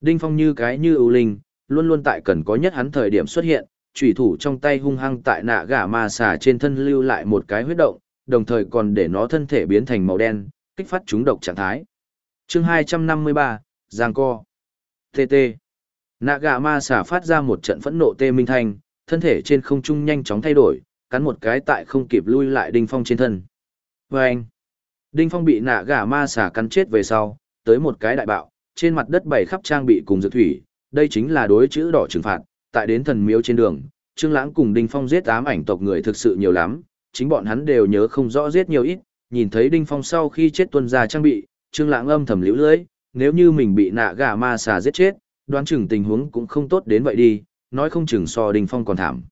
Đinh Phong như cái như ưu linh, luôn luôn tại cần có nhất hắn thời điểm xuất hiện, chủy thủ trong tay hung hăng tại nạ gã ma xà trên thân lưu lại một cái huyết động, đồng thời còn để nó thân thể biến thành màu đen, kích phát chúng độc trạng thái. Chương 253, Giang Co. TT. Nạ gã ma xà phát ra một trận phẫn nộ tê minh thanh, thân thể trên không trung nhanh chóng thay đổi, cắn một cái tại không kịp lui lại Đinh Phong trên thân. Vâng. anh. Đinh Phong bị nạ gã ma xà cắn chết về sau, tới một cái đại bạo, trên mặt đất bày khắp trang bị cùng dược thủy, đây chính là đối chữ đỏ trừng phạt, tại đến thần miếu trên đường, Trương Lãng cùng Đinh Phong giết ám ảnh tộc người thực sự nhiều lắm, chính bọn hắn đều nhớ không rõ giết nhiều ít, nhìn thấy Đinh Phong sau khi chết tuân ra trang bị, Trương Lãng âm thầm liễu lưỡi, nếu như mình bị nạ gà ma xà giết chết, đoán chừng tình huống cũng không tốt đến vậy đi, nói không chừng so Đinh Phong còn thảm.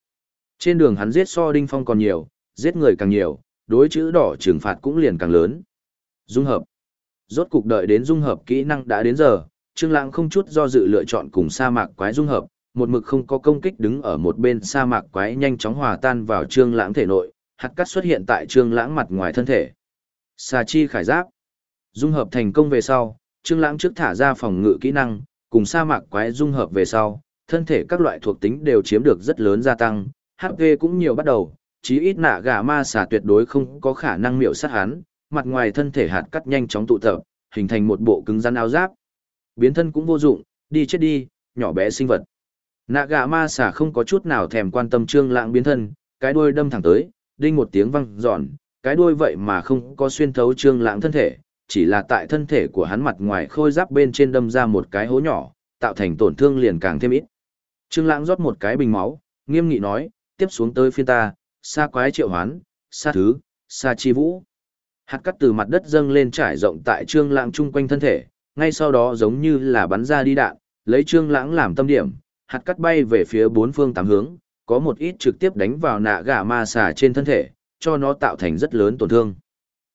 Trên đường hắn giết so Đinh Phong còn nhiều, giết người càng nhiều, đối chữ đỏ trừng phạt cũng liền càng lớn. Dung hợp. Rốt cục đợi đến dung hợp kỹ năng đã đến giờ, Trương Lãng không chút do dự lựa chọn cùng sa mạc quái dung hợp, một mực không có công kích đứng ở một bên sa mạc quái nhanh chóng hòa tan vào Trương Lãng thể nội, hạt cát xuất hiện tại Trương Lãng mặt ngoài thân thể. Sa chi khải giáp. Dung hợp thành công về sau, Trương Lãng trước thả ra phòng ngự kỹ năng, cùng sa mạc quái dung hợp về sau, thân thể các loại thuộc tính đều chiếm được rất lớn gia tăng, HP cũng nhiều bắt đầu, chí ít nạ gà ma xà tuyệt đối không có khả năng miểu sát hắn, mặt ngoài thân thể hạt cắt nhanh chóng tụ tập, hình thành một bộ cứng rắn áo giáp. Biến thân cũng vô dụng, đi chết đi, nhỏ bé sinh vật. Nạ gà ma xà không có chút nào thèm quan tâm trương lãng biến thân, cái đuôi đâm thẳng tới, đinh một tiếng vang giòn, cái đuôi vậy mà không có xuyên thấu trương lãng thân thể, chỉ là tại thân thể của hắn mặt ngoài khôi giáp bên trên đâm ra một cái hố nhỏ, tạo thành tổn thương liền càng thêm ít. Trương lãng rót một cái bình máu, nghiêm nghị nói, tiếp xuống tới phiên ta, xa quái triệu hoán, xa thứ, xa chi vũ. Hạt cắt từ mặt đất dâng lên trải rộng tại trương lãng chung quanh thân thể, ngay sau đó giống như là bắn ra đi đạn, lấy trương lãng làm tâm điểm, hạt cắt bay về phía bốn phương tám hướng, có một ít trực tiếp đánh vào nạ gà ma xà trên thân thể, cho nó tạo thành rất lớn tổn thương.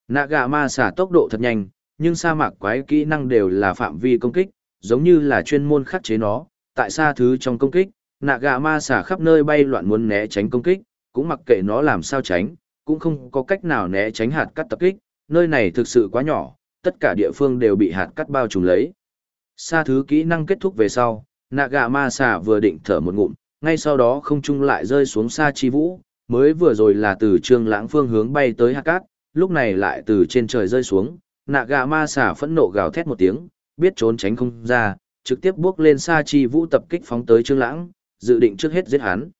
Nạ gà ma xà tốc độ thật nhanh, nhưng sa mạc quái kỹ năng đều là phạm vi công kích, giống như là chuyên môn khắc chế nó, tại xa thứ trong công kích, nạ gà ma xà khắp nơi bay loạn muốn né tránh công kích, cũng mặc kệ nó làm sao tránh, cũng không có cách nào né tránh hạt cắt tập kích, nơi này thực sự quá nhỏ, tất cả địa phương đều bị hạt cắt bao trùm lấy. Sa thứ kỹ năng kết thúc về sau, nạ gà ma xà vừa định thở một ngụm, ngay sau đó không trung lại rơi xuống xa chi vũ, mới vừa rồi là từ trương lãng phương hướng bay tới hạt cát, lúc này lại từ trên trời rơi xuống, nạ gà ma xà phẫn nộ gào thét một tiếng, biết trốn tránh không ra, trực tiếp bước lên xa chi vũ tập kích phóng tới trương lãng, dự định trước hết giết hắn.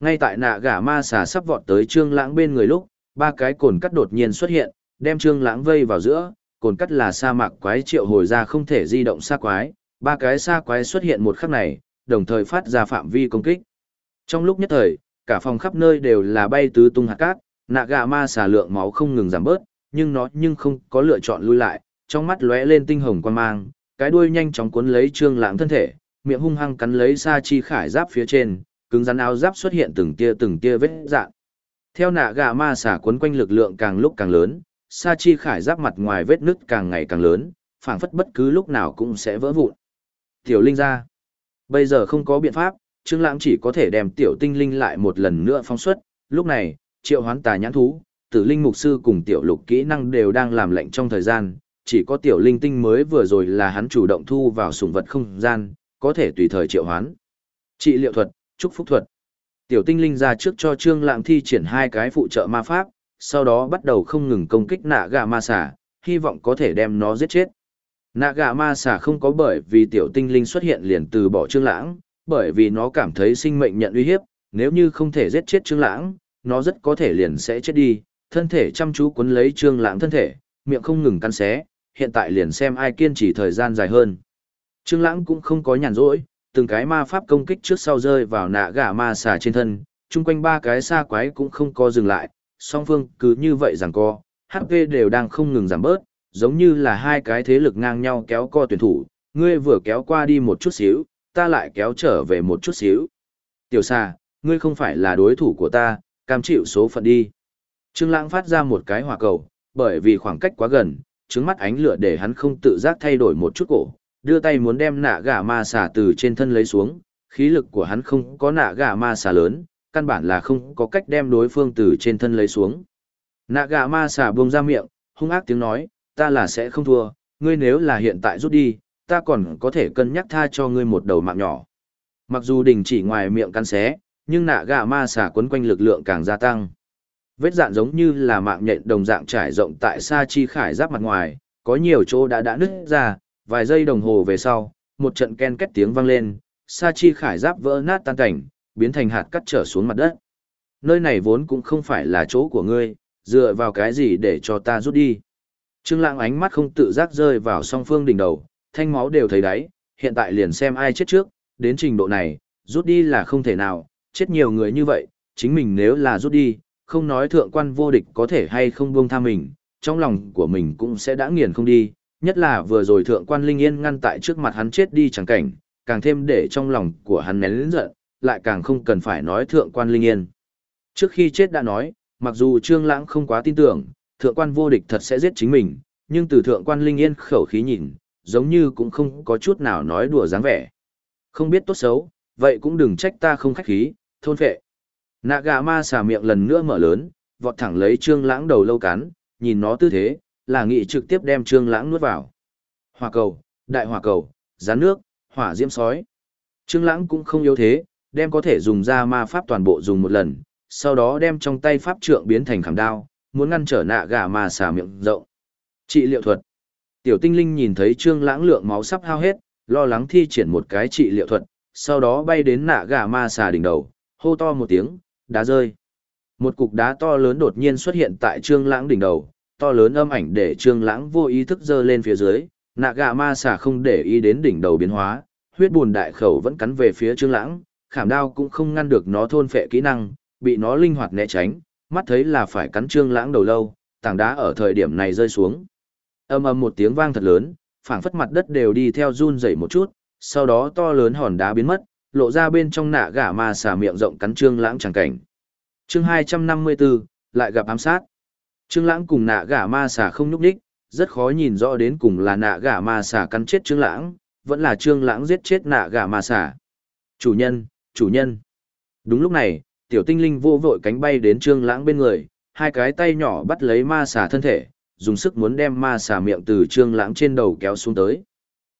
Ngay tại nạ gà ma xà sắp vọt tới trương lãng bên người lúc, ba cái cồn cắt đột nhiên xuất hiện, đem trương lãng vây vào giữa, cồn cắt là sa mạc quái triệu hồi ra không thể di động xa quái, ba cái xa quái xuất hiện một khắc này, đồng thời phát ra phạm vi công kích. Trong lúc nhất thời, cả phòng khắp nơi đều là bay tứ tung hạt cát, nạ gà ma xà lượng máu không ngừng giảm bớt, nhưng nó nhưng không có lựa chọn lui lại, trong mắt lóe lên tinh hồng quan mang, cái đuôi nhanh chóng cuốn lấy trương lãng thân thể, miệng hung hăng cắn lấy sa chi khải giáp phía trên, cứng rắn áo giáp xuất hiện từng tia từng tia vết dạn. Theo nạ gà ma xả cuốn quanh lực lượng càng lúc càng lớn, sa chi khải giáp mặt ngoài vết nứt càng ngày càng lớn, phảng phất bất cứ lúc nào cũng sẽ vỡ vụn. Tiểu linh ra. Bây giờ không có biện pháp, Trương Lãng chỉ có thể đem tiểu tinh linh lại một lần nữa phóng xuất, lúc này, triệu hoán tà nhãn thú, tử linh mục sư cùng tiểu lục kỹ năng đều đang làm lệnh trong thời gian, chỉ có tiểu linh tinh mới vừa rồi là hắn chủ động thu vào sủng vật không gian, có thể tùy thời triệu hoán. Trị liệu thuật, trúc phúc thuật. Tiểu tinh linh ra trước cho Trương Lãng thi triển hai cái phụ trợ ma pháp, sau đó bắt đầu không ngừng công kích nạ gà ma xà, hy vọng có thể đem nó giết chết. Nạ gà ma xà không có bởi vì tiểu tinh linh xuất hiện liền từ bỏ Trương Lãng, bởi vì nó cảm thấy sinh mệnh nhận uy hiếp, nếu như không thể giết chết Trương Lãng, nó rất có thể liền sẽ chết đi, thân thể chăm chú cuốn lấy Trương Lãng thân thể, miệng không ngừng cắn xé, hiện tại liền xem ai kiên trì thời gian dài hơn. Trương Lãng cũng không có nhàn rỗi, từng cái ma pháp công kích trước sau rơi vào nạ gà ma xà trên thân, chung quanh ba cái xa quái cũng không có dừng lại, song phương cứ như vậy rằng co, HP đều đang không ngừng giảm bớt, giống như là hai cái thế lực ngang nhau kéo co tuyển thủ, ngươi vừa kéo qua đi một chút xíu, ta lại kéo trở về một chút xíu. Tiểu xà, ngươi không phải là đối thủ của ta, cam chịu số phận đi. Trương Lãng phát ra một cái hỏa cầu, bởi vì khoảng cách quá gần, trứng mắt ánh lửa để hắn không tự giác thay đổi một chút cổ, đưa tay muốn đem nạ gà ma xà từ trên thân lấy xuống, khí lực của hắn không có nạ gà ma xà lớn, căn bản là không có cách đem đối phương từ trên thân lấy xuống. Nạ gà ma xà buông ra miệng, hung ác tiếng nói, ta là sẽ không thua, ngươi nếu là hiện tại rút đi, ta còn có thể cân nhắc tha cho ngươi một đầu mạng nhỏ. Mặc dù đình chỉ ngoài miệng cắn xé, nhưng nạ gà ma xà quấn quanh lực lượng càng gia tăng. Vết dạn giống như là mạng nhện đồng dạng trải rộng tại sa chi khải giáp mặt ngoài, có nhiều chỗ đã đã nứt ra, vài giây đồng hồ về sau, một trận ken két tiếng vang lên, sa chi khải giáp vỡ nát tan cảnh, biến thành hạt cắt trở xuống mặt đất. Nơi này vốn cũng không phải là chỗ của ngươi, dựa vào cái gì để cho ta rút đi. Trương Lãng ánh mắt không tự giác rơi vào song phương đỉnh đầu, thanh máu đều thấy đáy, hiện tại liền xem ai chết trước, đến trình độ này, rút đi là không thể nào, chết nhiều người như vậy, chính mình nếu là rút đi, không nói thượng quan vô địch có thể hay không buông tha mình, trong lòng của mình cũng sẽ đã nghiền không đi, nhất là vừa rồi thượng quan Linh Yên ngăn tại trước mặt hắn chết đi chẳng cảnh, càng thêm để trong lòng của hắn nén lĩnh giận, lại càng không cần phải nói thượng quan Linh Yên. Trước khi chết đã nói, mặc dù Trương Lãng không quá tin tưởng, thượng quan vô địch thật sẽ giết chính mình, nhưng từ thượng quan Linh Yên khẩu khí nhìn, giống như cũng không có chút nào nói đùa dáng vẻ. Không biết tốt xấu, vậy cũng đừng trách ta không khách khí, thôn phệ. Nạ gà ma xà miệng lần nữa mở lớn, vọt thẳng lấy trương lãng đầu lâu cắn, nhìn nó tư thế, là nghị trực tiếp đem trương lãng nuốt vào. Hỏa cầu, đại hỏa cầu, rán nước, hỏa diễm sói. Trương lãng cũng không yếu thế, đem có thể dùng ra ma pháp toàn bộ dùng một lần, sau đó đem trong tay pháp trượng biến thành khảm đao, muốn ngăn trở nạ gà ma xà miệng rộng. Trị liệu thuật. Tiểu tinh linh nhìn thấy trương lãng lượng máu sắp hao hết, lo lắng thi triển một cái trị liệu thuật, sau đó bay đến nạ gà ma xà đỉnh đầu, hô to một tiếng, đá rơi. Một cục đá to lớn đột nhiên xuất hiện tại trương lãng đỉnh đầu, to lớn âm ảnh để trương lãng vô ý thức giơ lên phía dưới, nạ gà ma xà không để ý đến đỉnh đầu biến hóa, huyết buồn đại khẩu vẫn cắn về phía trương lãng, khảm đao cũng không ngăn được nó thôn phệ kỹ năng, bị nó linh hoạt né tránh, mắt thấy là phải cắn trương lãng đầu lâu, tảng đá ở thời điểm này rơi xuống. Âm ầm một tiếng vang thật lớn, phảng phất mặt đất đều đi theo run rẩy một chút, sau đó to lớn hòn đá biến mất, lộ ra bên trong nạ gà ma xà miệng rộng cắn trương lãng chẳng cảnh. Chương 254, lại gặp ám sát. Trương lãng cùng nạ gã ma xà không nhúc đích, rất khó nhìn rõ đến cùng là nạ gã ma xà cắn chết trương lãng, vẫn là trương lãng giết chết nạ gã ma xà. Chủ nhân, chủ nhân. Đúng lúc này, tiểu tinh linh vô vội cánh bay đến trương lãng bên người, hai cái tay nhỏ bắt lấy ma xà thân thể, dùng sức muốn đem ma xà miệng từ trương lãng trên đầu kéo xuống tới.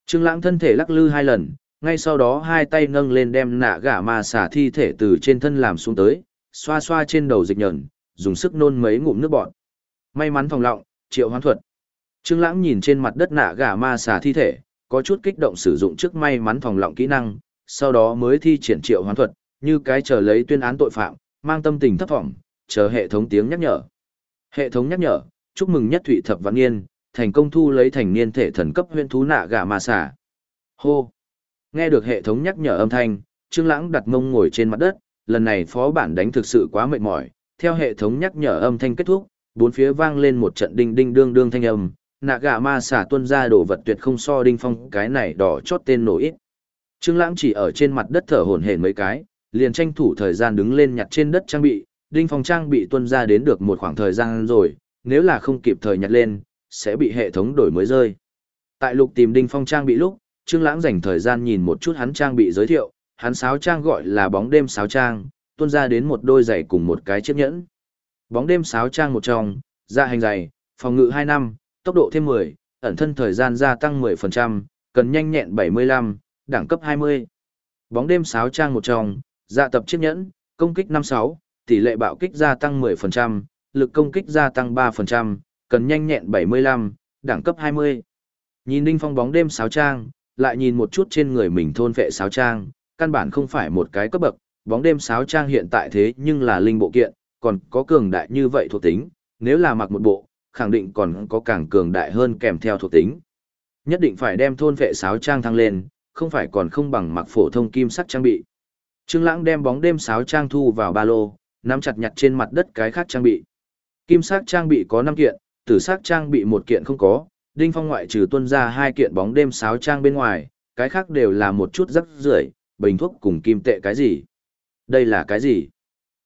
Trương lãng thân thể lắc lư hai lần, ngay sau đó hai tay nâng lên đem nạ gã ma xà thi thể từ trên thân làm xuống tới, xoa xoa trên đầu dịch nhẫn, dùng sức nôn mấy ngụm nước bọt. May mắn phòng lọng, triệu hoán thuật. Trương lãng nhìn trên mặt đất nạ gà ma xà thi thể, có chút kích động sử dụng trước may mắn phòng lọng kỹ năng, sau đó mới thi triển triệu hoán thuật, như cái chờ lấy tuyên án tội phạm, mang tâm tình thấp vọng, chờ hệ thống tiếng nhắc nhở. Hệ thống nhắc nhở, chúc mừng nhất thụy thập văn niên, thành công thu lấy thành niên thể thần cấp huyễn thú nạ gà ma xà. Hô! Nghe được hệ thống nhắc nhở âm thanh, Trương Lãng đặt mông ngồi trên mặt đất, lần này phó bản đánh thực sự quá mệt mỏi, theo hệ thống nhắc nhở âm thanh kết thúc, bốn phía vang lên một trận đinh đinh đương đương thanh âm, nạ gà ma xả tuân ra đồ vật tuyệt không so đinh phong cái này đỏ chót tên nổ ít. Trương Lãng chỉ ở trên mặt đất thở hổn hển mấy cái, liền tranh thủ thời gian đứng lên nhặt trên đất trang bị, đinh phong trang bị tuân ra đến được một khoảng thời gian rồi, nếu là không kịp thời nhặt lên, sẽ bị hệ thống đổi mới rơi. Tại lục tìm đinh phong trang bị lúc, Trương Lãng dành thời gian nhìn một chút hắn trang bị giới thiệu, hắn sáo trang gọi là bóng đêm sáo trang, tuôn ra đến một đôi giày cùng một cái chiếc nhẫn. Bóng đêm sáo trang một trong, dạ hành dày, phòng ngự 2 năm, tốc độ thêm 10, ẩn thân thời gian gia tăng 10%, cần nhanh nhẹn 75, đẳng cấp 20. Bóng đêm sáo trang một trong, dạ tập chiếc nhẫn, công kích 56, tỷ lệ bạo kích gia tăng 10%, lực công kích gia tăng 3%, cần nhanh nhẹn 75, đẳng cấp 20. Nhìn Đinh Phong bóng đêm sáo trang, lại nhìn một chút trên người mình thôn vệ sáo trang, căn bản không phải một cái cấp bậc, bóng đêm sáo trang hiện tại thế nhưng là linh bộ kiện, còn có cường đại như vậy thuộc tính, nếu là mặc một bộ, khẳng định còn có càng cường đại hơn kèm theo thuộc tính. Nhất định phải đem thôn vệ sáo trang thăng lên, không phải còn không bằng mặc phổ thông kim sắc trang bị. Trương Lãng đem bóng đêm sáo trang thu vào ba lô, nắm chặt nhặt trên mặt đất cái khác trang bị. Kim sắc trang bị có 5 kiện, tử sắc trang bị một kiện không có, Đinh Phong ngoại trừ tuân ra hai kiện bóng đêm sáo trang bên ngoài, cái khác đều là một chút rắc rưởi, bình thuốc cùng kim tệ cái gì. Đây là cái gì?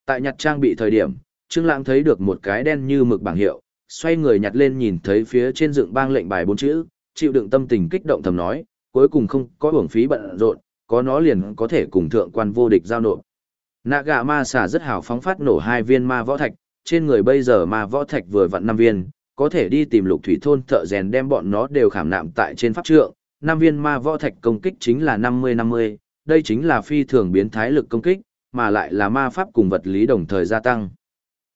Tại nhặt trang bị thời điểm, Trương Lãng thấy được một cái đen như mực bảng hiệu, xoay người nhặt lên nhìn thấy phía trên dựng bang lệnh bài bốn chữ, chịu đựng tâm tình kích động thầm nói, cuối cùng không có uổng phí bận rộn, có nó liền có thể cùng thượng quan vô địch giao nộp. Naga ma xà rất hào phóng phát nổ hai viên ma võ thạch, trên người bây giờ ma võ thạch vừa vặn năm viên, có thể đi tìm lục thủy thôn thợ rèn đem bọn nó đều khảm nạm tại trên pháp trượng, năm viên ma võ thạch công kích chính là 50-50, đây chính là phi thường biến thái lực công kích, mà lại là ma pháp cùng vật lý đồng thời gia tăng.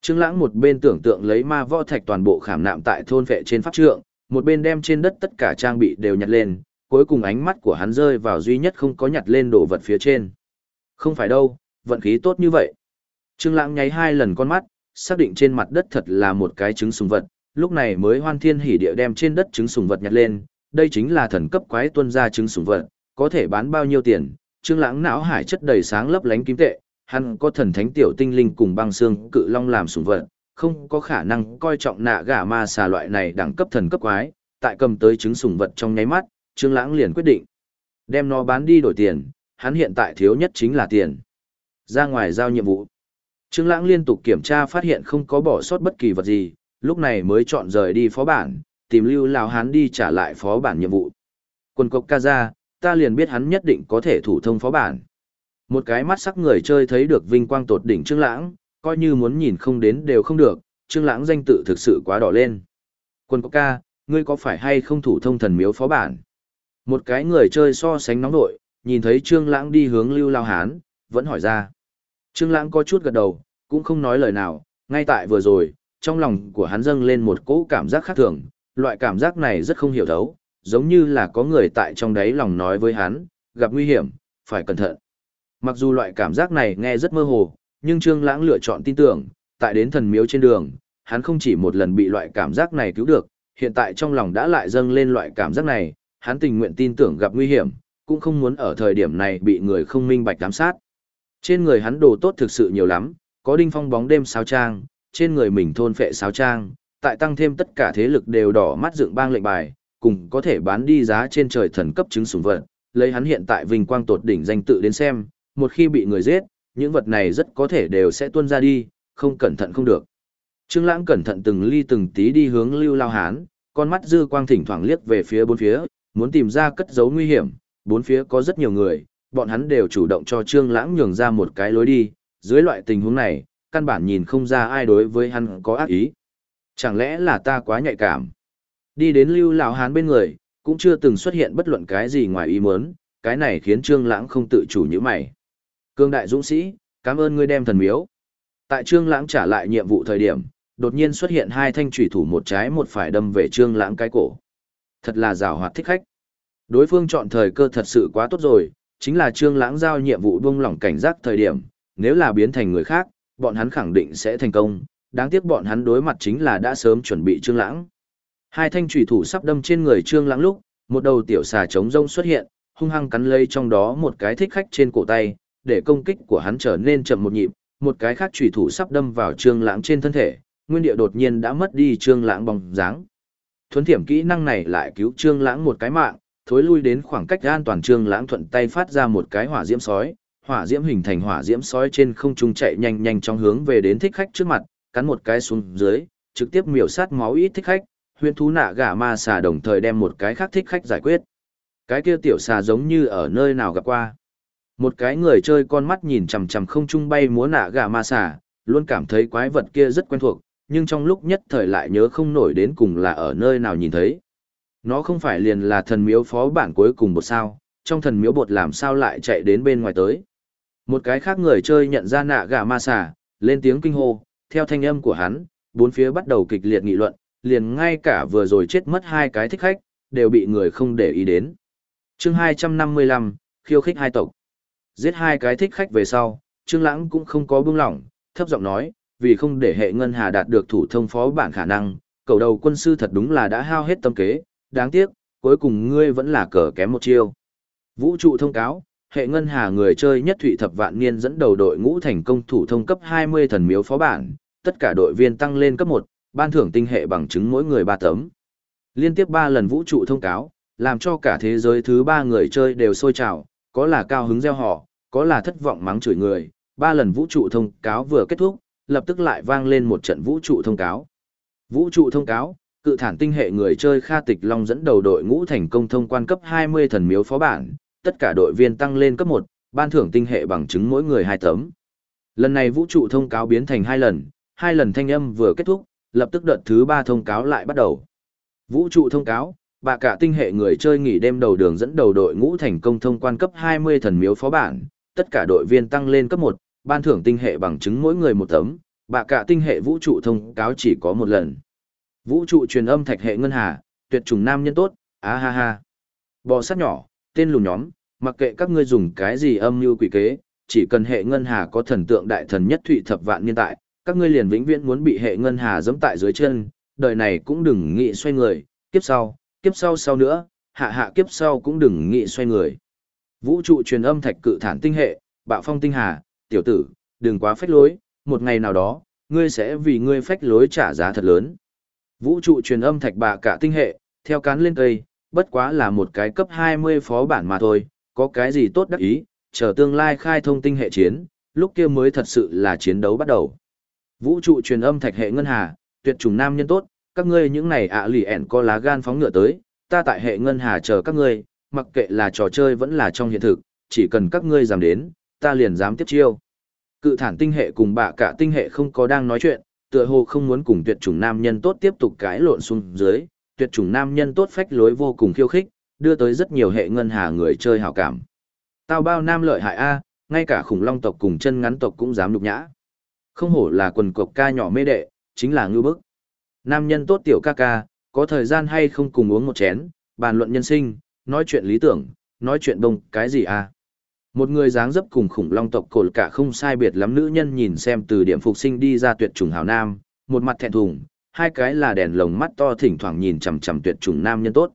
Trương Lãng một bên tưởng tượng lấy ma võ thạch toàn bộ khảm nạm tại thôn vệ trên pháp trượng, một bên đem trên đất tất cả trang bị đều nhặt lên, cuối cùng ánh mắt của hắn rơi vào duy nhất không có nhặt lên đồ vật phía trên. Không phải đâu, vận khí tốt như vậy. Trương Lãng nháy hai lần con mắt, xác định trên mặt đất thật là một cái trứng sùng vật, lúc này mới hoan thiên hỉ địa đem trên đất trứng sùng vật nhặt lên, đây chính là thần cấp quái tuân ra trứng sùng vật, có thể bán bao nhiêu tiền? Trương Lãng não hải chất đầy sáng lấp lánh kim tệ, hắn có thần thánh tiểu tinh linh cùng băng xương cự long làm sủng vật, không có khả năng coi trọng nạ gà ma xà loại này đẳng cấp thần cấp quái, tại cầm tới trứng sủng vật trong nháy mắt, Trương Lãng liền quyết định đem nó bán đi đổi tiền, hắn hiện tại thiếu nhất chính là tiền. Ra ngoài giao nhiệm vụ. Trương Lãng liên tục kiểm tra phát hiện không có bỏ sót bất kỳ vật gì, lúc này mới chọn rời đi phó bản, tìm Lưu lão hán đi trả lại phó bản nhiệm vụ. Quân cốc ca ra, ta liền biết hắn nhất định có thể thủ thông phó bản. Một cái mắt sắc người chơi thấy được vinh quang tột đỉnh Trương Lãng, coi như muốn nhìn không đến đều không được, Trương Lãng danh tự thực sự quá đỏ lên. Quân quốc ca, ngươi có phải hay không thủ thông thần miếu phó bản? Một cái người chơi so sánh nóng nội, nhìn thấy Trương Lãng đi hướng Lưu Lao Hán, vẫn hỏi ra. Trương Lãng có chút gật đầu, cũng không nói lời nào, ngay tại vừa rồi, trong lòng của hắn dâng lên một cỗ cảm giác khác thường, loại cảm giác này rất không hiểu thấu, giống như là có người tại trong đáy lòng nói với hắn, gặp nguy hiểm, phải cẩn thận. Mặc dù loại cảm giác này nghe rất mơ hồ, nhưng Trương Lãng lựa chọn tin tưởng, tại đến thần miếu trên đường, hắn không chỉ một lần bị loại cảm giác này cứu được, hiện tại trong lòng đã lại dâng lên loại cảm giác này, hắn tình nguyện tin tưởng gặp nguy hiểm, cũng không muốn ở thời điểm này bị người không minh bạch giám sát. Trên người hắn đồ tốt thực sự nhiều lắm, có đinh phong bóng đêm sáo trang, trên người mình thôn phệ sáo trang, tại tăng thêm tất cả thế lực đều đỏ mắt dựng bang lệnh bài, cùng có thể bán đi giá trên trời thần cấp chứng sủng vật, lấy hắn hiện tại vinh quang tột đỉnh danh tự đến xem, một khi bị người giết, những vật này rất có thể đều sẽ tuôn ra đi, không cẩn thận không được. Trương Lãng cẩn thận từng ly từng tí đi hướng Lưu Lao Hán, con mắt dư quang thỉnh thoảng liếc về phía bốn phía, muốn tìm ra cất giấu nguy hiểm, bốn phía có rất nhiều người, bọn hắn đều chủ động cho Trương Lãng nhường ra một cái lối đi, dưới loại tình huống này, căn bản nhìn không ra ai đối với hắn có ác ý. Chẳng lẽ là ta quá nhạy cảm? Đi đến Lưu lão hán bên người, cũng chưa từng xuất hiện bất luận cái gì ngoài ý muốn, cái này khiến Trương Lãng không tự chủ như mày. Cương đại dũng sĩ, cảm ơn ngươi đem thần miếu. Tại Trương Lãng trả lại nhiệm vụ thời điểm, đột nhiên xuất hiện hai thanh chủy thủ một trái một phải đâm về Trương Lãng cái cổ. Thật là giàu hoạt thích khách. Đối phương chọn thời cơ thật sự quá tốt rồi, chính là Trương Lãng giao nhiệm vụ buông lỏng cảnh giác thời điểm, nếu là biến thành người khác, bọn hắn khẳng định sẽ thành công, đáng tiếc bọn hắn đối mặt chính là đã sớm chuẩn bị Trương Lãng. Hai thanh chủy thủ sắp đâm trên người Trương Lãng lúc, một đầu tiểu xà trống rông xuất hiện, hung hăng cắn lấy trong đó một cái thích khách trên cổ tay, để công kích của hắn trở nên chậm một nhịp, một cái khác chủy thủ sắp đâm vào Trương Lãng trên thân thể, nguyên địa đột nhiên đã mất đi Trương Lãng bóng dáng. Thuấn thiểm kỹ năng này lại cứu Trương Lãng một cái mạng, thối lui đến khoảng cách an toàn Trương Lãng thuận tay phát ra một cái hỏa diễm sói, hỏa diễm hình thành hỏa diễm sói trên không trung chạy nhanh nhanh trong hướng về đến thích khách trước mặt, cắn một cái xuống dưới, trực tiếp miểu sát máu ít thích khách, huyền thú nạ gã ma xà đồng thời đem một cái khác thích khách giải quyết. Cái kia tiểu xà giống như ở nơi nào gặp qua. Một cái người chơi con mắt nhìn chằm chằm không trung bay múa nạ gà ma xà, luôn cảm thấy quái vật kia rất quen thuộc, nhưng trong lúc nhất thời lại nhớ không nổi đến cùng là ở nơi nào nhìn thấy. Nó không phải liền là thần miếu phó bản cuối cùng một sao, trong thần miếu bột làm sao lại chạy đến bên ngoài tới. Một cái khác người chơi nhận ra nạ gà ma xà, lên tiếng kinh hô, theo thanh âm của hắn, bốn phía bắt đầu kịch liệt nghị luận, liền ngay cả vừa rồi chết mất hai cái thích khách, đều bị người không để ý đến. chương 255, khiêu khích hai tộc. Giết hai cái thích khách về sau, Trương Lãng cũng không có buông lỏng, thấp giọng nói, vì không để hệ ngân hà đạt được thủ thông phó bản khả năng, cầu đầu quân sư thật đúng là đã hao hết tâm kế, đáng tiếc, cuối cùng ngươi vẫn là cờ kém một chiêu. Vũ trụ thông cáo, hệ ngân hà người chơi nhất thụy thập vạn niên dẫn đầu đội ngũ thành công thủ thông cấp 20 thần miếu phó bản, tất cả đội viên tăng lên cấp 1, ban thưởng tinh hệ bằng chứng mỗi người 3 tấm. Liên tiếp 3 lần vũ trụ thông cáo, làm cho cả thế giới thứ 3 người chơi đều sôi trào, có là cao hứng gieo họ, có là thất vọng mắng chửi người, ba lần vũ trụ thông cáo vừa kết thúc, lập tức lại vang lên một trận vũ trụ thông cáo. Vũ trụ thông cáo, cự thản tinh hệ người chơi Kha Tịch Long dẫn đầu đội ngũ thành công thông quan cấp 20 thần miếu phó bản, tất cả đội viên tăng lên cấp 1, ban thưởng tinh hệ bằng chứng mỗi người 2 tấm. Lần này vũ trụ thông cáo biến thành 2 lần, hai lần thanh âm vừa kết thúc, lập tức đợt thứ 3 thông cáo lại bắt đầu. Vũ trụ thông cáo, bà cả tinh hệ người chơi nghỉ đêm đầu đường dẫn đầu đội ngũ thành công thông quan cấp 20 thần miếu phó bản, tất cả đội viên tăng lên cấp 1, ban thưởng tinh hệ bằng chứng mỗi người một tấm, bạ cả tinh hệ vũ trụ thông cáo chỉ có một lần. Vũ trụ truyền âm thạch hệ ngân hà, tuyệt trùng nam nhân tốt, á ha ha. Bò sát nhỏ, tên lùn nhóm, mặc kệ các ngươi dùng cái gì âm mưu quỷ kế, chỉ cần hệ ngân hà có thần tượng đại thần nhất thụy thập vạn niên tại, các ngươi liền vĩnh viễn muốn bị hệ ngân hà giẫm tại dưới chân, đời này cũng đừng nghĩ xoay người, kiếp sau, kiếp sau sau nữa, hạ hạ kiếp sau cũng đừng nghĩ xoay người. Vũ trụ truyền âm thạch cự thản tinh hệ, bạo phong tinh hà, tiểu tử, đừng quá phách lối, một ngày nào đó, ngươi sẽ vì ngươi phách lối trả giá thật lớn. Vũ trụ truyền âm thạch bạ cả tinh hệ, theo cán lên cây, bất quá là một cái cấp 20 phó bản mà thôi, có cái gì tốt đắc ý, chờ tương lai khai thông tinh hệ chiến, lúc kia mới thật sự là chiến đấu bắt đầu. Vũ trụ truyền âm thạch hệ ngân hà, tuyệt trùng nam nhân tốt, các ngươi những này ạ lì ẻn có lá gan phóng ngựa tới, ta tại hệ ngân hà chờ các ngươi, mặc kệ là trò chơi vẫn là trong hiện thực, chỉ cần các ngươi dám đến, ta liền dám tiếp chiêu. Cự thản tinh hệ cùng bạ cả tinh hệ không có đang nói chuyện, tựa hồ không muốn cùng tuyệt chủng nam nhân tốt tiếp tục cãi lộn xuống dưới, tuyệt chủng nam nhân tốt phách lối vô cùng khiêu khích, đưa tới rất nhiều hệ ngân hà người chơi hảo cảm. Tao bao nam lợi hại a, ngay cả khủng long tộc cùng chân ngắn tộc cũng dám lục nhã. Không hổ là quần cộc ca nhỏ mê đệ, chính là ngư bức. Nam nhân tốt tiểu ca ca, có thời gian hay không cùng uống một chén, bàn luận nhân sinh, nói chuyện lý tưởng, nói chuyện đông cái gì à. Một người dáng dấp cùng khủng long tộc cổ cả không sai biệt lắm nữ nhân nhìn xem từ điểm phục sinh đi ra tuyệt trùng hào nam, một mặt thẹn thùng, hai cái là đèn lồng mắt to thỉnh thoảng nhìn chằm chằm tuyệt trùng nam nhân tốt.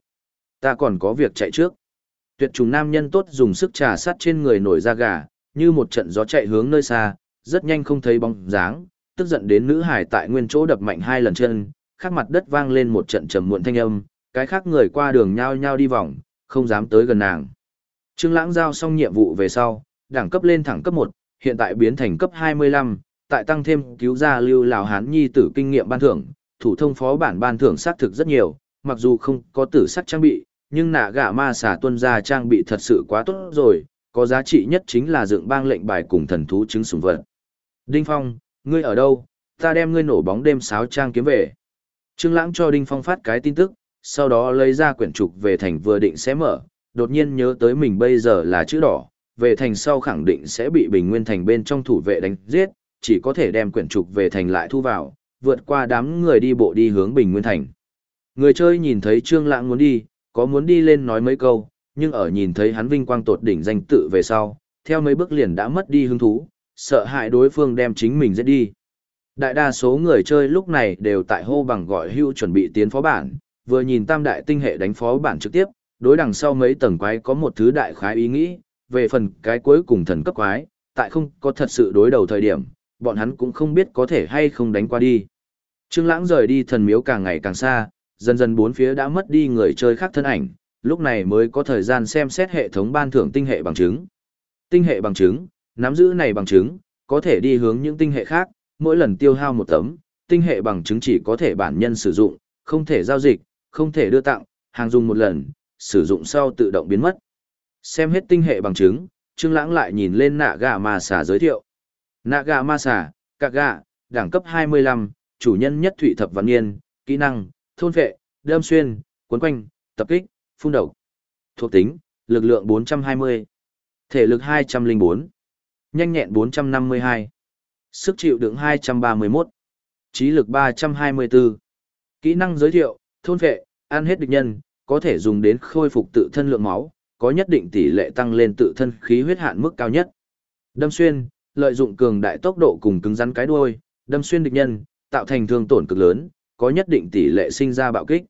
Ta còn có việc chạy trước. Tuyệt trùng nam nhân tốt dùng sức trà sát trên người nổi da gà, như một trận gió chạy hướng nơi xa, rất nhanh không thấy bóng dáng, tức giận đến nữ hải tại nguyên chỗ đập mạnh hai lần chân, khác mặt đất vang lên một trận trầm muộn thanh âm, cái khác người qua đường nhao nhao đi vòng, không dám tới gần nàng. Trương Lãng giao xong nhiệm vụ về sau, đẳng cấp lên thẳng cấp 1, hiện tại biến thành cấp 25, tại tăng thêm cứu ra Lưu lão Hán Nhi tử kinh nghiệm ban thưởng, thủ thông phó bản ban thưởng sát thực rất nhiều, mặc dù không có tử sắc trang bị, nhưng nạ gã ma xà tuân gia trang bị thật sự quá tốt rồi, có giá trị nhất chính là dựng bang lệnh bài cùng thần thú chứng sủng vật. Đinh Phong, ngươi ở đâu? Ta đem ngươi nổ bóng đêm sáo trang kiếm về. Trương Lãng cho Đinh Phong phát cái tin tức, sau đó lấy ra quyển trục về thành vừa định sẽ mở, đột nhiên nhớ tới mình bây giờ là chữ đỏ, về thành sau khẳng định sẽ bị Bình Nguyên thành bên trong thủ vệ đánh giết, chỉ có thể đem quyển trục về thành lại thu vào, vượt qua đám người đi bộ đi hướng Bình Nguyên thành. Người chơi nhìn thấy Trương Lãng muốn đi, có muốn đi lên nói mấy câu, nhưng ở nhìn thấy hắn vinh quang tột đỉnh danh tự về sau, theo mấy bước liền đã mất đi hứng thú, sợ hại đối phương đem chính mình giết đi. Đại đa số người chơi lúc này đều tại hô bằng gọi hưu chuẩn bị tiến phó bản, vừa nhìn tam đại tinh hệ đánh phó bản trực tiếp, đối đằng sau mấy tầng quái có một thứ đại khái ý nghĩ, về phần cái cuối cùng thần cấp quái, tại không có thật sự đối đầu thời điểm, bọn hắn cũng không biết có thể hay không đánh qua đi. Trương Lãng rời đi thần miếu càng ngày càng xa, dần dần bốn phía đã mất đi người chơi khác thân ảnh, lúc này mới có thời gian xem xét hệ thống ban thưởng tinh hệ bằng chứng. Tinh hệ bằng chứng, nắm giữ này bằng chứng, có thể đi hướng những tinh hệ khác, mỗi lần tiêu hao một tấm, tinh hệ bằng chứng chỉ có thể bản nhân sử dụng, không thể giao dịch, không thể đưa tặng, hàng dùng một lần, sử dụng sau tự động biến mất. Xem hết tinh hệ bằng chứng, Trương Lãng lại nhìn lên nạ gà ma xà giới thiệu. Nạ gà ma xà, cạc gà, đẳng cấp 25, chủ nhân nhất thủy thập văn niên, kỹ năng, thôn vệ, đâm xuyên, cuốn quanh, tập kích, phun độc. Thuộc tính, lực lượng 420, thể lực 204, nhanh nhẹn 452, sức chịu đựng 231, trí lực 324. Kỹ năng giới thiệu, thôn phệ, ăn hết địch nhân, có thể dùng đến khôi phục tự thân lượng máu, có nhất định tỷ lệ tăng lên tự thân khí huyết hạn mức cao nhất. Đâm xuyên, lợi dụng cường đại tốc độ cùng cứng rắn cái đuôi, đâm xuyên địch nhân, tạo thành thương tổn cực lớn, có nhất định tỷ lệ sinh ra bạo kích.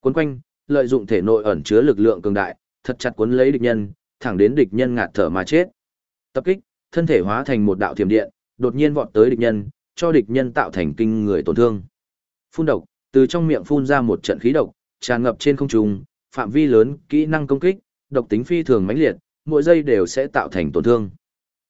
Cuốn quanh, lợi dụng thể nội ẩn chứa lực lượng cường đại, thật chặt cuốn lấy địch nhân, thẳng đến địch nhân ngạt thở mà chết. Tập kích, thân thể hóa thành một đạo thiểm điện, đột nhiên vọt tới địch nhân, cho địch nhân tạo thành kinh người tổn thương. Phun độc, từ trong miệng phun ra một trận khí độc, tràn ngập trên không trung, phạm vi lớn, kỹ năng công kích, độc tính phi thường mãnh liệt, mỗi giây đều sẽ tạo thành tổn thương.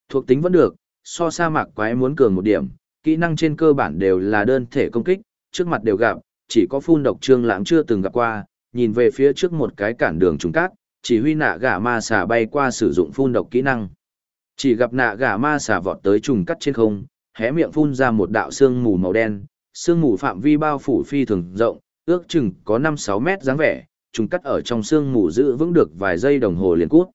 Thuộc tính vẫn được, so sa mạc quái muốn cường một điểm, kỹ năng trên cơ bản đều là đơn thể công kích, trước mặt đều gặp, chỉ có phun độc trương lãng chưa từng gặp qua, nhìn về phía trước một cái cản đường trùng cát, chỉ huy nạ gà ma xà bay qua sử dụng phun độc kỹ năng. Chỉ gặp nạ gà ma xà vọt tới trùng cắt trên không, hé miệng phun ra một đạo xương mù màu đen, Sương mù phạm vi bao phủ phi thường rộng, ước chừng có 5-6 mét dáng vẻ, trùng cắt ở trong xương mù giữ vững được vài giây đồng hồ liền cút.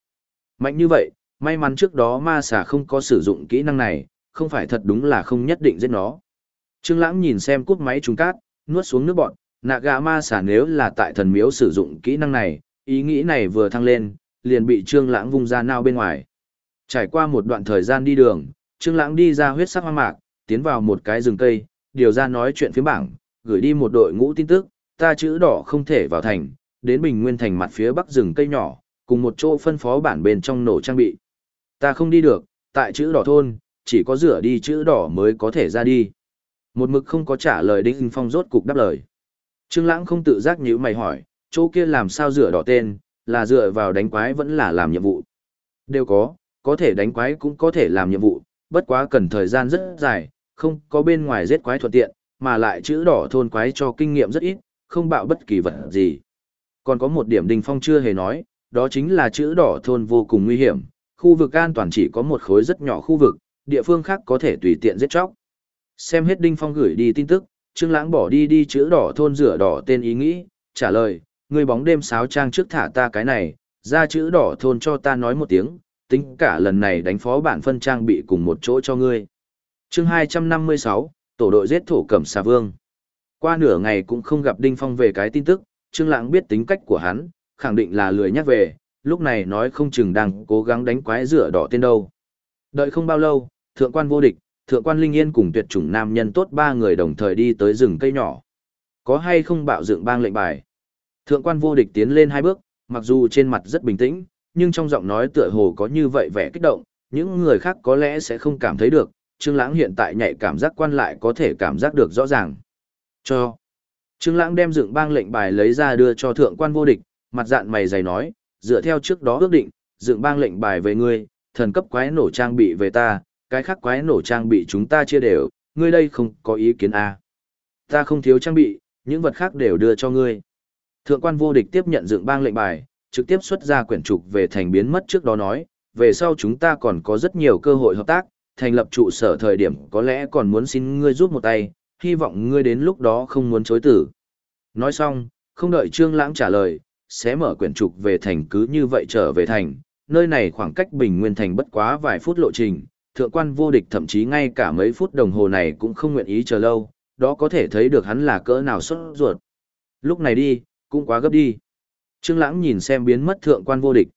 Mạnh như vậy, may mắn trước đó ma xà không có sử dụng kỹ năng này, không phải thật đúng là không nhất định giết nó. Trương Lãng nhìn xem cút máy trùng cát, nuốt xuống nước bọt, nạ gà ma xà nếu là tại thần miếu sử dụng kỹ năng này, ý nghĩ này vừa thăng lên, liền bị Trương Lãng vung ra nao bên ngoài. Trải qua một đoạn thời gian đi đường, Trương Lãng đi ra huyết sắc hoang mạc, tiến vào một cái rừng cây, điều ra nói chuyện phía bảng, gửi đi một đội ngũ tin tức, ta chữ đỏ không thể vào thành, đến Bình Nguyên thành mặt phía bắc rừng cây nhỏ, cùng một chỗ phân phó bản bên trong nổ trang bị. Ta không đi được, tại chữ đỏ thôn, chỉ có rửa đi chữ đỏ mới có thể ra đi. Một mực không có trả lời Đinh Phong rốt cục đáp lời. Trương Lãng không tự giác nhíu mày hỏi, chỗ kia làm sao rửa đỏ tên, là dựa vào đánh quái vẫn là làm nhiệm vụ. Đều có, có thể đánh quái cũng có thể làm nhiệm vụ, bất quá cần thời gian rất dài, không có bên ngoài giết quái thuận tiện, mà lại chữ đỏ thôn quái cho kinh nghiệm rất ít, không bạo bất kỳ vật gì. Còn có một điểm Đinh Phong chưa hề nói, đó chính là chữ đỏ thôn vô cùng nguy hiểm, khu vực an toàn chỉ có một khối rất nhỏ khu vực, địa phương khác có thể tùy tiện giết chóc. Xem hết Đinh Phong gửi đi tin tức, Trương Lãng bỏ đi đi chữ đỏ thôn rửa đỏ tên ý nghĩ, trả lời, người bóng đêm sáo trang trước thả ta cái này, ra chữ đỏ thôn cho ta nói một tiếng, tính cả lần này đánh phó bản phân trang bị cùng một chỗ cho ngươi. Chương 256, tổ đội giết thổ cẩm xà vương. Qua nửa ngày cũng không gặp Đinh Phong về cái tin tức, Trương Lãng biết tính cách của hắn, khẳng định là lười nhắc về, lúc này nói không chừng đang cố gắng đánh quái rửa đỏ tên đâu. Đợi không bao lâu, thượng quan vô địch, thượng quan linh yên cùng tuyệt chủng nam nhân tốt ba người đồng thời đi tới rừng cây nhỏ. Có hay không bạo dựng bang lệnh bài? Thượng quan vô địch tiến lên hai bước, mặc dù trên mặt rất bình tĩnh, nhưng trong giọng nói tựa hồ có như vậy vẻ kích động, những người khác có lẽ sẽ không cảm thấy được, Trương Lãng hiện tại nhạy cảm giác quan lại có thể cảm giác được rõ ràng. Cho. Trương Lãng đem dựng bang lệnh bài lấy ra đưa cho thượng quan vô địch, mặt dạn mày dày nói, dựa theo trước đó ước định, dựng bang lệnh bài về ngươi, thần cấp quái nổ trang bị về ta, cái khác quái nổ trang bị chúng ta chia đều, ngươi đây không có ý kiến à. Ta không thiếu trang bị, những vật khác đều đưa cho ngươi. Thượng quan vô địch tiếp nhận dựng bang lệnh bài, trực tiếp xuất ra quyển trục về thành biến mất trước đó nói, về sau chúng ta còn có rất nhiều cơ hội hợp tác, thành lập trụ sở thời điểm có lẽ còn muốn xin ngươi giúp một tay, hy vọng ngươi đến lúc đó không muốn chối tử. Nói xong, không đợi Trương Lãng trả lời, sẽ mở quyển trục về thành cứ như vậy trở về thành, nơi này khoảng cách Bình Nguyên thành bất quá vài phút lộ trình, thượng quan vô địch thậm chí ngay cả mấy phút đồng hồ này cũng không nguyện ý chờ lâu, đó có thể thấy được hắn là cỡ nào sốt ruột. Lúc này đi, cũng quá gấp đi. Trương Lãng nhìn xem biến mất thượng quan vô địch.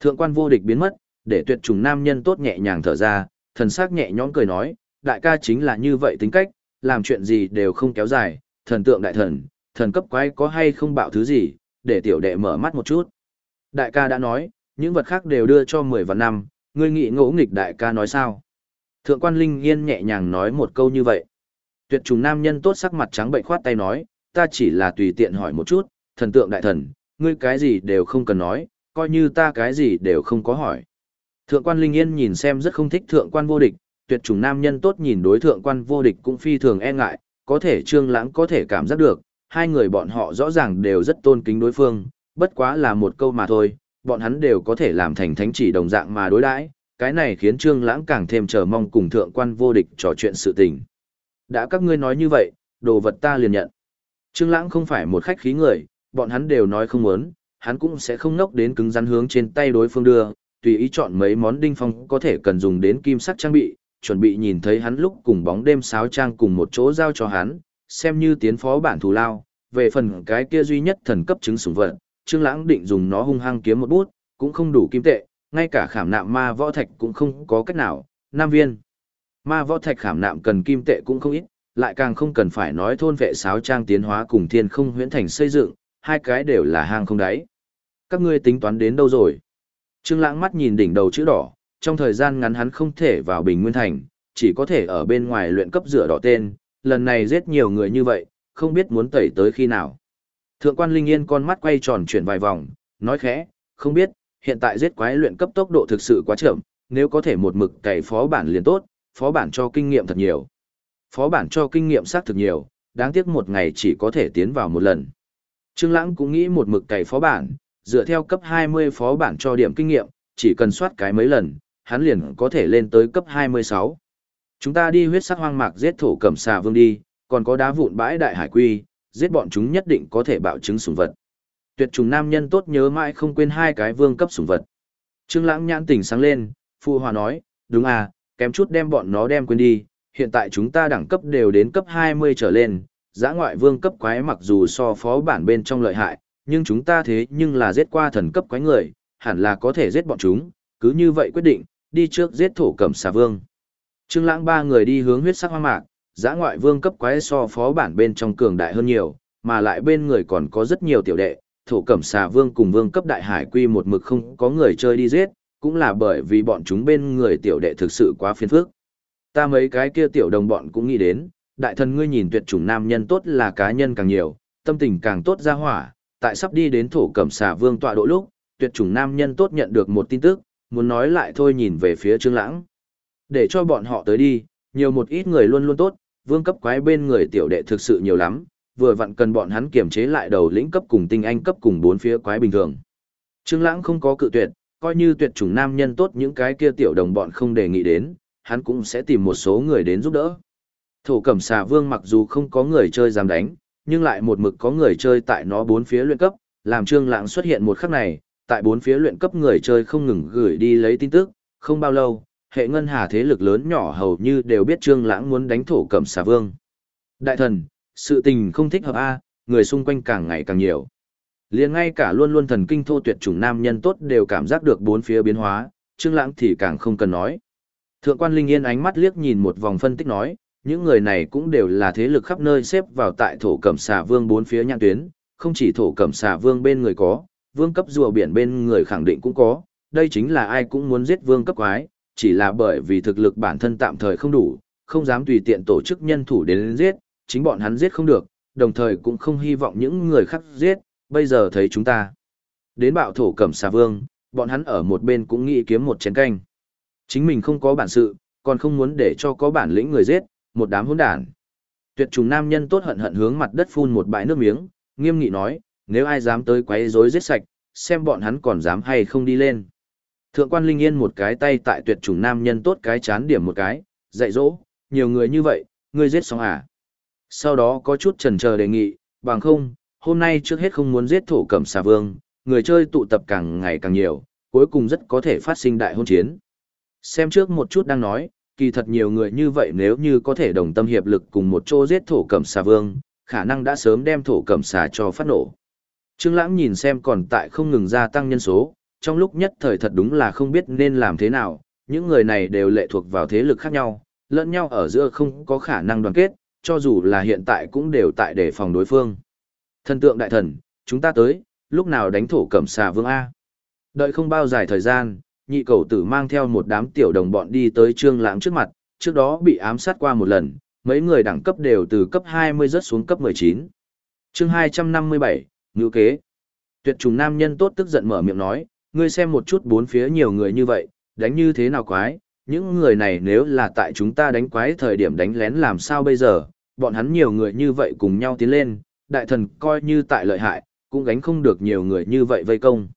Thượng quan vô địch biến mất, để tuyệt trùng nam nhân tốt nhẹ nhàng thở ra, thần sắc nhẹ nhõm cười nói, đại ca chính là như vậy tính cách, làm chuyện gì đều không kéo dài, thần tượng đại thần, thần cấp quái có hay không bạo thứ gì, để tiểu đệ mở mắt một chút. Đại ca đã nói, những vật khác đều đưa cho 10 vạn năm, ngươi nghĩ ngỗ nghịch đại ca nói sao? Thượng quan Linh Yên nhẹ nhàng nói một câu như vậy. Tuyệt trùng nam nhân tốt sắc mặt trắng bệnh khoát tay nói, ta chỉ là tùy tiện hỏi một chút, thần tượng đại thần, ngươi cái gì đều không cần nói, coi như ta cái gì đều không có hỏi. Thượng quan Linh Yên nhìn xem rất không thích thượng quan vô địch, tuyệt trùng nam nhân tốt nhìn đối thượng quan vô địch cũng phi thường e ngại, có thể trương lãng có thể cảm giác được, hai người bọn họ rõ ràng đều rất tôn kính đối phương, bất quá là một câu mà thôi, bọn hắn đều có thể làm thành thánh chỉ đồng dạng mà đối đãi, cái này khiến trương lãng càng thêm chờ mong cùng thượng quan vô địch trò chuyện sự tình. Đã các ngươi nói như vậy, đồ vật ta liền nhận. Trương lãng không phải một khách khí người, bọn hắn đều nói không muốn, hắn cũng sẽ không nốc đến cứng rắn hướng trên tay đối phương đưa, tùy ý chọn mấy món đinh phong có thể cần dùng đến kim sắc trang bị, chuẩn bị nhìn thấy hắn lúc cùng bóng đêm sáo trang cùng một chỗ giao cho hắn, xem như tiến phó bản thù lao, về phần cái kia duy nhất thần cấp chứng sủng vật, Trương Lãng định dùng nó hung hăng kiếm một bút, cũng không đủ kim tệ, ngay cả khảm nạm ma võ thạch cũng không có cách nào, nam viên. Ma võ thạch khảm nạm cần kim tệ cũng không ít, lại càng không cần phải nói thôn vệ sáo trang tiến hóa cùng thiên không huyễn thành xây dựng, hai cái đều là hang không đáy. Các ngươi tính toán đến đâu rồi? Trương Lãng mắt nhìn đỉnh đầu chữ đỏ, trong thời gian ngắn hắn không thể vào Bình Nguyên thành, chỉ có thể ở bên ngoài luyện cấp rửa đỏ tên, lần này giết nhiều người như vậy, không biết muốn tẩy tới khi nào. Thượng quan Linh Yên con mắt quay tròn chuyển vài vòng, nói khẽ, không biết, hiện tại giết quái luyện cấp tốc độ thực sự quá chậm, nếu có thể một mực cày phó bản liền tốt, phó bản cho kinh nghiệm thật nhiều. Phó bản cho kinh nghiệm xác thực nhiều, đáng tiếc một ngày chỉ có thể tiến vào một lần. Trương Lãng cũng nghĩ một mực cày phó bản, dựa theo cấp 20 phó bản cho điểm kinh nghiệm, chỉ cần soát cái mấy lần, hắn liền có thể lên tới cấp 26. Chúng ta đi huyết sắc hoang mạc giết thổ cẩm xà vương đi, còn có đá vụn bãi đại hải quy, giết bọn chúng nhất định có thể bạo chứng sủng vật. Tuyệt trùng nam nhân tốt nhớ mãi không quên hai cái vương cấp sủng vật. Trương Lãng nhãn tỉnh sáng lên, phụ hòa nói, đúng à, kém chút đem bọn nó đem quên đi, hiện tại chúng ta đẳng cấp đều đến cấp 20 trở lên, giã ngoại vương cấp quái mặc dù so phó bản bên trong lợi hại, nhưng chúng ta thế nhưng là giết qua thần cấp quái người, hẳn là có thể giết bọn chúng, cứ như vậy quyết định, đi trước giết thổ cẩm xà vương. Trương Lãng ba người đi hướng huyết sắc hoang mạc, giã ngoại vương cấp quái so phó bản bên trong cường đại hơn nhiều, mà lại bên người còn có rất nhiều tiểu đệ, thổ cẩm xà vương cùng vương cấp đại hải quy một mực không có người chơi đi giết, cũng là bởi vì bọn chúng bên người tiểu đệ thực sự quá phiền phức. Ta mấy cái kia tiểu đồng bọn cũng nghĩ đến, đại thần ngươi nhìn tuyệt chủng nam nhân tốt là cá nhân càng nhiều, tâm tình càng tốt ra hỏa, tại sắp đi đến thổ cẩm xà vương tọa độ lúc, tuyệt chủng nam nhân tốt nhận được một tin tức, muốn nói lại thôi nhìn về phía Trương Lãng. Để cho bọn họ tới đi, nhiều một ít người luôn luôn tốt, vương cấp quái bên người tiểu đệ thực sự nhiều lắm, vừa vặn cần bọn hắn kiềm chế lại đầu lĩnh cấp cùng tinh anh cấp cùng bốn phía quái bình thường. Trương Lãng không có cự tuyệt, coi như tuyệt chủng nam nhân tốt những cái kia tiểu đồng bọn không đề nghị đến, hắn cũng sẽ tìm một số người đến giúp đỡ. Thổ Cẩm Xà Vương mặc dù không có người chơi dám đánh, nhưng lại một mực có người chơi tại nó bốn phía luyện cấp, làm Trương Lãng xuất hiện một khắc này, tại bốn phía luyện cấp người chơi không ngừng gửi đi lấy tin tức, không bao lâu, hệ ngân hà thế lực lớn nhỏ hầu như đều biết Trương Lãng muốn đánh Thổ Cẩm Xà Vương. Đại thần, sự tình không thích hợp a, người xung quanh càng ngày càng nhiều. Liền ngay cả luôn luôn thần kinh thô tuyệt chủng nam nhân tốt đều cảm giác được bốn phía biến hóa, Trương Lãng thì càng không cần nói. Thượng quan Linh Yên ánh mắt liếc nhìn một vòng phân tích nói, những người này cũng đều là thế lực khắp nơi xếp vào tại thổ cẩm xà vương bốn phía nhãn tuyến, không chỉ thổ cẩm xà vương bên người có, vương cấp rùa biển bên người khẳng định cũng có, đây chính là ai cũng muốn giết vương cấp quái, chỉ là bởi vì thực lực bản thân tạm thời không đủ, không dám tùy tiện tổ chức nhân thủ đến giết, chính bọn hắn giết không được, đồng thời cũng không hy vọng những người khác giết, bây giờ thấy chúng ta. Đến bạo thổ cẩm xà vương, bọn hắn ở một bên cũng nghĩ kiếm một chén canh. Chính mình không có bản sự, còn không muốn để cho có bản lĩnh người giết, một đám hỗn đản. Tuyệt trùng nam nhân tốt hận hận hướng mặt đất phun một bãi nước miếng, nghiêm nghị nói, nếu ai dám tới quấy rối giết sạch, xem bọn hắn còn dám hay không đi lên. Thượng quan Linh Yên một cái tay tại tuyệt trùng nam nhân tốt cái chán điểm một cái, dạy dỗ, nhiều người như vậy, ngươi giết xong à. Sau đó có chút chần chờ đề nghị, bằng không, hôm nay trước hết không muốn giết thổ cẩm xà vương, người chơi tụ tập càng ngày càng nhiều, cuối cùng rất có thể phát sinh đại hôn chiến. Xem trước một chút đang nói, kỳ thật nhiều người như vậy nếu như có thể đồng tâm hiệp lực cùng một chỗ giết thổ cẩm xà vương, khả năng đã sớm đem thổ cẩm xà cho phát nổ. Trương Lãng nhìn xem còn tại không ngừng gia tăng nhân số, trong lúc nhất thời thật đúng là không biết nên làm thế nào, những người này đều lệ thuộc vào thế lực khác nhau, lẫn nhau ở giữa không có khả năng đoàn kết, cho dù là hiện tại cũng đều tại để phòng đối phương. Thần tượng đại thần, chúng ta tới, lúc nào đánh thổ cẩm xà vương A. Đợi không bao dài thời gian, nhị cầu tử mang theo một đám tiểu đồng bọn đi tới trương lãng trước mặt, trước đó bị ám sát qua một lần, mấy người đẳng cấp đều từ cấp 20 rớt xuống cấp 19. Chương 257, ngữ kế. Tuyệt trùng nam nhân tốt tức giận mở miệng nói, ngươi xem một chút bốn phía nhiều người như vậy, đánh như thế nào quái, những người này nếu là tại chúng ta đánh quái thời điểm đánh lén làm sao bây giờ, bọn hắn nhiều người như vậy cùng nhau tiến lên, đại thần coi như tại lợi hại, cũng gánh không được nhiều người như vậy vây công.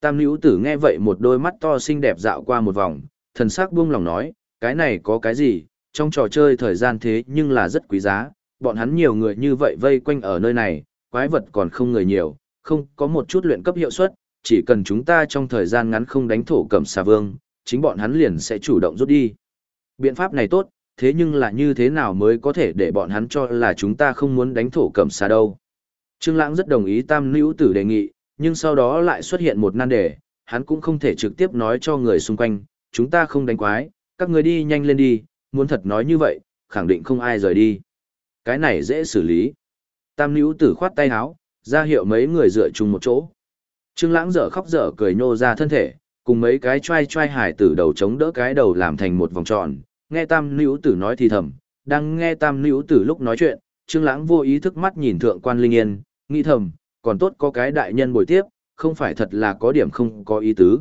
Tam nữ tử nghe vậy một đôi mắt to xinh đẹp dạo qua một vòng, thần sắc buông lòng nói, cái này có cái gì, trong trò chơi thời gian thế nhưng là rất quý giá, bọn hắn nhiều người như vậy vây quanh ở nơi này, quái vật còn không người nhiều, không có một chút luyện cấp hiệu suất, chỉ cần chúng ta trong thời gian ngắn không đánh thổ cẩm xà vương, chính bọn hắn liền sẽ chủ động rút đi. Biện pháp này tốt, thế nhưng là như thế nào mới có thể để bọn hắn cho là chúng ta không muốn đánh thổ cẩm xà đâu. Trương Lãng rất đồng ý tam nữ tử đề nghị, nhưng sau đó lại xuất hiện một nan đề, hắn cũng không thể trực tiếp nói cho người xung quanh, chúng ta không đánh quái, các người đi nhanh lên đi, muốn thật nói như vậy, khẳng định không ai rời đi. Cái này dễ xử lý. Tam nữ tử khoát tay áo, ra hiệu mấy người dựa chung một chỗ. Trương Lãng dở khóc dở cười nhô ra thân thể, cùng mấy cái trai trai hải tử đầu chống đỡ cái đầu làm thành một vòng tròn, nghe tam nữ tử nói thì thầm, đang nghe tam nữ tử lúc nói chuyện, Trương Lãng vô ý thức mắt nhìn thượng quan Linh Yên, nghĩ thầm, còn tốt có cái đại nhân bồi tiếp, không phải thật là có điểm không có ý tứ.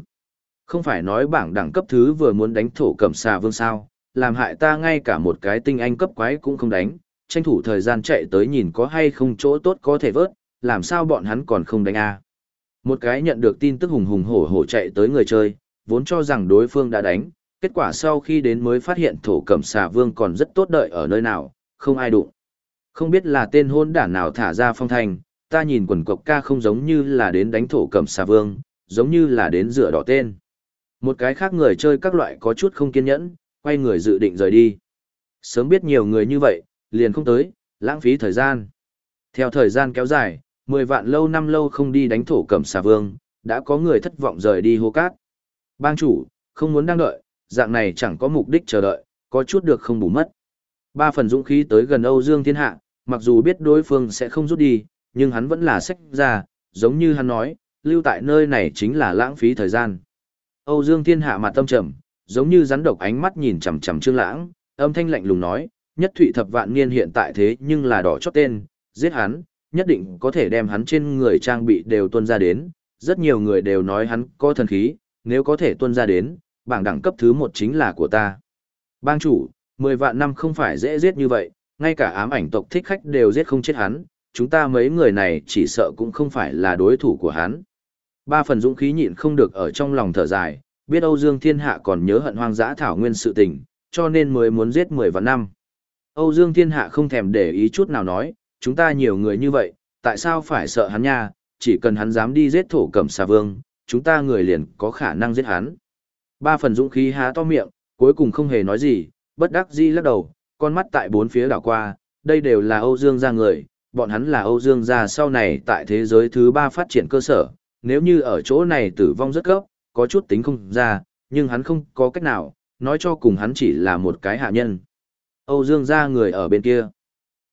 Không phải nói bảng đẳng cấp thứ vừa muốn đánh thổ cẩm xà vương sao, làm hại ta ngay cả một cái tinh anh cấp quái cũng không đánh, tranh thủ thời gian chạy tới nhìn có hay không chỗ tốt có thể vớt, làm sao bọn hắn còn không đánh a Một cái nhận được tin tức hùng hùng hổ hổ chạy tới người chơi, vốn cho rằng đối phương đã đánh, kết quả sau khi đến mới phát hiện thổ cẩm xà vương còn rất tốt đợi ở nơi nào, không ai đụng. Không biết là tên hôn đản nào thả ra phong thanh, ta nhìn quần cộc ca không giống như là đến đánh thổ cẩm xà vương, giống như là đến rửa đỏ tên. Một cái khác người chơi các loại có chút không kiên nhẫn, quay người dự định rời đi. Sớm biết nhiều người như vậy, liền không tới, lãng phí thời gian. Theo thời gian kéo dài, 10 vạn lâu năm lâu không đi đánh thổ cẩm xà vương, đã có người thất vọng rời đi hô cát. Bang chủ, không muốn đang đợi, dạng này chẳng có mục đích chờ đợi, có chút được không bù mất. Ba phần dũng khí tới gần Âu Dương Thiên Hạ, mặc dù biết đối phương sẽ không rút đi, nhưng hắn vẫn là sách ra, giống như hắn nói, lưu tại nơi này chính là lãng phí thời gian. Âu Dương Thiên Hạ mặt tâm trầm, giống như rắn độc ánh mắt nhìn chằm chằm Trương Lãng, âm thanh lạnh lùng nói, nhất thụy thập vạn niên hiện tại thế nhưng là đỏ chót tên, giết hắn, nhất định có thể đem hắn trên người trang bị đều tuân ra đến, rất nhiều người đều nói hắn có thần khí, nếu có thể tuân ra đến, bảng đẳng cấp thứ một chính là của ta. Bang chủ, 10 vạn năm không phải dễ giết như vậy, ngay cả ám ảnh tộc thích khách đều giết không chết hắn, chúng ta mấy người này chỉ sợ cũng không phải là đối thủ của hắn. Ba phần dũng khí nhịn không được ở trong lòng thở dài, biết Âu Dương Thiên Hạ còn nhớ hận hoang dã thảo nguyên sự tình, cho nên mới muốn giết 10 và năm. Âu Dương Thiên Hạ không thèm để ý chút nào nói, chúng ta nhiều người như vậy, tại sao phải sợ hắn nha, chỉ cần hắn dám đi giết thổ cẩm xà vương, chúng ta người liền có khả năng giết hắn. Ba phần dũng khí há to miệng, cuối cùng không hề nói gì, bất đắc dĩ lắc đầu, con mắt tại bốn phía đảo qua, đây đều là Âu Dương ra người, bọn hắn là Âu Dương gia sau này tại thế giới thứ ba phát triển cơ sở, nếu như ở chỗ này tử vong rất gấp, có chút tính không ra, nhưng hắn không có cách nào, nói cho cùng hắn chỉ là một cái hạ nhân. Âu Dương gia người ở bên kia.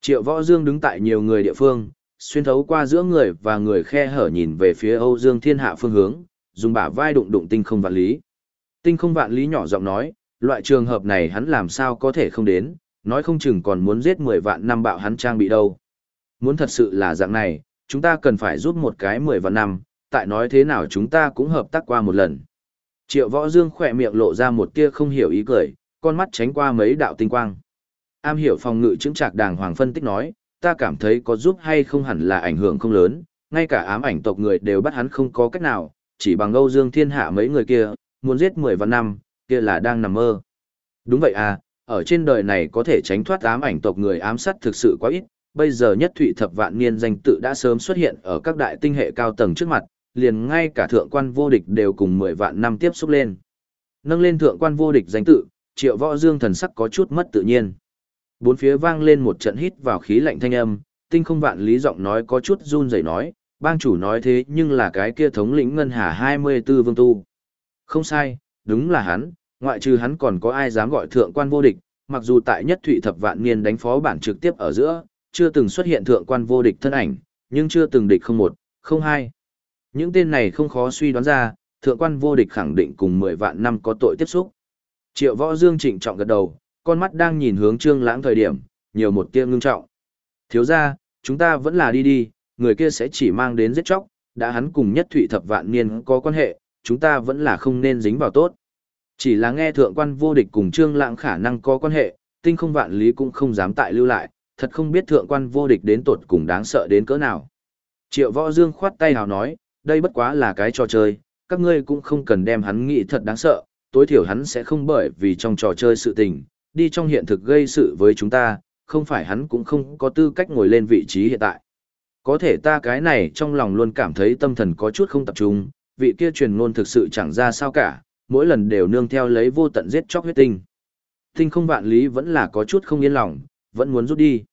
Triệu Võ Dương đứng tại nhiều người địa phương, xuyên thấu qua giữa người và người khe hở nhìn về phía Âu Dương Thiên Hạ phương hướng, dùng bả vai đụng đụng tinh không vạn lý. Tinh không vạn lý nhỏ giọng nói, loại trường hợp này hắn làm sao có thể không đến, nói không chừng còn muốn giết 10 vạn năm bạo hắn trang bị đâu. Muốn thật sự là dạng này, chúng ta cần phải giúp một cái 10 vạn năm, tại nói thế nào chúng ta cũng hợp tác qua một lần. Triệu võ dương khỏe miệng lộ ra một tia không hiểu ý cười, con mắt tránh qua mấy đạo tinh quang. Am hiểu phòng ngự chứng trạc đàng hoàng phân tích nói, ta cảm thấy có giúp hay không hẳn là ảnh hưởng không lớn, ngay cả ám ảnh tộc người đều bắt hắn không có cách nào, chỉ bằng Âu Dương Thiên Hạ mấy người kia, muốn giết 10 vạn năm, kia là đang nằm mơ. Đúng vậy à, ở trên đời này có thể tránh thoát ám ảnh tộc người ám sát thực sự quá ít, bây giờ nhất thụy thập vạn niên danh tự đã sớm xuất hiện ở các đại tinh hệ cao tầng trước mặt, liền ngay cả thượng quan vô địch đều cùng 10 vạn năm tiếp xúc lên. Nâng lên thượng quan vô địch danh tự, triệu võ dương thần sắc có chút mất tự nhiên. Bốn phía vang lên một trận hít vào khí lạnh thanh âm, tinh không vạn lý giọng nói có chút run rẩy nói, bang chủ nói thế nhưng là cái kia thống lĩnh ngân hà 24 vương tu. Không sai, đúng là hắn, ngoại trừ hắn còn có ai dám gọi thượng quan vô địch, mặc dù tại nhất thụy thập vạn niên đánh phó bản trực tiếp ở giữa, chưa từng xuất hiện thượng quan vô địch thân ảnh, nhưng chưa từng địch không một, không hai. Những tên này không khó suy đoán ra, thượng quan vô địch khẳng định cùng 10 vạn năm có tội tiếp xúc. Triệu võ dương trịnh trọng gật đầu, con mắt đang nhìn hướng trương lãng thời điểm, nhiều một tia ngưng trọng. Thiếu ra, chúng ta vẫn là đi đi, người kia sẽ chỉ mang đến giết chóc, đã hắn cùng nhất thụy thập vạn niên có quan hệ, chúng ta vẫn là không nên dính vào tốt. Chỉ là nghe thượng quan vô địch cùng trương lãng khả năng có quan hệ, tinh không vạn lý cũng không dám tại lưu lại, thật không biết thượng quan vô địch đến tột cùng đáng sợ đến cỡ nào. Triệu võ dương khoát tay hào nói, đây bất quá là cái trò chơi, các ngươi cũng không cần đem hắn nghĩ thật đáng sợ, tối thiểu hắn sẽ không bởi vì trong trò chơi sự tình, đi trong hiện thực gây sự với chúng ta, không phải hắn cũng không có tư cách ngồi lên vị trí hiện tại. Có thể ta cái này trong lòng luôn cảm thấy tâm thần có chút không tập trung, vị kia truyền ngôn thực sự chẳng ra sao cả, mỗi lần đều nương theo lấy vô tận giết chóc huyết tinh. Tinh không vạn lý vẫn là có chút không yên lòng, vẫn muốn rút đi.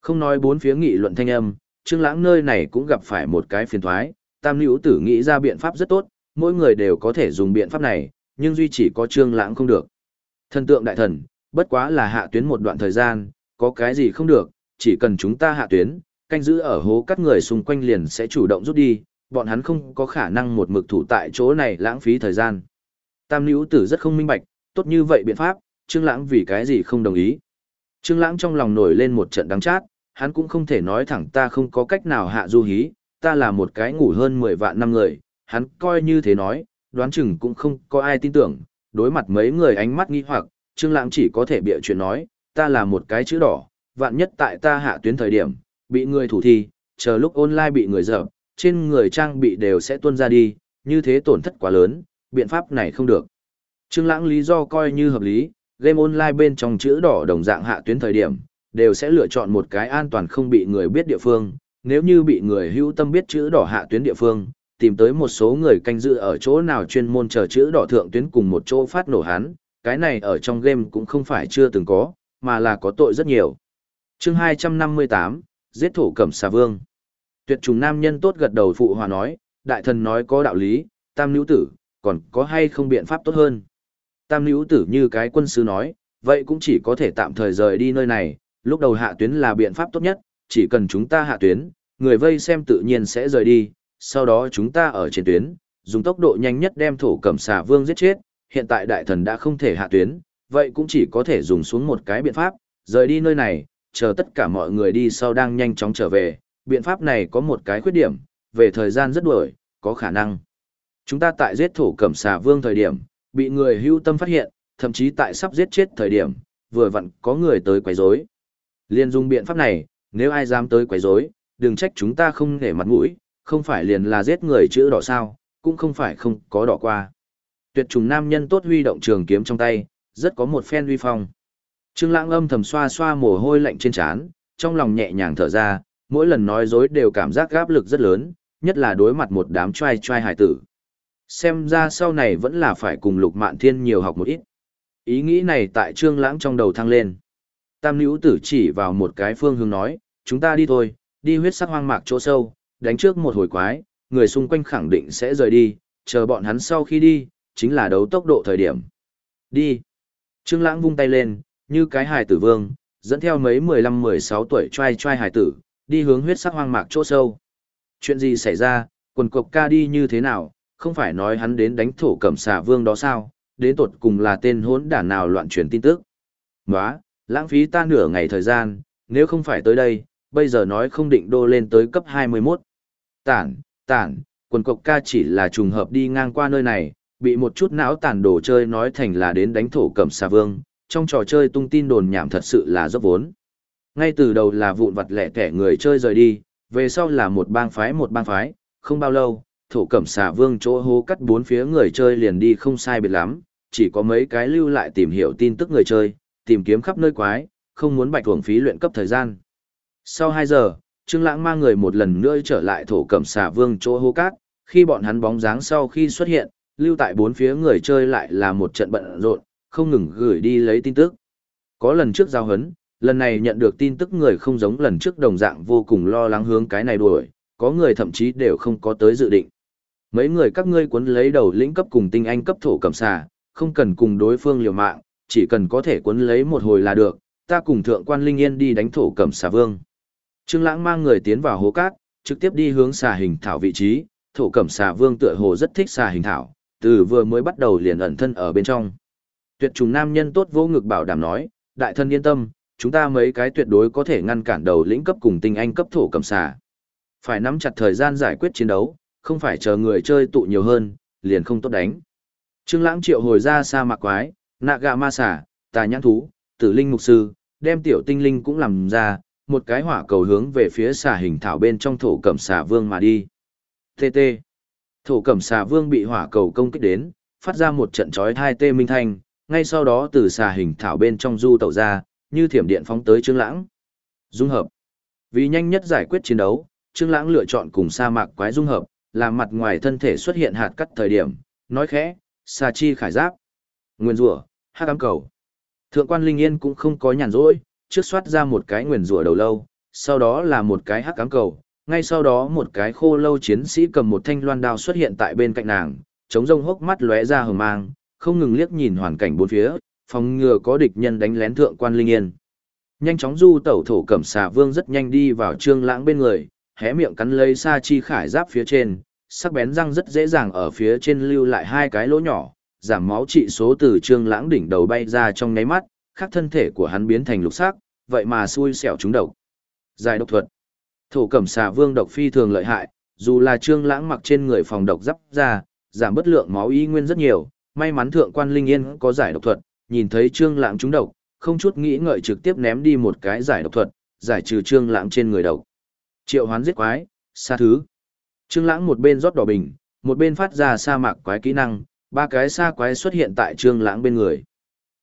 Không nói bốn phía nghị luận thanh âm, Trương Lãng nơi này cũng gặp phải một cái phiền toái, Tam Nữu Tử nghĩ ra biện pháp rất tốt, mỗi người đều có thể dùng biện pháp này, nhưng duy chỉ có Trương Lãng không được. Thần tượng đại thần, bất quá là hạ tuyến một đoạn thời gian, có cái gì không được, chỉ cần chúng ta hạ tuyến, canh giữ ở hố cắt người xung quanh liền sẽ chủ động rút đi, bọn hắn không có khả năng một mực thủ tại chỗ này lãng phí thời gian. Tam Nữu Tử rất không minh bạch, tốt như vậy biện pháp, Trương Lãng vì cái gì không đồng ý. Trương Lãng trong lòng nổi lên một trận đắng chát, hắn cũng không thể nói thẳng ta không có cách nào hạ du hí, ta là một cái ngủ hơn 10 vạn năm người, hắn coi như thế nói, đoán chừng cũng không có ai tin tưởng, đối mặt mấy người ánh mắt nghi hoặc, Trương Lãng chỉ có thể bịa chuyện nói, ta là một cái chữ đỏ, vạn nhất tại ta hạ tuyến thời điểm, bị người thủ thi, chờ lúc online bị người dập, trên người trang bị đều sẽ tuôn ra đi, như thế tổn thất quá lớn, biện pháp này không được. Trương Lãng lý do coi như hợp lý, game online bên trong chữ đỏ đồng dạng hạ tuyến thời điểm, đều sẽ lựa chọn một cái an toàn không bị người biết địa phương, nếu như bị người hữu tâm biết chữ đỏ hạ tuyến địa phương, tìm tới một số người canh giữ ở chỗ nào chuyên môn chờ chữ đỏ thượng tuyến cùng một chỗ phát nổ hắn, cái này ở trong game cũng không phải chưa từng có, mà là có tội rất nhiều. chương 258, giết thổ cẩm xà vương. Tuyệt trùng nam nhân tốt gật đầu phụ hòa nói, đại thần nói có đạo lý, tam nữ tử, còn có hay không biện pháp tốt hơn. Tam nữ tử như cái quân sư nói, vậy cũng chỉ có thể tạm thời rời đi nơi này, lúc đầu hạ tuyến là biện pháp tốt nhất, chỉ cần chúng ta hạ tuyến, người vây xem tự nhiên sẽ rời đi, sau đó chúng ta ở trên tuyến, dùng tốc độ nhanh nhất đem thổ cẩm xà vương giết chết, hiện tại đại thần đã không thể hạ tuyến, vậy cũng chỉ có thể dùng xuống một cái biện pháp, rời đi nơi này, chờ tất cả mọi người đi sau đang nhanh chóng trở về, biện pháp này có một cái khuyết điểm, về thời gian rất đuổi, có khả năng. Chúng ta tại giết thổ cẩm xà vương thời điểm, bị người hưu tâm phát hiện, thậm chí tại sắp giết chết thời điểm, vừa vặn có người tới quấy rối. Liên dùng biện pháp này, nếu ai dám tới quấy rối, đừng trách chúng ta không để mặt mũi, không phải liền là giết người chữ đỏ sao, cũng không phải không có đỏ qua. Tuyệt trùng nam nhân tốt huy động trường kiếm trong tay, rất có một phen uy phong. Trương Lãng âm thầm xoa xoa mồ hôi lạnh trên trán, trong lòng nhẹ nhàng thở ra, mỗi lần nói dối đều cảm giác áp lực rất lớn, nhất là đối mặt một đám trai trai hải tử. Xem ra sau này vẫn là phải cùng Lục Mạn Thiên nhiều học một ít. Ý nghĩ này tại Trương Lãng trong đầu thăng lên. Tam Nữu Tử chỉ vào một cái phương hướng nói, chúng ta đi thôi, đi huyết sắc hoang mạc chỗ sâu, đánh trước một hồi quái, người xung quanh khẳng định sẽ rời đi, chờ bọn hắn sau khi đi, chính là đấu tốc độ thời điểm. Đi. Trương Lãng vung tay lên, như cái hài tử vương, dẫn theo mấy 15-16 tuổi trai trai hài tử, đi hướng huyết sắc hoang mạc chỗ sâu. Chuyện gì xảy ra, quần cộc ca đi như thế nào, không phải nói hắn đến đánh thổ cẩm xà vương đó sao, đến tột cùng là tên hỗn đản nào loạn truyền tin tức. Nóa, lãng phí ta nửa ngày thời gian, nếu không phải tới đây, bây giờ nói không định đô lên tới cấp 21. Tản, tản, quần cộc ca chỉ là trùng hợp đi ngang qua nơi này, bị một chút não tàn đồ chơi nói thành là đến đánh thổ cẩm xà vương, trong trò chơi tung tin đồn nhảm thật sự là dốc vốn. Ngay từ đầu là vụn vặt lẻ tẻ người chơi rời đi, về sau là một bang phái một bang phái, không bao lâu, thổ cẩm xà vương chỗ hố cắt bốn phía người chơi liền đi không sai biệt lắm, chỉ có mấy cái lưu lại tìm hiểu tin tức người chơi, tìm kiếm khắp nơi quái, không muốn bạch thuồng phí luyện cấp thời gian. Sau 2 giờ, Trương Lãng mang người một lần nữa trở lại thổ cẩm xà vương chỗ hố cát, khi bọn hắn bóng dáng sau khi xuất hiện, lưu tại bốn phía người chơi lại là một trận bận rộn, không ngừng gửi đi lấy tin tức. Có lần trước giao hấn, lần này nhận được tin tức người không giống lần trước đồng dạng vô cùng lo lắng hướng cái này đuổi, có người thậm chí đều không có tới dự định. Mấy người các ngươi cuốn lấy đầu lĩnh cấp cùng tinh anh cấp thổ cẩm xà, không cần cùng đối phương liều mạng, chỉ cần có thể cuốn lấy một hồi là được, ta cùng thượng quan linh yên đi đánh thổ cẩm xà vương. Trương Lãng mang người tiến vào hố cát, trực tiếp đi hướng xà hình thảo vị trí, thổ cẩm xà vương tựa hồ rất thích xà hình thảo, từ vừa mới bắt đầu liền ẩn thân ở bên trong. Tuyệt trùng nam nhân tốt vô ngực bảo đảm nói, đại thân yên tâm, chúng ta mấy cái tuyệt đối có thể ngăn cản đầu lĩnh cấp cùng tinh anh cấp thổ cẩm xà. Phải nắm chặt thời gian giải quyết chiến đấu, không phải chờ người chơi tụ nhiều hơn, liền không tốt đánh. Trương Lãng triệu hồi ra sa mạc quái, nạ gà ma xà, tà nhãn thú, tử linh mục sư, đem tiểu tinh linh cũng làm ra, một cái hỏa cầu hướng về phía xà hình thảo bên trong thổ cẩm xà vương mà đi. TT. Thổ cẩm xà vương bị hỏa cầu công kích đến, phát ra một trận chói tai tê minh thanh, ngay sau đó từ xà hình thảo bên trong du tẩu ra, như thiểm điện phóng tới Trương Lãng. Dung hợp. Vì nhanh nhất giải quyết chiến đấu, Trương Lãng lựa chọn cùng sa mạc quái dung hợp, làm mặt ngoài thân thể xuất hiện hạt cắt thời điểm, nói khẽ, xà chi khải giáp." Nguyên rủa, hắc ám cầu. Thượng quan Linh Yên cũng không có nhàn rỗi, trước soát ra một cái nguyên rủa đầu lâu, sau đó là một cái hắc ám cầu, ngay sau đó một cái khô lâu chiến sĩ cầm một thanh loan đao xuất hiện tại bên cạnh nàng, chống rông hốc mắt lóe ra hờ mang, không ngừng liếc nhìn hoàn cảnh bốn phía, phòng ngừa có địch nhân đánh lén thượng quan linh yên. Nhanh chóng du tẩu thổ cẩm xà vương rất nhanh đi vào trương lãng bên người, hé miệng cắn lấy sa chi khải giáp phía trên, sắc bén răng rất dễ dàng ở phía trên lưu lại hai cái lỗ nhỏ, giảm máu trị số từ trương lãng đỉnh đầu bay ra trong nháy mắt, khắc thân thể của hắn biến thành lục sắc, vậy mà xui xẻo trúng độc. Giải độc thuật. Thổ cẩm xà vương độc phi thường lợi hại, dù là trương lãng mặc trên người phòng độc giáp ra, giảm bất lượng máu y nguyên rất nhiều, may mắn thượng quan linh yên có giải độc thuật, nhìn thấy trương lãng trúng độc, không chút nghĩ ngợi trực tiếp ném đi một cái giải độc thuật, giải trừ trương lãng trên người độc. Triệu hoán giết quái, xa thứ. Trương lãng một bên rót đỏ bình, một bên phát ra sa mạc quái kỹ năng, ba cái sa quái xuất hiện tại trương lãng bên người.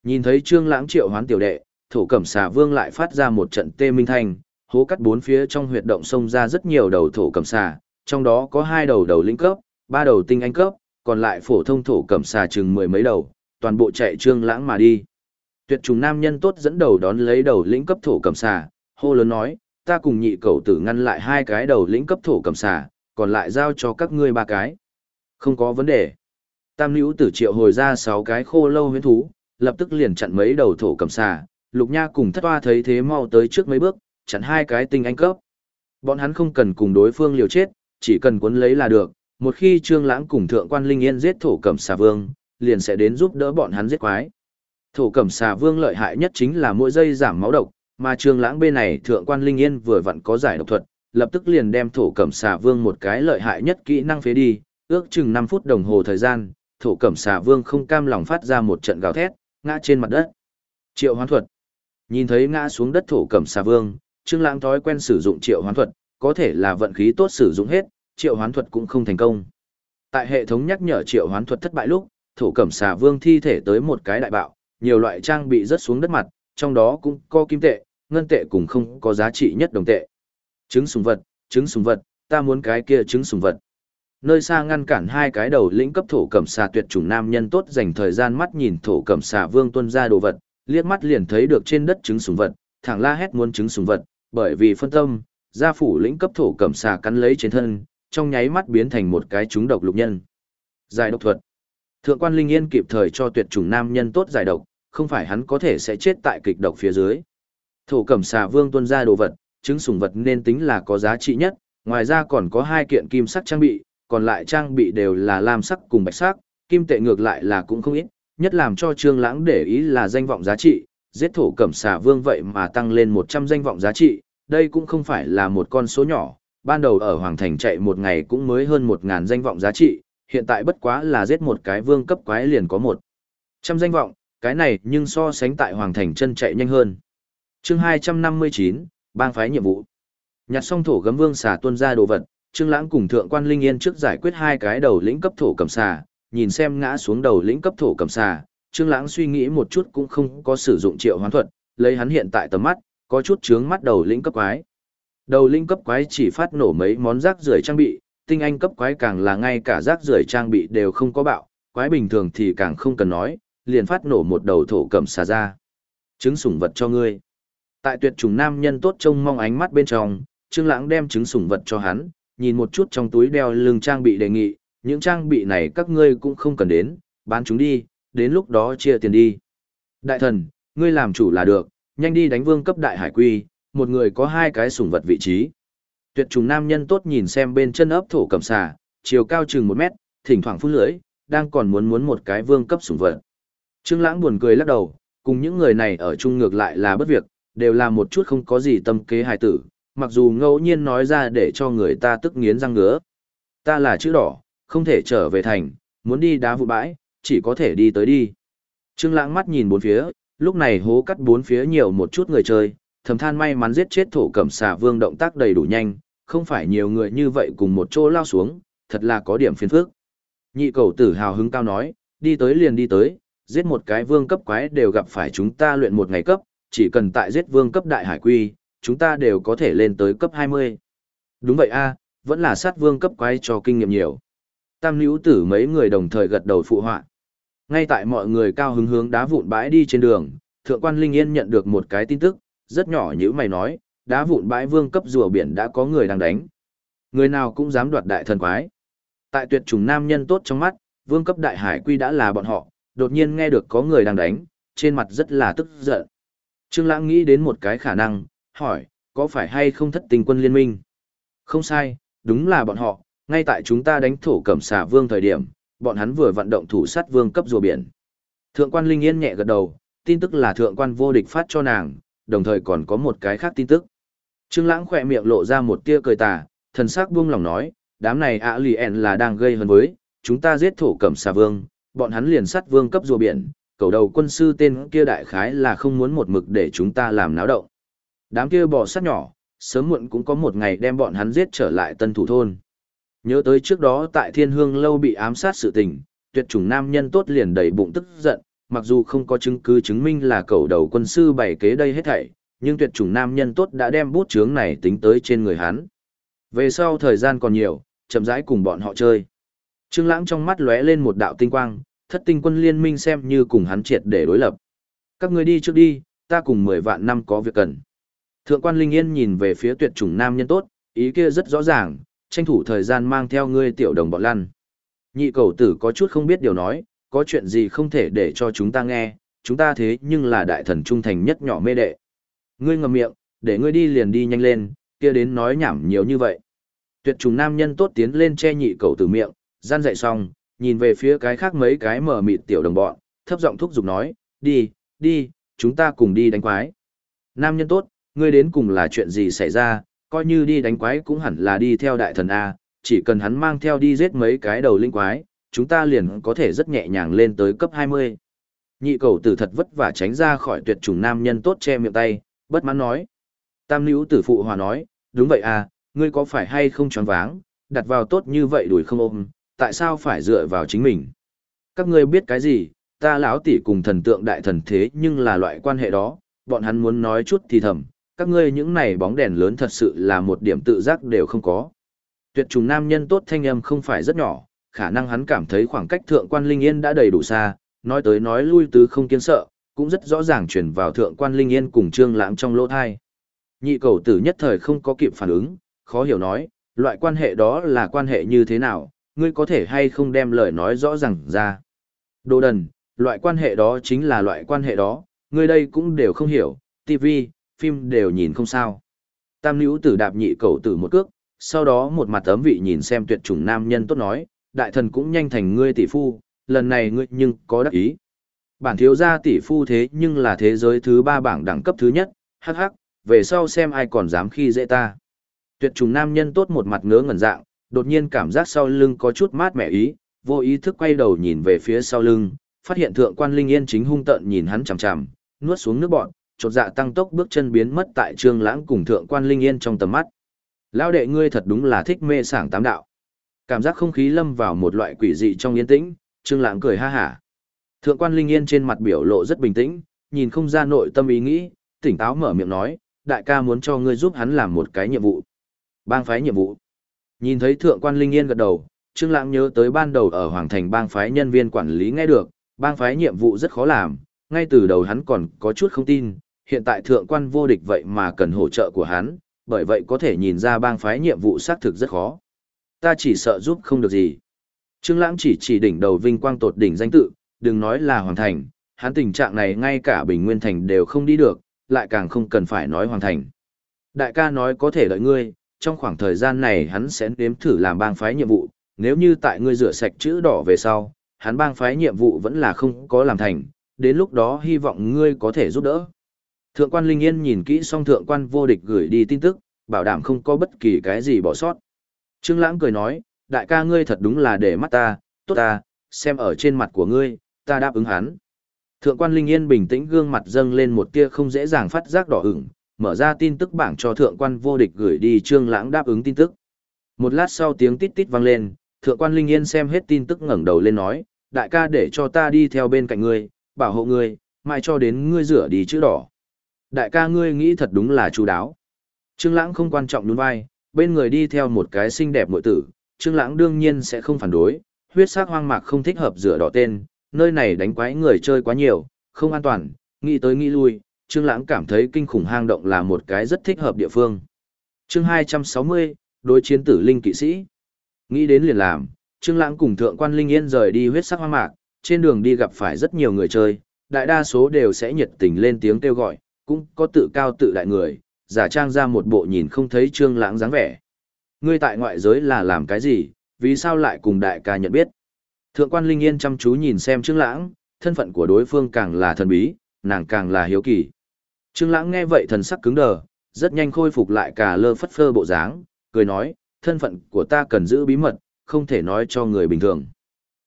Nhìn thấy trương lãng triệu hoán tiểu đệ, thổ cẩm xà vương lại phát ra một trận tê minh thanh, hố cắt bốn phía trong huyệt động xông ra rất nhiều đầu thổ cẩm xà, trong đó có hai đầu đầu linh cấp, ba đầu tinh anh cấp, còn lại phổ thông thổ cẩm xà chừng mười mấy đầu, toàn bộ chạy trương lãng mà đi. Tuyệt trùng nam nhân tốt dẫn đầu đón lấy đầu lĩnh cấp thổ cẩm xà, hô lớn nói, ta cùng nhị cậu tử ngăn lại hai cái đầu lĩnh cấp thổ cẩm xà, còn lại giao cho các ngươi ba cái. Không có vấn đề. Tam nữ tử triệu hồi ra sáu cái khô lâu huyến thú, lập tức liền chặn mấy đầu thổ cẩm xà, lục nha cùng thất toa thấy thế mau tới trước mấy bước, chặn hai cái tinh anh cấp. Bọn hắn không cần cùng đối phương liều chết, chỉ cần cuốn lấy là được, một khi Trương Lãng cùng Thượng quan Linh Yên giết thổ cẩm xà vương, liền sẽ đến giúp đỡ bọn hắn giết quái. Thổ cẩm xà vương lợi hại nhất chính là mỗi giây giảm máu độc, mà Trương Lãng bên này Thượng quan Linh Yên vừa vặn có giải độc thuật, lập tức liền đem thổ cẩm xà vương một cái lợi hại nhất kỹ năng phế đi, ước chừng 5 phút đồng hồ thời gian, thổ cẩm xà vương không cam lòng phát ra một trận gào thét, ngã trên mặt đất. Triệu hoán thuật. Nhìn thấy ngã xuống đất thổ cẩm xà vương, Trương Lãng thói quen sử dụng triệu hoán thuật, có thể là vận khí tốt sử dụng hết, triệu hoán thuật cũng không thành công. Tại hệ thống nhắc nhở triệu hoán thuật thất bại lúc, thổ cẩm xà vương thi thể tới một cái đại bạo, nhiều loại trang bị rớt xuống đất mặt, trong đó cũng có kim tệ, ngân tệ cùng không có giá trị nhất đồng tệ. Trứng sùng vật, trứng sùng vật, ta muốn cái kia trứng sùng vật. Nơi xa ngăn cản hai cái đầu lĩnh cấp thổ cẩm xà tuyệt chủng nam nhân tốt dành thời gian mắt nhìn thổ cẩm xà vương tuân ra đồ vật, liếc mắt liền thấy được trên đất trứng sùng vật, thẳng la hét muốn trứng sùng vật, bởi vì phân tâm, gia phủ lĩnh cấp thổ cẩm xà cắn lấy trên thân, trong nháy mắt biến thành một cái trúng độc lục nhân. Giải độc thuật. Thượng quan Linh Yên kịp thời cho tuyệt chủng nam nhân tốt giải độc, không phải hắn có thể sẽ chết tại kịch độc phía dưới. Thổ cẩm xà vương tuân ra đồ vật, trứng sủng vật nên tính là có giá trị nhất, ngoài ra còn có hai kiện kim sắc trang bị, còn lại trang bị đều là lam sắc cùng bạch sắc, kim tệ ngược lại là cũng không ít, nhất làm cho Trương Lãng để ý là danh vọng giá trị, giết thổ cẩm xà vương vậy mà tăng lên 100 danh vọng giá trị, đây cũng không phải là một con số nhỏ, ban đầu ở Hoàng Thành chạy một ngày cũng mới hơn 1000 danh vọng giá trị, hiện tại bất quá là giết một cái vương cấp quái liền có một trăm danh vọng, cái này nhưng so sánh tại Hoàng Thành chân chạy nhanh hơn. Chương 259, bang phái nhiệm vụ. Nhặt xong thổ gấm vương xà tuân ra đồ vật, Trương Lãng cùng Thượng quan Linh Yên trước giải quyết hai cái đầu lĩnh cấp thổ cầm xà, nhìn xem ngã xuống đầu lĩnh cấp thổ cầm xà, Trương Lãng suy nghĩ một chút cũng không có sử dụng triệu hoán thuật, lấy hắn hiện tại tầm mắt, có chút chướng mắt đầu lĩnh cấp quái. Đầu lĩnh cấp quái chỉ phát nổ mấy món rác rưởi trang bị, tinh anh cấp quái càng là ngay cả rác rưởi trang bị đều không có bạo, quái bình thường thì càng không cần nói, liền phát nổ một đầu thổ cầm xà ra. Trứng sủng vật cho ngươi. Tại tuyệt chủng nam nhân tốt trông mong ánh mắt bên trong, Trương Lãng đem trứng sủng vật cho hắn, nhìn một chút trong túi đeo lưng trang bị đề nghị, những trang bị này các ngươi cũng không cần đến, bán chúng đi, đến lúc đó chia tiền đi. Đại thần, ngươi làm chủ là được, nhanh đi đánh vương cấp đại hải quy, một người có hai cái sủng vật vị trí. Tuyệt trùng nam nhân tốt nhìn xem bên chân ấp thổ cầm xà, chiều cao chừng một mét, thỉnh thoảng phun lưỡi, đang còn muốn muốn một cái vương cấp sủng vật. Trương Lãng buồn cười lắc đầu, cùng những người này ở chung ngược lại là bất việc, đều là một chút không có gì tâm kế hài tử, mặc dù ngẫu nhiên nói ra để cho người ta tức nghiến răng ngứa. Ta là chữ đỏ, không thể trở về thành, muốn đi đá vụ bãi, chỉ có thể đi tới đi. Trương Lãng mắt nhìn bốn phía, lúc này hố cắt bốn phía nhiều một chút người chơi, thầm than may mắn giết chết thổ cẩm xà vương động tác đầy đủ nhanh, không phải nhiều người như vậy cùng một chỗ lao xuống, thật là có điểm phiền phức. Nhị cầu tử hào hứng cao nói, đi tới liền đi tới, giết một cái vương cấp quái đều gặp phải chúng ta luyện một ngày cấp, chỉ cần tại giết vương cấp đại hải quy, chúng ta đều có thể lên tới cấp 20. Đúng vậy a, vẫn là sát vương cấp quái cho kinh nghiệm nhiều. Tam nữ tử mấy người đồng thời gật đầu phụ họa. Ngay tại mọi người cao hứng hướng đá vụn bãi đi trên đường, thượng quan Linh Yên nhận được một cái tin tức, rất nhỏ như mày nói, đá vụn bãi vương cấp rùa biển đã có người đang đánh. Người nào cũng dám đoạt đại thần quái. Tại tuyệt chủng nam nhân tốt trong mắt, vương cấp đại hải quy đã là bọn họ, đột nhiên nghe được có người đang đánh, trên mặt rất là tức giận. Trương Lãng nghĩ đến một cái khả năng, hỏi, có phải hay không thất tình quân liên minh? Không sai, đúng là bọn họ, ngay tại chúng ta đánh thổ cẩm xà vương thời điểm, bọn hắn vừa vận động thủ sát vương cấp rùa biển. Thượng quan Linh Yên nhẹ gật đầu, tin tức là thượng quan vô địch phát cho nàng, đồng thời còn có một cái khác tin tức. Trương Lãng khẽ miệng lộ ra một tia cười tà, thần sắc buông lòng nói, đám này ạ lì ẹn là đang gây hấn với, chúng ta giết thổ cẩm xà vương, bọn hắn liền sát vương cấp rùa biển, cầu đầu quân sư tên kia đại khái là không muốn một mực để chúng ta làm náo động. Đám kia bò sát nhỏ, sớm muộn cũng có một ngày đem bọn hắn giết trở lại tân thủ thôn. Nhớ tới trước đó tại thiên hương lâu bị ám sát sự tình, tuyệt chủng nam nhân tốt liền đầy bụng tức giận, mặc dù không có chứng cứ chứng minh là cầu đầu quân sư bày kế đây hết thảy, nhưng tuyệt chủng nam nhân tốt đã đem bút chướng này tính tới trên người hắn. Về sau thời gian còn nhiều, chậm rãi cùng bọn họ chơi. Trương Lãng trong mắt lóe lên một đạo tinh quang, thất tinh quân liên minh xem như cùng hắn triệt để đối lập. Các ngươi đi trước đi, ta cùng 10 vạn năm có việc cần. Thượng quan Linh Yên nhìn về phía tuyệt chủng nam nhân tốt, ý kia rất rõ ràng, tranh thủ thời gian mang theo ngươi tiểu đồng bọn lăn. Nhị cầu tử có chút không biết điều nói, có chuyện gì không thể để cho chúng ta nghe, chúng ta thế nhưng là đại thần trung thành nhất nhỏ mê đệ. Ngươi ngậm miệng, để ngươi đi liền đi nhanh lên, kia đến nói nhảm nhiều như vậy. Tuyệt trùng nam nhân tốt tiến lên che nhị cầu tử miệng, gian dạy xong, nhìn về phía cái khác mấy cái mở mịt tiểu đồng bọn, thấp giọng thúc giục nói, đi, đi, chúng ta cùng đi đánh quái. Nam nhân tốt, ngươi đến cùng là chuyện gì xảy ra, coi như đi đánh quái cũng hẳn là đi theo đại thần A, chỉ cần hắn mang theo đi giết mấy cái đầu linh quái, chúng ta liền có thể rất nhẹ nhàng lên tới cấp 20. Nhị cầu tử thật vất vả tránh ra khỏi tuyệt chủng nam nhân tốt che miệng tay, bất mãn nói. Tam nữ tử phụ hòa nói, đúng vậy à, ngươi có phải hay không choáng váng, đặt vào tốt như vậy đuổi không ôm, tại sao phải dựa vào chính mình? Các ngươi biết cái gì, ta lão tỷ cùng thần tượng đại thần thế nhưng là loại quan hệ đó, bọn hắn muốn nói chút thì thầm, các ngươi những này bóng đèn lớn thật sự là một điểm tự giác đều không có. Tuyệt trùng nam nhân tốt thanh âm không phải rất nhỏ, khả năng hắn cảm thấy khoảng cách thượng quan linh yên đã đầy đủ xa, nói tới nói lui tứ không kiên sợ, cũng rất rõ ràng chuyển vào thượng quan linh yên cùng trương lãng trong lỗ thai. Nhị cầu tử nhất thời không có kịp phản ứng, khó hiểu nói, loại quan hệ đó là quan hệ như thế nào, ngươi có thể hay không đem lời nói rõ ràng ra. Đồ đần, loại quan hệ đó chính là loại quan hệ đó, ngươi đây cũng đều không hiểu, TV, phim đều nhìn không sao. Tam nữ tử đạp nhị cầu tử một cước, sau đó một mặt ấm vị nhìn xem tuyệt chủng nam nhân tốt nói, đại thần cũng nhanh thành ngươi tỷ phu, lần này ngươi nhưng có đắc ý. Bản thiếu gia tỷ phu thế nhưng là thế giới thứ ba bảng đẳng cấp thứ nhất, hắc hắc, về sau xem ai còn dám khi dễ ta. Tuyệt trùng nam nhân tốt một mặt ngớ ngẩn dạng, đột nhiên cảm giác sau lưng có chút mát mẻ ý, vô ý thức quay đầu nhìn về phía sau lưng, phát hiện thượng quan linh yên chính hung tợn nhìn hắn chằm chằm, nuốt xuống nước bọn, chột dạ tăng tốc bước chân biến mất tại trương lãng cùng thượng quan linh yên trong tầm mắt. Lão đệ ngươi thật đúng là thích mê sảng tám đạo. Cảm giác không khí lâm vào một loại quỷ dị trong yên tĩnh, trương lãng cười ha hả. Thượng quan linh yên trên mặt biểu lộ rất bình tĩnh, nhìn không ra nội tâm ý nghĩ, tỉnh táo mở miệng nói, đại ca muốn cho ngươi giúp hắn làm một cái nhiệm vụ. Bang phái nhiệm vụ. Nhìn thấy thượng quan linh yên gật đầu, Trương Lãng nhớ tới ban đầu ở Hoàng Thành bang phái nhân viên quản lý nghe được, bang phái nhiệm vụ rất khó làm, ngay từ đầu hắn còn có chút không tin, hiện tại thượng quan vô địch vậy mà cần hỗ trợ của hắn, bởi vậy có thể nhìn ra bang phái nhiệm vụ xác thực rất khó. Ta chỉ sợ giúp không được gì. Trương Lãng chỉ chỉ đỉnh đầu vinh quang tột đỉnh danh tự, đừng nói là Hoàng Thành, hắn tình trạng này ngay cả Bình Nguyên Thành đều không đi được, lại càng không cần phải nói Hoàng Thành. Đại ca nói có thể đợi ngươi, trong khoảng thời gian này hắn sẽ nếm thử làm bang phái nhiệm vụ, nếu như tại ngươi rửa sạch chữ đỏ về sau, hắn bang phái nhiệm vụ vẫn là không có làm thành, đến lúc đó hy vọng ngươi có thể giúp đỡ. Thượng quan Linh Yên nhìn kỹ xong thượng quan vô địch gửi đi tin tức, bảo đảm không có bất kỳ cái gì bỏ sót. Trương Lãng cười nói, đại ca ngươi thật đúng là để mắt ta, tốt ta, xem ở trên mặt của ngươi, ta đáp ứng hắn. Thượng quan Linh Yên bình tĩnh gương mặt dâng lên một tia không dễ dàng phát giác đỏ ửng, mở ra tin tức bảng cho thượng quan vô địch gửi đi Trương Lãng đáp ứng tin tức. Một lát sau tiếng tít tít vang lên, thượng quan Linh Yên xem hết tin tức ngẩng đầu lên nói, đại ca để cho ta đi theo bên cạnh ngươi, bảo hộ ngươi, mai cho đến ngươi rửa đi chữ đỏ. Đại ca ngươi nghĩ thật đúng là chu đáo. Trương Lãng không quan trọng nhún vai, bên người đi theo một cái xinh đẹp muội tử, Trương Lãng đương nhiên sẽ không phản đối, huyết sắc hoang mạc không thích hợp rửa đỏ tên, nơi này đánh quái người chơi quá nhiều, không an toàn, nghĩ tới nghĩ lui, Trương Lãng cảm thấy kinh khủng hang động là một cái rất thích hợp địa phương. Chương 260, đối chiến tử linh kỵ sĩ. Nghĩ đến liền làm, Trương Lãng cùng Thượng quan Linh Yên rời đi huyết sắc hoang mạc, trên đường đi gặp phải rất nhiều người chơi, đại đa số đều sẽ nhiệt tình lên tiếng kêu gọi, cũng có tự cao tự đại người, giả trang ra một bộ nhìn không thấy Trương Lãng dáng vẻ. Ngươi tại ngoại giới là làm cái gì, vì sao lại cùng đại ca nhận biết? Thượng quan Linh Yên chăm chú nhìn xem Trương Lãng, thân phận của đối phương càng là thần bí, nàng càng là hiếu kỳ. Trương Lãng nghe vậy thần sắc cứng đờ, rất nhanh khôi phục lại cả lơ phất phơ bộ dáng, cười nói, thân phận của ta cần giữ bí mật, không thể nói cho người bình thường.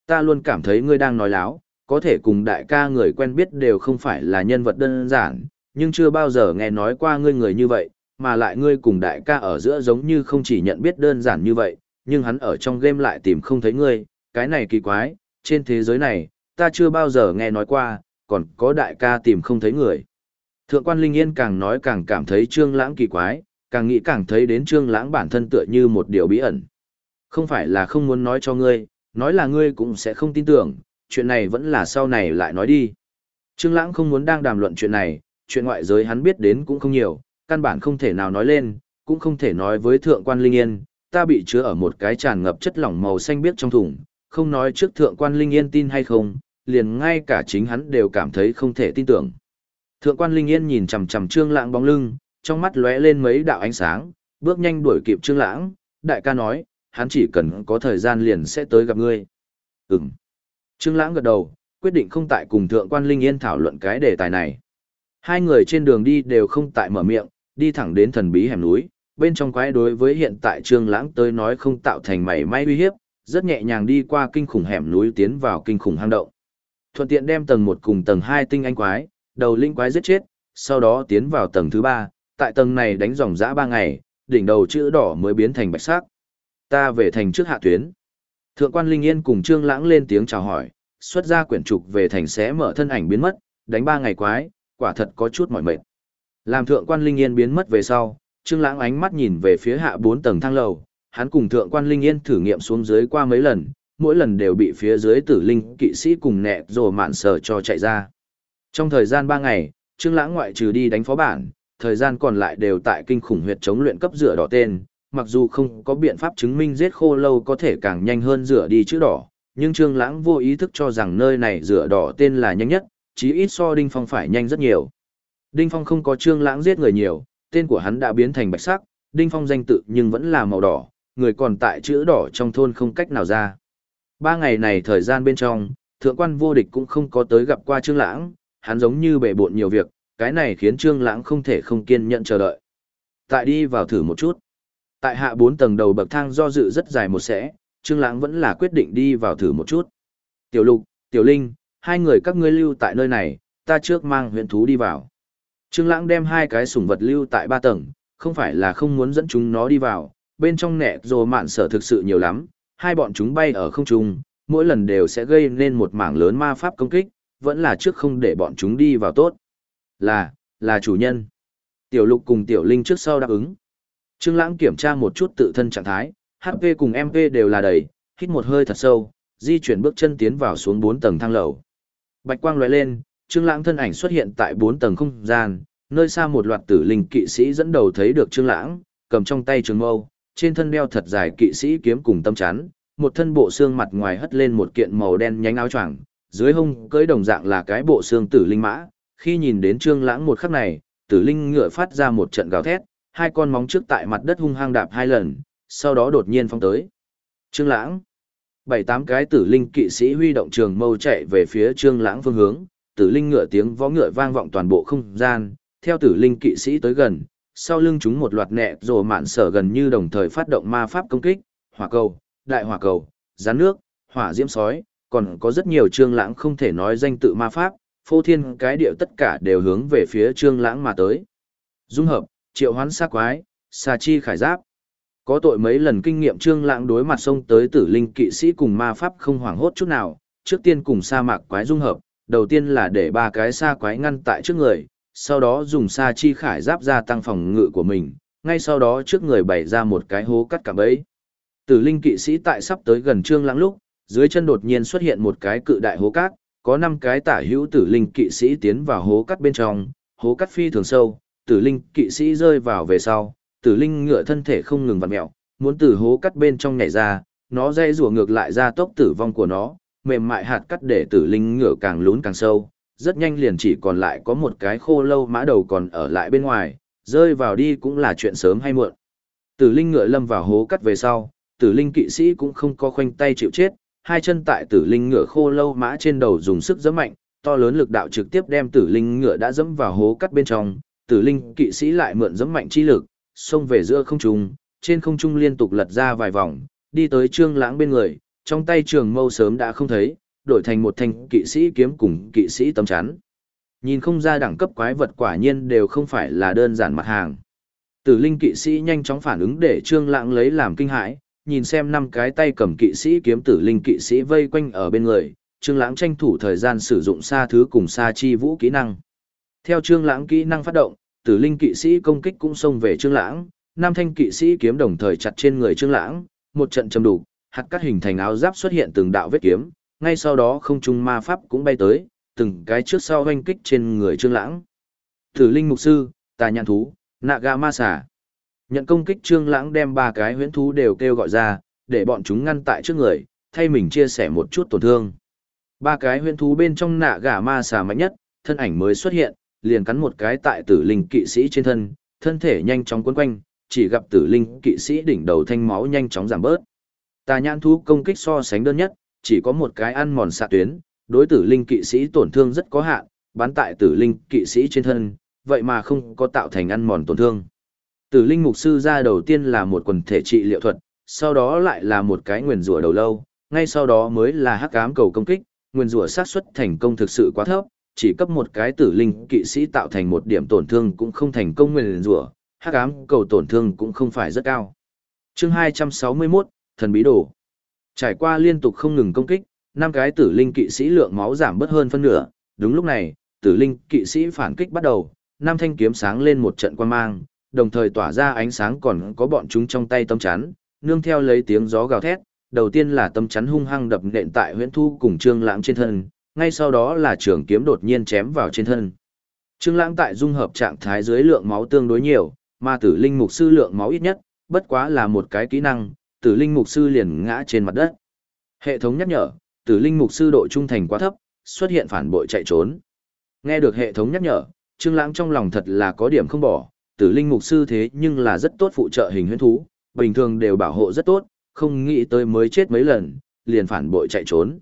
Ta luôn cảm thấy ngươi đang nói láo, có thể cùng đại ca người quen biết đều không phải là nhân vật đơn giản, nhưng chưa bao giờ nghe nói qua ngươi người như vậy, mà lại ngươi cùng đại ca ở giữa giống như không chỉ nhận biết đơn giản như vậy, nhưng hắn ở trong game lại tìm không thấy ngươi, cái này kỳ quái, trên thế giới này, ta chưa bao giờ nghe nói qua, còn có đại ca tìm không thấy người. Thượng quan Linh Yên càng nói càng cảm thấy Trương Lãng kỳ quái, càng nghĩ càng thấy đến Trương Lãng bản thân tựa như một điều bí ẩn. Không phải là không muốn nói cho ngươi, nói là ngươi cũng sẽ không tin tưởng, chuyện này vẫn là sau này lại nói đi. Trương Lãng không muốn đang đàm luận chuyện này, chuyện ngoại giới hắn biết đến cũng không nhiều, căn bản không thể nào nói lên, cũng không thể nói với thượng quan Linh Yên, ta bị chứa ở một cái tràn ngập chất lỏng màu xanh biếc trong thùng, không nói trước thượng quan Linh Yên tin hay không, liền ngay cả chính hắn đều cảm thấy không thể tin tưởng. Thượng quan Linh Yên nhìn chằm chằm Trương Lãng bóng lưng, trong mắt lóe lên mấy đạo ánh sáng, bước nhanh đuổi kịp Trương Lãng, đại ca nói, hắn chỉ cần có thời gian liền sẽ tới gặp ngươi. Ừm. Trương Lãng gật đầu, quyết định không tại cùng Thượng quan Linh Yên thảo luận cái đề tài này. Hai người trên đường đi đều không tại mở miệng, đi thẳng đến thần bí hẻm núi, bên trong quái đối với hiện tại Trương Lãng tới nói không tạo thành mảy may uy hiếp, rất nhẹ nhàng đi qua kinh khủng hẻm núi tiến vào kinh khủng hang động. Thuận tiện đem tầng 1 cùng tầng 2 tinh anh quái, đầu linh quái giết chết, sau đó tiến vào tầng thứ 3, tại tầng này đánh dòng dã 3 ngày, đỉnh đầu chữ đỏ mới biến thành bạch sắc. Ta về thành trước hạ tuyến. Thượng quan Linh Yên cùng Trương Lãng lên tiếng chào hỏi, xuất ra quyển trục về thành sẽ mở thân ảnh biến mất, đánh 3 ngày quái, quả thật có chút mỏi mệt. Làm thượng quan Linh Yên biến mất về sau, Trương Lãng ánh mắt nhìn về phía hạ 4 tầng thang lầu, hắn cùng thượng quan Linh Yên thử nghiệm xuống dưới qua mấy lần, mỗi lần đều bị phía dưới tử linh kỵ sĩ cùng nẹt rồ mạn sở cho chạy ra. Trong thời gian 3 ngày, Trương Lãng ngoại trừ đi đánh phó bản, thời gian còn lại đều tại kinh khủng huyệt chống luyện cấp rửa đỏ tên, mặc dù không có biện pháp chứng minh giết khô lâu có thể càng nhanh hơn rửa đi chữ đỏ, nhưng Trương Lãng vô ý thức cho rằng nơi này rửa đỏ tên là nhanh nhất, chí ít so Đinh Phong phải nhanh rất nhiều. Đinh Phong không có Trương Lãng giết người nhiều, tên của hắn đã biến thành bạch sắc, Đinh Phong danh tự nhưng vẫn là màu đỏ, người còn tại chữ đỏ trong thôn không cách nào ra. Ba ngày này thời gian bên trong, thượng quan vô địch cũng không có tới gặp qua Trương Lãng, hắn giống như bể bộn nhiều việc, cái này khiến Trương Lãng không thể không kiên nhẫn chờ đợi. Tại đi vào thử một chút. Tại hạ bốn tầng đầu bậc thang do dự rất dài một sẽ, Trương Lãng vẫn là quyết định đi vào thử một chút. Tiểu Lục, Tiểu Linh, hai người các ngươi lưu tại nơi này, ta trước mang huyền thú đi vào. Trương Lãng đem hai cái sủng vật lưu tại ba tầng, không phải là không muốn dẫn chúng nó đi vào, bên trong nẹ rồ mạn sở thực sự nhiều lắm, hai bọn chúng bay ở không trung, mỗi lần đều sẽ gây nên một mảng lớn ma pháp công kích, vẫn là trước không để bọn chúng đi vào tốt. Là, là chủ nhân. Tiểu lục cùng tiểu linh trước sau đáp ứng. Trương Lãng kiểm tra một chút tự thân trạng thái, HP cùng MP đều là đầy, hít một hơi thật sâu, di chuyển bước chân tiến vào xuống 4 tầng thang lầu. Bạch quang lóe lên, Trương Lãng thân ảnh xuất hiện tại 4 tầng không gian, nơi xa một loạt tử linh kỵ sĩ dẫn đầu thấy được Trương Lãng, cầm trong tay trường mâu, trên thân đeo thật dài kỵ sĩ kiếm cùng tâm chắn, một thân bộ xương mặt ngoài hất lên một kiện màu đen nhánh áo choàng, dưới hông cưỡi đồng dạng là cái bộ xương tử linh mã, khi nhìn đến Trương Lãng một khắc này, tử linh ngựa phát ra một trận gào thét, hai con móng trước tại mặt đất hung hăng đạp hai lần, sau đó đột nhiên phóng tới. Trương Lãng. Bảy tám cái tử linh kỵ sĩ huy động trường mâu chạy về phía Trương Lãng phương hướng, tử linh ngựa tiếng vó ngựa vang vọng toàn bộ không gian, theo tử linh kỵ sĩ tới gần, sau lưng chúng một loạt nẹ rồ mạn sở gần như đồng thời phát động ma pháp công kích, hỏa cầu, đại hỏa cầu, rán nước, hỏa diễm sói, còn có rất nhiều trương lãng không thể nói danh tự ma pháp, phô thiên cái điệu tất cả đều hướng về phía trương lãng mà tới. Dung hợp, triệu hoán sát quái, xà chi khải giáp. Có tội mấy lần kinh nghiệm trương lãng đối mặt xông tới tử linh kỵ sĩ cùng ma pháp không hoảng hốt chút nào, trước tiên cùng sa mạc quái dung hợp, đầu tiên là để ba cái sa quái ngăn tại trước người, sau đó dùng sa chi khải giáp ra tăng phòng ngự của mình, ngay sau đó trước người bày ra một cái hố cắt cả bẫy. Tử linh kỵ sĩ tại sắp tới gần trương lãng lúc, dưới chân đột nhiên xuất hiện một cái cự đại hố cát, có năm cái tả hữu tử linh kỵ sĩ tiến vào hố cát bên trong, hố cát phi thường sâu, tử linh kỵ sĩ rơi vào về sau, tử linh ngựa thân thể không ngừng vặn mèo, muốn từ hố cắt bên trong nhảy ra, nó dây rùa ngược lại ra tốc tử vong của nó, mềm mại hạt cắt để tử linh ngựa càng lún càng sâu, rất nhanh liền chỉ còn lại có một cái khô lâu mã đầu còn ở lại bên ngoài, rơi vào đi cũng là chuyện sớm hay muộn. Tử linh ngựa lâm vào hố cắt về sau, tử linh kỵ sĩ cũng không có khoanh tay chịu chết, hai chân tại tử linh ngựa khô lâu mã trên đầu dùng sức giẫm mạnh, to lớn lực đạo trực tiếp đem tử linh ngựa đã dẫm vào hố cắt bên trong, tử linh kỵ sĩ lại mượn giẫm mạnh chi lực, xông về giữa không trung, trên không trung liên tục lật ra vài vòng, đi tới Trương Lãng bên người, trong tay trường mâu sớm đã không thấy, đổi thành một thanh kỵ sĩ kiếm cùng kỵ sĩ tấm chắn. Nhìn không ra đẳng cấp quái vật quả nhiên đều không phải là đơn giản mặt hàng. Tử linh kỵ sĩ nhanh chóng phản ứng để Trương Lãng lấy làm kinh hãi, nhìn xem năm cái tay cầm kỵ sĩ kiếm tử linh kỵ sĩ vây quanh ở bên người, Trương Lãng tranh thủ thời gian sử dụng xa thứ cùng xa chi vũ kỹ năng. Theo Trương Lãng kỹ năng phát động, Tử Linh kỵ sĩ công kích cũng xông về Trương Lãng, Nam Thanh kỵ sĩ kiếm đồng thời chặt trên người Trương Lãng, một trận châm đủ, hạt cắt hình thành áo giáp xuất hiện từng đạo vết kiếm, ngay sau đó không trung ma pháp cũng bay tới, từng cái trước sau hoanh kích trên người Trương Lãng. Tử Linh mục sư, Tà Nhạn thú, Naga ma xà. Nhận công kích Trương Lãng đem ba cái huyễn thú đều kêu gọi ra, để bọn chúng ngăn tại trước người, thay mình chia sẻ một chút tổn thương. Ba cái huyễn thú bên trong nạ gã ma xà mạnh nhất, thân ảnh mới xuất hiện, liền cắn một cái tại tử linh kỵ sĩ trên thân, thân thể nhanh chóng quấn quanh, chỉ gặp tử linh kỵ sĩ đỉnh đầu thanh máu nhanh chóng giảm bớt. Tà nhãn thú công kích so sánh đơn nhất, chỉ có một cái ăn mòn xạ tuyến, đối tử linh kỵ sĩ tổn thương rất có hạn, bắn tại tử linh kỵ sĩ trên thân, vậy mà không có tạo thành ăn mòn tổn thương. Tử linh mục sư ra đầu tiên là một quần thể trị liệu thuật, sau đó lại là một cái nguyền rủa đầu lâu, ngay sau đó mới là hắc ám cầu công kích, nguyền rủa xác suất thành công thực sự quá thấp, chỉ cấp một cái tử linh kỵ sĩ tạo thành một điểm tổn thương cũng không thành công nguyền rủa, hắc ám cầu tổn thương cũng không phải rất cao. Chương 261, thần bí đồ. Trải qua liên tục không ngừng công kích, năm cái tử linh kỵ sĩ lượng máu giảm bớt hơn phân nửa, đúng lúc này, tử linh kỵ sĩ phản kích bắt đầu, năm thanh kiếm sáng lên một trận quang mang, đồng thời tỏa ra ánh sáng còn có bọn chúng trong tay tâm chắn, nương theo lấy tiếng gió gào thét, đầu tiên là tâm chắn hung hăng đập nện tại huyễn thu cùng trương lãng trên thân, ngay sau đó là trường kiếm đột nhiên chém vào trên thân. Trương lãng tại dung hợp trạng thái dưới lượng máu tương đối nhiều, mà tử linh mục sư lượng máu ít nhất, bất quá là một cái kỹ năng, tử linh mục sư liền ngã trên mặt đất. Hệ thống nhắc nhở, tử linh mục sư độ trung thành quá thấp, xuất hiện phản bội chạy trốn. Nghe được hệ thống nhắc nhở, Trương Lãng trong lòng thật là có điểm không bỏ, tử linh mục sư thế nhưng là rất tốt phụ trợ hình huyễn thú, bình thường đều bảo hộ rất tốt, không nghĩ tới mới chết mấy lần, liền phản bội chạy trốn.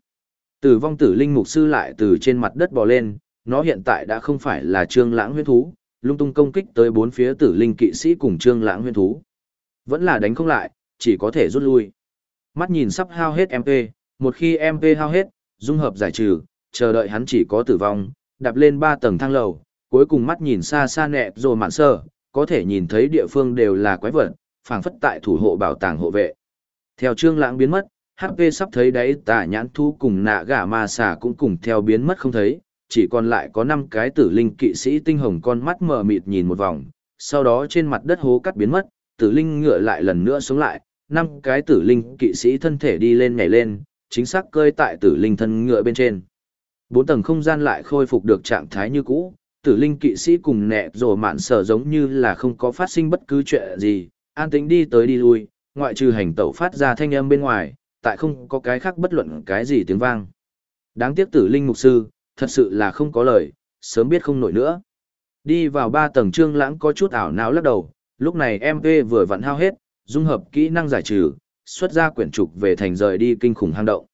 Tử vong tử linh mục sư lại từ trên mặt đất bò lên, nó hiện tại đã không phải là Trương Lãng huyễn thú, lung tung công kích tới bốn phía tử linh kỵ sĩ cùng Trương Lãng huyễn thú. Vẫn là đánh không lại, chỉ có thể rút lui. Mắt nhìn sắp hao hết MP, một khi MP hao hết, dung hợp giải trừ, chờ đợi hắn chỉ có tử vong, đạp lên ba tầng thang lầu, cuối cùng mắt nhìn xa xa nẹ rồi mạn sơ, có thể nhìn thấy địa phương đều là quái vật, phảng phất tại thủ hộ bảo tàng hộ vệ. Theo trương lãng biến mất, HP sắp thấy đấy tà nhãn thu cùng nạ gà ma xà cũng cùng theo biến mất không thấy, chỉ còn lại có 5 cái tử linh kỵ sĩ tinh hồng con mắt mờ mịt nhìn một vòng, sau đó trên mặt đất hố cắt biến mất, tử linh ngựa lại lần nữa xuống lại, năm cái tử linh kỵ sĩ thân thể đi lên nhảy lên, chính xác cơi tại tử linh thân ngựa bên trên. Bốn tầng không gian lại khôi phục được trạng thái như cũ, tử linh kỵ sĩ cùng nẹ rồ mạn sở giống như là không có phát sinh bất cứ chuyện gì, an tĩnh đi tới đi lui, ngoại trừ hành tẩu phát ra thanh âm bên ngoài, tại không có cái khác bất luận cái gì tiếng vang. Đáng tiếc tử linh mục sư, thật sự là không có lời, sớm biết không nổi nữa. Đi vào ba tầng trương lãng có chút ảo não lắc đầu, lúc này MP vừa vặn hao hết, dung hợp kỹ năng giải trừ, xuất ra quyển trục về thành rời đi kinh khủng hang động.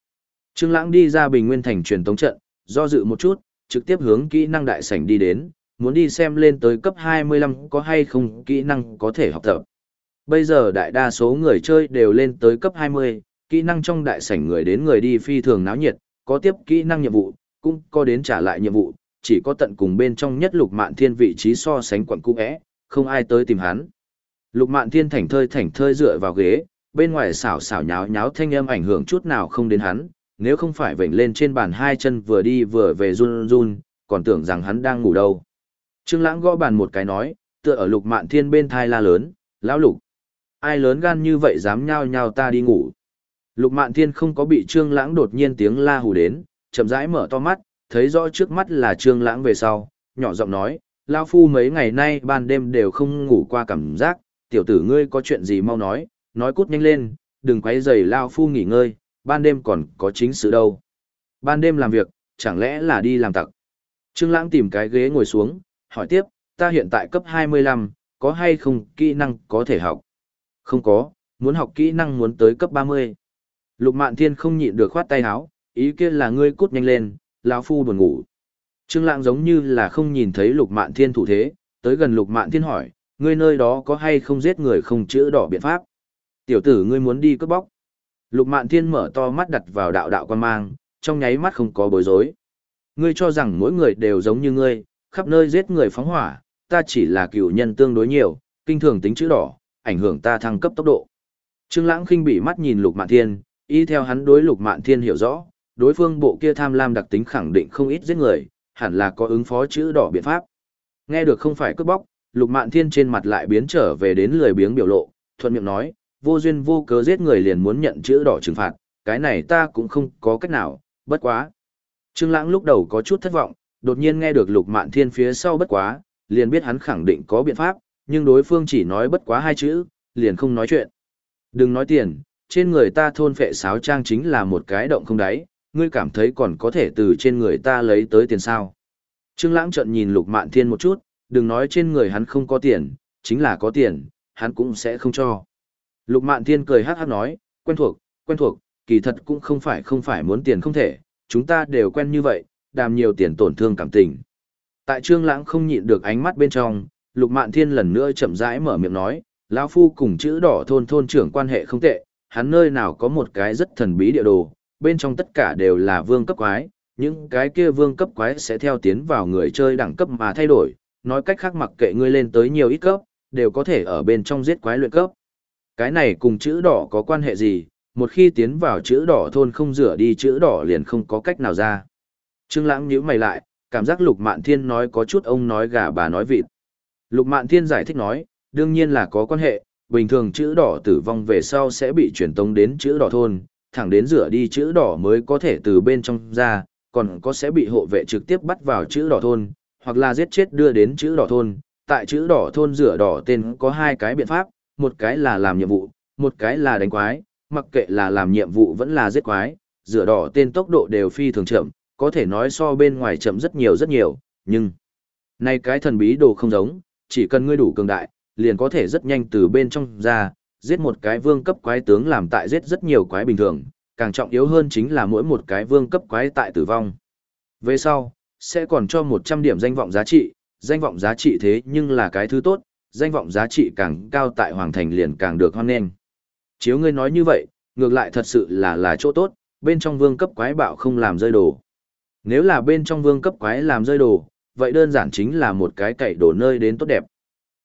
Trương lãng đi ra bình nguyên thành truyền tống trận, do dự một chút, trực tiếp hướng kỹ năng đại sảnh đi đến, muốn đi xem lên tới cấp 25 có hay không kỹ năng có thể học tập. Bây giờ đại đa số người chơi đều lên tới cấp 20, kỹ năng trong đại sảnh người đến người đi phi thường náo nhiệt, có tiếp kỹ năng nhiệm vụ, cũng có đến trả lại nhiệm vụ, chỉ có tận cùng bên trong nhất lục mạn thiên vị trí so sánh quận cũ é, không ai tới tìm hắn. Lục mạn thiên thảnh thơi thảnh thơi dựa vào ghế, bên ngoài xảo xảo nháo nháo thanh âm ảnh hưởng chút nào không đến hắn, nếu không phải vểnh lên trên bàn hai chân vừa đi vừa về run run, còn tưởng rằng hắn đang ngủ đâu. Trương Lãng gõ bàn một cái nói, tựa ở Lục Mạn Thiên bên thai la lớn, "Lão Lục, ai lớn gan như vậy dám nhao nhao ta đi ngủ?" Lục Mạn Thiên không có bị Trương Lãng đột nhiên tiếng la hù đến, chậm rãi mở to mắt, thấy rõ trước mắt là Trương Lãng về sau, nhỏ giọng nói, "Lão phu mấy ngày nay ban đêm đều không ngủ qua cảm giác, tiểu tử ngươi có chuyện gì mau nói, nói cút nhanh lên, đừng quấy rầy lão phu nghỉ ngơi, ban đêm còn có chính sự đâu. Ban đêm làm việc, chẳng lẽ là đi làm tặc. Trương Lãng tìm cái ghế ngồi xuống, hỏi tiếp, ta hiện tại cấp 25, có hay không kỹ năng có thể học? Không có, muốn học kỹ năng muốn tới cấp 30. Lục Mạn Thiên không nhịn được khoát tay áo, ý kia là ngươi cút nhanh lên, lão phu buồn ngủ. Trương Lãng giống như là không nhìn thấy Lục Mạn Thiên thủ thế, tới gần Lục Mạn Thiên hỏi, ngươi nơi đó có hay không giết người không chữa đỏ biện pháp? Tiểu tử ngươi muốn đi cướp bóc. Lục Mạn Thiên mở to mắt đặt vào đạo đạo quan mang, trong nháy mắt không có bối rối. Ngươi cho rằng mỗi người đều giống như ngươi, khắp nơi giết người phóng hỏa, ta chỉ là cựu nhân tương đối nhiều, kinh thường tính chữ đỏ, ảnh hưởng ta thăng cấp tốc độ. Trương Lãng khinh bị mắt nhìn Lục Mạn Thiên, y theo hắn đối Lục Mạn Thiên hiểu rõ, đối phương bộ kia tham lam đặc tính khẳng định không ít giết người, hẳn là có ứng phó chữ đỏ biện pháp. Nghe được không phải cướp bóc, Lục Mạn Thiên trên mặt lại biến trở về đến lười biếng biểu lộ, thuận miệng nói, vô duyên vô cớ giết người liền muốn nhận chữ đỏ trừng phạt, cái này ta cũng không có cách nào, bất quá. Trương Lãng lúc đầu có chút thất vọng, đột nhiên nghe được Lục Mạn Thiên phía sau bất quá, liền biết hắn khẳng định có biện pháp, nhưng đối phương chỉ nói bất quá hai chữ, liền không nói chuyện. Đừng nói tiền, trên người ta thôn phệ sáo trang chính là một cái động không đáy, ngươi cảm thấy còn có thể từ trên người ta lấy tới tiền sao. Trương Lãng trợn nhìn Lục Mạn Thiên một chút, đừng nói trên người hắn không có tiền, chính là có tiền, hắn cũng sẽ không cho. Lục Mạn Thiên cười hát hát nói, quen thuộc, quen thuộc, kỳ thật cũng không phải không phải muốn tiền không thể, chúng ta đều quen như vậy, đàm nhiều tiền tổn thương cảm tình. Tại Trương Lãng không nhịn được ánh mắt bên trong, Lục Mạn Thiên lần nữa chậm rãi mở miệng nói, lão phu cùng chữ đỏ thôn thôn trưởng quan hệ không tệ, hắn nơi nào có một cái rất thần bí địa đồ, bên trong tất cả đều là vương cấp quái, những cái kia vương cấp quái sẽ theo tiến vào người chơi đẳng cấp mà thay đổi, nói cách khác mặc kệ ngươi lên tới nhiều ít cấp, đều có thể ở bên trong giết quái luyện cấp. Cái này cùng chữ đỏ có quan hệ gì, một khi tiến vào chữ đỏ thôn không rửa đi chữ đỏ liền không có cách nào ra. Trương Lãng nhíu mày lại, cảm giác Lục Mạn Thiên nói có chút ông nói gà bà nói vịt. Lục Mạn Thiên giải thích nói, đương nhiên là có quan hệ, bình thường chữ đỏ tử vong về sau sẽ bị truyền tống đến chữ đỏ thôn, thẳng đến rửa đi chữ đỏ mới có thể từ bên trong ra, còn có sẽ bị hộ vệ trực tiếp bắt vào chữ đỏ thôn, hoặc là giết chết đưa đến chữ đỏ thôn. Tại chữ đỏ thôn rửa đỏ tên có hai cái biện pháp, một cái là làm nhiệm vụ, một cái là đánh quái, mặc kệ là làm nhiệm vụ vẫn là giết quái, rửa đỏ tên tốc độ đều phi thường chậm, có thể nói so bên ngoài chậm rất nhiều rất nhiều, nhưng nay cái thần bí đồ không giống, chỉ cần ngươi đủ cường đại, liền có thể rất nhanh từ bên trong ra, giết một cái vương cấp quái tướng làm tại giết rất nhiều quái bình thường, càng trọng yếu hơn chính là mỗi một cái vương cấp quái tại tử vong. Về sau, sẽ còn cho 100 điểm danh vọng giá trị, danh vọng giá trị thế nhưng là cái thứ tốt, danh vọng giá trị càng cao tại Hoàng Thành liền càng được hoan nghênh. Chiếu ngươi nói như vậy, ngược lại thật sự là là chỗ tốt, bên trong vương cấp quái bạo không làm rơi đồ. Nếu là bên trong vương cấp quái làm rơi đồ, vậy đơn giản chính là một cái cậy đổ nơi đến tốt đẹp.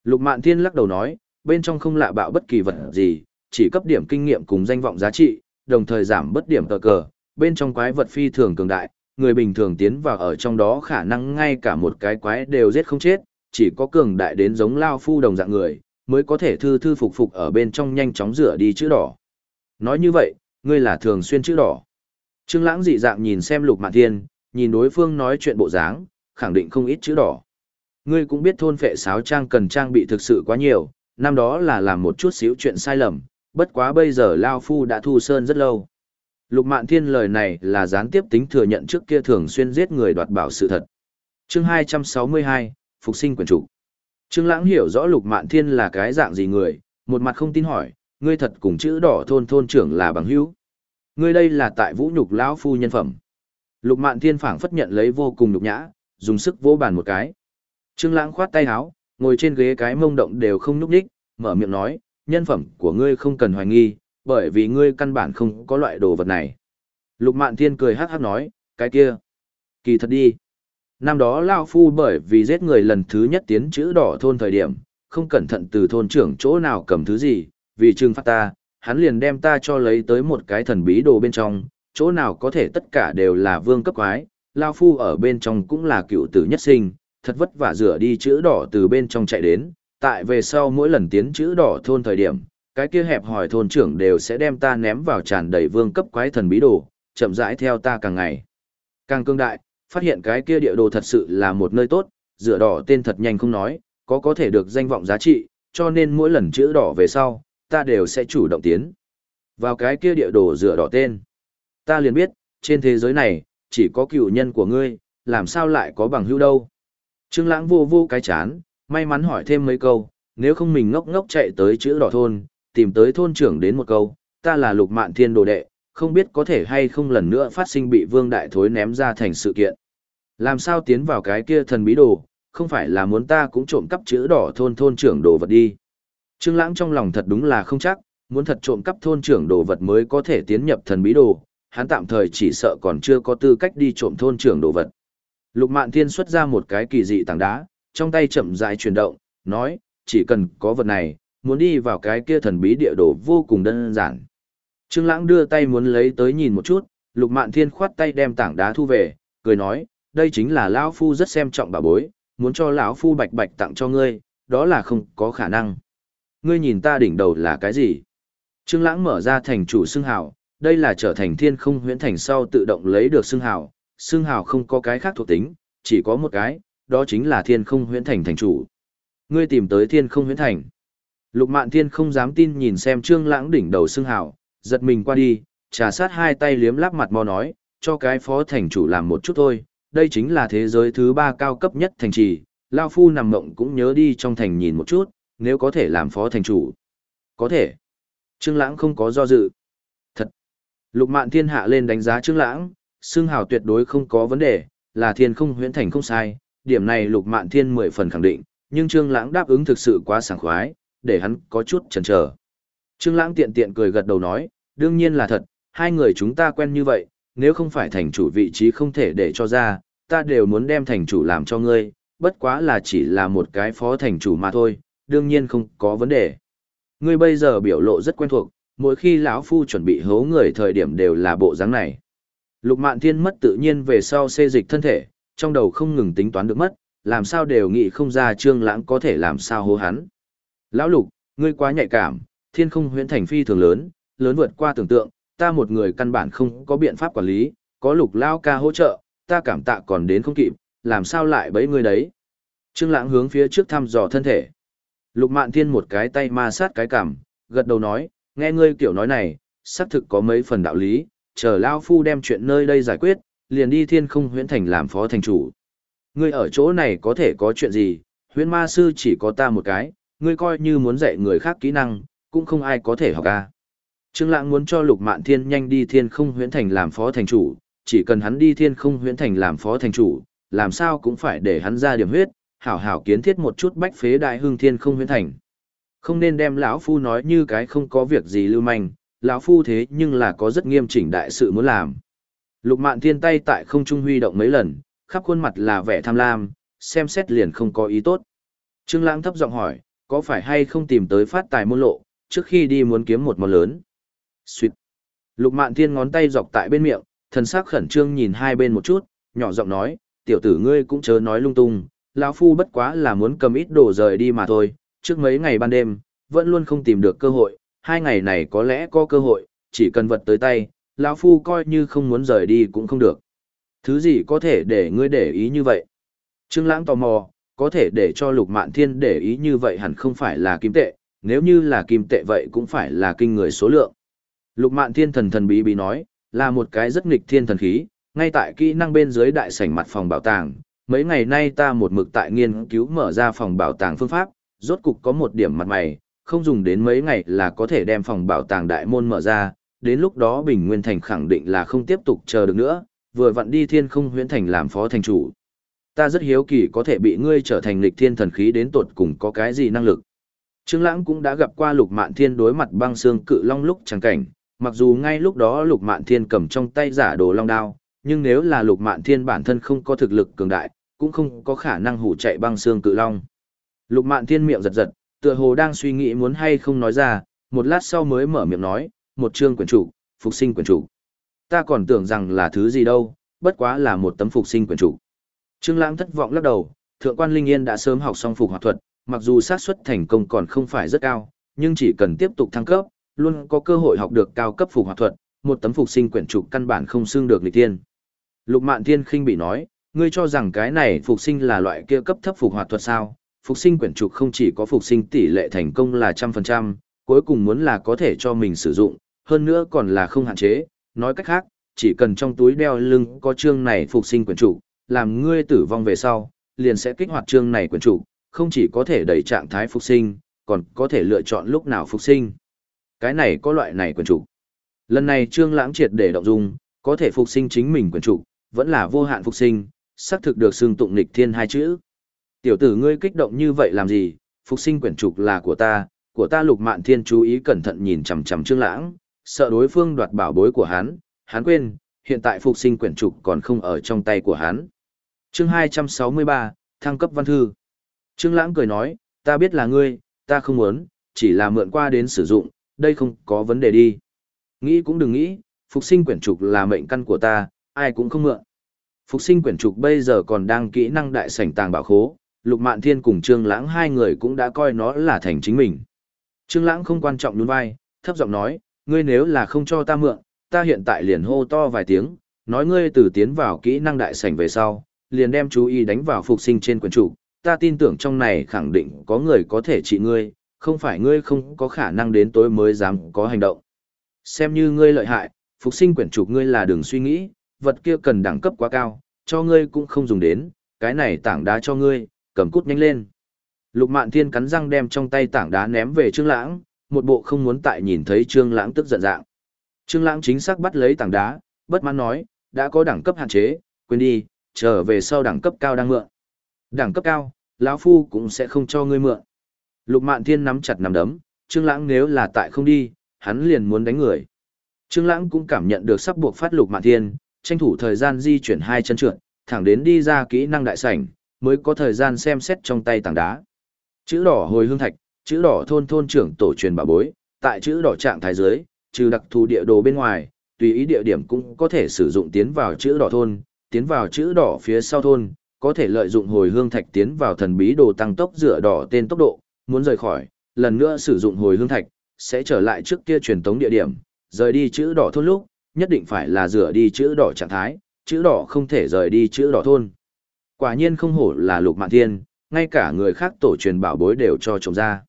Lục Mạn Thiên lắc đầu nói, bên trong không lạ bạo bất kỳ vật gì, chỉ cấp điểm kinh nghiệm cùng danh vọng giá trị, đồng thời giảm bất điểm cờ cờ, bên trong quái vật phi thường cường đại, người bình thường tiến vào ở trong đó khả năng ngay cả một cái quái đều giết không chết, chỉ có cường đại đến giống lao phu đồng dạng người, mới có thể thư thư phục phục ở bên trong nhanh chóng rửa đi chữ đỏ. Nói như vậy, ngươi là thường xuyên chữ đỏ. Trương Lãng dị dạng nhìn xem Lục Mạn Thiên, nhìn đối phương nói chuyện bộ dáng, khẳng định không ít chữ đỏ. Ngươi cũng biết thôn phệ sáo trang cần trang bị thực sự quá nhiều, năm đó là làm một chút xíu chuyện sai lầm, bất quá bây giờ Lao Phu đã thu sơn rất lâu. Lục Mạn Thiên lời này là gián tiếp tính thừa nhận trước kia thường xuyên giết người đoạt bảo sự thật. Chương 262, Phục sinh quyền chủ. Trương Lãng hiểu rõ Lục Mạn Thiên là cái dạng gì người, một mặt không tin hỏi, ngươi thật cùng chữ đỏ thôn thôn trưởng là bằng hữu? Ngươi đây là tại vũ nhục lão phu nhân phẩm. Lục Mạn Thiên phảng phất nhận lấy vô cùng nhục nhã, dùng sức vỗ bàn một cái. Trương Lãng khoát tay áo, ngồi trên ghế cái mông động đều không nhúc nhích, mở miệng nói, nhân phẩm của ngươi không cần hoài nghi, bởi vì ngươi căn bản không có loại đồ vật này. Lục Mạn Thiên cười hắc hắc nói, cái kia, kỳ thật đi. Năm đó Lao Phu bởi vì giết người lần thứ nhất tiến chữ đỏ thôn thời điểm, không cẩn thận từ thôn trưởng chỗ nào cầm thứ gì, vì trừng phạt ta, hắn liền đem ta cho lấy tới một cái thần bí đồ bên trong, chỗ nào có thể tất cả đều là vương cấp quái, Lao Phu ở bên trong cũng là cựu tử nhất sinh, thật vất vả rửa đi chữ đỏ từ bên trong chạy đến, tại về sau mỗi lần tiến chữ đỏ thôn thời điểm, cái kia hẹp hỏi thôn trưởng đều sẽ đem ta ném vào tràn đầy vương cấp quái thần bí đồ, chậm rãi theo ta càng ngày. Càng cương đại, phát hiện cái kia địa đồ thật sự là một nơi tốt, rửa đỏ tên thật nhanh không nói, có có thể được danh vọng giá trị, cho nên mỗi lần chữ đỏ về sau, ta đều sẽ chủ động tiến. Vào cái kia địa đồ rửa đỏ tên. Ta liền biết, trên thế giới này, chỉ có cựu nhân của ngươi, làm sao lại có bằng hữu đâu. Trương Lãng vô vô cái chán, may mắn hỏi thêm mấy câu, nếu không mình ngốc ngốc chạy tới chữ đỏ thôn, tìm tới thôn trưởng đến một câu, ta là lục mạn thiên đồ đệ, không biết có thể hay không lần nữa phát sinh bị vương đại thối ném ra thành sự kiện. Làm sao tiến vào cái kia thần bí đồ, không phải là muốn ta cũng trộm cắp chữ đỏ thôn thôn trưởng đồ vật đi. Trương Lãng trong lòng thật đúng là không chắc, muốn thật trộm cắp thôn trưởng đồ vật mới có thể tiến nhập thần bí đồ, hắn tạm thời chỉ sợ còn chưa có tư cách đi trộm thôn trưởng đồ vật. Lục Mạn Thiên xuất ra một cái kỳ dị tảng đá, trong tay chậm rãi chuyển động, nói, chỉ cần có vật này, muốn đi vào cái kia thần bí địa đồ vô cùng đơn giản. Trương Lãng đưa tay muốn lấy tới nhìn một chút, Lục Mạn Thiên khoát tay đem tảng đá thu về, cười nói, đây chính là lão phu rất xem trọng bà bối, muốn cho lão phu bạch bạch tặng cho ngươi, đó là không có khả năng. Ngươi nhìn ta đỉnh đầu là cái gì? Trương Lãng mở ra thành chủ xưng hào, đây là trở thành thiên không huyễn thành sau tự động lấy được xưng hào, xưng hào không có cái khác thuộc tính, chỉ có một cái, đó chính là thiên không huyễn thành thành chủ. Ngươi tìm tới thiên không huyễn thành. Lục Mạn Thiên không dám tin nhìn xem Trương Lãng đỉnh đầu xưng hào, giật mình qua đi, trà sát hai tay liếm láp mặt mò nói, cho cái phó thành chủ làm một chút thôi, đây chính là thế giới thứ ba cao cấp nhất thành trì, Lao Phu nằm mộng cũng nhớ đi trong thành nhìn một chút, nếu có thể làm phó thành chủ. Có thể. Trương Lãng không có do dự. Thật. Lục Mạn Thiên hạ lên đánh giá Trương Lãng, xương hào tuyệt đối không có vấn đề, là thiên không huyễn thành không sai, điểm này Lục Mạn Thiên mười phần khẳng định, nhưng Trương Lãng đáp ứng thực sự quá sảng khoái, để hắn có chút chần chờ. Trương Lãng tiện tiện cười gật đầu nói, đương nhiên là thật, hai người chúng ta quen như vậy, nếu không phải thành chủ vị trí không thể để cho ra, ta đều muốn đem thành chủ làm cho ngươi, bất quá là chỉ là một cái phó thành chủ mà thôi, đương nhiên không có vấn đề. Ngươi bây giờ biểu lộ rất quen thuộc, mỗi khi lão phu chuẩn bị hố người thời điểm đều là bộ dáng này. Lục Mạn Thiên mất tự nhiên về sau xê dịch thân thể, trong đầu không ngừng tính toán được mất, làm sao đều nghĩ không ra Trương Lãng có thể làm sao hố hắn. Lão Lục, ngươi quá nhạy cảm, thiên không huyễn thành phi thường lớn, lớn vượt qua tưởng tượng, ta một người căn bản không có biện pháp quản lý, có Lục Lao ca hỗ trợ, ta cảm tạ còn đến không kịp, làm sao lại bấy người đấy. Trương Lãng hướng phía trước thăm dò thân thể. Lục Mạn Thiên một cái tay ma sát cái cằm, gật đầu nói, nghe ngươi kiểu nói này, xác thực có mấy phần đạo lý, chờ Lao Phu đem chuyện nơi đây giải quyết, liền đi thiên không huyễn thành làm phó thành chủ. Ngươi ở chỗ này có thể có chuyện gì, huyễn ma sư chỉ có ta một cái, ngươi coi như muốn dạy người khác kỹ năng, cũng không ai có thể học ca. Trương Lãng muốn cho Lục Mạn Thiên nhanh đi thiên không huyễn thành làm phó thành chủ, chỉ cần hắn đi thiên không huyễn thành làm phó thành chủ, làm sao cũng phải để hắn ra điểm huyết, hảo hảo kiến thiết một chút bách phế đại hưng thiên không huyễn thành. Không nên đem lão phu nói như cái không có việc gì lưu manh, lão phu thế nhưng là có rất nghiêm chỉnh đại sự muốn làm. Lục Mạn Thiên tay tại không trung huy động mấy lần, khắp khuôn mặt là vẻ tham lam, xem xét liền không có ý tốt. Trương Lãng thấp giọng hỏi, có phải hay không tìm tới phát tài môn lộ, trước khi đi muốn kiếm một món lớn. Xuyệt. Lục Mạn Thiên ngón tay dọc tại bên miệng, thần sắc khẩn trương nhìn hai bên một chút, nhỏ giọng nói, tiểu tử ngươi cũng chớ nói lung tung, lão phu bất quá là muốn cầm ít đồ rời đi mà thôi, trước mấy ngày ban đêm, vẫn luôn không tìm được cơ hội, hai ngày này có lẽ có cơ hội, chỉ cần vật tới tay, lão phu coi như không muốn rời đi cũng không được. Thứ gì có thể để ngươi để ý như vậy? Trương Lãng tò mò, có thể để cho Lục Mạn Thiên để ý như vậy hẳn không phải là kim tệ, nếu như là kim tệ vậy cũng phải là kinh người số lượng. Lục Mạn Thiên thần thần bí bí nói, là một cái rất nghịch thiên thần khí, ngay tại kỹ năng bên dưới đại sảnh mặt phòng bảo tàng. Mấy ngày nay ta một mực tại nghiên cứu mở ra phòng bảo tàng phương pháp, rốt cục có một điểm mặt mày, không dùng đến mấy ngày là có thể đem phòng bảo tàng đại môn mở ra, đến lúc đó Bình Nguyên Thành khẳng định là không tiếp tục chờ được nữa, vừa vặn đi thiên không huyễn thành làm phó thành chủ. Ta rất hiếu kỳ có thể bị ngươi trở thành lịch thiên thần khí đến tột cùng có cái gì năng lực. Trương Lãng cũng đã gặp qua Lục Mạn Thiên đối mặt băng xương cự long lúc chẳng cảnh, mặc dù ngay lúc đó Lục Mạn Thiên cầm trong tay giả đồ long đao, nhưng nếu là Lục Mạn Thiên bản thân không có thực lực cường đại, cũng không có khả năng hủ chạy băng xương cự long. Lục Mạn Thiên miệng giật giật, tựa hồ đang suy nghĩ muốn hay không nói ra, một lát sau mới mở miệng nói, một chương quyển chủ, phục sinh quyển chủ. Ta còn tưởng rằng là thứ gì đâu, bất quá là một tấm phục sinh quyển chủ. Trương Lãng thất vọng lắc đầu, thượng quan Linh Yên đã sớm học xong phục hoạt thuật, mặc dù xác suất thành công còn không phải rất cao, nhưng chỉ cần tiếp tục thăng cấp, luôn có cơ hội học được cao cấp phục hòa thuật, một tấm phục sinh quyển trục căn bản không xương được lịch tiên. Lục Mạn Thiên khinh bị nói, ngươi cho rằng cái này phục sinh là loại kia cấp thấp phục hòa thuật sao? Phục sinh quyển trục không chỉ có phục sinh tỷ lệ thành công là trăm phần trăm, cuối cùng muốn là có thể cho mình sử dụng, hơn nữa còn là không hạn chế, nói cách khác, chỉ cần trong túi đeo lưng có chương này phục sinh quyển trục, làm ngươi tử vong về sau, liền sẽ kích hoạt chương này quyển trục, không chỉ có thể đẩy trạng thái phục sinh, còn có thể lựa chọn lúc nào phục sinh. Cái này có loại này quyền chủ. Lần này Trương Lãng triệt để động dung, có thể phục sinh chính mình quyền chủ, vẫn là vô hạn phục sinh, xác thực được xưng tụng nghịch thiên hai chữ. Tiểu tử ngươi kích động như vậy làm gì? Phục sinh quyển trục là của ta, của ta Lục Mạn Thiên chú ý cẩn thận nhìn chằm chằm Trương Lãng, sợ đối phương đoạt bảo bối của hắn, hắn quên, hiện tại phục sinh quyển trục còn không ở trong tay của hắn. Chương 263, thăng cấp văn thư. Trương Lãng cười nói, ta biết là ngươi, ta không muốn, chỉ là mượn qua đến sử dụng, đây không có vấn đề đi. Nghĩ cũng đừng nghĩ, phục sinh quyển trục là mệnh căn của ta, ai cũng không mượn. Phục sinh quyển trục bây giờ còn đang kỹ năng đại sảnh tàng bảo khố, Lục Mạn Thiên cùng Trương Lãng hai người cũng đã coi nó là thành chính mình. Trương Lãng không quan trọng nhún vai, thấp giọng nói, ngươi nếu là không cho ta mượn, ta hiện tại liền hô to vài tiếng, nói ngươi từ tiến vào kỹ năng đại sảnh về sau, liền đem chú ý đánh vào phục sinh trên quyển chủ, ta tin tưởng trong này khẳng định có người có thể trị ngươi, không phải ngươi không có khả năng đến tối mới dám có hành động. Xem như ngươi lợi hại, phục sinh quyển trục ngươi là đừng suy nghĩ, vật kia cần đẳng cấp quá cao, cho ngươi cũng không dùng đến, cái này tảng đá cho ngươi, cầm cút nhanh lên. Lục Mạn Thiên cắn răng đem trong tay tảng đá ném về Trương Lãng, một bộ không muốn tại nhìn thấy Trương Lãng tức giận dạng. Trương Lãng chính xác bắt lấy tảng đá, bất mãn nói, đã có đẳng cấp hạn chế, quên đi, trở về sau đẳng cấp cao đang mượn. Đẳng cấp cao, lão phu cũng sẽ không cho ngươi mượn. Lục Mạn Thiên nắm chặt nắm đấm, Trương Lãng nếu là tại không đi, hắn liền muốn đánh người. Trương Lãng cũng cảm nhận được sắp buộc phát Lục Mạn Thiên, tranh thủ thời gian di chuyển hai chân trượt, thẳng đến đi ra kỹ năng đại sảnh, mới có thời gian xem xét trong tay tảng đá. Chữ đỏ hồi hương thạch, chữ đỏ thôn thôn trưởng tổ truyền bảo bối, tại chữ đỏ trạng thái dưới, trừ đặc thù địa đồ bên ngoài, tùy ý địa điểm cũng có thể sử dụng tiến vào chữ đỏ thôn, tiến vào chữ đỏ phía sau thôn, có thể lợi dụng hồi hương thạch tiến vào thần bí đồ tăng tốc dựa đỏ tên tốc độ, muốn rời khỏi, lần nữa sử dụng hồi hương thạch, sẽ trở lại trước kia truyền tống địa điểm, rời đi chữ đỏ thôn lúc, nhất định phải là rửa đi chữ đỏ trạng thái, chữ đỏ không thể rời đi chữ đỏ thôn. Quả nhiên không hổ là lục mạn thiên, ngay cả người khác tổ truyền bảo bối đều cho trồng ra.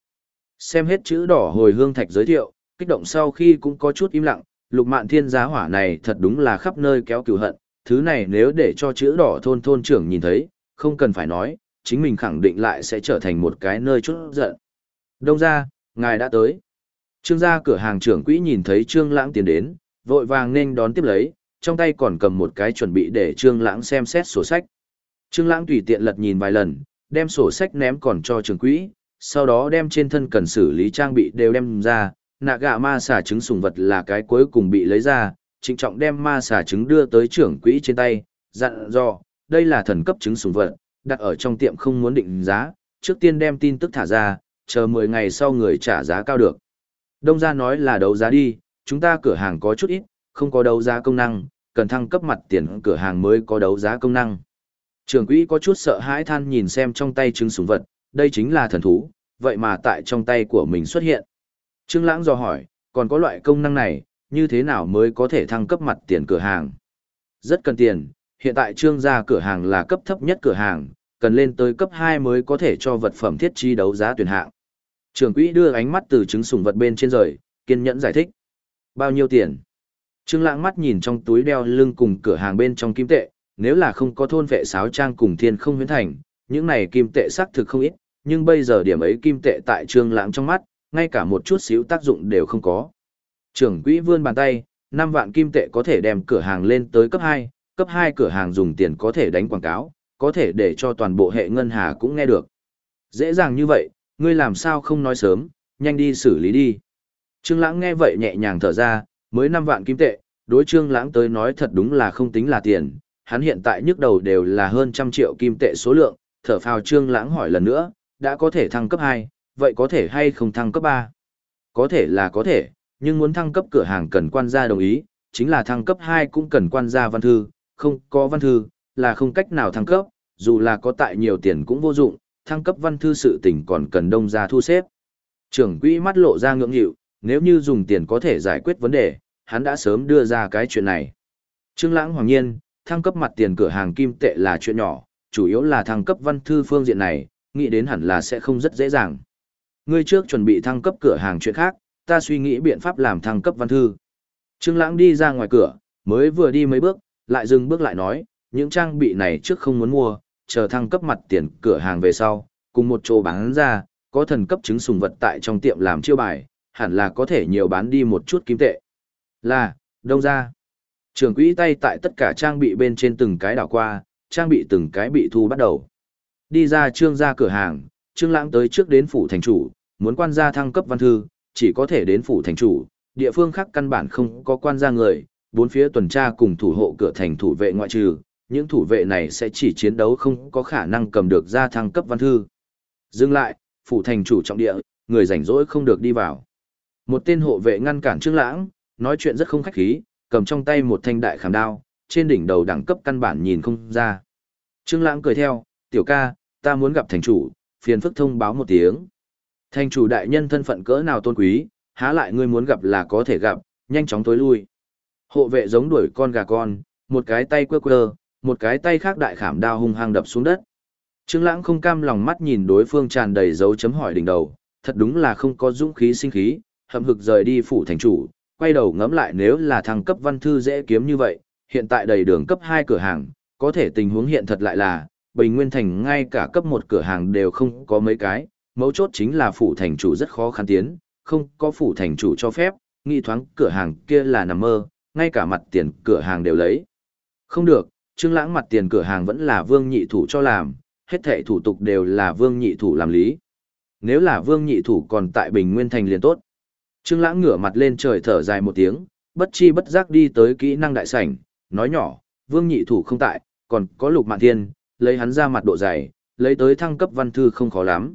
Xem hết chữ đỏ hồi hương thạch giới thiệu, kích động sau khi cũng có chút im lặng, lục mạn thiên giá hỏa này thật đúng là khắp nơi kéo cửu hận, thứ này nếu để cho chữ đỏ thôn thôn trưởng nhìn thấy, không cần phải nói, chính mình khẳng định lại sẽ trở thành một cái nơi chút giận. Đông ra, ngài đã tới. Trương gia cửa hàng trưởng quỹ nhìn thấy Trương Lãng tiến đến, vội vàng nên đón tiếp lấy, trong tay còn cầm một cái chuẩn bị để Trương Lãng xem xét sổ sách. Trương Lãng tùy tiện lật nhìn vài lần, đem sổ sách ném còn cho trưởng quỹ, sau đó đem trên thân cần xử lý trang bị đều đem ra, nạ gạ ma xà trứng sùng vật là cái cuối cùng bị lấy ra, trịnh trọng đem ma xà trứng đưa tới trưởng quỹ trên tay, dặn dò, đây là thần cấp trứng sùng vật, đặt ở trong tiệm không muốn định giá, trước tiên đem tin tức thả ra, chờ 10 ngày sau người trả giá cao được. Đông gia nói là đấu giá đi, chúng ta cửa hàng có chút ít, không có đấu giá công năng, cần thăng cấp mặt tiền cửa hàng mới có đấu giá công năng. Trường quỹ có chút sợ hãi than nhìn xem trong tay trứng súng vật, đây chính là thần thú, vậy mà tại trong tay của mình xuất hiện. Trương Lãng dò hỏi, còn có loại công năng này, như thế nào mới có thể thăng cấp mặt tiền cửa hàng? Rất cần tiền, hiện tại trương gia cửa hàng là cấp thấp nhất cửa hàng, cần lên tới cấp 2 mới có thể cho vật phẩm thiết chi đấu giá tuyển hạng. Trưởng quỹ đưa ánh mắt từ trứng sùng vật bên trên rời, kiên nhẫn giải thích. Bao nhiêu tiền? Trương Lãng mắt nhìn trong túi đeo lưng cùng cửa hàng bên trong kim tệ, nếu là không có thôn vệ sáo trang cùng thiên không huyến thành, những này kim tệ xác thực không ít, nhưng bây giờ điểm ấy kim tệ tại Trương Lãng trong mắt, ngay cả một chút xíu tác dụng đều không có. Trưởng quỹ vươn bàn tay, 5 vạn kim tệ có thể đem cửa hàng lên tới cấp 2, cấp 2 cửa hàng dùng tiền có thể đánh quảng cáo, có thể để cho toàn bộ hệ ngân hà cũng nghe được. Dễ dàng như vậy, ngươi làm sao không nói sớm, nhanh đi xử lý đi. Trương Lãng nghe vậy nhẹ nhàng thở ra, mới 5 vạn kim tệ, đối Trương Lãng tới nói thật đúng là không tính là tiền, hắn hiện tại nhức đầu đều là hơn trăm triệu kim tệ số lượng, thở phào Trương Lãng hỏi lần nữa, đã có thể thăng cấp 2, vậy có thể hay không thăng cấp 3? Có thể là có thể, nhưng muốn thăng cấp cửa hàng cần quan gia đồng ý, chính là thăng cấp 2 cũng cần quan gia văn thư, không có văn thư, là không cách nào thăng cấp, dù là có tại nhiều tiền cũng vô dụng, thăng cấp văn thư sự tình còn cần đông gia thu xếp. Trưởng quỹ mắt lộ ra ngưỡng nghịu, nếu như dùng tiền có thể giải quyết vấn đề, hắn đã sớm đưa ra cái chuyện này. Trương Lãng hoàng nhiên, thăng cấp mặt tiền cửa hàng kim tệ là chuyện nhỏ, chủ yếu là thăng cấp văn thư phương diện này, nghĩ đến hẳn là sẽ không rất dễ dàng. Ngươi trước chuẩn bị thăng cấp cửa hàng chuyện khác, ta suy nghĩ biện pháp làm thăng cấp văn thư. Trương Lãng đi ra ngoài cửa, mới vừa đi mấy bước, lại dừng bước lại nói, những trang bị này trước không muốn mua, chờ thăng cấp mặt tiền cửa hàng về sau, cùng một chỗ bán ra, có thần cấp chứng sùng vật tại trong tiệm làm chiêu bài, hẳn là có thể nhiều bán đi một chút kim tệ. Là, đông ra. Trường quỹ tay tại tất cả trang bị bên trên từng cái đảo qua, trang bị từng cái bị thu bắt đầu. Đi ra trương ra cửa hàng, trương lãng tới trước đến phủ thành chủ, muốn quan gia thăng cấp văn thư, chỉ có thể đến phủ thành chủ, địa phương khác căn bản không có quan gia người, bốn phía tuần tra cùng thủ hộ cửa thành thủ vệ ngoại trừ, những thủ vệ này sẽ chỉ chiến đấu không có khả năng cầm được ra thăng cấp văn thư. Dừng lại, phủ thành chủ trọng địa, người rảnh rỗi không được đi vào. Một tên hộ vệ ngăn cản Trương Lãng, nói chuyện rất không khách khí, cầm trong tay một thanh đại khảm đao, trên đỉnh đầu đẳng cấp căn bản nhìn không ra. Trương Lãng cười theo, "Tiểu ca, ta muốn gặp thành chủ, phiền phức thông báo một tiếng. Thành chủ đại nhân thân phận cỡ nào tôn quý, há lại ngươi muốn gặp là có thể gặp, nhanh chóng tối lui. Hộ vệ giống đuổi con gà con, một cái tay quơ quơ, một cái tay khác đại khảm đao hung hăng đập xuống đất. Trương Lãng không cam lòng mắt nhìn đối phương tràn đầy dấu chấm hỏi đỉnh đầu, thật đúng là không có dũng khí sinh khí, hậm hực rời đi phủ thành chủ, quay đầu ngẫm lại nếu là thăng cấp văn thư dễ kiếm như vậy, hiện tại đầy đường cấp 2 cửa hàng, có thể tình huống hiện thật lại là, Bình Nguyên Thành ngay cả cấp 1 cửa hàng đều không có mấy cái, mấu chốt chính là phủ thành chủ rất khó khăn tiến, không có phủ thành chủ cho phép, nghi thoáng cửa hàng kia là nằm mơ, ngay cả mặt tiền cửa hàng đều lấy. Không được, Trương Lãng mặt tiền cửa hàng vẫn là Vương Nhị Thủ cho làm, hết thảy thủ tục đều là Vương Nhị Thủ làm lý. Nếu là Vương Nhị Thủ còn tại Bình Nguyên Thành liền tốt. Trương Lãng ngửa mặt lên trời thở dài một tiếng, bất chi bất giác đi tới kỹ năng đại sảnh, nói nhỏ, Vương Nhị Thủ không tại, còn có Lục Mạn Thiên, lấy hắn ra mặt độ dày, lấy tới thăng cấp văn thư không khó lắm.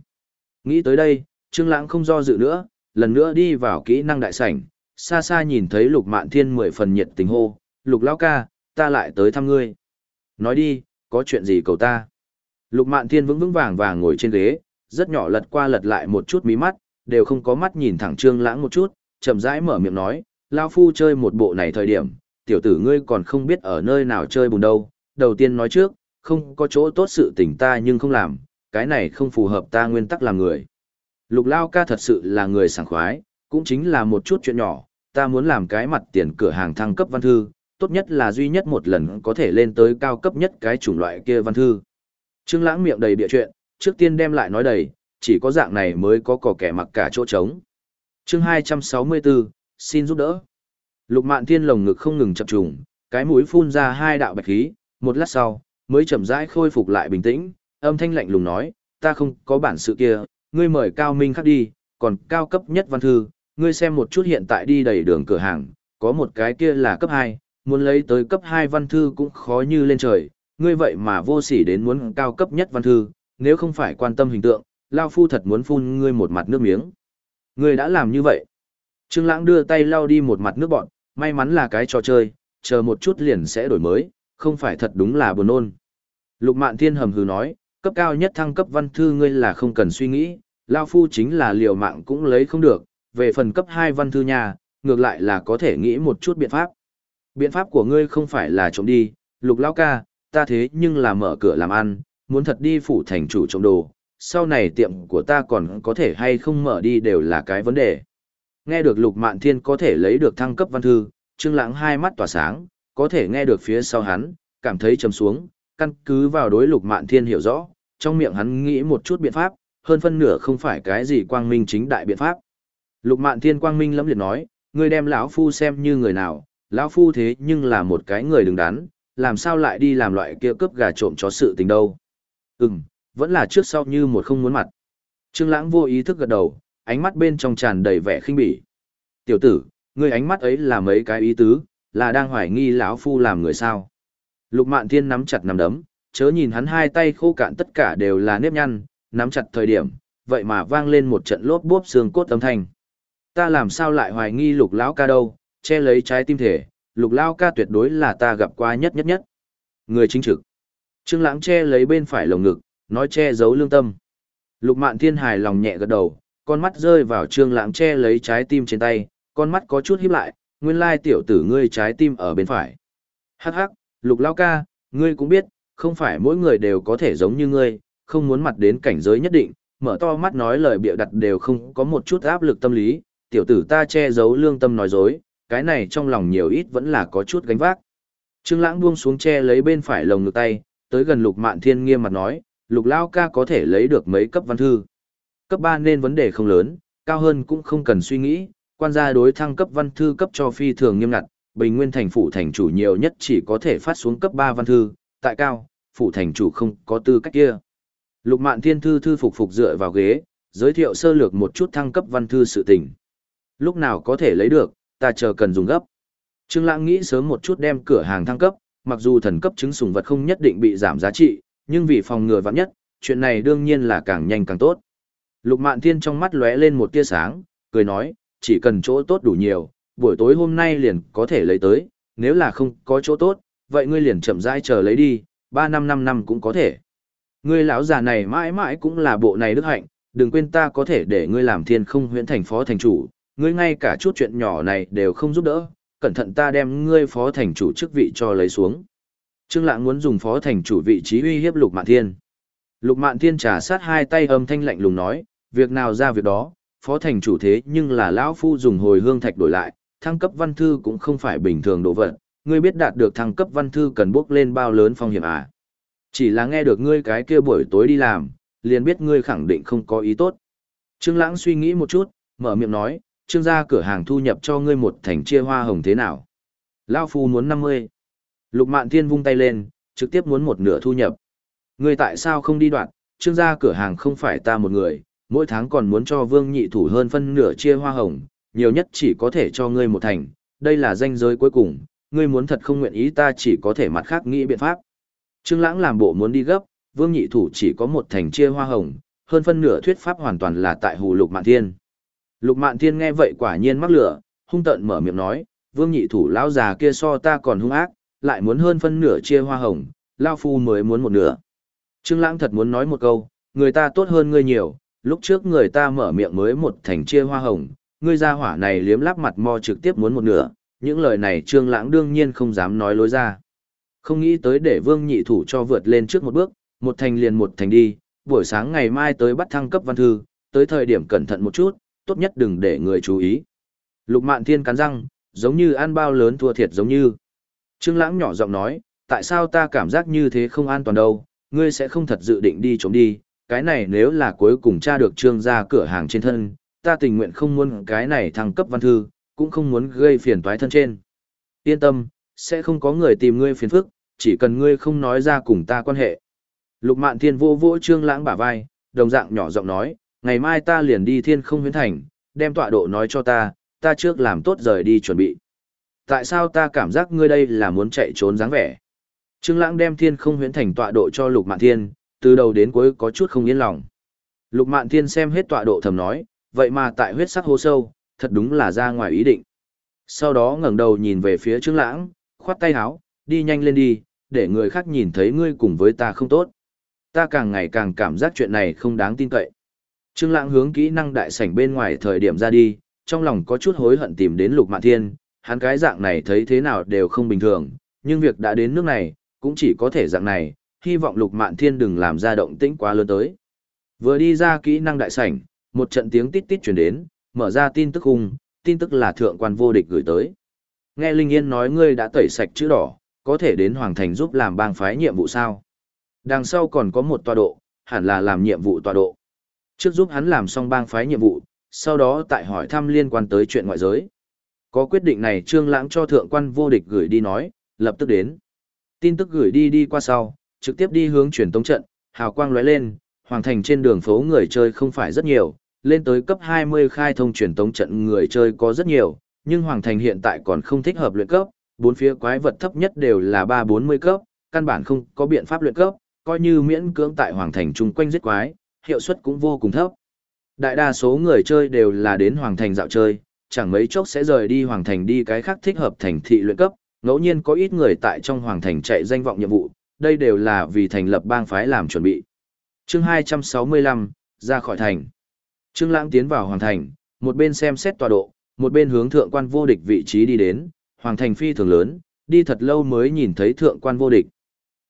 Nghĩ tới đây, Trương Lãng không do dự nữa, lần nữa đi vào kỹ năng đại sảnh, xa xa nhìn thấy Lục Mạn Thiên mười phần nhiệt tình hô, "Lục lão ca, ta lại tới thăm ngươi." Nói đi, có chuyện gì cầu ta? Lục Mạn Thiên vững vững vàng vàng ngồi trên ghế, rất nhỏ lật qua lật lại một chút mí mắt, đều không có mắt nhìn thẳng Trương Lãng một chút, chậm rãi mở miệng nói, lão phu chơi một bộ này thời điểm, tiểu tử ngươi còn không biết ở nơi nào chơi bùn đâu, đầu tiên nói trước, không có chỗ tốt sự tình ta nhưng không làm, cái này không phù hợp ta nguyên tắc làm người. Lục Lao ca thật sự là người sảng khoái, cũng chính là một chút chuyện nhỏ, ta muốn làm cái mặt tiền cửa hàng thăng cấp văn thư, tốt nhất là duy nhất một lần có thể lên tới cao cấp nhất cái chủng loại kia văn thư. Trương Lãng miệng đầy bịa chuyện, trước tiên đem lại nói đầy, chỉ có dạng này mới có cỏ kẻ mặc cả chỗ trống. Chương 264, xin giúp đỡ. Lục Mạn Thiên lồng ngực không ngừng chập trùng, cái mũi phun ra hai đạo bạch khí, một lát sau, mới chậm rãi khôi phục lại bình tĩnh, âm thanh lạnh lùng nói, ta không có bản sự kia, ngươi mời Cao Minh khác đi, còn cao cấp nhất văn thư, ngươi xem một chút hiện tại đi đầy đường cửa hàng, có một cái kia là cấp 2, muốn lấy tới cấp 2 văn thư cũng khó như lên trời, ngươi vậy mà vô sỉ đến muốn cao cấp nhất văn thư, nếu không phải quan tâm hình tượng, Lao Phu thật muốn phun ngươi một mặt nước miếng. Ngươi đã làm như vậy. Trương Lãng đưa tay lau đi một mặt nước bọn, may mắn là cái trò chơi, chờ một chút liền sẽ đổi mới, không phải thật đúng là buồn nôn. Lục Mạn Thiên hầm hừ nói, cấp cao nhất thăng cấp văn thư ngươi là không cần suy nghĩ, Lão Phu chính là liều mạng cũng lấy không được, về phần cấp 2 văn thư nhà, ngược lại là có thể nghĩ một chút biện pháp. Biện pháp của ngươi không phải là trộm đi, Lục Lao ca, ta thế nhưng là mở cửa làm ăn, muốn thật đi phủ thành chủ trộm đồ, sau này tiệm của ta còn có thể hay không mở đi đều là cái vấn đề. Nghe được Lục Mạn Thiên có thể lấy được thăng cấp văn thư, Trương Lãng hai mắt tỏa sáng, có thể nghe được phía sau hắn, cảm thấy trầm xuống, căn cứ vào đối Lục Mạn Thiên hiểu rõ, trong miệng hắn nghĩ một chút biện pháp, hơn phân nửa không phải cái gì quang minh chính đại biện pháp. Lục Mạn Thiên quang minh lẫm liệt nói, ngươi đem lão phu xem như người nào, lão phu thế nhưng là một cái người đứng đắn, làm sao lại đi làm loại kia cướp gà trộm chó sự tình đâu. Ừm, vẫn là trước sau như một không muốn mặt. Trương Lãng vô ý thức gật đầu, ánh mắt bên trong tràn đầy vẻ khinh bỉ. "Tiểu tử, ngươi ánh mắt ấy là mấy cái ý tứ, là đang hoài nghi lão phu làm người sao?" Lục Mạn Thiên nắm chặt nắm đấm, chớ nhìn hắn hai tay khô cạn tất cả đều là nếp nhăn, nắm chặt thời điểm, vậy mà vang lên một trận lốp bốp xương cốt âm thanh. Ta làm sao lại hoài nghi Lục lão ca đâu, che lấy trái tim thể, Lục lão ca tuyệt đối là ta gặp qua nhất nhất nhất. Người chính trực. Trương Lãng che lấy bên phải lồng ngực, nói che giấu lương tâm. Lục Mạn Thiên hài lòng nhẹ gật đầu, con mắt rơi vào Trương Lãng che lấy trái tim trên tay, con mắt có chút híp lại, nguyên lai tiểu tử ngươi trái tim ở bên phải. Hắc hắc, Lục lão ca, ngươi cũng biết, không phải mỗi người đều có thể giống như ngươi, không muốn mặt đến cảnh giới nhất định, mở to mắt nói lời bịa đặt đều không có một chút áp lực tâm lý, tiểu tử ta che giấu lương tâm nói dối, cái này trong lòng nhiều ít vẫn là có chút gánh vác. Trương Lãng buông xuống che lấy bên phải lồng ngực tay, tới gần Lục Mạn Thiên nghiêm mặt nói, Lục lão ca có thể lấy được mấy cấp văn thư. Cấp 3 nên vấn đề không lớn, cao hơn cũng không cần suy nghĩ, quan gia đối thăng cấp văn thư cấp cho phi thường nghiêm ngặt, Bình Nguyên thành phủ thành chủ nhiều nhất chỉ có thể phát xuống cấp 3 văn thư, tại cao, phủ thành chủ không có tư cách kia. Lục Mạn Thiên thư thư phục phục dựa vào ghế, giới thiệu sơ lược một chút thăng cấp văn thư sự tình. Lúc nào có thể lấy được, ta chờ cần dùng gấp. Trương Lãng nghĩ sớm một chút đem cửa hàng thăng cấp, mặc dù thần cấp chứng sủng vật không nhất định bị giảm giá trị, nhưng vì phòng ngừa vạn nhất, chuyện này đương nhiên là càng nhanh càng tốt. Lục Mạn Thiên trong mắt lóe lên một tia sáng, cười nói, chỉ cần chỗ tốt đủ nhiều, buổi tối hôm nay liền có thể lấy tới, nếu là không có chỗ tốt, vậy ngươi liền chậm rãi chờ lấy đi, ba năm năm năm cũng có thể. Ngươi lão già này mãi mãi cũng là bộ này đức hạnh, đừng quên ta có thể để ngươi làm thiên không huyện thành phó thành chủ, ngươi ngay cả chút chuyện nhỏ này đều không giúp đỡ, cẩn thận ta đem ngươi phó thành chủ chức vị cho lấy xuống. Trương Lãng muốn dùng phó thành chủ vị trí uy hiếp Lục Mạn Thiên. Lục Mạn Thiên trà sát hai tay âm thanh lạnh lùng nói, việc nào ra việc đó, phó thành chủ thế nhưng là lão phu dùng hồi hương thạch đổi lại, thăng cấp văn thư cũng không phải bình thường đồ vật, ngươi biết đạt được thăng cấp văn thư cần bước lên bao lớn phong hiểm à? Chỉ là nghe được ngươi cái kia buổi tối đi làm, liền biết ngươi khẳng định không có ý tốt. Trương Lãng suy nghĩ một chút, mở miệng nói, "Trương gia cửa hàng thu nhập cho ngươi một thành chia hoa hồng thế nào?" Lão phu muốn 50. Lục Mạn Thiên vung tay lên, trực tiếp muốn một nửa thu nhập. Ngươi tại sao không đi đoạn, Trương gia cửa hàng không phải ta một người, mỗi tháng còn muốn cho Vương Nhị thủ hơn phân nửa chia hoa hồng, nhiều nhất chỉ có thể cho ngươi một thành, đây là danh giới cuối cùng, ngươi muốn thật không nguyện ý ta chỉ có thể mặt khác nghĩ biện pháp. Trương Lãng làm bộ muốn đi gấp, Vương Nhị Thủ chỉ có một thành chia hoa hồng, hơn phân nửa thuyết pháp hoàn toàn là tại hù Lục Mạn Thiên. Lục Mạn Thiên nghe vậy quả nhiên mắc lửa, hung tợn mở miệng nói, Vương Nhị Thủ lão già kia so ta còn hung ác, lại muốn hơn phân nửa chia hoa hồng, lão phu mới muốn một nửa. Trương Lãng thật muốn nói một câu, người ta tốt hơn ngươi nhiều, lúc trước người ta mở miệng mới một thành chia hoa hồng, ngươi gia hỏa này liếm láp mặt mo trực tiếp muốn một nửa, những lời này Trương Lãng đương nhiên không dám nói lối ra. Không nghĩ tới để Vương Nhị Thủ cho vượt lên trước một bước, một thành liền một thành đi, buổi sáng ngày mai tới bắt thăng cấp văn thư, tới thời điểm cẩn thận một chút, tốt nhất đừng để người chú ý. Lục Mạn Thiên cắn răng, giống như ăn bao lớn thua thiệt giống như. Trương Lãng nhỏ giọng nói, tại sao ta cảm giác như thế không an toàn đâu, ngươi sẽ không thật dự định đi trốn đi, cái này nếu là cuối cùng tra được trương gia cửa hàng trên thân, ta tình nguyện không muốn cái này thăng cấp văn thư, cũng không muốn gây phiền toái thân trên. Yên tâm, sẽ không có người tìm ngươi phiền phức, chỉ cần ngươi không nói ra cùng ta quan hệ. Lục Mạn Thiên vô vỗ Trương Lãng bả vai, đồng dạng nhỏ giọng nói, ngày mai ta liền đi Thiên Không Huyễn Thành, đem tọa độ nói cho ta, ta trước làm tốt rời đi chuẩn bị. Tại sao ta cảm giác ngươi đây là muốn chạy trốn dáng vẻ? Trương Lãng đem Thiên Không Huyễn Thành tọa độ cho Lục Mạn Thiên, từ đầu đến cuối có chút không yên lòng. Lục Mạn Thiên xem hết tọa độ thầm nói, vậy mà tại huyết sắc hô sâu, thật đúng là ra ngoài ý định. Sau đó ngẩng đầu nhìn về phía Trương Lãng, khoát tay áo, đi nhanh lên đi, để người khác nhìn thấy ngươi cùng với ta không tốt. Ta càng ngày càng cảm giác chuyện này không đáng tin cậy. Trương Lãng hướng kỹ năng đại sảnh bên ngoài thời điểm ra đi, trong lòng có chút hối hận tìm đến Lục Mạn Thiên, hắn cái dạng này thấy thế nào đều không bình thường, nhưng việc đã đến nước này, cũng chỉ có thể dạng này, hy vọng Lục Mạn Thiên đừng làm ra động tĩnh quá lớn tới. Vừa đi ra kỹ năng đại sảnh, một trận tiếng tít tít truyền đến, mở ra tin tức hung, tin tức là thượng quan vô địch gửi tới. Nghe Linh Yên nói ngươi đã tẩy sạch chữ đỏ, có thể đến Hoàng Thành giúp làm bang phái nhiệm vụ sao? Đằng sau còn có một tọa độ, hẳn là làm nhiệm vụ tọa độ. Trước giúp hắn làm xong bang phái nhiệm vụ, sau đó tại hỏi thăm liên quan tới chuyện ngoại giới. Có quyết định này Trương Lãng cho thượng quan vô địch gửi đi nói, lập tức đến. Tin tức gửi đi đi qua sau, trực tiếp đi hướng truyền tống trận, hào quang lóe lên, hoàng thành trên đường phố người chơi không phải rất nhiều, lên tới cấp 20 khai thông truyền tống trận người chơi có rất nhiều, nhưng hoàng thành hiện tại còn không thích hợp luyện cấp, bốn phía quái vật thấp nhất đều là 3-40 cấp, căn bản không có biện pháp luyện cấp, coi như miễn cưỡng tại hoàng thành chung quanh giết quái, hiệu suất cũng vô cùng thấp. Đại đa số người chơi đều là đến hoàng thành dạo chơi, chẳng mấy chốc sẽ rời đi hoàng thành đi cái khác thích hợp thành thị luyện cấp, ngẫu nhiên có ít người tại trong hoàng thành chạy danh vọng nhiệm vụ, đây đều là vì thành lập bang phái làm chuẩn bị. Chương 265, ra khỏi thành. Trương Lãng tiến vào hoàng thành, một bên xem xét tọa độ, một bên hướng thượng quan vô địch vị trí đi đến, hoàng thành phi thường lớn, đi thật lâu mới nhìn thấy thượng quan vô địch.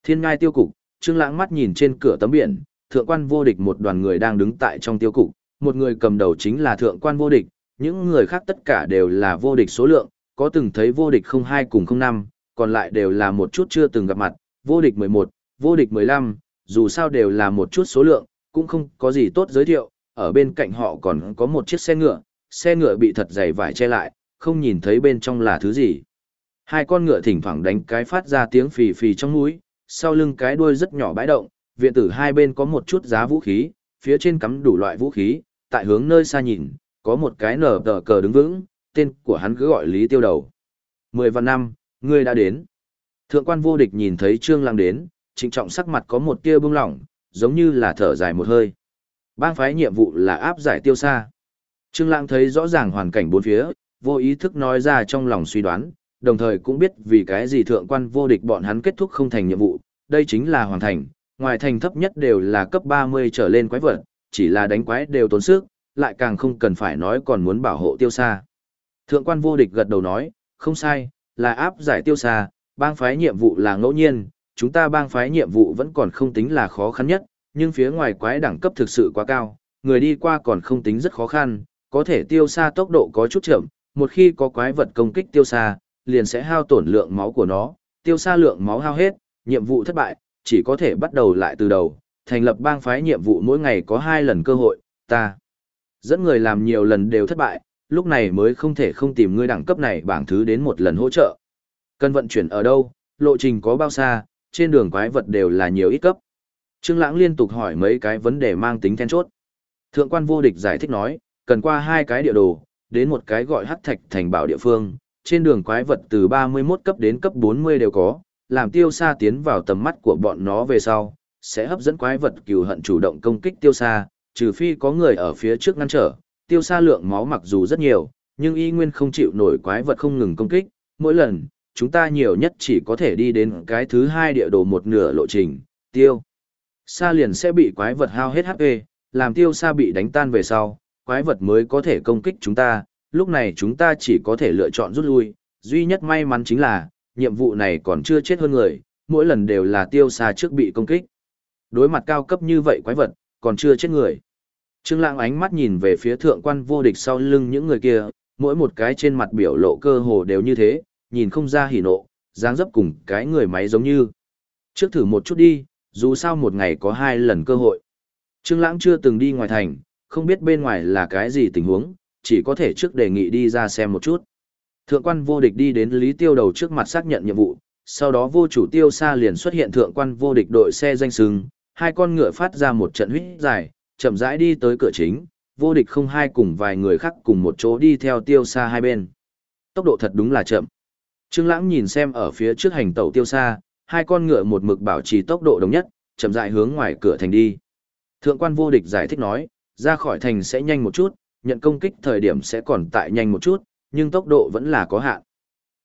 Thiên ngai tiêu cục, Trương Lãng mắt nhìn trên cửa tấm biển, thượng quan vô địch một đoàn người đang đứng tại trong tiêu cục, một người cầm đầu chính là thượng quan vô địch, những người khác tất cả đều là vô địch số lượng, có từng thấy vô địch không hai cùng không năm, còn lại đều là một chút chưa từng gặp mặt, vô địch 11, vô địch 15, dù sao đều là một chút số lượng, cũng không có gì tốt giới thiệu, ở bên cạnh họ còn có một chiếc xe ngựa, xe ngựa bị thật dày vải che lại, không nhìn thấy bên trong là thứ gì. Hai con ngựa thỉnh thoảng đánh cái phát ra tiếng phì phì trong núi, sau lưng cái đuôi rất nhỏ bãi động, viện tử hai bên có một chút giá vũ khí, phía trên cắm đủ loại vũ khí, tại hướng nơi xa nhìn, có một cái nở tờ cờ đứng vững, tên của hắn cứ gọi Lý Tiêu Đầu. Mười vạn năm, ngươi đã đến. Thượng quan vô địch nhìn thấy Trương Lăng đến, trịnh trọng sắc mặt có một tia bưng lỏng, giống như là thở dài một hơi. Bang phái nhiệm vụ là áp giải tiêu xa. Trương Lăng thấy rõ ràng hoàn cảnh bốn phía, vô ý thức nói ra trong lòng suy đoán, đồng thời cũng biết vì cái gì thượng quan vô địch bọn hắn kết thúc không thành nhiệm vụ, đây chính là hoàn thành, ngoài thành thấp nhất đều là cấp 30 trở lên quái vật, chỉ là đánh quái đều tốn sức, lại càng không cần phải nói còn muốn bảo hộ tiêu xa. Thượng quan vô địch gật đầu nói, không sai, là áp giải tiêu xa, bang phái nhiệm vụ là ngẫu nhiên, chúng ta bang phái nhiệm vụ vẫn còn không tính là khó khăn nhất, nhưng phía ngoài quái đẳng cấp thực sự quá cao, người đi qua còn không tính rất khó khăn, có thể tiêu xa tốc độ có chút chậm, một khi có quái vật công kích tiêu xa, liền sẽ hao tổn lượng máu của nó, tiêu xa lượng máu hao hết, nhiệm vụ thất bại, chỉ có thể bắt đầu lại từ đầu, thành lập bang phái nhiệm vụ mỗi ngày có hai lần cơ hội, ta dẫn người làm nhiều lần đều thất bại, lúc này mới không thể không tìm ngươi đẳng cấp này bảng thứ đến một lần hỗ trợ. Cần vận chuyển ở đâu, lộ trình có bao xa, trên đường quái vật đều là nhiều ít cấp. Trương Lãng liên tục hỏi mấy cái vấn đề mang tính then chốt. Thượng quan vô địch giải thích nói, cần qua hai cái địa đồ, đến một cái gọi hắc thạch thành bảo địa phương, trên đường quái vật từ 31 cấp đến cấp 40 đều có, làm tiêu xa tiến vào tầm mắt của bọn nó về sau, sẽ hấp dẫn quái vật cừu hận chủ động công kích tiêu xa, trừ phi có người ở phía trước ngăn trở, tiêu xa lượng máu mặc dù rất nhiều, nhưng y nguyên không chịu nổi quái vật không ngừng công kích, mỗi lần, chúng ta nhiều nhất chỉ có thể đi đến cái thứ hai địa đồ một nửa lộ trình, tiêu. Xa liền sẽ bị quái vật hao hết HP, làm tiêu xa bị đánh tan về sau, quái vật mới có thể công kích chúng ta, lúc này chúng ta chỉ có thể lựa chọn rút lui, duy nhất may mắn chính là, nhiệm vụ này còn chưa chết hơn người, mỗi lần đều là tiêu xa trước bị công kích. Đối mặt cao cấp như vậy quái vật, còn chưa chết người. Trương Lãng ánh mắt nhìn về phía thượng quan vô địch sau lưng những người kia, mỗi một cái trên mặt biểu lộ cơ hồ đều như thế, nhìn không ra hỉ nộ, dáng dấp cùng cái người máy giống như. Trước thử một chút đi, dù sao một ngày có hai lần cơ hội. Trương Lãng chưa từng đi ngoài thành, không biết bên ngoài là cái gì tình huống, chỉ có thể trước đề nghị đi ra xem một chút. Thượng quan vô địch đi đến Lý Tiêu đầu trước mặt xác nhận nhiệm vụ, sau đó vô chủ tiêu xa liền xuất hiện thượng quan vô địch đội xe danh sừng, hai con ngựa phát ra một trận huyết dài, chậm rãi đi tới cửa chính, vô địch không hai cùng vài người khác cùng một chỗ đi theo tiêu xa hai bên. Tốc độ thật đúng là chậm. Trương Lãng nhìn xem ở phía trước hành tàu tiêu xa, hai con ngựa một mực bảo trì tốc độ đồng nhất, chậm rãi hướng ngoài cửa thành đi. Thượng quan vô địch giải thích nói, ra khỏi thành sẽ nhanh một chút, nhận công kích thời điểm sẽ còn tại nhanh một chút, nhưng tốc độ vẫn là có hạn.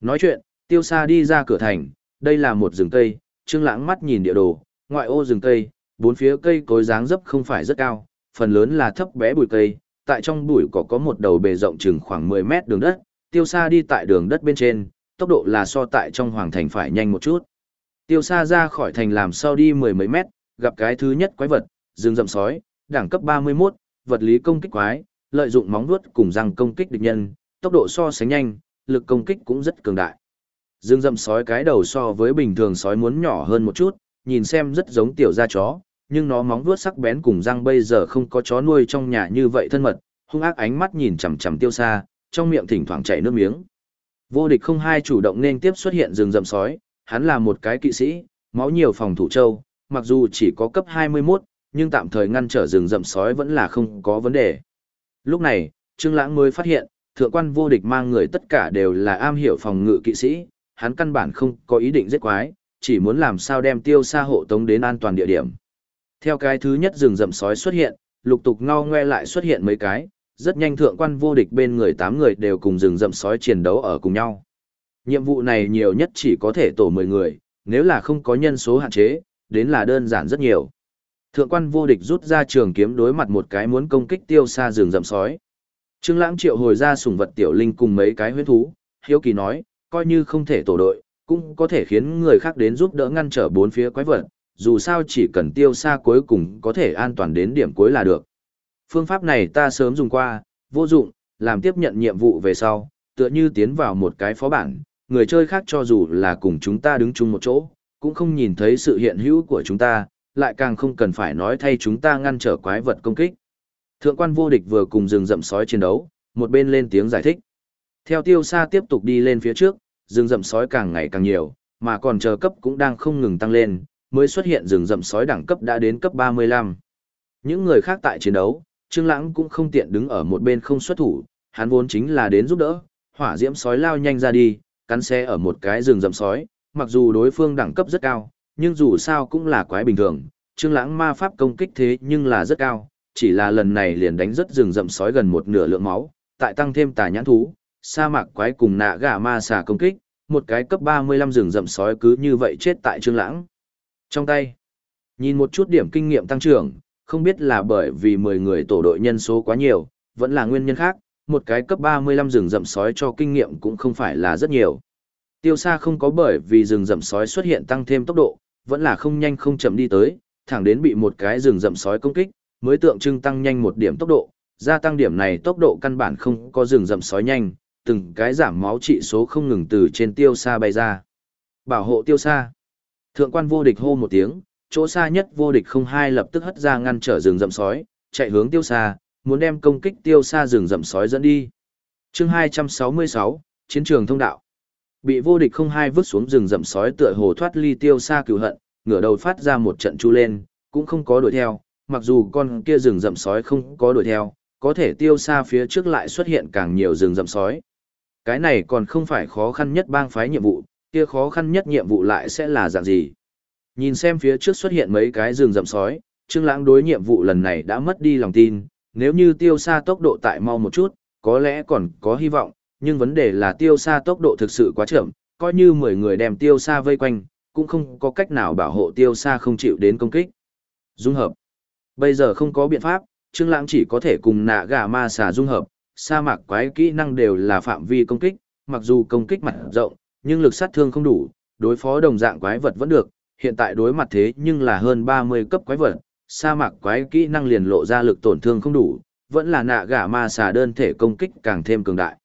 Nói chuyện, tiêu xa đi ra cửa thành, đây là một rừng cây, Trương Lãng mắt nhìn địa đồ, ngoại ô rừng cây, bốn phía cây cối dáng dấp không phải rất cao, phần lớn là thấp bé bụi cây, tại trong bụi cỏ có một đầu bề rộng chừng khoảng 10 mét đường đất, tiêu xa đi tại đường đất bên trên, tốc độ là so tại trong hoàng thành phải nhanh một chút. Tiêu xa ra khỏi thành làm sao đi mười mấy mét, gặp cái thứ nhất quái vật, rừng rậm sói, đẳng cấp 31, vật lý công kích quái, lợi dụng móng vuốt cùng răng công kích địch nhân, tốc độ so sánh nhanh, lực công kích cũng rất cường đại. Dương Dậm sói cái đầu so với bình thường sói muốn nhỏ hơn một chút, nhìn xem rất giống tiểu da chó, nhưng nó móng vuốt sắc bén cùng răng bây giờ không có chó nuôi trong nhà như vậy thân mật, hung ác ánh mắt nhìn chằm chằm tiêu xa, trong miệng thỉnh thoảng chảy nước miếng. Vô địch không hai chủ động nên tiếp xuất hiện rừng rậm sói, hắn là một cái kỵ sĩ, máu nhiều phòng thủ châu, mặc dù chỉ có cấp 21, nhưng tạm thời ngăn trở rừng rậm sói vẫn là không có vấn đề. Lúc này, Trương Lãng mới phát hiện, thượng quan vô địch mang người tất cả đều là am hiểu phòng ngự kỵ sĩ, hắn căn bản không có ý định giết quái, chỉ muốn làm sao đem tiêu xa hộ tống đến an toàn địa điểm. Theo cái thứ nhất rừng rậm sói xuất hiện, lục tục ngao ngoe lại xuất hiện mấy cái, rất nhanh thượng quan vô địch bên người tám người đều cùng rừng rậm sói chiến đấu ở cùng nhau. Nhiệm vụ này nhiều nhất chỉ có thể tổ 10 người, nếu là không có nhân số hạn chế, đến là đơn giản rất nhiều. Thượng quan vô địch rút ra trường kiếm đối mặt một cái muốn công kích tiêu xa rừng rậm sói. Trương Lãng triệu hồi ra sủng vật tiểu linh cùng mấy cái huyết thú, hiếu kỳ nói, coi như không thể tổ đội, cũng có thể khiến người khác đến giúp đỡ ngăn trở bốn phía quái vật, dù sao chỉ cần tiêu xa cuối cùng có thể an toàn đến điểm cuối là được. Phương pháp này ta sớm dùng qua, vô dụng, làm tiếp nhận nhiệm vụ về sau, tựa như tiến vào một cái phó bản, người chơi khác cho dù là cùng chúng ta đứng chung một chỗ, cũng không nhìn thấy sự hiện hữu của chúng ta, lại càng không cần phải nói thay chúng ta ngăn trở quái vật công kích. Thượng quan vô địch vừa cùng rừng rậm sói chiến đấu, một bên lên tiếng giải thích. Theo tiêu xa tiếp tục đi lên phía trước, rừng rậm sói càng ngày càng nhiều, mà còn chờ cấp cũng đang không ngừng tăng lên, mới xuất hiện rừng rậm sói đẳng cấp đã đến cấp 35. Những người khác tại chiến đấu, Trương Lãng cũng không tiện đứng ở một bên không xuất thủ, hắn vốn chính là đến giúp đỡ, hỏa diễm sói lao nhanh ra đi, cắn xe ở một cái rừng rậm sói, mặc dù đối phương đẳng cấp rất cao, nhưng dù sao cũng là quái bình thường, Trương Lãng ma pháp công kích thế nhưng là rất cao, chỉ là lần này liền đánh rất rừng rậm sói gần một nửa lượng máu, tại tăng thêm tà nhãn thú, sa mạc quái cùng nạ gà ma xà công kích, một cái cấp 35 rừng rậm sói cứ như vậy chết tại Trương Lãng. Trong tay, Nhìn một chút điểm kinh nghiệm tăng trưởng, không biết là bởi vì 10 người tổ đội nhân số quá nhiều, vẫn là nguyên nhân khác, một cái cấp 35 rừng rậm sói cho kinh nghiệm cũng không phải là rất nhiều. Tiêu xa không có bởi vì rừng rậm sói xuất hiện tăng thêm tốc độ, vẫn là không nhanh không chậm đi tới, thẳng đến bị một cái rừng rậm sói công kích, mới tượng trưng tăng nhanh một điểm tốc độ, gia tăng điểm này tốc độ căn bản không có rừng rậm sói nhanh, từng cái giảm máu trị số không ngừng từ trên tiêu xa bay ra. Bảo hộ tiêu xa. Thượng quan vô địch hô một tiếng, chỗ xa nhất vô địch không hai lập tức hất ra ngăn trở rừng rậm sói, chạy hướng tiêu xa, muốn đem công kích tiêu xa rừng rậm sói dẫn đi. chương 266, Chiến trường thông đạo. Bị vô địch không hai vứt xuống rừng rậm sói tựa hồ thoát ly tiêu xa cứu hận, ngửa đầu phát ra một trận chu lên, cũng không có đuổi theo, mặc dù con kia rừng rậm sói không có đuổi theo, có thể tiêu xa phía trước lại xuất hiện càng nhiều rừng rậm sói. Cái này còn không phải khó khăn nhất bang phái nhiệm vụ, kia khó khăn nhất nhiệm vụ lại sẽ là dạng gì. Nhìn xem phía trước xuất hiện mấy cái rừng rậm sói, Trương Lãng đối nhiệm vụ lần này đã mất đi lòng tin, nếu như tiêu xa tốc độ tại mau một chút, có lẽ còn có hy vọng, nhưng vấn đề là tiêu xa tốc độ thực sự quá chậm, coi như 10 người đem tiêu xa vây quanh, cũng không có cách nào bảo hộ tiêu xa không chịu đến công kích. Dung hợp. Bây giờ không có biện pháp, Trương Lãng chỉ có thể cùng nạ gà ma xà dung hợp, sa mạc quái kỹ năng đều là phạm vi công kích, mặc dù công kích mặt rộng, nhưng lực sát thương không đủ, đối phó đồng dạng quái vật vẫn được, hiện tại đối mặt thế nhưng là hơn 30 cấp quái vật, sa mạc quái kỹ năng liền lộ ra lực tổn thương không đủ, vẫn là nạ gà ma xà đơn thể công kích càng thêm cường đại.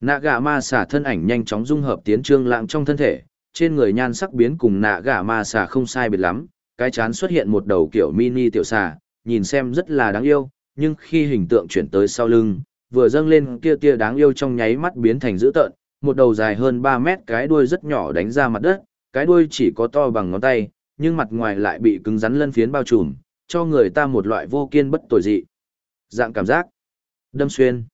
Nạ gà ma xà thân ảnh nhanh chóng dung hợp tiến trương lãng trong thân thể, trên người nhan sắc biến cùng nạ gà ma xà không sai biệt lắm, cái chán xuất hiện một đầu kiểu mini tiểu xà, nhìn xem rất là đáng yêu, nhưng khi hình tượng chuyển tới sau lưng, vừa dâng lên kia tia đáng yêu trong nháy mắt biến thành dữ tợn, một đầu dài hơn 3 mét cái đuôi rất nhỏ đánh ra mặt đất, cái đuôi chỉ có to bằng ngón tay, nhưng mặt ngoài lại bị cứng rắn lân phiến bao trùm, cho người ta một loại vô kiên bất tồi dị. Dạng cảm giác. Đâm xuyên.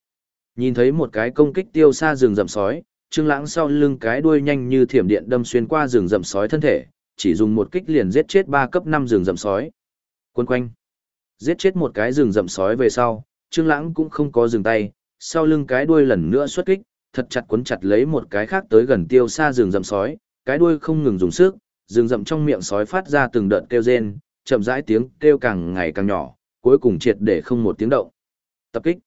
Nhìn thấy một cái công kích tiêu xa rừng rậm sói, Trương Lãng sau lưng cái đuôi nhanh như thiểm điện đâm xuyên qua rừng rậm sói thân thể, chỉ dùng một kích liền giết chết 3 cấp 5 rừng rậm sói. quấn quanh. Giết chết một cái rừng rậm sói về sau, Trương Lãng cũng không có dừng tay, sau lưng cái đuôi lần nữa xuất kích, thật chặt quấn chặt lấy một cái khác tới gần tiêu xa rừng rậm sói, cái đuôi không ngừng dùng sức, rừng rậm trong miệng sói phát ra từng đợt kêu rên, chậm rãi tiếng kêu càng ngày càng nhỏ, cuối cùng triệt để không một tiếng động. Tập kích.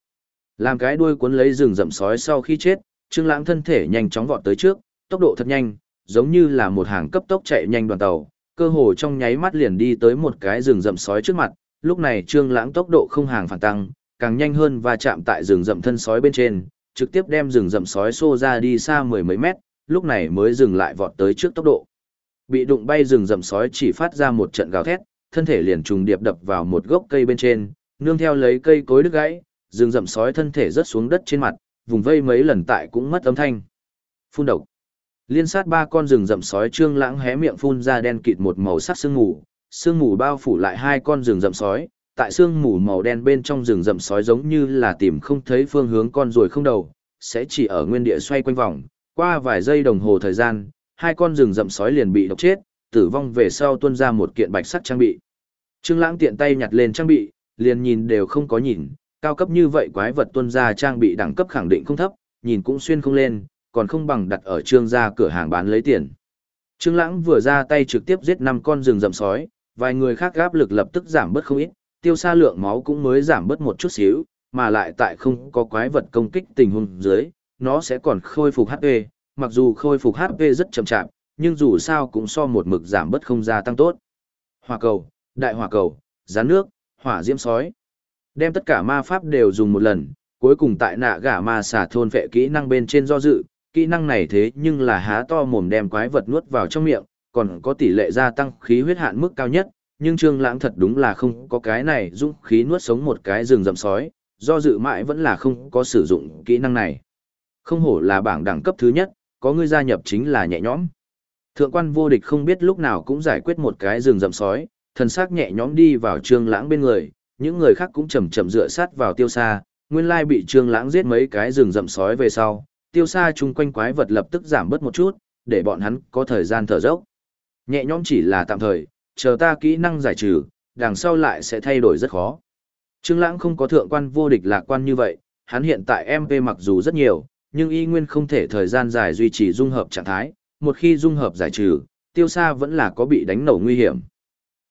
Làm cái đuôi cuốn lấy rừng rậm sói sau khi chết, Trương Lãng thân thể nhanh chóng vọt tới trước, tốc độ thật nhanh, giống như là một hàng cấp tốc chạy nhanh đoàn tàu, cơ hồ trong nháy mắt liền đi tới một cái rừng rậm sói trước mặt, lúc này Trương Lãng tốc độ không hàng phản tăng, càng nhanh hơn và chạm tại rừng rậm thân sói bên trên, trực tiếp đem rừng rậm sói xô ra đi xa mười mấy mét, lúc này mới dừng lại vọt tới trước tốc độ. Bị đụng bay rừng rậm sói chỉ phát ra một trận gào thét, thân thể liền trùng điệp đập vào một gốc cây bên trên, nương theo lấy cây cối đứt gãy, rừng rậm sói thân thể rớt xuống đất trên mặt, vùng vây mấy lần tại cũng mất âm thanh. Phun độc. Liên sát ba con rừng rậm sói trương lãng hé miệng phun ra đen kịt một màu sắc sương mù, sương mù bao phủ lại hai con rừng rậm sói, tại sương mù màu đen bên trong rừng rậm sói giống như là tìm không thấy phương hướng con rồi không đầu, sẽ chỉ ở nguyên địa xoay quanh vòng, qua vài giây đồng hồ thời gian, hai con rừng rậm sói liền bị độc chết, tử vong về sau tuôn ra một kiện bạch sắc trang bị. Trương Lãng tiện tay nhặt lên trang bị, liền nhìn đều không có nhìn, cao cấp như vậy quái vật tuôn ra trang bị đẳng cấp khẳng định không thấp, nhìn cũng xuyên không lên, còn không bằng đặt ở trương gia cửa hàng bán lấy tiền. Trương Lãng vừa ra tay trực tiếp giết năm con rừng rậm sói, vài người khác gáp lực lập tức giảm bớt không ít, tiêu xa lượng máu cũng mới giảm bớt một chút xíu, mà lại tại không có quái vật công kích tình huống dưới, nó sẽ còn khôi phục HP, mặc dù khôi phục HP rất chậm chạp, nhưng dù sao cũng so một mực giảm bớt không gia tăng tốt. Hỏa cầu, đại hỏa cầu, gián nước, hỏa diễm sói. Đem tất cả ma pháp đều dùng một lần, cuối cùng tại nạ gả ma xả thôn vệ kỹ năng bên trên do dự, kỹ năng này thế nhưng là há to mồm đem quái vật nuốt vào trong miệng, còn có tỷ lệ gia tăng khí huyết hạn mức cao nhất, nhưng Trương Lãng thật đúng là không có cái này dũng khí nuốt sống một cái rừng rậm sói, do dự mãi vẫn là không có sử dụng kỹ năng này. Không hổ là bảng đẳng cấp thứ nhất, có người gia nhập chính là nhẹ nhõm. Thượng quan vô địch không biết lúc nào cũng giải quyết một cái rừng rậm sói, thần sắc nhẹ nhõm đi vào Trương Lãng bên người, những người khác cũng chậm chậm dựa sát vào tiêu xa, nguyên lai bị Trương Lãng giết mấy cái rừng rậm sói về sau, tiêu xa chung quanh quái vật lập tức giảm bớt một chút, để bọn hắn có thời gian thở dốc. Nhẹ nhõm chỉ là tạm thời, chờ ta kỹ năng giải trừ, đằng sau lại sẽ thay đổi rất khó. Trương Lãng không có thượng quan vô địch lạc quan như vậy, hắn hiện tại MP mặc dù rất nhiều, nhưng y nguyên không thể thời gian dài duy trì dung hợp trạng thái, một khi dung hợp giải trừ, tiêu xa vẫn là có bị đánh nổ nguy hiểm.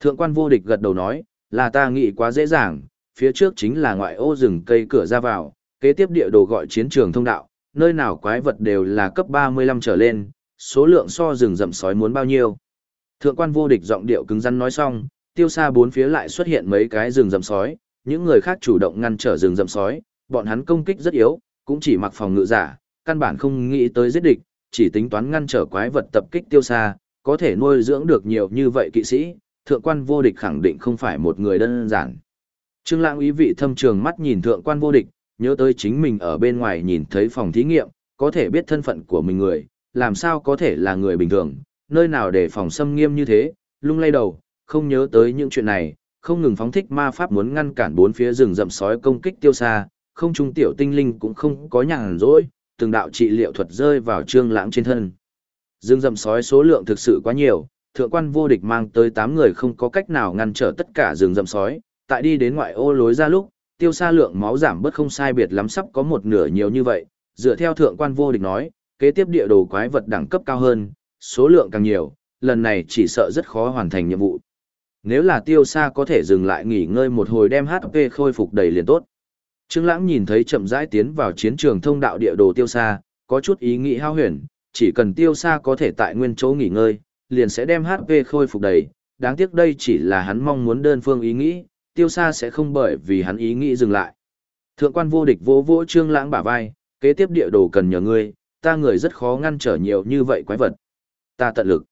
Thượng quan vô địch gật đầu nói, là ta nghĩ quá dễ dàng, phía trước chính là ngoại ô rừng cây cửa ra vào, kế tiếp địa đồ gọi chiến trường thông đạo, nơi nào quái vật đều là cấp 35 trở lên, số lượng so rừng rậm sói muốn bao nhiêu. Thượng quan vô địch giọng điệu cứng rắn nói xong, tiêu xa bốn phía lại xuất hiện mấy cái rừng rậm sói, những người khác chủ động ngăn trở rừng rậm sói, bọn hắn công kích rất yếu, cũng chỉ mặc phòng ngự giả, căn bản không nghĩ tới giết địch, chỉ tính toán ngăn trở quái vật tập kích tiêu xa, có thể nuôi dưỡng được nhiều như vậy kỵ sĩ, thượng quan vô địch khẳng định không phải một người đơn giản. Trương Lãng ý vị thâm trường mắt nhìn thượng quan vô địch, nhớ tới chính mình ở bên ngoài nhìn thấy phòng thí nghiệm, có thể biết thân phận của mình người, làm sao có thể là người bình thường, nơi nào để phòng xâm nghiêm như thế, lung lay đầu, không nhớ tới những chuyện này, không ngừng phóng thích ma pháp muốn ngăn cản bốn phía rừng rậm sói công kích tiêu xa, không trung tiểu tinh linh cũng không có nhàn rỗi, từng đạo trị liệu thuật rơi vào trương lãng trên thân. Rừng rậm sói số lượng thực sự quá nhiều, thượng quan vô địch mang tới 8 người không có cách nào ngăn trở tất cả rừng rậm sói, tại đi đến ngoại ô lối ra lúc, tiêu xa lượng máu giảm bớt không sai biệt lắm sắp có một nửa nhiều như vậy, dựa theo thượng quan vô địch nói, kế tiếp địa đồ quái vật đẳng cấp cao hơn, số lượng càng nhiều, lần này chỉ sợ rất khó hoàn thành nhiệm vụ. Nếu là tiêu xa có thể dừng lại nghỉ ngơi một hồi đem HP khôi phục đầy liền tốt. Trương Lãng nhìn thấy chậm rãi tiến vào chiến trường thông đạo địa đồ tiêu xa, có chút ý nghĩ hao huyền, chỉ cần tiêu xa có thể tại nguyên chỗ nghỉ ngơi, liền sẽ đem HP khôi phục đầy. Đáng tiếc đây chỉ là hắn mong muốn đơn phương ý nghĩ, tiêu xa sẽ không bởi vì hắn ý nghĩ dừng lại. Thượng quan vô địch vỗ vỗ Trương Lãng bả vai, kế tiếp địa đồ cần nhờ ngươi, ta người rất khó ngăn trở nhiều như vậy quái vật. Ta tận lực.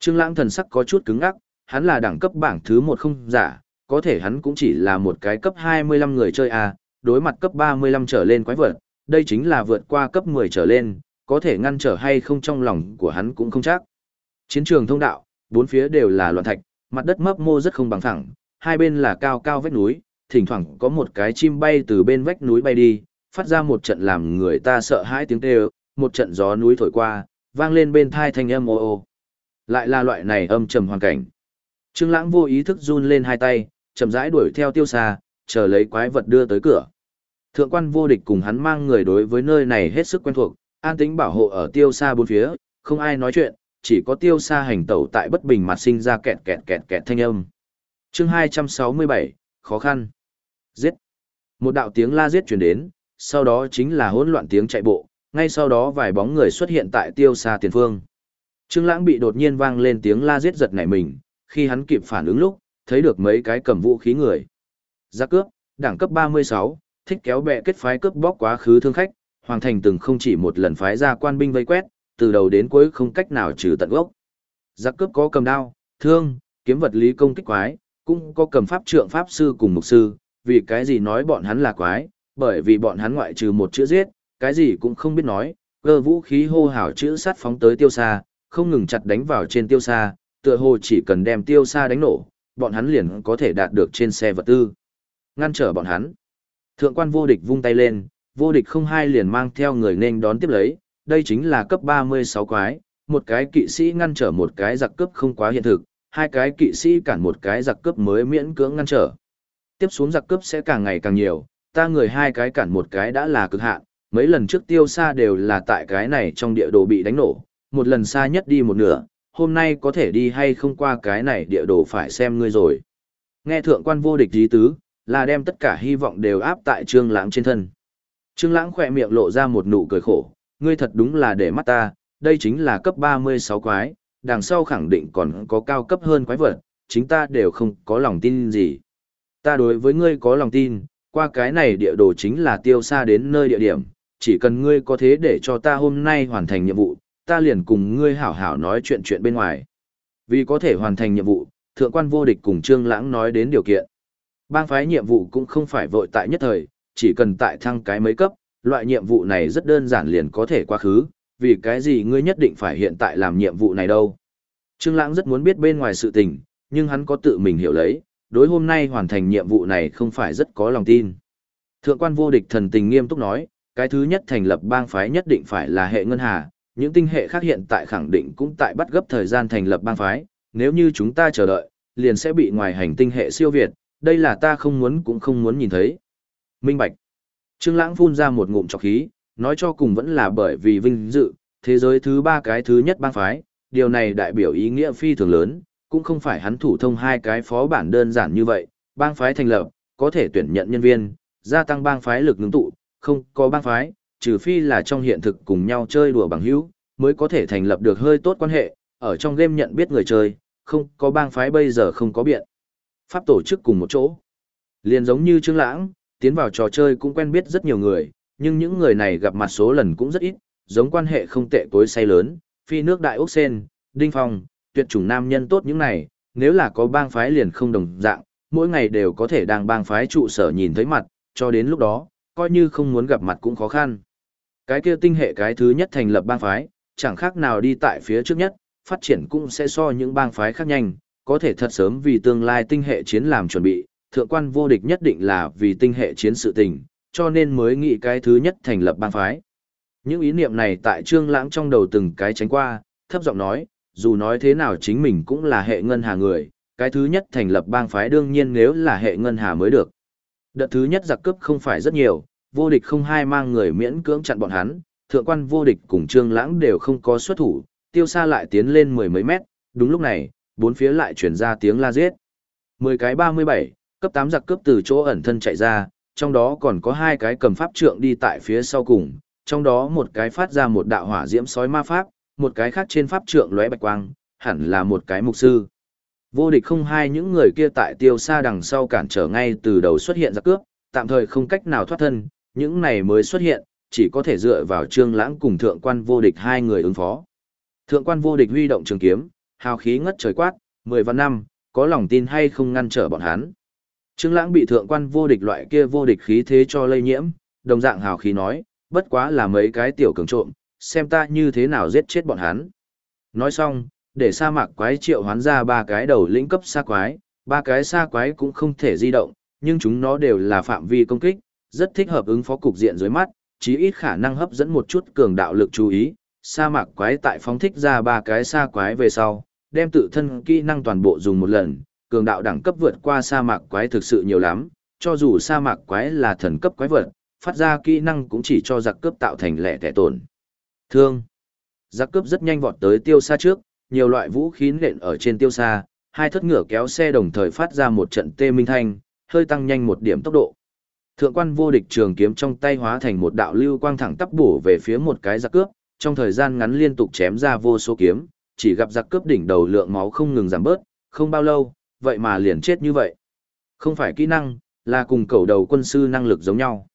Trương Lãng thần sắc có chút cứng ngắc, hắn là đẳng cấp bảng thứ một không giả, có thể hắn cũng chỉ là một cái cấp 25 người chơi à, đối mặt cấp 35 trở lên quái vật, đây chính là vượt qua cấp 10 trở lên, có thể ngăn trở hay không trong lòng của hắn cũng không chắc. Chiến trường thông đạo, bốn phía đều là loạn thạch, mặt đất mấp mô rất không bằng phẳng, hai bên là cao cao vách núi, thỉnh thoảng có một cái chim bay từ bên vách núi bay đi, phát ra một trận làm người ta sợ hãi tiếng kêu, một trận gió núi thổi qua, vang lên bên thai thanh âm ô ô. Lại là loại này âm trầm hoàn cảnh. Trương Lãng vô ý thức run lên hai tay, chậm rãi đuổi theo tiêu Sa, chờ lấy quái vật đưa tới cửa. Thượng quan vô địch cùng hắn mang người đối với nơi này hết sức quen thuộc, an tĩnh bảo hộ ở tiêu Sa bốn phía, không ai nói chuyện, chỉ có tiêu Sa hành tẩu tại bất bình mặt sinh ra kẹt kẹt kẹt kẹt thanh âm. Chương 267, khó khăn. Giết. Một đạo tiếng la giết truyền đến, sau đó chính là hỗn loạn tiếng chạy bộ, ngay sau đó vài bóng người xuất hiện tại tiêu xa tiền phương. Trương Lãng bị đột nhiên vang lên tiếng la giết giật nảy mình, khi hắn kịp phản ứng lúc, thấy được mấy cái cầm vũ khí người. Giá cướp, đẳng cấp 36, thích kéo bè kết phái cướp bóc quá khứ thương khách, hoàng thành từng không chỉ một lần phái ra quan binh vây quét, từ đầu đến cuối không cách nào trừ tận gốc. Giặc cướp có cầm đao, thương, kiếm vật lý công kích quái, cũng có cầm pháp trượng pháp sư cùng mục sư, vì cái gì nói bọn hắn là quái, bởi vì bọn hắn ngoại trừ một chữ giết, cái gì cũng không biết nói, cơ vũ khí hô hào chữ sát phóng tới tiêu xa, không ngừng chặt đánh vào trên tiêu xa, tựa hồ chỉ cần đem tiêu xa đánh nổ, bọn hắn liền có thể đạt được trên xe vật tư. Ngăn trở bọn hắn. Thượng quan vô địch vung tay lên, vô địch không hai liền mang theo người nên đón tiếp lấy, đây chính là cấp 36 quái, một cái kỵ sĩ ngăn trở một cái giặc cướp không quá hiện thực, hai cái kỵ sĩ cản một cái giặc cướp mới miễn cưỡng ngăn trở. Tiếp xuống giặc cướp sẽ càng ngày càng nhiều, ta người hai cái cản một cái đã là cực hạn, mấy lần trước tiêu xa đều là tại cái này trong địa đồ bị đánh nổ, một lần xa nhất đi một nửa, hôm nay có thể đi hay không qua cái này địa đồ phải xem ngươi rồi. Nghe thượng quan vô địch dí tứ, là đem tất cả hy vọng đều áp tại trương lãng trên thân. Trương lãng khỏe miệng lộ ra một nụ cười khổ, ngươi thật đúng là để mắt ta, đây chính là cấp 36 quái, đằng sau khẳng định còn có cao cấp hơn quái vật, chính ta đều không có lòng tin gì. Ta đối với ngươi có lòng tin, qua cái này địa đồ chính là tiêu xa đến nơi địa điểm, chỉ cần ngươi có thế để cho ta hôm nay hoàn thành nhiệm vụ, ta liền cùng ngươi hảo hảo nói chuyện chuyện bên ngoài. Vì có thể hoàn thành nhiệm vụ, thượng quan vô địch cùng Trương Lãng nói đến điều kiện. Bang phái nhiệm vụ cũng không phải vội tại nhất thời, chỉ cần tại thăng cái mấy cấp, loại nhiệm vụ này rất đơn giản liền có thể qua khứ, vì cái gì ngươi nhất định phải hiện tại làm nhiệm vụ này đâu. Trương Lãng rất muốn biết bên ngoài sự tình, nhưng hắn có tự mình hiểu lấy, đối hôm nay hoàn thành nhiệm vụ này không phải rất có lòng tin. Thượng quan vô địch thần tình nghiêm túc nói, cái thứ nhất thành lập bang phái nhất định phải là hệ ngân hà, những tinh hệ khác hiện tại khẳng định cũng tại bắt gấp thời gian thành lập bang phái, nếu như chúng ta chờ đợi, liền sẽ bị ngoài hành tinh hệ siêu việt, đây là ta không muốn cũng không muốn nhìn thấy. Minh Bạch. Trương Lãng phun ra một ngụm trọc khí, nói cho cùng vẫn là bởi vì vinh dự, thế giới thứ ba cái thứ nhất bang phái, điều này đại biểu ý nghĩa phi thường lớn, cũng không phải hắn thủ thông hai cái phó bản đơn giản như vậy, bang phái thành lập, có thể tuyển nhận nhân viên, gia tăng bang phái lực ngưng tụ, không có bang phái, trừ phi là trong hiện thực cùng nhau chơi đùa bằng hữu, mới có thể thành lập được hơi tốt quan hệ, ở trong game nhận biết người chơi, không có bang phái bây giờ không có biện. Pháp tổ chức cùng một chỗ. Liền giống như Trương Lãng, tiến vào trò chơi cũng quen biết rất nhiều người, nhưng những người này gặp mặt số lần cũng rất ít, giống quan hệ không tệ tối say lớn, phi nước đại ốc sen, đinh phong, tuyệt chủng nam nhân tốt những này, nếu là có bang phái liền không đồng dạng, mỗi ngày đều có thể đang bang phái trụ sở nhìn thấy mặt, cho đến lúc đó, coi như không muốn gặp mặt cũng khó khăn. Cái kia tinh hệ cái thứ nhất thành lập bang phái, chẳng khác nào đi tại phía trước nhất, phát triển cũng sẽ so những bang phái khác nhanh, có thể thật sớm vì tương lai tinh hệ chiến làm chuẩn bị, thượng quan vô địch nhất định là vì tinh hệ chiến sự tình, cho nên mới nghĩ cái thứ nhất thành lập bang phái. Những ý niệm này tại Trương Lãng trong đầu từng cái tránh qua, thấp giọng nói, dù nói thế nào chính mình cũng là hệ ngân hà người, cái thứ nhất thành lập bang phái đương nhiên nếu là hệ ngân hà mới được. Đợt thứ nhất giặc cướp không phải rất nhiều, vô địch không hai mang người miễn cưỡng chặn bọn hắn, thượng quan vô địch cùng Trương Lãng đều không có xuất thủ, tiêu xa lại tiến lên mười mấy mét, đúng lúc này, bốn phía lại truyền ra tiếng la giết. Mười cái ba mươi bảy, cấp tám giặc cướp từ chỗ ẩn thân chạy ra, trong đó còn có hai cái cầm pháp trượng đi tại phía sau cùng, trong đó một cái phát ra một đạo hỏa diễm sói ma pháp, một cái khác trên pháp trượng lóe bạch quang, hẳn là một cái mục sư. Vô địch không hai những người kia tại tiêu xa đằng sau cản trở ngay từ đầu xuất hiện giặc cướp, tạm thời không cách nào thoát thân, những này mới xuất hiện, chỉ có thể dựa vào trương lãng cùng thượng quan vô địch hai người ứng phó. Thượng quan vô địch huy động trường kiếm, hào khí ngất trời quát, mười vạn năm, có lòng tin hay không ngăn trở bọn hắn. Trương lãng bị thượng quan vô địch loại kia vô địch khí thế cho lây nhiễm, đồng dạng hào khí nói, bất quá là mấy cái tiểu cường trộm, xem ta như thế nào giết chết bọn hắn. Nói xong, để sa mạc quái triệu hoán ra ba cái đầu lĩnh cấp sa quái, ba cái sa quái cũng không thể di động, nhưng chúng nó đều là phạm vi công kích, rất thích hợp ứng phó cục diện dưới mắt, chí ít khả năng hấp dẫn một chút cường đạo lực chú ý. Sa mạc quái tại phóng thích ra ba cái sa quái về sau, đem tự thân kỹ năng toàn bộ dùng một lần, cường đạo đẳng cấp vượt qua sa mạc quái thực sự nhiều lắm, cho dù sa mạc quái là thần cấp quái vật, phát ra kỹ năng cũng chỉ cho giặc cướp tạo thành lẻ tẻ tổn. Thương. Giặc cướp rất nhanh vọt tới tiêu xa trước, nhiều loại vũ khí nện ở trên tiêu xa, hai thất ngựa kéo xe đồng thời phát ra một trận tê minh thanh, hơi tăng nhanh một điểm tốc độ. Thượng quan vô địch trường kiếm trong tay hóa thành một đạo lưu quang thẳng tắp bổ về phía một cái giặc cướp, trong thời gian ngắn liên tục chém ra vô số kiếm, chỉ gặp giặc cướp đỉnh đầu lượng máu không ngừng giảm bớt, không bao lâu, vậy mà liền chết như vậy. Không phải kỹ năng, là cùng cầu đầu quân sư năng lực giống nhau.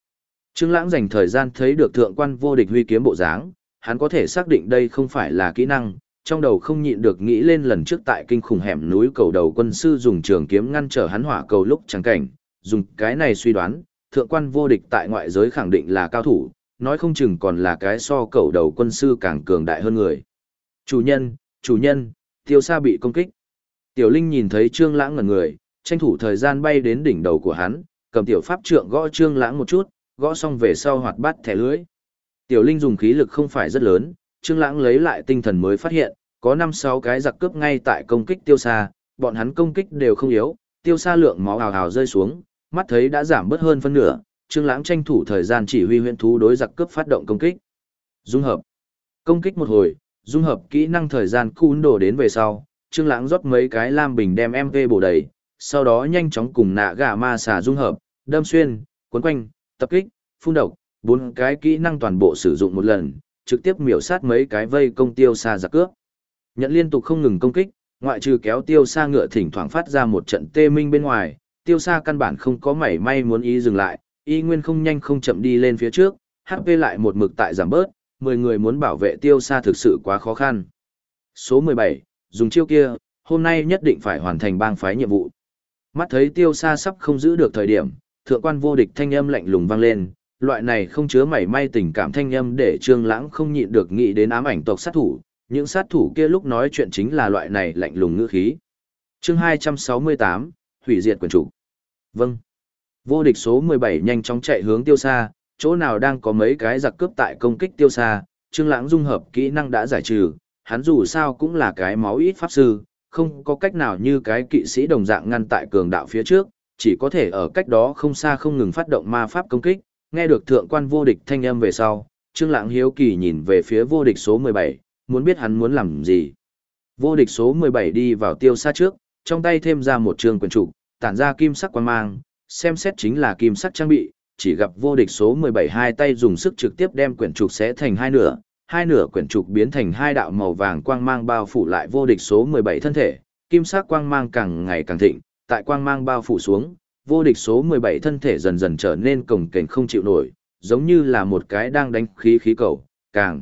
Trương Lãng dành thời gian thấy được thượng quan vô địch huy kiếm bộ dáng, hắn có thể xác định đây không phải là kỹ năng, trong đầu không nhịn được nghĩ lên lần trước tại kinh khủng hẻm núi cầu đầu quân sư dùng trường kiếm ngăn trở hắn hỏa cầu lúc chẳng cảnh, dùng cái này suy đoán, thượng quan vô địch tại ngoại giới khẳng định là cao thủ, nói không chừng còn là cái so cầu đầu quân sư càng cường đại hơn người. Chủ nhân, chủ nhân, tiêu sa bị công kích. Tiểu Linh nhìn thấy Trương Lãng ngẩn người, tranh thủ thời gian bay đến đỉnh đầu của hắn, cầm tiểu pháp trượng gõ Trương Lãng một chút, gõ xong về sau hoạt bát thẻ lưới. Tiểu Linh dùng khí lực không phải rất lớn, Trương Lãng lấy lại tinh thần mới phát hiện, có 5-6 cái giặc cướp ngay tại công kích tiêu Sa, bọn hắn công kích đều không yếu, tiêu Sa lượng máu ào ào rơi xuống, mắt thấy đã giảm bớt hơn phân nửa, Trương Lãng tranh thủ thời gian chỉ huy huyện thú đối giặc cướp phát động công kích. Dung hợp. Công kích một hồi, dung hợp kỹ năng thời gian cún đổ đến về sau, Trương Lãng rót mấy cái lam bình đem MP bổ đầy, sau đó nhanh chóng cùng nạ gà ma xà dung hợp, đâm xuyên, cuốn quanh, tập kích, phun độc, bốn cái kỹ năng toàn bộ sử dụng một lần, trực tiếp miểu sát mấy cái vây công tiêu xa giặc cướp. Nhận liên tục không ngừng công kích, ngoại trừ kéo tiêu xa ngựa thỉnh thoảng phát ra một trận tê minh bên ngoài, tiêu xa căn bản không có mảy may muốn ý dừng lại, y nguyên không nhanh không chậm đi lên phía trước, HP lại một mực tại giảm bớt, 10 người muốn bảo vệ tiêu xa thực sự quá khó khăn. Số 17, dùng chiêu kia, hôm nay nhất định phải hoàn thành bang phái nhiệm vụ. Mắt thấy tiêu xa sắp không giữ được thời điểm, thượng quan vô địch thanh âm lạnh lùng vang lên, loại này không chứa mảy may tình cảm thanh âm để trương lãng không nhịn được nghĩ đến ám ảnh tộc sát thủ, những sát thủ kia lúc nói chuyện chính là loại này lạnh lùng ngữ khí. Chương 268, hủy diệt quyền chủ. Vâng. Vô địch số 17 nhanh chóng chạy hướng tiêu xa, chỗ nào đang có mấy cái giặc cướp tại công kích tiêu xa, Trương Lãng dung hợp kỹ năng đã giải trừ, hắn dù sao cũng là cái máu ít pháp sư, không có cách nào như cái kỵ sĩ đồng dạng ngăn tại cường đạo phía trước, chỉ có thể ở cách đó không xa không ngừng phát động ma pháp công kích, nghe được thượng quan vô địch thanh âm về sau, Trương Lãng hiếu kỳ nhìn về phía vô địch số 17, muốn biết hắn muốn làm gì. Vô địch số 17 đi vào tiêu xa trước, trong tay thêm ra một trường quyền trụ, tản ra kim sắc quang mang, xem xét chính là kim sắc trang bị, chỉ gặp vô địch số 17 hai tay dùng sức trực tiếp đem quyển trục xé thành hai nửa, hai nửa quyển trục biến thành hai đạo màu vàng quang mang bao phủ lại vô địch số 17 thân thể, kim sắc quang mang càng ngày càng thịnh, tại quang mang bao phủ xuống, vô địch số 17 thân thể dần dần trở nên cồng kềnh không chịu nổi, giống như là một cái đang đánh khí khí cầu, càng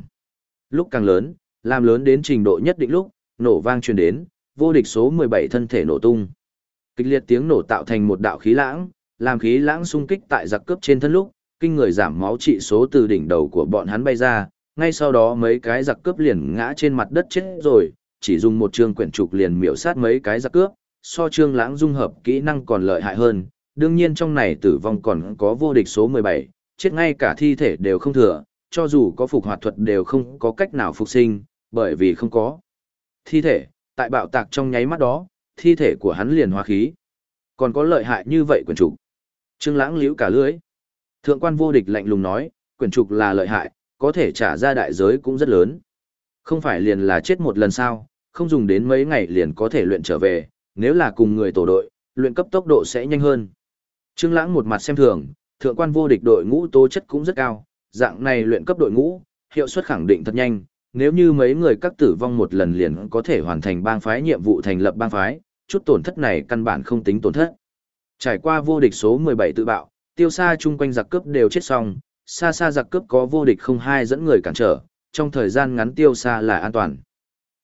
lúc càng lớn, làm lớn đến trình độ nhất định lúc, nổ vang truyền đến, vô địch số 17 thân thể nổ tung. Kịch liệt tiếng nổ tạo thành một đạo khí lãng, làm khí lãng xung kích tại giặc cướp trên thân lúc, kinh người giảm máu trị số từ đỉnh đầu của bọn hắn bay ra, ngay sau đó mấy cái giặc cướp liền ngã trên mặt đất chết rồi, chỉ dùng một trường quyển trục liền miểu sát mấy cái giặc cướp, so trương lãng dung hợp kỹ năng còn lợi hại hơn, đương nhiên trong này tử vong còn có vô địch số 17, chết ngay cả thi thể đều không thừa, cho dù có phục hoạt thuật đều không có cách nào phục sinh, bởi vì không có thi thể, tại bạo tạc trong nháy mắt đó, thi thể của hắn liền hóa khí. Còn có lợi hại như vậy quyển trục. Trương Lãng liễu cả lưỡi. Thượng quan vô địch lạnh lùng nói, quyển trục là lợi hại, có thể trả ra đại giới cũng rất lớn. Không phải liền là chết một lần sao, không dùng đến mấy ngày liền có thể luyện trở về, nếu là cùng người tổ đội, luyện cấp tốc độ sẽ nhanh hơn. Trương Lãng một mặt xem thường, thượng quan vô địch đội ngũ tố chất cũng rất cao, dạng này luyện cấp đội ngũ, hiệu suất khẳng định thật nhanh, nếu như mấy người các tử vong một lần liền có thể hoàn thành bang phái nhiệm vụ thành lập bang phái, chút tổn thất này căn bản không tính tổn thất. Trải qua vô địch số 17 tự bạo, tiêu xa chung quanh giặc cướp đều chết xong, xa xa giặc cướp có vô địch không hai dẫn người cản trở, trong thời gian ngắn tiêu xa là an toàn.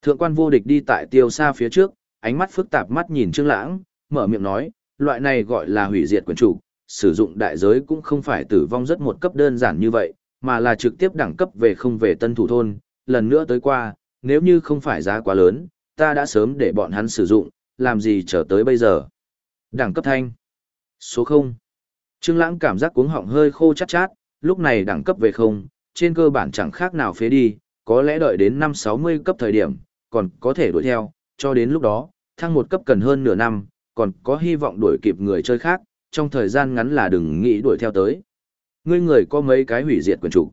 Thượng quan vô địch đi tại tiêu xa phía trước, ánh mắt phức tạp mắt nhìn Trương Lãng, mở miệng nói, loại này gọi là hủy diệt quyền chủ, sử dụng đại giới cũng không phải tử vong rất một cấp đơn giản như vậy, mà là trực tiếp đẳng cấp về không về tân thủ thôn, lần nữa tới qua, nếu như không phải giá quá lớn, ta đã sớm để bọn hắn sử dụng, làm gì trở tới bây giờ. Đẳng cấp thanh. Số 0. Trương Lãng cảm giác cuống họng hơi khô chát chát, lúc này đẳng cấp về không, trên cơ bản chẳng khác nào phế đi, có lẽ đợi đến năm 60 cấp thời điểm, còn có thể đuổi theo, cho đến lúc đó, thăng một cấp cần hơn nửa năm, còn có hy vọng đuổi kịp người chơi khác, trong thời gian ngắn là đừng nghĩ đuổi theo tới. Ngươi người có mấy cái hủy diệt quyền chủ.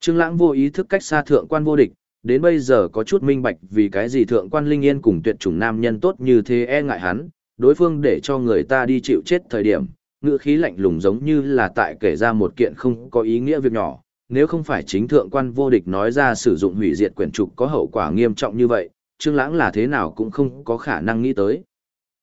Trương Lãng vô ý thức cách xa thượng quan vô địch, đến bây giờ có chút minh bạch vì cái gì thượng quan linh yên cùng tuyệt chủng nam nhân tốt như thế e ngại hắn, đối phương để cho người ta đi chịu chết thời điểm, ngữ khí lạnh lùng giống như là tại kể ra một kiện không có ý nghĩa việc nhỏ, nếu không phải chính thượng quan vô địch nói ra sử dụng hủy diệt quyển trục có hậu quả nghiêm trọng như vậy, Trương Lãng là thế nào cũng không có khả năng nghĩ tới.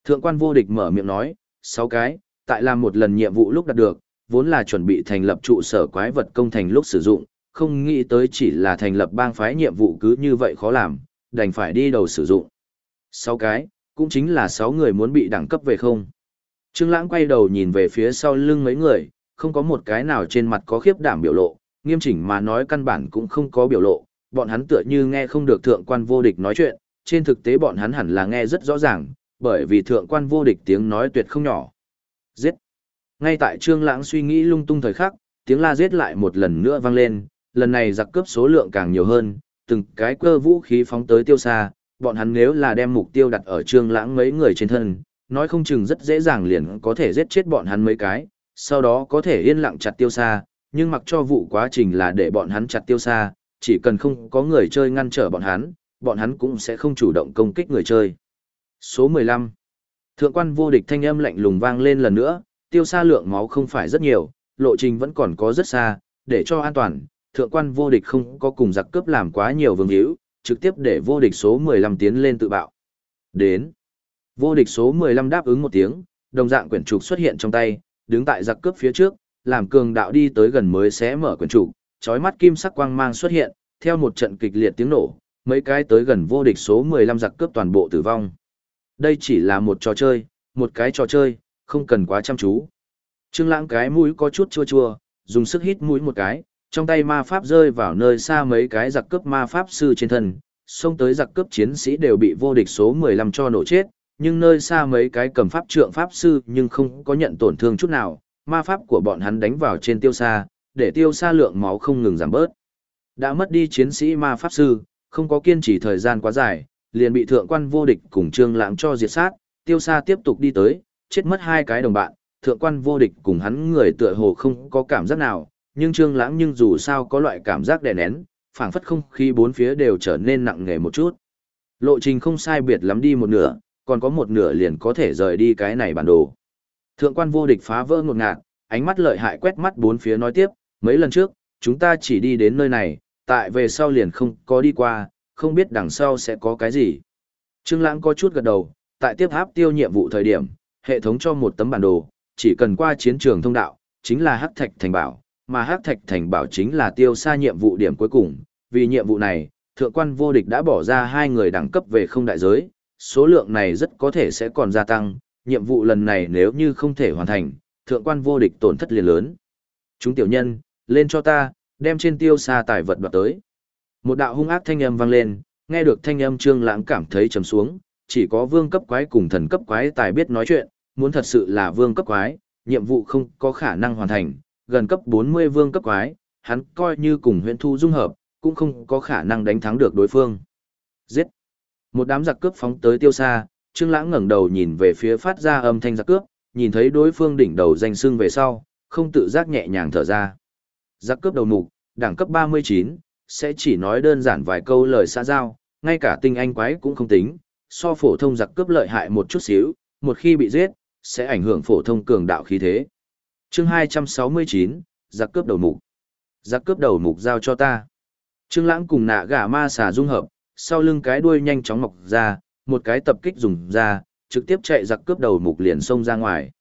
Thượng quan vô địch mở miệng nói, sáu cái, tại làm một lần nhiệm vụ lúc đạt được, vốn là chuẩn bị thành lập trụ sở quái vật công thành lúc sử dụng, không nghĩ tới chỉ là thành lập bang phái nhiệm vụ cứ như vậy khó làm, đành phải đi đầu sử dụng. Sáu cái, cũng chính là sáu người muốn bị đẳng cấp về không. Trương Lãng quay đầu nhìn về phía sau lưng mấy người, không có một cái nào trên mặt có khiếp đảm biểu lộ, nghiêm chỉnh mà nói căn bản cũng không có biểu lộ, bọn hắn tựa như nghe không được thượng quan vô địch nói chuyện, trên thực tế bọn hắn hẳn là nghe rất rõ ràng, bởi vì thượng quan vô địch tiếng nói tuyệt không nhỏ. Giết! Ngay tại Trương Lãng suy nghĩ lung tung thời khắc, tiếng la giết lại một lần nữa vang lên, lần này giặc cướp số lượng càng nhiều hơn, từng cái cơ vũ khí phóng tới tiêu xa, bọn hắn nếu là đem mục tiêu đặt ở Trương Lãng mấy người trên thân, nói không chừng rất dễ dàng liền có thể giết chết bọn hắn mấy cái, sau đó có thể yên lặng chặt tiêu xa, nhưng mặc cho vụ quá trình là để bọn hắn chặt tiêu xa, chỉ cần không có người chơi ngăn trở bọn hắn, bọn hắn cũng sẽ không chủ động công kích người chơi. Số 15 Thượng quan vô địch thanh âm lạnh lùng vang lên lần nữa, tiêu xa lượng máu không phải rất nhiều, lộ trình vẫn còn có rất xa, để cho an toàn, thượng quan vô địch không có cùng giặc cướp làm quá nhiều vương hữu, trực tiếp để vô địch số 15 tiến lên tự bạo. Đến. Vô địch số 15 đáp ứng một tiếng, đồng dạng quyển trục xuất hiện trong tay, đứng tại giặc cướp phía trước, làm cường đạo đi tới gần mới sẽ mở quyển trục, chói mắt kim sắc quang mang xuất hiện, theo một trận kịch liệt tiếng nổ, mấy cái tới gần vô địch số 15 giặc cướp toàn bộ tử vong. Đây chỉ là một trò chơi, một cái trò chơi, không cần quá chăm chú. Trương Lãng cái mũi có chút chua chua, dùng sức hít mũi một cái, trong tay ma pháp rơi vào nơi xa mấy cái giặc cướp ma pháp sư trên thân, xông tới giặc cướp chiến sĩ đều bị vô địch số 15 cho nổ chết, nhưng nơi xa mấy cái cầm pháp trượng pháp sư nhưng không có nhận tổn thương chút nào, ma pháp của bọn hắn đánh vào trên tiêu xa, để tiêu xa lượng máu không ngừng giảm bớt. Đã mất đi chiến sĩ ma pháp sư, không có kiên trì thời gian quá dài, liền bị thượng quan vô địch cùng trương lãng cho diệt sát, tiêu xa tiếp tục đi tới, chết mất hai cái đồng bạn, thượng quan vô địch cùng hắn người tựa hồ không có cảm giác nào, nhưng trương lãng nhưng dù sao có loại cảm giác đè nén, phảng phất không khí bốn phía đều trở nên nặng nề một chút. Lộ trình không sai biệt lắm đi một nửa, còn có một nửa liền có thể rời đi cái này bản đồ. Thượng quan vô địch phá vỡ ngột ngạt, ánh mắt lợi hại quét mắt bốn phía nói tiếp, mấy lần trước, chúng ta chỉ đi đến nơi này, tại về sau liền không có đi qua, không biết đằng sau sẽ có cái gì. Trương Lãng có chút gật đầu, tại tiếp hấp tiêu nhiệm vụ thời điểm, hệ thống cho một tấm bản đồ, chỉ cần qua chiến trường thông đạo, chính là Hắc Thạch Thành Bảo, mà Hắc Thạch Thành Bảo chính là tiêu xa nhiệm vụ điểm cuối cùng, vì nhiệm vụ này, thượng quan vô địch đã bỏ ra hai người đẳng cấp về không đại giới, số lượng này rất có thể sẽ còn gia tăng, nhiệm vụ lần này nếu như không thể hoàn thành, thượng quan vô địch tổn thất liền lớn. Chúng tiểu nhân, lên cho ta, đem trên tiêu xa tài vật đoạt tới. Một đạo hung ác thanh âm vang lên, nghe được thanh âm trương lãng cảm thấy trầm xuống, chỉ có vương cấp quái cùng thần cấp quái tài biết nói chuyện, muốn thật sự là vương cấp quái, nhiệm vụ không có khả năng hoàn thành, gần cấp 40 vương cấp quái, hắn coi như cùng huyện thu dung hợp, cũng không có khả năng đánh thắng được đối phương. Giết! Một đám giặc cướp phóng tới tiêu xa, Trương Lãng ngẩng đầu nhìn về phía phát ra âm thanh giặc cướp, nhìn thấy đối phương đỉnh đầu danh xưng về sau, không tự giác nhẹ nhàng thở ra. Giặc cướp đầu mục, đẳng cấp 39, sẽ chỉ nói đơn giản vài câu lời xã giao, ngay cả tinh anh quái cũng không tính, so phổ thông giặc cướp lợi hại một chút xíu, một khi bị giết, sẽ ảnh hưởng phổ thông cường đạo khí thế. Chương 269, giặc cướp đầu mục. Giặc cướp đầu mục giao cho ta. Trương Lãng cùng nạ gà ma xà dung hợp, sau lưng cái đuôi nhanh chóng mọc ra, một cái tập kích dùng ra, trực tiếp chạy giặc cướp đầu mục liền xông ra ngoài.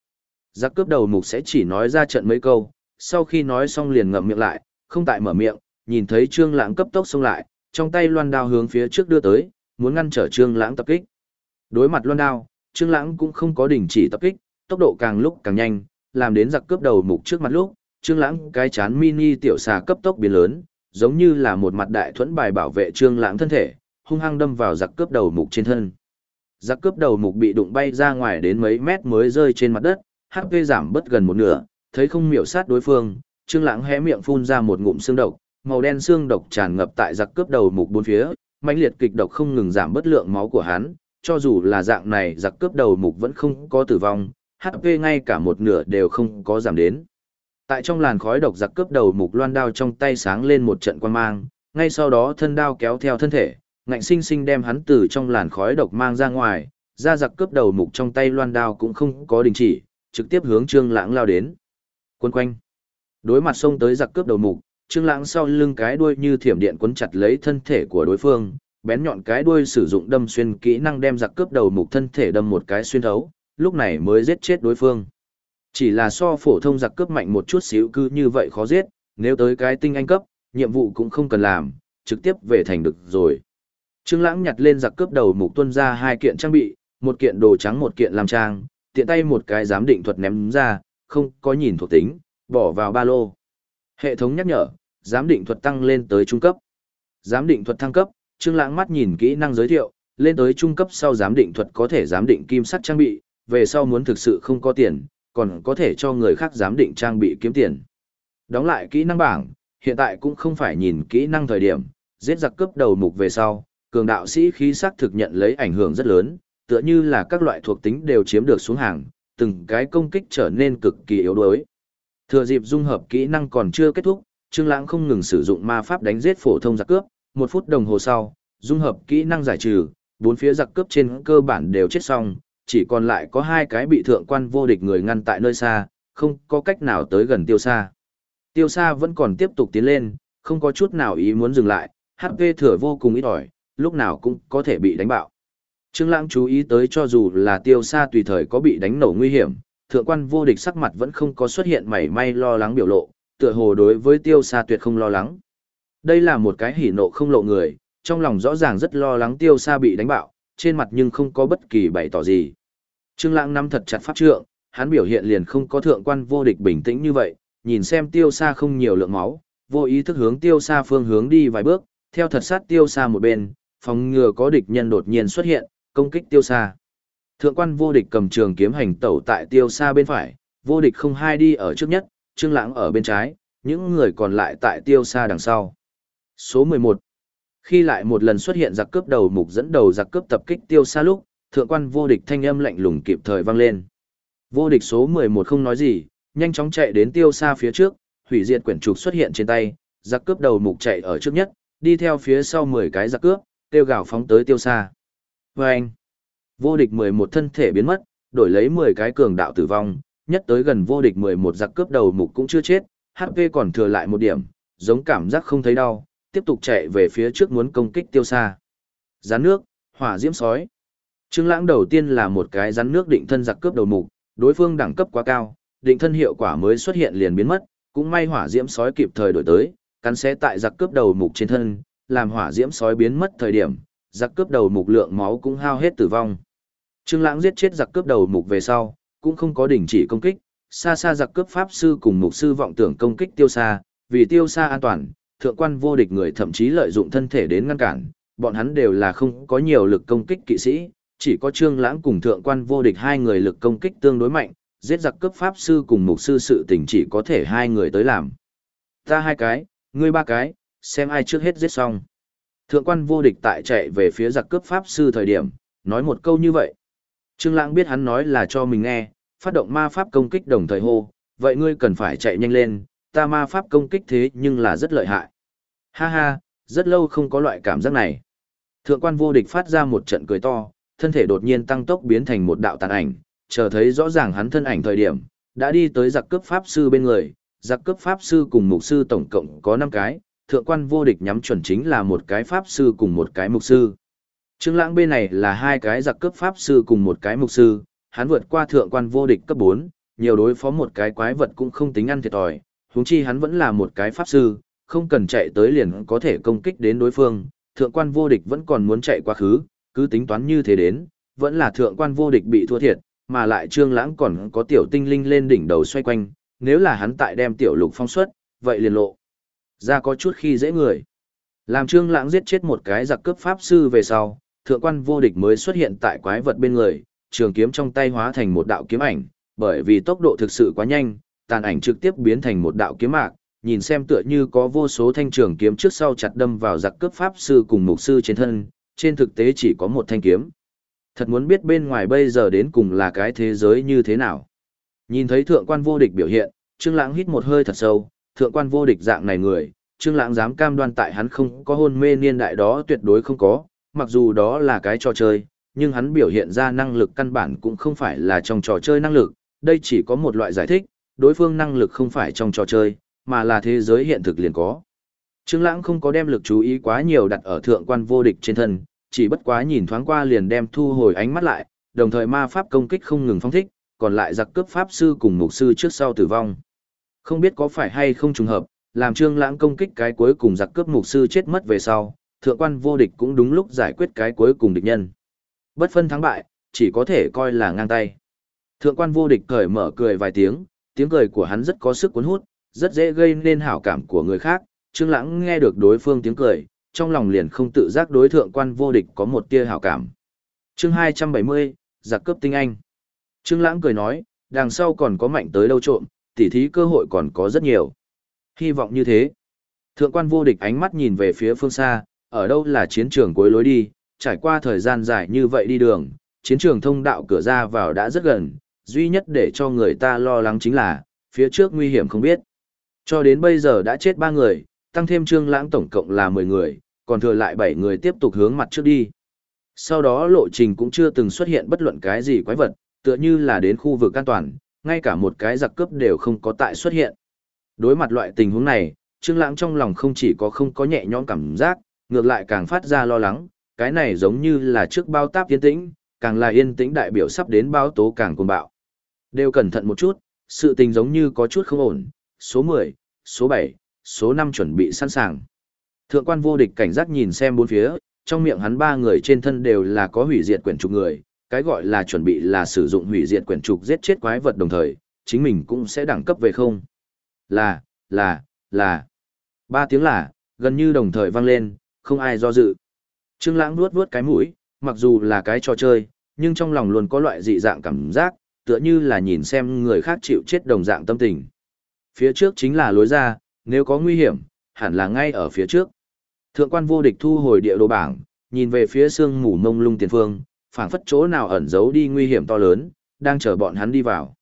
Giặc cướp đầu mục sẽ chỉ nói ra trận mấy câu, sau khi nói xong liền ngậm miệng lại, không tại mở miệng, nhìn thấy Trương Lãng cấp tốc xông lại, trong tay loan đao hướng phía trước đưa tới, muốn ngăn trở Trương Lãng tập kích. Đối mặt loan đao, Trương Lãng cũng không có đình chỉ tập kích, tốc độ càng lúc càng nhanh, làm đến giặc cướp đầu mục trước mặt lúc, Trương Lãng cái chán mini tiểu xà cấp tốc biến lớn, giống như là một mặt đại thuẫn bài bảo vệ Trương Lãng thân thể, hung hăng đâm vào giặc cướp đầu mục trên thân. Giặc cướp đầu mục bị đụng bay ra ngoài đến mấy mét mới rơi trên mặt đất, HP giảm bất gần một nửa, thấy không miểu sát đối phương, Trương Lãng hé miệng phun ra một ngụm xương độc, màu đen xương độc tràn ngập tại giặc cướp đầu mục bốn phía, mãnh liệt kịch độc không ngừng giảm bất lượng máu của hắn, cho dù là dạng này giặc cướp đầu mục vẫn không có tử vong, HP ngay cả một nửa đều không có giảm đến. Tại trong làn khói độc giặc cướp đầu mục loan đao trong tay sáng lên một trận quan mang, ngay sau đó thân đao kéo theo thân thể, ngạnh sinh sinh đem hắn từ trong làn khói độc mang ra ngoài, ra giặc cướp đầu mục trong tay loan đao cũng không có đình chỉ, trực tiếp hướng Trương Lãng lao đến. Quân quanh. Đối mặt xông tới giặc cướp đầu mục, Trương Lãng sau lưng cái đuôi như thiểm điện quấn chặt lấy thân thể của đối phương, bén nhọn cái đuôi sử dụng đâm xuyên kỹ năng đem giặc cướp đầu mục thân thể đâm một cái xuyên thấu, lúc này mới giết chết đối phương. Chỉ là so phổ thông giặc cướp mạnh một chút xíu cứ như vậy khó giết, nếu tới cái tinh anh cấp, nhiệm vụ cũng không cần làm, trực tiếp về thành được rồi. Trương Lãng nhặt lên giặc cướp đầu mục tuân ra hai kiện trang bị, một kiện đồ trắng một kiện làm trang, tiện tay một cái giám định thuật ném ra, không có nhìn thuộc tính, bỏ vào ba lô. Hệ thống nhắc nhở, giám định thuật tăng lên tới trung cấp. Giám định thuật thăng cấp, Trương Lãng mắt nhìn kỹ năng giới thiệu, lên tới trung cấp sau giám định thuật có thể giám định kim sắt trang bị, về sau muốn thực sự không có tiền, còn có thể cho người khác giám định trang bị kiếm tiền. Đóng lại kỹ năng bảng, hiện tại cũng không phải nhìn kỹ năng thời điểm, giết giặc cướp đầu mục về sau, cường đạo sĩ khí sắc thực nhận lấy ảnh hưởng rất lớn, tựa như là các loại thuộc tính đều chiếm được xuống hàng, từng cái công kích trở nên cực kỳ yếu đuối. Thừa dịp dung hợp kỹ năng còn chưa kết thúc, Trương Lãng không ngừng sử dụng ma pháp đánh giết phổ thông giặc cướp, một phút đồng hồ sau, dung hợp kỹ năng giải trừ, bốn phía giặc cướp trên cơ bản đều chết xong, chỉ còn lại có hai cái bị thượng quan vô địch người ngăn tại nơi xa, không có cách nào tới gần tiêu xa. Tiêu xa vẫn còn tiếp tục tiến lên, không có chút nào ý muốn dừng lại, HP thừa vô cùng ít ỏi, lúc nào cũng có thể bị đánh bạo. Trương Lãng chú ý tới cho dù là tiêu xa tùy thời có bị đánh nổ nguy hiểm, thượng quan vô địch sắc mặt vẫn không có xuất hiện mảy may lo lắng biểu lộ, tựa hồ đối với tiêu xa tuyệt không lo lắng. Đây là một cái hỉ nộ không lộ người, trong lòng rõ ràng rất lo lắng tiêu xa bị đánh bạo, trên mặt nhưng không có bất kỳ bày tỏ gì. Trương Lãng nắm thật chặt pháp trượng, hắn biểu hiện liền không có thượng quan vô địch bình tĩnh như vậy, nhìn xem tiêu xa không nhiều lượng máu, vô ý thức hướng tiêu xa phương hướng đi vài bước, theo thật sát tiêu xa một bên, phòng ngừa có địch nhân đột nhiên xuất hiện, công kích tiêu xa. Thượng quan vô địch cầm trường kiếm hành tẩu tại tiêu xa bên phải, vô địch không hai đi ở trước nhất, Trương Lãng ở bên trái, những người còn lại tại tiêu xa đằng sau. Số 11. Khi lại một lần xuất hiện giặc cướp đầu mục dẫn đầu giặc cướp tập kích tiêu xa lúc, thượng quan vô địch thanh âm lạnh lùng kịp thời vang lên. Vô địch số 11 không nói gì, nhanh chóng chạy đến tiêu xa phía trước, hủy diệt quyển trục xuất hiện trên tay, giặc cướp đầu mục chạy ở trước nhất, đi theo phía sau 10 cái giặc cướp, tiêu gào phóng tới tiêu xa. Và anh, vô địch 11 thân thể biến mất, đổi lấy 10 cái cường đạo tử vong, nhất tới gần vô địch 11 giặc cướp đầu mục cũng chưa chết, HP còn thừa lại một điểm, giống cảm giác không thấy đau, tiếp tục chạy về phía trước muốn công kích tiêu xa. Rắn nước, hỏa diễm sói. Trương Lãng đầu tiên là một cái rắn nước định thân giặc cướp đầu mục, đối phương đẳng cấp quá cao, định thân hiệu quả mới xuất hiện liền biến mất, cũng may hỏa diễm sói kịp thời đổi tới, cắn xé tại giặc cướp đầu mục trên thân, làm hỏa diễm sói biến mất thời điểm, giặc cướp đầu mục lượng máu cũng hao hết tử vong. Trương Lãng giết chết giặc cướp đầu mục về sau, cũng không có đình chỉ công kích, xa xa giặc cướp pháp sư cùng mục sư vọng tưởng công kích tiêu xa, vì tiêu xa an toàn, thượng quan vô địch người thậm chí lợi dụng thân thể đến ngăn cản, bọn hắn đều là không có nhiều lực công kích kỵ sĩ, chỉ có Trương Lãng cùng thượng quan vô địch hai người lực công kích tương đối mạnh, giết giặc cướp pháp sư cùng mục sư sự tình chỉ có thể hai người tới làm. Ta hai cái, ngươi ba cái, xem ai trước hết giết xong. Thượng quan vô địch tại chạy về phía giặc cướp pháp sư thời điểm, nói một câu như vậy. Trương Lãng biết hắn nói là cho mình nghe, phát động ma pháp công kích đồng thời hô, vậy ngươi cần phải chạy nhanh lên, ta ma pháp công kích thế nhưng là rất lợi hại. Ha ha, rất lâu không có loại cảm giác này. Thượng quan vô địch phát ra một trận cười to, thân thể đột nhiên tăng tốc biến thành một đạo tàn ảnh, chờ thấy rõ ràng hắn thân ảnh thời điểm, đã đi tới giặc cướp pháp sư bên người, giặc cướp pháp sư cùng mục sư tổng cộng có 5 cái, thượng quan vô địch nhắm chuẩn chính là một cái pháp sư cùng một cái mục sư. Trương Lãng bên này là hai cái giặc cướp pháp sư cùng một cái mục sư, hắn vượt qua thượng quan vô địch cấp 4, nhiều đối phó một cái quái vật cũng không tính ăn thiệt thòi, huống chi hắn vẫn là một cái pháp sư, không cần chạy tới liền có thể công kích đến đối phương, thượng quan vô địch vẫn còn muốn chạy quá khứ, cứ tính toán như thế đến, vẫn là thượng quan vô địch bị thua thiệt, mà lại Trương Lãng còn có tiểu tinh linh lên đỉnh đầu xoay quanh, nếu là hắn tại đem tiểu lục phong xuất, vậy liền lộ ra có chút khi dễ người. Làm Trương Lãng giết chết một cái giặc cướp pháp sư về sau, thượng quan vô địch mới xuất hiện tại quái vật bên người, trường kiếm trong tay hóa thành một đạo kiếm ảnh, bởi vì tốc độ thực sự quá nhanh, tàn ảnh trực tiếp biến thành một đạo kiếm mạc, nhìn xem tựa như có vô số thanh trường kiếm trước sau chặt đâm vào giặc cướp pháp sư cùng mục sư trên thân, trên thực tế chỉ có một thanh kiếm. Thật muốn biết bên ngoài bây giờ đến cùng là cái thế giới như thế nào. Nhìn thấy thượng quan vô địch biểu hiện, Trương Lãng hít một hơi thật sâu, thượng quan vô địch dạng này người, Trương Lãng dám cam đoan tại hắn không có hôn mê niên đại đó tuyệt đối không có, mặc dù đó là cái trò chơi, nhưng hắn biểu hiện ra năng lực căn bản cũng không phải là trong trò chơi năng lực, đây chỉ có một loại giải thích, đối phương năng lực không phải trong trò chơi, mà là thế giới hiện thực liền có. Trương Lãng không có đem lực chú ý quá nhiều đặt ở thượng quan vô địch trên thân, chỉ bất quá nhìn thoáng qua liền đem thu hồi ánh mắt lại, đồng thời ma pháp công kích không ngừng phong thích, còn lại giặc cướp pháp sư cùng mục sư trước sau tử vong. Không biết có phải hay không trùng hợp, làm Trương Lãng công kích cái cuối cùng giặc cướp mục sư chết mất về sau, thượng quan vô địch cũng đúng lúc giải quyết cái cuối cùng địch nhân. Bất phân thắng bại, chỉ có thể coi là ngang tay. Thượng quan vô địch cởi mở cười vài tiếng, tiếng cười của hắn rất có sức cuốn hút, rất dễ gây nên hảo cảm của người khác. Trương Lãng nghe được đối phương tiếng cười, trong lòng liền không tự giác đối thượng quan vô địch có một tia hảo cảm. Chương 270, giặc cướp tinh anh. Trương Lãng cười nói, đằng sau còn có mạnh tới đâu trộm, tỉ thí cơ hội còn có rất nhiều. Hy vọng như thế. Thượng quan vô địch ánh mắt nhìn về phía phương xa, ở đâu là chiến trường cuối lối đi, trải qua thời gian dài như vậy đi đường, chiến trường thông đạo cửa ra vào đã rất gần, duy nhất để cho người ta lo lắng chính là, phía trước nguy hiểm không biết. Cho đến bây giờ đã chết ba người, tăng thêm trương lãng tổng cộng là 10 người, còn thừa lại 7 người tiếp tục hướng mặt trước đi. Sau đó lộ trình cũng chưa từng xuất hiện bất luận cái gì quái vật, tựa như là đến khu vực an toàn, ngay cả một cái giặc cướp đều không có tại xuất hiện. Đối mặt loại tình huống này, Trương Lãng trong lòng không chỉ có không có nhẹ nhõm cảm giác, ngược lại càng phát ra lo lắng, cái này giống như là trước bao táp yên tĩnh, càng là yên tĩnh đại biểu sắp đến báo tố càng cuồng bạo. Đều cẩn thận một chút, sự tình giống như có chút không ổn, số 10, số 7, số 5 chuẩn bị sẵn sàng. Thượng quan vô địch cảnh giác nhìn xem bốn phía, trong miệng hắn ba người trên thân đều là có hủy diệt quyển trục người, cái gọi là chuẩn bị là sử dụng hủy diệt quyển trục giết chết quái vật đồng thời, chính mình cũng sẽ đẳng cấp về không. Là, là, là. Ba tiếng là, gần như đồng thời vang lên, không ai do dự. Trương Lãng nuốt nuốt cái mũi, mặc dù là cái trò chơi, nhưng trong lòng luôn có loại dị dạng cảm giác, tựa như là nhìn xem người khác chịu chết đồng dạng tâm tình. Phía trước chính là lối ra, nếu có nguy hiểm, hẳn là ngay ở phía trước. Thượng quan vô địch thu hồi địa đồ bảng, nhìn về phía sương mù mông lung tiền phương, phảng phất chỗ nào ẩn giấu đi nguy hiểm to lớn, đang chờ bọn hắn đi vào.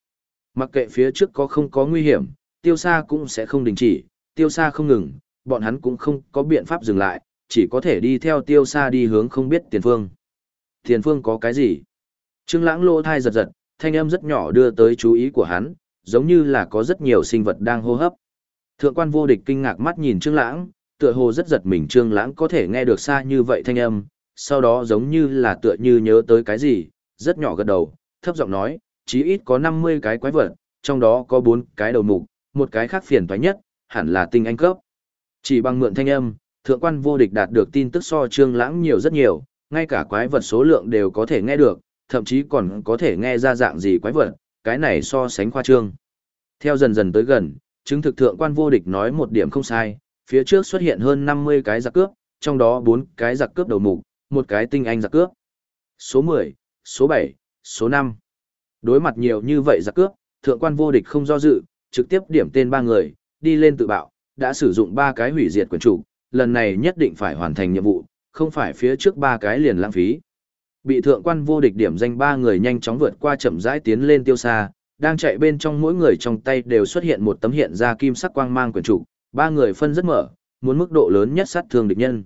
Mặc kệ phía trước có không có nguy hiểm, tiêu xa cũng sẽ không đình chỉ, tiêu xa không ngừng, bọn hắn cũng không có biện pháp dừng lại, chỉ có thể đi theo tiêu xa đi hướng không biết tiền phương. Tiền phương có cái gì? Trương Lãng lỗ thai giật giật, thanh âm rất nhỏ đưa tới chú ý của hắn, giống như là có rất nhiều sinh vật đang hô hấp. Thượng quan vô địch kinh ngạc mắt nhìn Trương Lãng, tựa hồ rất giật mình Trương Lãng có thể nghe được xa như vậy thanh âm, sau đó giống như là tựa như nhớ tới cái gì, rất nhỏ gật đầu, thấp giọng nói, chí ít có 50 cái quái vật, trong đó có 4 cái đầu mục, một cái khác phiền toái nhất, hẳn là tinh anh cấp. Chỉ bằng mượn thanh âm, thượng quan vô địch đạt được tin tức so Trương Lãng nhiều rất nhiều, ngay cả quái vật số lượng đều có thể nghe được, thậm chí còn có thể nghe ra dạng gì quái vật, cái này so sánh khoa trương. Theo dần dần tới gần, chứng thực thượng quan vô địch nói một điểm không sai, phía trước xuất hiện hơn 50 cái giặc cướp, trong đó 4 cái giặc cướp đầu mục, một cái tinh anh giặc cướp. Số 10, số 7, số 5. Đối mặt nhiều như vậy giặc cướp, thượng quan vô địch không do dự, trực tiếp điểm tên ba người, đi lên tự bạo, đã sử dụng ba cái hủy diệt quyền chủ, lần này nhất định phải hoàn thành nhiệm vụ, không phải phía trước ba cái liền lãng phí. Bị thượng quan vô địch điểm danh ba người nhanh chóng vượt qua chậm rãi tiến lên tiêu xa, đang chạy bên trong mỗi người trong tay đều xuất hiện một tấm hiện ra kim sắc quang mang quyền chủ, ba người phân rất mở, muốn mức độ lớn nhất sát thương địch nhân.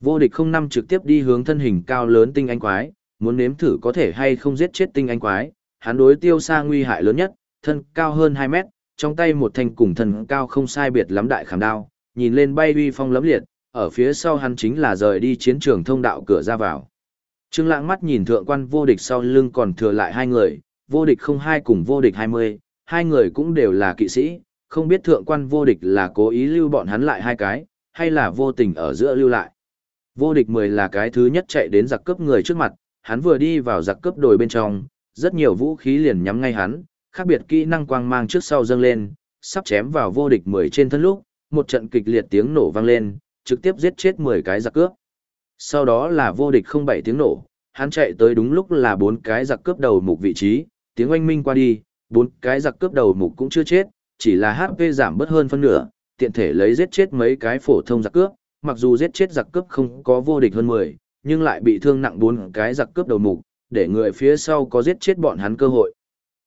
Vô địch không năm trực tiếp đi hướng thân hình cao lớn tinh anh quái, muốn nếm thử có thể hay không giết chết tinh anh quái, hắn đối tiêu xa nguy hại lớn nhất, thân cao hơn 2 mét, trong tay một thanh cùng thần cao không sai biệt lắm đại khảm đao, nhìn lên bay uy phong lấm liệt, ở phía sau hắn chính là rời đi chiến trường thông đạo cửa ra vào. Trương Lãng mắt nhìn thượng quan vô địch sau lưng còn thừa lại hai người, vô địch không hai cùng vô địch 20, hai người cũng đều là kỵ sĩ, không biết thượng quan vô địch là cố ý lưu bọn hắn lại hai cái, hay là vô tình ở giữa lưu lại. Vô địch 10 là cái thứ nhất chạy đến giặc cướp người trước mặt, hắn vừa đi vào giặc cướp đồi bên trong, rất nhiều vũ khí liền nhắm ngay hắn, khác biệt kỹ năng quang mang trước sau dâng lên, sắp chém vào vô địch 10 trên thân lúc, một trận kịch liệt tiếng nổ vang lên, trực tiếp giết chết 10 cái giặc cướp. Sau đó là vô địch không bảy tiếng nổ, hắn chạy tới đúng lúc là bốn cái giặc cướp đầu mục vị trí, tiếng oanh minh qua đi, bốn cái giặc cướp đầu mục cũng chưa chết, chỉ là HP giảm bớt hơn phân nửa, tiện thể lấy giết chết mấy cái phổ thông giặc cướp, mặc dù giết chết giặc cướp không có vô địch hơn 10, nhưng lại bị thương nặng bốn cái giặc cướp đầu mục, để người phía sau có giết chết bọn hắn cơ hội.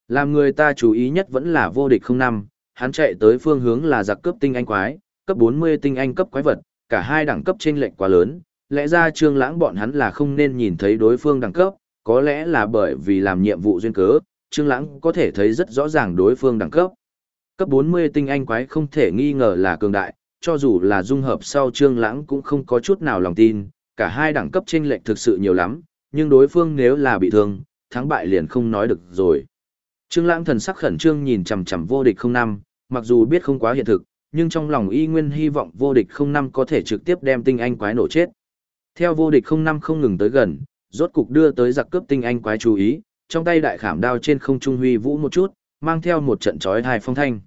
Làm người ta chú ý nhất vẫn là vô địch không năm, hắn chạy tới phương hướng là giặc cướp tinh anh quái, cấp 40 tinh anh cấp quái vật, cả hai đẳng cấp chênh lệch quá lớn, lẽ ra Trương Lãng bọn hắn là không nên nhìn thấy đối phương đẳng cấp, có lẽ là bởi vì làm nhiệm vụ duyên cớ, Trương Lãng có thể thấy rất rõ ràng đối phương đẳng cấp. Cấp 40 tinh anh quái không thể nghi ngờ là cường đại, cho dù là dung hợp sau Trương Lãng cũng không có chút nào lòng tin, cả hai đẳng cấp chênh lệch thực sự nhiều lắm, nhưng đối phương nếu là bị thương, thắng bại liền không nói được rồi. Trương Lãng thần sắc khẩn trương nhìn chằm chằm vô địch không năm, mặc dù biết không quá hiện thực, nhưng trong lòng y nguyên hy vọng vô địch không năm có thể trực tiếp đem tinh anh quái nổ chết. Theo vô địch không năm không ngừng tới gần, rốt cục đưa tới giặc cướp tinh anh quái chú ý, trong tay đại khảm đao trên không trung huy vũ một chút, mang theo một trận chói tai phong thanh.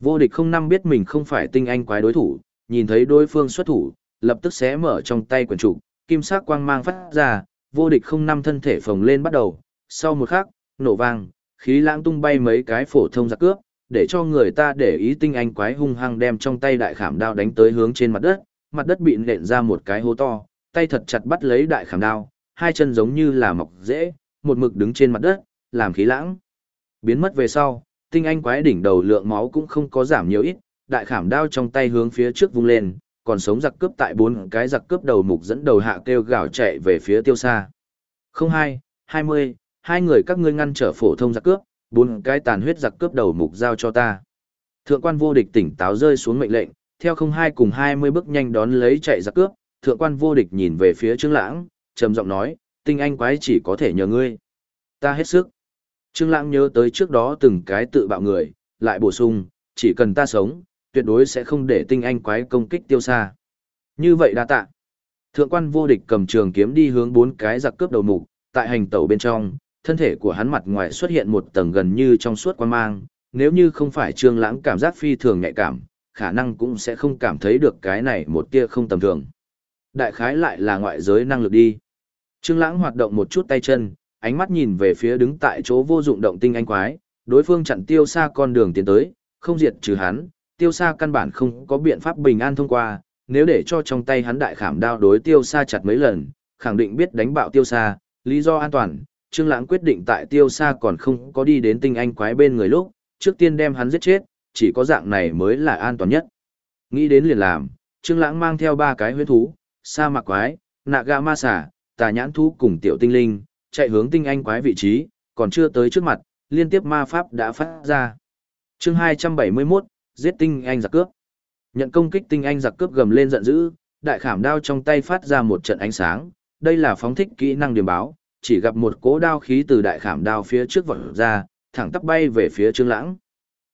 Vô địch không năm biết mình không phải tinh anh quái đối thủ, nhìn thấy đối phương xuất thủ, lập tức xé mở trong tay quyển trục, kim sắc quang mang phát ra, vô địch không năm thân thể phồng lên bắt đầu, sau một khắc, nổ vang, khí lãng tung bay mấy cái phổ thông giặc cướp, để cho người ta để ý tinh anh quái hung hăng đem trong tay đại khảm đao đánh tới hướng trên mặt đất, mặt đất bị nện ra một cái hố to, tay thật chặt bắt lấy đại khảm đao, hai chân giống như là mọc rễ, một mực đứng trên mặt đất, làm khí lãng. Biến mất về sau, tinh anh quái đỉnh đầu lượng máu cũng không có giảm nhiều ít, đại khảm đao trong tay hướng phía trước vung lên, còn sống giặc cướp tại bốn cái giặc cướp đầu mục dẫn đầu hạ kêu gào chạy về phía tiêu xa. Không hai, hai mươi, hai người các ngươi ngăn trở phổ thông giặc cướp, bốn cái tàn huyết giặc cướp đầu mục giao cho ta. Thượng quan vô địch tỉnh táo rơi xuống mệnh lệnh, theo không hai cùng hai mươi bước nhanh đón lấy chạy giặc cướp, thượng quan vô địch nhìn về phía Trương Lãng, trầm giọng nói, tinh anh quái chỉ có thể nhờ ngươi. Ta hết sức. Trương Lãng nhớ tới trước đó từng cái tự bạo người, lại bổ sung, chỉ cần ta sống, tuyệt đối sẽ không để tinh anh quái công kích tiêu xa. Như vậy đa tạ. Thượng quan vô địch cầm trường kiếm đi hướng bốn cái giặc cướp đầu mục, tại hành tẩu bên trong, thân thể của hắn mặt ngoài xuất hiện một tầng gần như trong suốt quan mang, nếu như không phải Trương Lãng cảm giác phi thường nhạy cảm, khả năng cũng sẽ không cảm thấy được cái này một tia không tầm thường. Đại khái lại là ngoại giới năng lực đi. Trương Lãng hoạt động một chút tay chân, ánh mắt nhìn về phía đứng tại chỗ vô dụng động tinh anh quái, đối phương chặn tiêu xa con đường tiến tới, không diệt trừ hắn, tiêu xa căn bản không có biện pháp bình an thông qua, nếu để cho trong tay hắn đại khảm đao đối tiêu xa chặt mấy lần, khẳng định biết đánh bạo tiêu xa, lý do an toàn, Trương Lãng quyết định tại tiêu xa còn không có đi đến tinh anh quái bên người lúc, trước tiên đem hắn giết chết, chỉ có dạng này mới là an toàn nhất. Nghĩ đến liền làm, Trương Lãng mang theo ba cái huyết thú, sa mạc quái, nạ gà ma xà, tà nhãn thú cùng tiểu tinh linh, chạy hướng tinh anh quái vị trí, còn chưa tới trước mặt, liên tiếp ma pháp đã phát ra. chương 271, giết tinh anh giặc cướp. Nhận công kích tinh anh giặc cướp gầm lên giận dữ, đại khảm đao trong tay phát ra một trận ánh sáng, đây là phóng thích kỹ năng điểm báo, chỉ gặp một cỗ đao khí từ đại khảm đao phía trước vọt ra, thẳng tắp bay về phía Trương Lãng.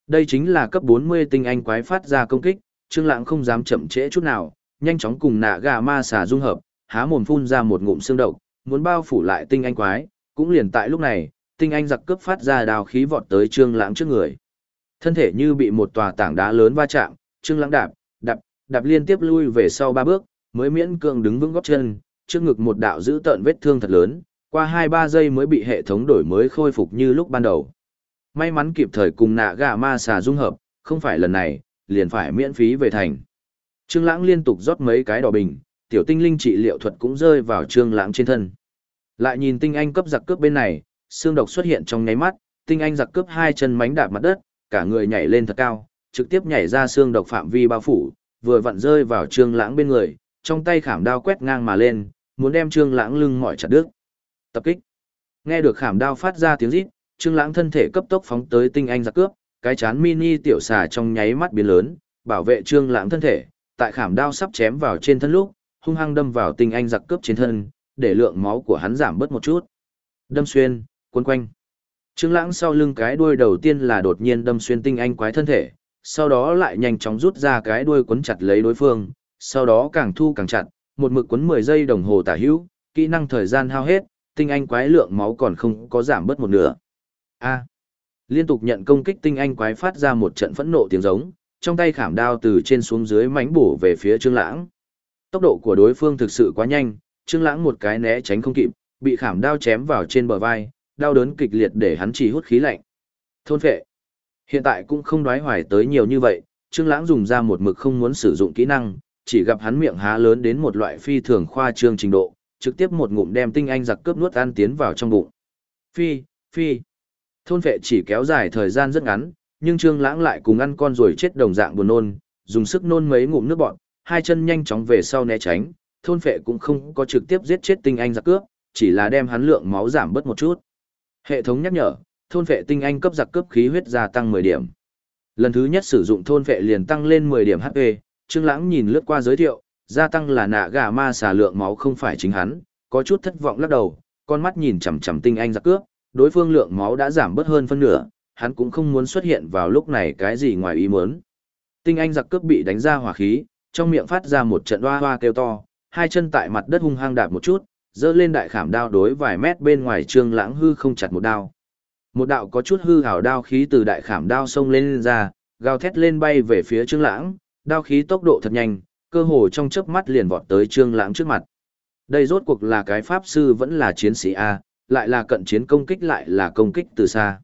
Đây chính là cấp 40 tinh anh quái phát ra công kích, Trương Lãng không dám chậm trễ chút nào, nhanh chóng cùng nạ gà ma xà dung hợp, há mồm phun ra một ngụm xương độc, muốn bao phủ lại tinh anh quái, cũng liền tại lúc này, tinh anh giặc cướp phát ra đào khí vọt tới Trương Lãng trước người. Thân thể như bị một tòa tảng đá lớn va chạm, Trương Lãng đạp, đạp, đạp liên tiếp lui về sau ba bước, mới miễn cưỡng đứng vững gót chân, trước ngực một đạo dữ tợn vết thương thật lớn, qua 2-3 giây mới bị hệ thống đổi mới khôi phục như lúc ban đầu. May mắn kịp thời cùng nạ gà ma xà dung hợp, không phải lần này, liền phải miễn phí về thành. Trương Lãng liên tục rót mấy cái đỏ bình, tiểu tinh linh trị liệu thuật cũng rơi vào Trương Lãng trên thân. Lại nhìn tinh anh cấp giặc cướp bên này, xương độc xuất hiện trong nháy mắt, tinh anh giặc cướp hai chân mánh đạp mặt đất, cả người nhảy lên thật cao, trực tiếp nhảy ra xương độc phạm vi bao phủ, vừa vặn rơi vào Trương Lãng bên người, trong tay khảm đao quét ngang mà lên, muốn đem Trương Lãng lưng mỏi chặt đứt. Tập kích. Nghe được khảm đao phát ra tiếng rít, Trương Lãng thân thể cấp tốc phóng tới tinh anh giặc cướp, cái chán mini tiểu xà trong nháy mắt biến lớn, bảo vệ Trương Lãng thân thể, tại khảm đao sắp chém vào trên thân lúc, hung hăng đâm vào tinh anh giặc cướp trên thân, để lượng máu của hắn giảm bớt một chút. Đâm xuyên, cuốn quanh. Trương Lãng sau lưng cái đuôi đầu tiên là đột nhiên đâm xuyên tinh anh quái thân thể, sau đó lại nhanh chóng rút ra cái đuôi quấn chặt lấy đối phương, sau đó càng thu càng chặt, một mực quấn 10 giây đồng hồ tả hữu, kỹ năng thời gian hao hết, tinh anh quái lượng máu còn không có giảm bớt một nửa. A. Liên tục nhận công kích tinh anh quái phát ra một trận phẫn nộ tiếng giống, trong tay khảm đao từ trên xuống dưới mánh bổ về phía Trương Lãng. Tốc độ của đối phương thực sự quá nhanh, Trương Lãng một cái né tránh không kịp, bị khảm đao chém vào trên bờ vai, đau đớn kịch liệt để hắn chỉ hút khí lạnh. Thôn phệ. Hiện tại cũng không đoán hoài tới nhiều như vậy, Trương Lãng dùng ra một mực không muốn sử dụng kỹ năng, chỉ gặp hắn miệng há lớn đến một loại phi thường khoa trương trình độ, trực tiếp một ngụm đem tinh anh giặc cướp nuốt ăn tiến vào trong bụng. Phi, phi. Thôn phệ chỉ kéo dài thời gian rất ngắn, nhưng Trương Lãng lại cùng ăn con rồi chết đồng dạng buồn nôn, dùng sức nôn mấy ngụm nước bọt, hai chân nhanh chóng về sau né tránh, thôn phệ cũng không có trực tiếp giết chết tinh anh giặc cướp, chỉ là đem hắn lượng máu giảm bớt một chút. Hệ thống nhắc nhở, thôn phệ tinh anh cấp giặc cướp khí huyết gia tăng 10 điểm. Lần thứ nhất sử dụng thôn phệ liền tăng lên 10 điểm HP, Trương Lãng nhìn lướt qua giới thiệu, gia tăng là nạ gà ma xà lượng máu không phải chính hắn, có chút thất vọng lắc đầu, con mắt nhìn chằm chằm tinh anh giặc cướp, đối phương lượng máu đã giảm bớt hơn phân nửa, hắn cũng không muốn xuất hiện vào lúc này cái gì ngoài ý muốn. Tinh anh giặc cướp bị đánh ra hỏa khí, trong miệng phát ra một trận hoa hoa kêu to, hai chân tại mặt đất hung hăng đạp một chút, dơ lên đại khảm đao đối vài mét bên ngoài trương lãng hư không chặt một đao. Một đạo có chút hư hào đao khí từ đại khảm đao xông lên, lên ra, gào thét lên bay về phía trương lãng, đao khí tốc độ thật nhanh, cơ hồ trong chớp mắt liền vọt tới trương lãng trước mặt. Đây rốt cuộc là cái pháp sư vẫn là chiến sĩ A, lại là cận chiến công kích lại là công kích từ xa.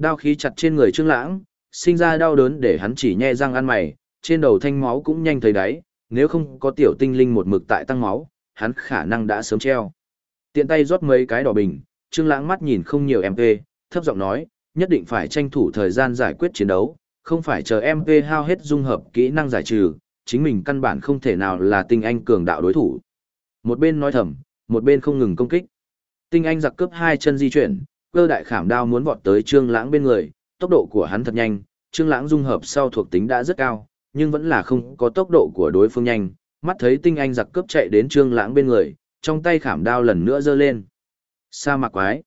Đao khí chặt trên người Trương Lãng, sinh ra đau đớn để hắn chỉ nhe răng ăn mày, trên đầu thanh máu cũng nhanh thấy đáy, nếu không có tiểu tinh linh một mực tại tăng máu, hắn khả năng đã sớm treo. Tiện tay rót mấy cái đỏ bình, Trương Lãng mắt nhìn không nhiều MP, thấp giọng nói, nhất định phải tranh thủ thời gian giải quyết chiến đấu, không phải chờ MP hao hết dung hợp kỹ năng giải trừ, chính mình căn bản không thể nào là tinh anh cường đạo đối thủ. Một bên nói thầm, một bên không ngừng công kích. Tinh anh giặc cướp hai chân di chuyển, cơ đại khảm đao muốn vọt tới Trương Lãng bên người, tốc độ của hắn thật nhanh, Trương Lãng dung hợp sau thuộc tính đã rất cao, nhưng vẫn là không có tốc độ của đối phương nhanh, mắt thấy tinh anh giặc cướp chạy đến Trương Lãng bên người, trong tay khảm đao lần nữa giơ lên. Sa mạc quái.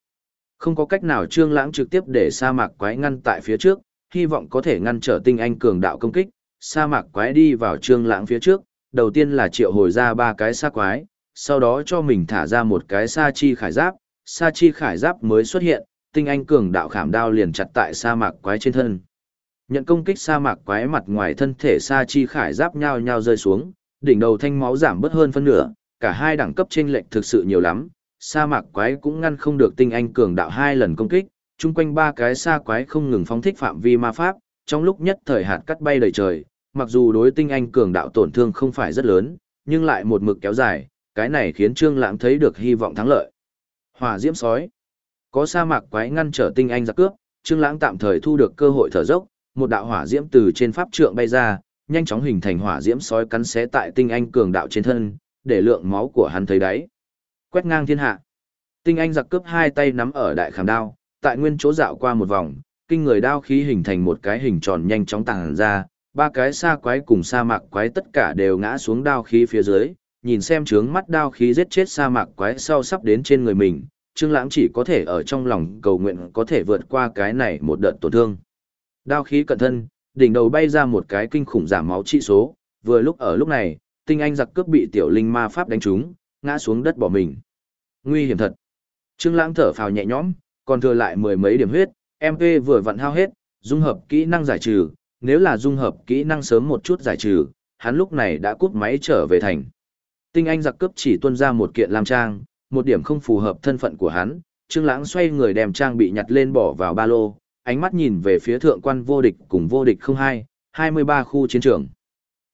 Không có cách nào Trương Lãng trực tiếp để sa mạc quái ngăn tại phía trước, hy vọng có thể ngăn trở tinh anh cường đạo công kích. Sa mạc quái đi vào Trương Lãng phía trước, đầu tiên là triệu hồi ra ba cái sa quái, sau đó cho mình thả ra một cái sa chi khải giáp, sa chi khải giáp mới xuất hiện, tinh anh cường đạo khảm đao liền chặt tại sa mạc quái trên thân. Nhận công kích sa mạc quái mặt ngoài thân thể sa chi khải giáp nhao nhao rơi xuống, đỉnh đầu thanh máu giảm bớt hơn phân nửa, cả hai đẳng cấp chênh lệch thực sự nhiều lắm, sa mạc quái cũng ngăn không được tinh anh cường đạo hai lần công kích, chung quanh ba cái sa quái không ngừng phóng thích phạm vi ma pháp, trong lúc nhất thời hạt cắt bay đầy trời, mặc dù đối tinh anh cường đạo tổn thương không phải rất lớn, nhưng lại một mực kéo dài, cái này khiến Trương Lãng thấy được hy vọng thắng lợi. Hỏa diễm sói. Có sa mạc quái ngăn trở tinh anh giặc cướp, Trương Lãng tạm thời thu được cơ hội thở dốc, một đạo hỏa diễm từ trên pháp trượng bay ra, nhanh chóng hình thành hỏa diễm sói cắn xé tại tinh anh cường đạo trên thân, để lượng máu của hắn thấy đáy. Quét ngang thiên hạ. Tinh anh giặc cướp hai tay nắm ở đại khảm đao, tại nguyên chỗ dạo qua một vòng, kinh người đao khí hình thành một cái hình tròn nhanh chóng tàng ra, ba cái sa quái cùng sa mạc quái tất cả đều ngã xuống đao khí phía dưới, nhìn xem trướng mắt đao khí giết chết sa mạc quái sau sắp đến trên người mình, Trương Lãng chỉ có thể ở trong lòng cầu nguyện có thể vượt qua cái này một đợt tổn thương. Đao khí cận thân, đỉnh đầu bay ra một cái kinh khủng giảm máu trị số, vừa lúc ở lúc này, tinh anh giặc cướp bị tiểu linh ma pháp đánh trúng, ngã xuống đất bỏ mình. Nguy hiểm thật. Trương Lãng thở phào nhẹ nhõm, còn thừa lại mười mấy điểm huyết, MP vừa vặn hao hết, dung hợp kỹ năng giải trừ, nếu là dung hợp kỹ năng sớm một chút giải trừ, hắn lúc này đã cút máy trở về thành. Tinh anh giặc cướp chỉ tuân ra một kiện lam trang, một điểm không phù hợp thân phận của hắn, Trương Lãng xoay người đem trang bị nhặt lên bỏ vào ba lô, ánh mắt nhìn về phía thượng quan vô địch cùng vô địch không hai, 23 khu chiến trường.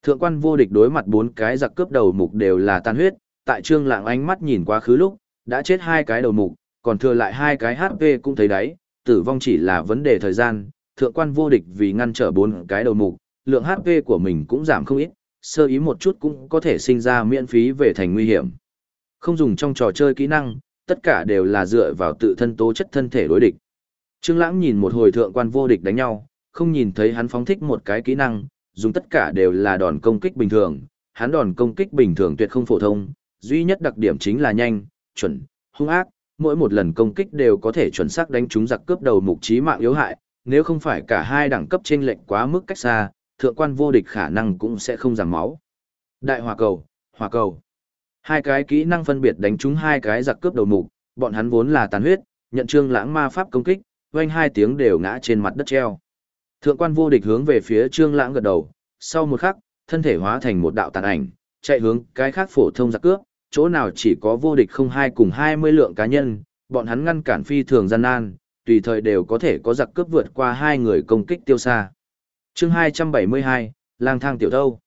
Thượng quan vô địch đối mặt bốn cái giặc cướp đầu mục đều là tan huyết, tại Trương Lãng ánh mắt nhìn quá khứ lúc, đã chết hai cái đầu mục, còn thừa lại hai cái HP cũng thấy đấy, tử vong chỉ là vấn đề thời gian, thượng quan vô địch vì ngăn trở bốn cái đầu mục, lượng HP của mình cũng giảm không ít, sơ ý một chút cũng có thể sinh ra miễn phí về thành nguy hiểm. Không dùng trong trò chơi kỹ năng, tất cả đều là dựa vào tự thân tố chất thân thể đối địch. Trương Lãng nhìn một hồi thượng quan vô địch đánh nhau, không nhìn thấy hắn phóng thích một cái kỹ năng, dùng tất cả đều là đòn công kích bình thường, hắn đòn công kích bình thường tuyệt không phổ thông, duy nhất đặc điểm chính là nhanh, chuẩn, hung ác, mỗi một lần công kích đều có thể chuẩn xác đánh trúng giặc cướp đầu mục chí mạng yếu hại, nếu không phải cả hai đẳng cấp chênh lệch quá mức cách xa, thượng quan vô địch khả năng cũng sẽ không giảm máu. Đại hỏa cầu, hỏa cầu. Hai cái kỹ năng phân biệt đánh trúng hai cái giặc cướp đầu mục, bọn hắn vốn là tàn huyết, nhận trương lãng ma pháp công kích, vang hai tiếng đều ngã trên mặt đất treo. Thượng quan vô địch hướng về phía trương lãng gật đầu, sau một khắc, thân thể hóa thành một đạo tàn ảnh, chạy hướng cái khác phổ thông giặc cướp, chỗ nào chỉ có vô địch không hai cùng hai mươi lượng cá nhân, bọn hắn ngăn cản phi thường gian nan, tùy thời đều có thể có giặc cướp vượt qua hai người công kích tiêu xa. Chương 272, lang thang tiểu thâu.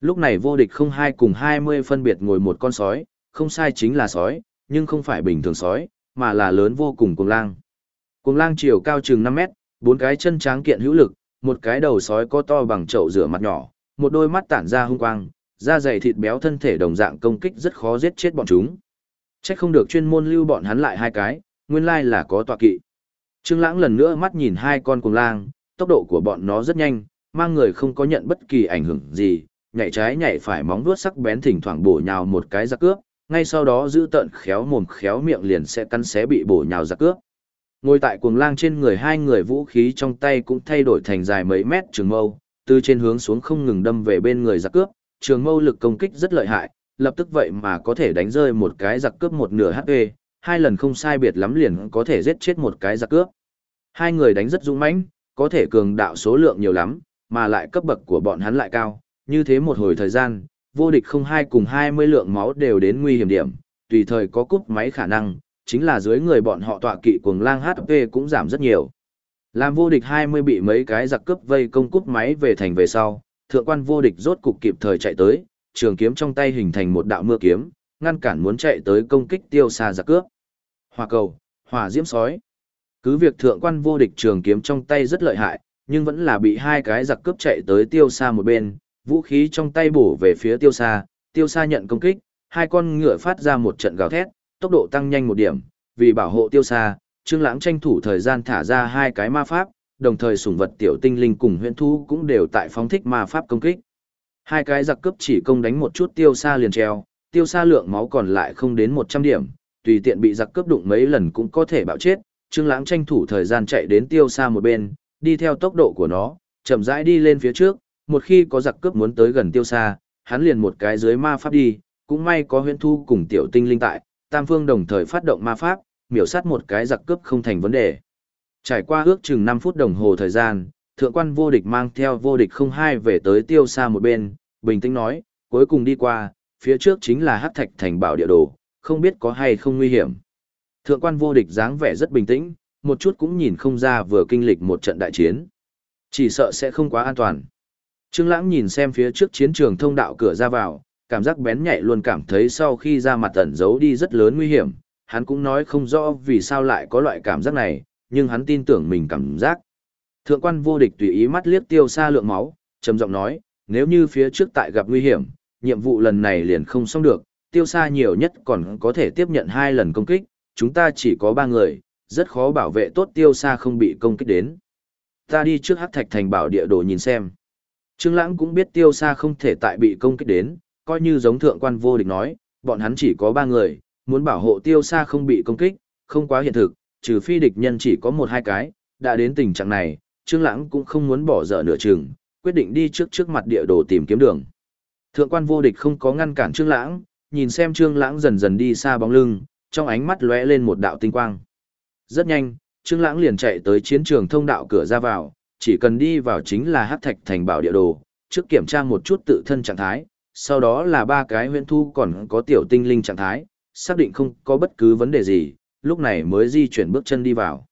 Lúc này vô địch không hai cùng 20 phân biệt ngồi một con sói, không sai chính là sói, nhưng không phải bình thường sói, mà là lớn vô cùng cùng lang. Cùng lang chiều cao chừng 5 mét, bốn cái chân tráng kiện hữu lực, một cái đầu sói có to bằng chậu rửa mặt nhỏ, một đôi mắt tản ra hung quang, da dày thịt béo thân thể đồng dạng công kích rất khó giết chết bọn chúng. Chắc không được chuyên môn lưu bọn hắn lại hai cái, nguyên lai là có tọa kỵ. Trương Lãng lần nữa mắt nhìn hai con cuồng lang, tốc độ của bọn nó rất nhanh, mang người không có nhận bất kỳ ảnh hưởng gì, nhảy trái nhảy phải móng vuốt sắc bén thỉnh thoảng bổ nhào một cái giặc cướp, ngay sau đó giữ tận khéo mồm khéo miệng liền sẽ cắn xé bị bổ nhào giặc cướp. Ngồi tại cuồng lang trên người hai người vũ khí trong tay cũng thay đổi thành dài mấy mét trường mâu, từ trên hướng xuống không ngừng đâm về bên người giặc cướp, trường mâu lực công kích rất lợi hại, lập tức vậy mà có thể đánh rơi một cái giặc cướp một nửa HP, hai lần không sai biệt lắm liền có thể giết chết một cái giặc cướp. Hai người đánh rất dũng mãnh, có thể cường đạo số lượng nhiều lắm, mà lại cấp bậc của bọn hắn lại cao, như thế một hồi thời gian, vô địch không hai cùng 20 lượng máu đều đến nguy hiểm điểm, tùy thời có cúp máy khả năng, chính là dưới người bọn họ tọa kỵ cuồng lang HP cũng giảm rất nhiều. Làm vô địch 20 bị mấy cái giặc cướp vây công cúp máy về thành về sau, thượng quan vô địch rốt cục kịp thời chạy tới, trường kiếm trong tay hình thành một đạo mưa kiếm, ngăn cản muốn chạy tới công kích tiêu xa giặc cướp. Hỏa cầu, hỏa diễm sói. Cứ việc thượng quan vô địch trường kiếm trong tay rất lợi hại, nhưng vẫn là bị hai cái giặc cướp chạy tới tiêu xa một bên, vũ khí trong tay bổ về phía tiêu xa, tiêu xa nhận công kích, hai con ngựa phát ra một trận gào thét, tốc độ tăng nhanh một điểm, vì bảo hộ tiêu xa, Trương Lãng tranh thủ thời gian thả ra hai cái ma pháp, đồng thời sủng vật tiểu tinh linh cùng huyễn thú cũng đều tại phóng thích ma pháp công kích. Hai cái giặc cướp chỉ công đánh một chút tiêu xa liền treo, tiêu xa lượng máu còn lại không đến 100 điểm, tùy tiện bị giặc cướp đụng mấy lần cũng có thể bạo chết. Trương Lãng tranh thủ thời gian chạy đến tiêu xa một bên, đi theo tốc độ của nó, chậm rãi đi lên phía trước, một khi có giặc cướp muốn tới gần tiêu xa, hắn liền một cái dưới ma pháp đi, cũng may có huyễn thu cùng tiểu tinh linh tại, tam phương đồng thời phát động ma pháp, miểu sát một cái giặc cướp không thành vấn đề. Trải qua ước chừng 5 phút đồng hồ thời gian, thượng quan vô địch mang theo vô địch không hai về tới tiêu xa một bên, bình tĩnh nói, cuối cùng đi qua, phía trước chính là hắc thạch thành bảo địa đồ, không biết có hay không nguy hiểm. Thượng quan vô địch dáng vẻ rất bình tĩnh, một chút cũng nhìn không ra vừa kinh lịch một trận đại chiến. Chỉ sợ sẽ không quá an toàn. Trương Lãng nhìn xem phía trước chiến trường thông đạo cửa ra vào, cảm giác bén nhạy luôn cảm thấy sau khi ra mặt tẩn giấu đi rất lớn nguy hiểm, hắn cũng nói không rõ vì sao lại có loại cảm giác này, nhưng hắn tin tưởng mình cảm giác. Thượng quan vô địch tùy ý mắt liếc tiêu xa lượng máu, trầm giọng nói, nếu như phía trước tại gặp nguy hiểm, nhiệm vụ lần này liền không xong được, tiêu xa nhiều nhất còn có thể tiếp nhận hai lần công kích, chúng ta chỉ có ba người, rất khó bảo vệ tốt tiêu xa không bị công kích đến. Ta đi trước hắc thạch thành bảo địa đồ nhìn xem. Trương Lãng cũng biết tiêu xa không thể tại bị công kích đến, coi như giống thượng quan vô địch nói, bọn hắn chỉ có ba người, muốn bảo hộ tiêu xa không bị công kích, không quá hiện thực, trừ phi địch nhân chỉ có một hai cái, đã đến tình trạng này, Trương Lãng cũng không muốn bỏ dở nửa chừng, quyết định đi trước trước mặt địa đồ tìm kiếm đường. Thượng quan vô địch không có ngăn cản Trương Lãng, nhìn xem Trương Lãng dần dần đi xa bóng lưng, trong ánh mắt lóe lên một đạo tinh quang. Rất nhanh, Trương Lãng liền chạy tới chiến trường thông đạo cửa ra vào, chỉ cần đi vào chính là Hắc Thạch thành bảo địa đồ, trước kiểm tra một chút tự thân trạng thái, sau đó là ba cái huyền thu còn có tiểu tinh linh trạng thái, xác định không có bất cứ vấn đề gì, lúc này mới di chuyển bước chân đi vào.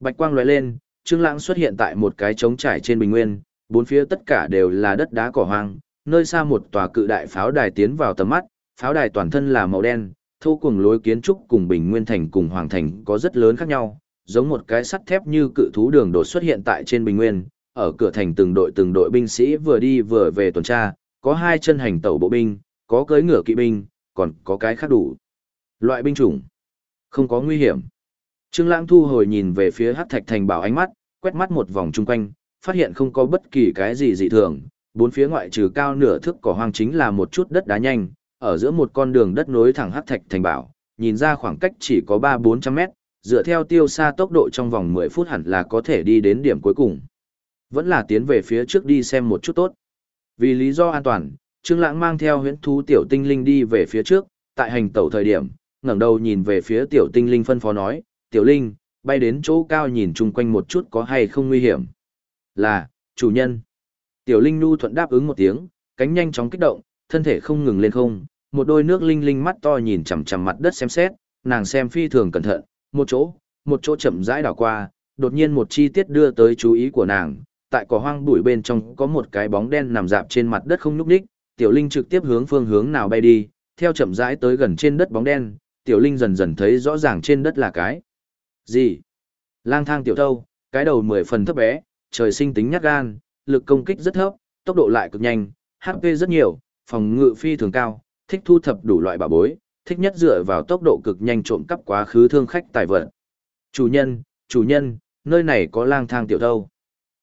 Bạch quang lóe lên, Trương Lãng xuất hiện tại một cái trống trải trên bình nguyên, bốn phía tất cả đều là đất đá cỏ hoang, nơi xa một tòa cự đại pháo đài tiến vào tầm mắt, pháo đài toàn thân là màu đen, thu cùng lối kiến trúc cùng Bình Nguyên thành cùng Hoàng thành có rất lớn khác nhau, giống một cái sắt thép như cự thú đường đột xuất hiện tại trên Bình Nguyên, ở cửa thành từng đội từng đội binh sĩ vừa đi vừa về tuần tra, có hai chân hành tẩu bộ binh, có cưỡi ngựa kỵ binh, còn có cái khác đủ. Loại binh chủng, không có nguy hiểm. Trương Lãng thu hồi nhìn về phía Hắc Thạch Thành bảo ánh mắt, quét mắt một vòng chung quanh, phát hiện không có bất kỳ cái gì dị thường, bốn phía ngoại trừ cao nửa thước cỏ hoang chính là một chút đất đá nhanh, ở giữa một con đường đất nối thẳng Hắc Thạch Thành bảo, nhìn ra khoảng cách chỉ có 3-400 mét, dựa theo tiêu xa tốc độ trong vòng 10 phút hẳn là có thể đi đến điểm cuối cùng. Vẫn là tiến về phía trước đi xem một chút tốt. Vì lý do an toàn, Trương Lãng mang theo huyễn thú tiểu tinh linh đi về phía trước, tại hành tẩu thời điểm, ngẩng đầu nhìn về phía tiểu tinh linh phân phó nói, "Tiểu linh, bay đến chỗ cao nhìn chung quanh một chút có hay không nguy hiểm?" "Là, chủ nhân." Tiểu linh nu thuận đáp ứng một tiếng, cánh nhanh chóng kích động, thân thể không ngừng lên không, một đôi nước linh linh mắt to nhìn chằm chằm mặt đất xem xét, nàng xem phi thường cẩn thận, một chỗ, một chỗ chậm rãi đảo qua, đột nhiên một chi tiết đưa tới chú ý của nàng, tại cỏ hoang bụi bên trong có một cái bóng đen nằm dạp trên mặt đất không nhúc nhích, Tiểu Linh trực tiếp hướng phương hướng nào bay đi, theo chậm rãi tới gần trên đất bóng đen, Tiểu Linh dần dần thấy rõ ràng trên đất là cái gì? Lang thang tiểu thâu, cái đầu mười phần thấp bé, trời sinh tính nhát gan, lực công kích rất thấp, tốc độ lại cực nhanh, HP rất nhiều, phòng ngự phi thường cao, thích thu thập đủ loại bảo bối, thích nhất dựa vào tốc độ cực nhanh trộm cắp quá khứ thương khách tài vật. Chủ nhân, chủ nhân, nơi này có lang thang tiểu thâu.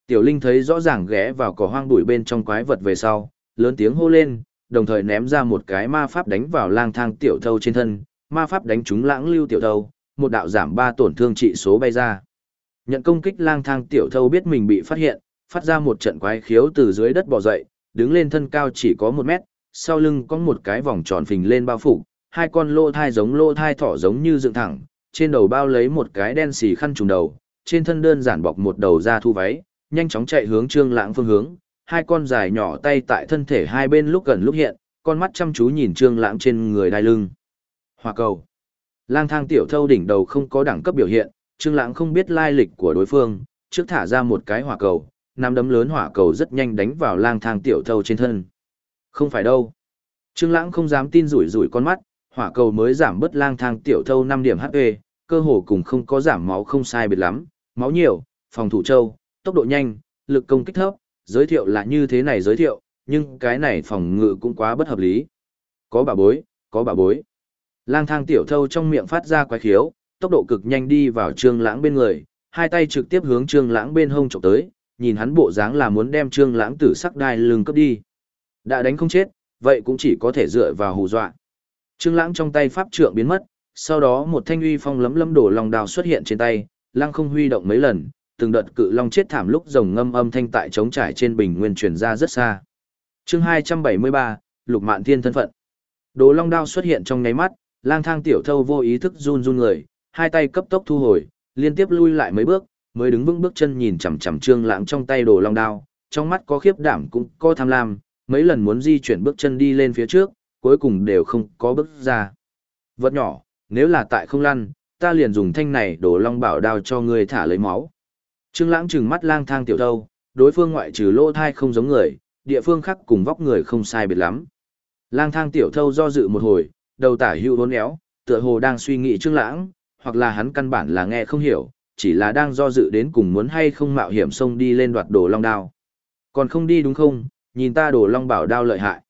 Tiểu Linh thấy rõ ràng ghé vào cỏ hoang bụi bên trong quái vật về sau, lớn tiếng hô lên, đồng thời ném ra một cái ma pháp đánh vào lang thang tiểu thâu trên thân, ma pháp đánh trúng lãng lưu tiểu thâu, một đạo giảm 3 tổn thương trị số bay ra. Nhận công kích lang thang tiểu thâu biết mình bị phát hiện, phát ra một trận quái khiếu từ dưới đất bò dậy, đứng lên thân cao chỉ có 1 mét, sau lưng có một cái vòng tròn phình lên bao phủ, hai con lô thai giống lô thai thỏ giống như dựng thẳng, trên đầu bao lấy một cái đen xì khăn trùng đầu, trên thân đơn giản bọc một đầu da thu váy, nhanh chóng chạy hướng Trương Lãng phương hướng, hai con dài nhỏ tay tại thân thể hai bên lúc gần lúc hiện, con mắt chăm chú nhìn Trương Lãng trên người đai lưng. Hỏa cầu. Lang thang tiểu thâu đỉnh đầu không có đẳng cấp biểu hiện, Trương Lãng không biết lai lịch của đối phương, trước thả ra một cái hỏa cầu, năm đấm lớn hỏa cầu rất nhanh đánh vào lang thang tiểu thâu trên thân. Không phải đâu. Trương Lãng không dám tin rủi rủi con mắt, hỏa cầu mới giảm bớt lang thang tiểu thâu 5 điểm HP, cơ hồ cùng không có giảm máu không sai biệt lắm, máu nhiều, phòng thủ châu, tốc độ nhanh, lực công kích thấp, giới thiệu là như thế này giới thiệu, nhưng cái này phòng ngự cũng quá bất hợp lý. Có bà bối, có bà bối. Lang thang tiểu thâu trong miệng phát ra quái khiếu, tốc độ cực nhanh đi vào trương lãng bên người, hai tay trực tiếp hướng trương lãng bên hông chụp tới, nhìn hắn bộ dáng là muốn đem trương lãng tử sắc đai lưng cấp đi. Đã đánh không chết, vậy cũng chỉ có thể dựa vào hù dọa. Trương lãng trong tay pháp trượng biến mất, sau đó một thanh uy phong lấm lấm đổ lòng đào xuất hiện trên tay, lăng không huy động mấy lần, từng đợt cự long chết thảm lúc rồng ngâm âm thanh tại trống trải trên bình nguyên truyền ra rất xa. Chương 273, Lục Mạn Thiên thân phận. Đồ long đao xuất hiện trong nháy mắt, lang thang tiểu thâu vô ý thức run run người, hai tay cấp tốc thu hồi, liên tiếp lui lại mấy bước, mới đứng vững bước chân nhìn chằm chằm Trương Lãng trong tay đồ long đao, trong mắt có khiếp đảm cũng có tham lam, mấy lần muốn di chuyển bước chân đi lên phía trước, cuối cùng đều không có bước ra. Vật nhỏ, nếu là tại không lăn, ta liền dùng thanh này đổ long bảo đao cho ngươi thả lấy máu. Trương Lãng trừng mắt lang thang tiểu thâu, đối phương ngoại trừ lỗ thai không giống người, địa phương khác cùng vóc người không sai biệt lắm. Lang thang tiểu thâu do dự một hồi, đầu tả hữu uốn éo, tựa hồ đang suy nghĩ Trương Lãng, hoặc là hắn căn bản là nghe không hiểu, chỉ là đang do dự đến cùng muốn hay không mạo hiểm xông đi lên đoạt đồ long đao. Còn không đi đúng không, nhìn ta đổ long bảo đao lợi hại.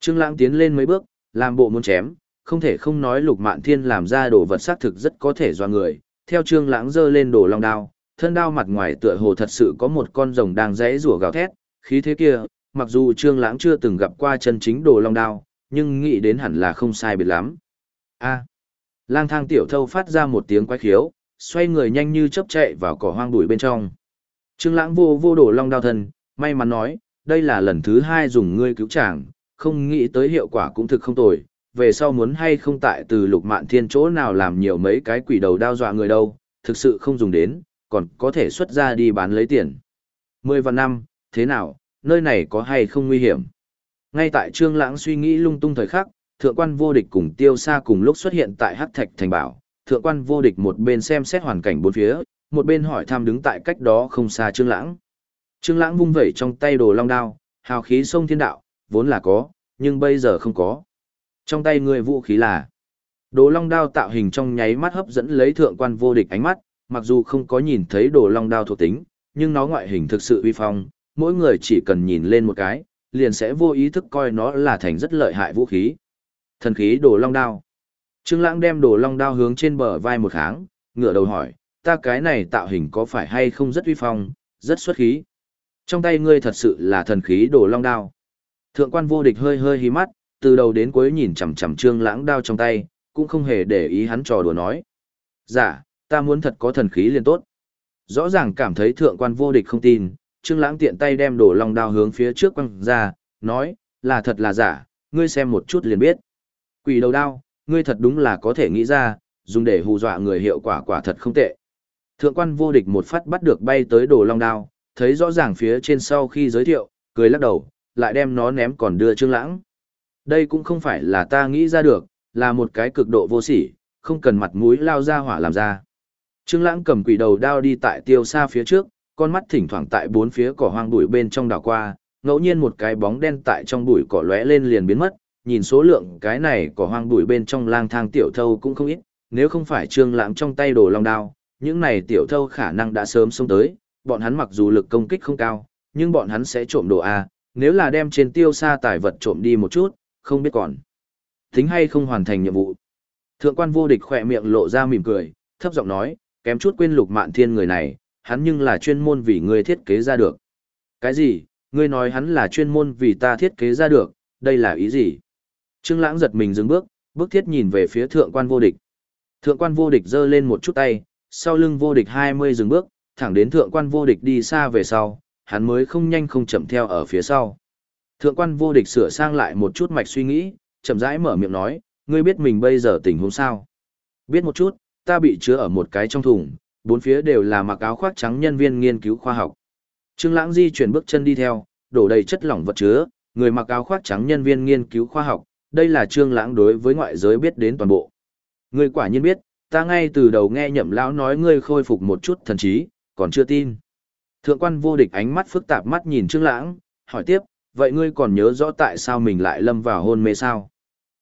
Trương Lãng tiến lên mấy bước, làm bộ muốn chém, không thể không nói lục mạn thiên làm ra đồ vật xác thực rất có thể do người, theo trương lãng giơ lên đồ long đao, thân đao mặt ngoài tựa hồ thật sự có một con rồng đang rẽ rủa gào thét, khí thế kia, mặc dù trương lãng chưa từng gặp qua chân chính đồ long đao, nhưng nghĩ đến hẳn là không sai biệt lắm. A. lang thang tiểu thâu phát ra một tiếng quái khiếu, xoay người nhanh như chớp chạy vào cỏ hoang bụi bên trong. Trương lãng vô vô đồ long đao thân, may mắn nói, đây là lần thứ hai dùng ngươi cứu chàng, không nghĩ tới hiệu quả cũng thực không tồi, về sau muốn hay không tại từ lục mạn thiên chỗ nào làm nhiều mấy cái quỷ đầu đao dọa người đâu, thực sự không dùng đến, còn có thể xuất ra đi bán lấy tiền. Mười vạn năm, thế nào, nơi này có hay không nguy hiểm? Ngay tại Trương Lãng suy nghĩ lung tung thời khắc, thượng quan vô địch cùng tiêu sa cùng lúc xuất hiện tại Hắc Thạch Thành Bảo, thượng quan vô địch một bên xem xét hoàn cảnh bốn phía, một bên hỏi thăm đứng tại cách đó không xa Trương Lãng. Trương Lãng vung vẩy trong tay đồ long đao, hào khí sông thiên đạo, vốn là có, nhưng bây giờ không có. Trong tay người vũ khí là Đồ long đao tạo hình trong nháy mắt hấp dẫn lấy thượng quan vô địch ánh mắt, mặc dù không có nhìn thấy đồ long đao thuộc tính, nhưng nó ngoại hình thực sự uy phong, mỗi người chỉ cần nhìn lên một cái, liền sẽ vô ý thức coi nó là thành rất lợi hại vũ khí. Thần khí đồ long đao. Trương Lãng đem đồ long đao hướng trên bờ vai một kháng, ngửa đầu hỏi, ta cái này tạo hình có phải hay không rất uy phong, rất xuất khí. Trong tay ngươi thật sự là thần khí đồ long đao. Thượng quan vô địch hơi hơi hí mắt, từ đầu đến cuối nhìn chằm chằm Trương Lãng đao trong tay, cũng không hề để ý hắn trò đùa nói. Dạ, ta muốn thật có thần khí liền tốt. Rõ ràng cảm thấy thượng quan vô địch không tin, Trương Lãng tiện tay đem đồ long đao hướng phía trước quăng ra, nói, là thật là giả, ngươi xem một chút liền biết. Quỷ đầu đao, ngươi thật đúng là có thể nghĩ ra, dùng để hù dọa người hiệu quả quả thật không tệ. Thượng quan vô địch một phát bắt được bay tới đồ long đao, thấy rõ ràng phía trên sau khi giới thiệu, cười lắc đầu, lại đem nó ném còn đưa Trương Lãng. Đây cũng không phải là ta nghĩ ra được, là một cái cực độ vô sỉ, không cần mặt mũi lao ra hỏa làm ra. Trương Lãng cầm quỷ đầu đao đi tại tiêu xa phía trước, con mắt thỉnh thoảng tại bốn phía cỏ hoang bụi bên trong đảo qua, ngẫu nhiên một cái bóng đen tại trong bụi cỏ lóe lên liền biến mất, nhìn số lượng cái này cỏ hoang bụi bên trong lang thang tiểu thâu cũng không ít, nếu không phải Trương Lãng trong tay đồ long đao, những này tiểu thâu khả năng đã sớm xông tới, bọn hắn mặc dù lực công kích không cao, nhưng bọn hắn sẽ trộm đồ a, nếu là đem trên tiêu xa tài vật trộm đi một chút, không biết còn tính hay không hoàn thành nhiệm vụ. Thượng quan vô địch khỏe miệng lộ ra mỉm cười, thấp giọng nói, kém chút quên lục mạn thiên người này, hắn nhưng là chuyên môn vì ngươi thiết kế ra được. Cái gì, ngươi nói hắn là chuyên môn vì ta thiết kế ra được, đây là ý gì? Trương Lãng giật mình dừng bước, bước thiết nhìn về phía thượng quan vô địch. Thượng quan vô địch giơ lên một chút tay, sau lưng vô địch 20 dừng bước, thẳng đến thượng quan vô địch đi xa về sau, hắn mới không nhanh không chậm theo ở phía sau. Thượng quan vô địch sửa sang lại một chút mạch suy nghĩ, chậm rãi mở miệng nói, ngươi biết mình bây giờ tình huống sao? Biết một chút, ta bị chứa ở một cái trong thùng, bốn phía đều là mặc áo khoác trắng nhân viên nghiên cứu khoa học. Trương Lãng di chuyển bước chân đi theo, đổ đầy chất lỏng vật chứa, người mặc áo khoác trắng nhân viên nghiên cứu khoa học, đây là Trương Lãng đối với ngoại giới biết đến toàn bộ. Ngươi quả nhiên biết, ta ngay từ đầu nghe Nhậm lão nói ngươi khôi phục một chút thần trí, còn chưa tin. Thượng quan vô địch ánh mắt phức tạp mắt nhìn Trương Lãng, hỏi tiếp, vậy ngươi còn nhớ rõ tại sao mình lại lâm vào hôn mê sao?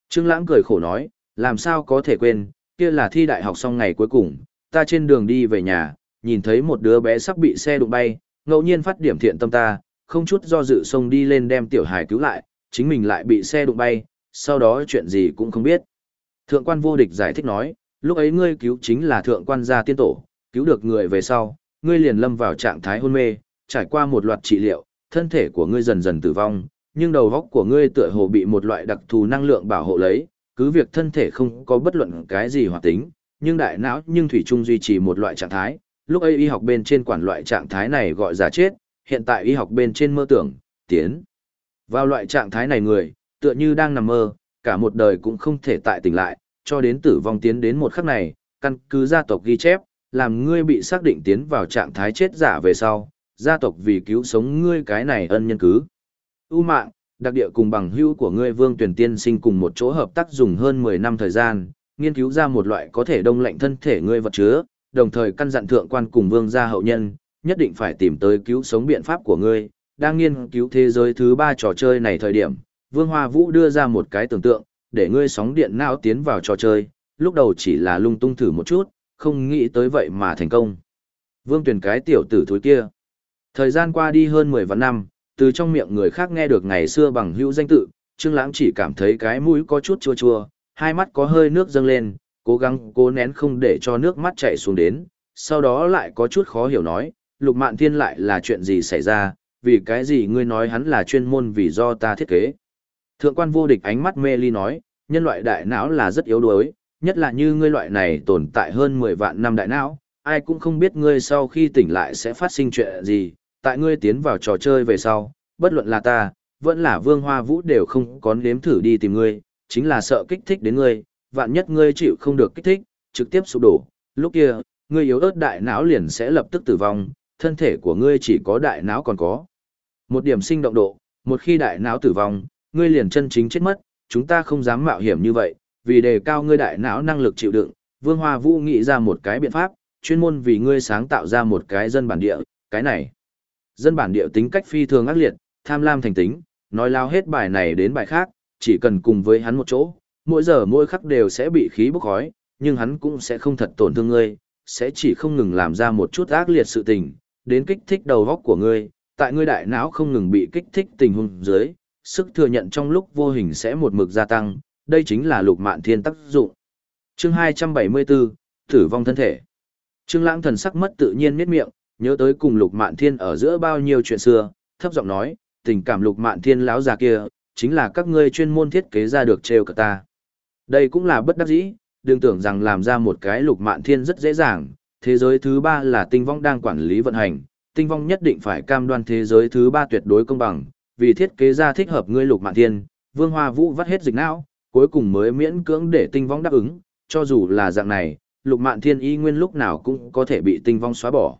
Trương Lãng cười khổ nói, làm sao có thể quên, kia là thi đại học xong ngày cuối cùng, ta trên đường đi về nhà, nhìn thấy một đứa bé sắp bị xe đụng bay, ngẫu nhiên phát điểm thiện tâm ta, không chút do dự xông đi lên đem tiểu hài cứu lại, chính mình lại bị xe đụng bay, sau đó chuyện gì cũng không biết. Thượng quan vô địch giải thích nói, lúc ấy ngươi cứu chính là thượng quan gia tiên tổ, cứu được người về sau, ngươi liền lâm vào trạng thái hôn mê, trải qua một loạt trị liệu, thân thể của ngươi dần dần tử vong, nhưng đầu óc của ngươi tựa hồ bị một loại đặc thù năng lượng bảo hộ lấy, cứ việc thân thể không có bất luận cái gì hoạt tính, nhưng đại não nhưng thủy chung duy trì một loại trạng thái, lúc ấy y học bên trên quản loại trạng thái này gọi giả chết, hiện tại y học bên trên mơ tưởng, tiến. Vào loại trạng thái này người, tựa như đang nằm mơ, cả một đời cũng không thể tại tỉnh lại, cho đến tử vong tiến đến một khắc này, căn cứ gia tộc ghi chép, làm ngươi bị xác định tiến vào trạng thái chết giả về sau, gia tộc vì cứu sống ngươi cái này ân nhân cứ. U mạng, đặc địa cùng bằng hữu của ngươi Vương Tuyển Tiên sinh cùng một chỗ hợp tác dùng hơn 10 năm thời gian, nghiên cứu ra một loại có thể đông lạnh thân thể ngươi vật chứa, đồng thời căn dặn thượng quan cùng vương gia hậu nhân, nhất định phải tìm tới cứu sống biện pháp của ngươi. Đang nghiên cứu thế giới thứ ba trò chơi này thời điểm, Vương Hoa Vũ đưa ra một cái tưởng tượng, để ngươi sóng điện não tiến vào trò chơi, lúc đầu chỉ là lung tung thử một chút, không nghĩ tới vậy mà thành công. Vương tuyển cái tiểu tử thối kia. Thời gian qua đi hơn 10 vạn năm, từ trong miệng người khác nghe được ngày xưa bằng hữu danh tự, Trương Lãng chỉ cảm thấy cái mũi có chút chua chua, hai mắt có hơi nước dâng lên, cố gắng cố nén không để cho nước mắt chảy xuống đến, sau đó lại có chút khó hiểu nói, Lục Mạn Thiên lại là chuyện gì xảy ra, vì cái gì ngươi nói hắn là chuyên môn vì do ta thiết kế. Thượng quan vô địch ánh mắt mê ly nói, nhân loại đại não là rất yếu đuối, nhất là như ngươi loại này tồn tại hơn 10 vạn năm đại não, ai cũng không biết ngươi sau khi tỉnh lại sẽ phát sinh chuyện gì, tại ngươi tiến vào trò chơi về sau, bất luận là ta, vẫn là vương hoa vũ đều không có nếm thử đi tìm ngươi, chính là sợ kích thích đến ngươi, vạn nhất ngươi chịu không được kích thích, trực tiếp sụp đổ, lúc kia, ngươi yếu ớt đại não liền sẽ lập tức tử vong, thân thể của ngươi chỉ có đại não còn có. Một điểm sinh động độ, một khi đại não tử vong, ngươi liền chân chính chết mất, chúng ta không dám mạo hiểm như vậy, vì đề cao ngươi đại não năng lực chịu đựng, Vương Hoa Vũ nghĩ ra một cái biện pháp, chuyên môn vì ngươi sáng tạo ra một cái dân bản địa, cái này. Dân bản địa tính cách phi thường ác liệt, tham lam thành tính, nói lao hết bài này đến bài khác, chỉ cần cùng với hắn một chỗ, mỗi giờ mỗi khắc đều sẽ bị khí bốc khói, nhưng hắn cũng sẽ không thật tổn thương ngươi, sẽ chỉ không ngừng làm ra một chút ác liệt sự tình, đến kích thích đầu óc của ngươi, tại ngươi đại não không ngừng bị kích thích tình huống dưới, sức thừa nhận trong lúc vô hình sẽ một mực gia tăng, đây chính là lục mạn thiên tác dụng. Chương 274, tử vong thân thể. Trương Lãng thần sắc mất tự nhiên miết miệng, nhớ tới cùng Lục Mạn Thiên ở giữa bao nhiêu chuyện xưa, thấp giọng nói, tình cảm Lục Mạn Thiên lão già kia, chính là các ngươi chuyên môn thiết kế ra được trêu cả ta. Đây cũng là bất đắc dĩ, đừng tưởng rằng làm ra một cái Lục Mạn Thiên rất dễ dàng, thế giới thứ ba là tinh vong đang quản lý vận hành, tinh vong nhất định phải cam đoan thế giới thứ ba tuyệt đối công bằng, vì thiết kế ra thích hợp ngươi Lục Mạn Thiên, Vương Hoa Vũ vắt hết dịch não, cuối cùng mới miễn cưỡng để tinh vong đáp ứng, cho dù là dạng này, lục mạn thiên y nguyên lúc nào cũng có thể bị tinh vong xóa bỏ.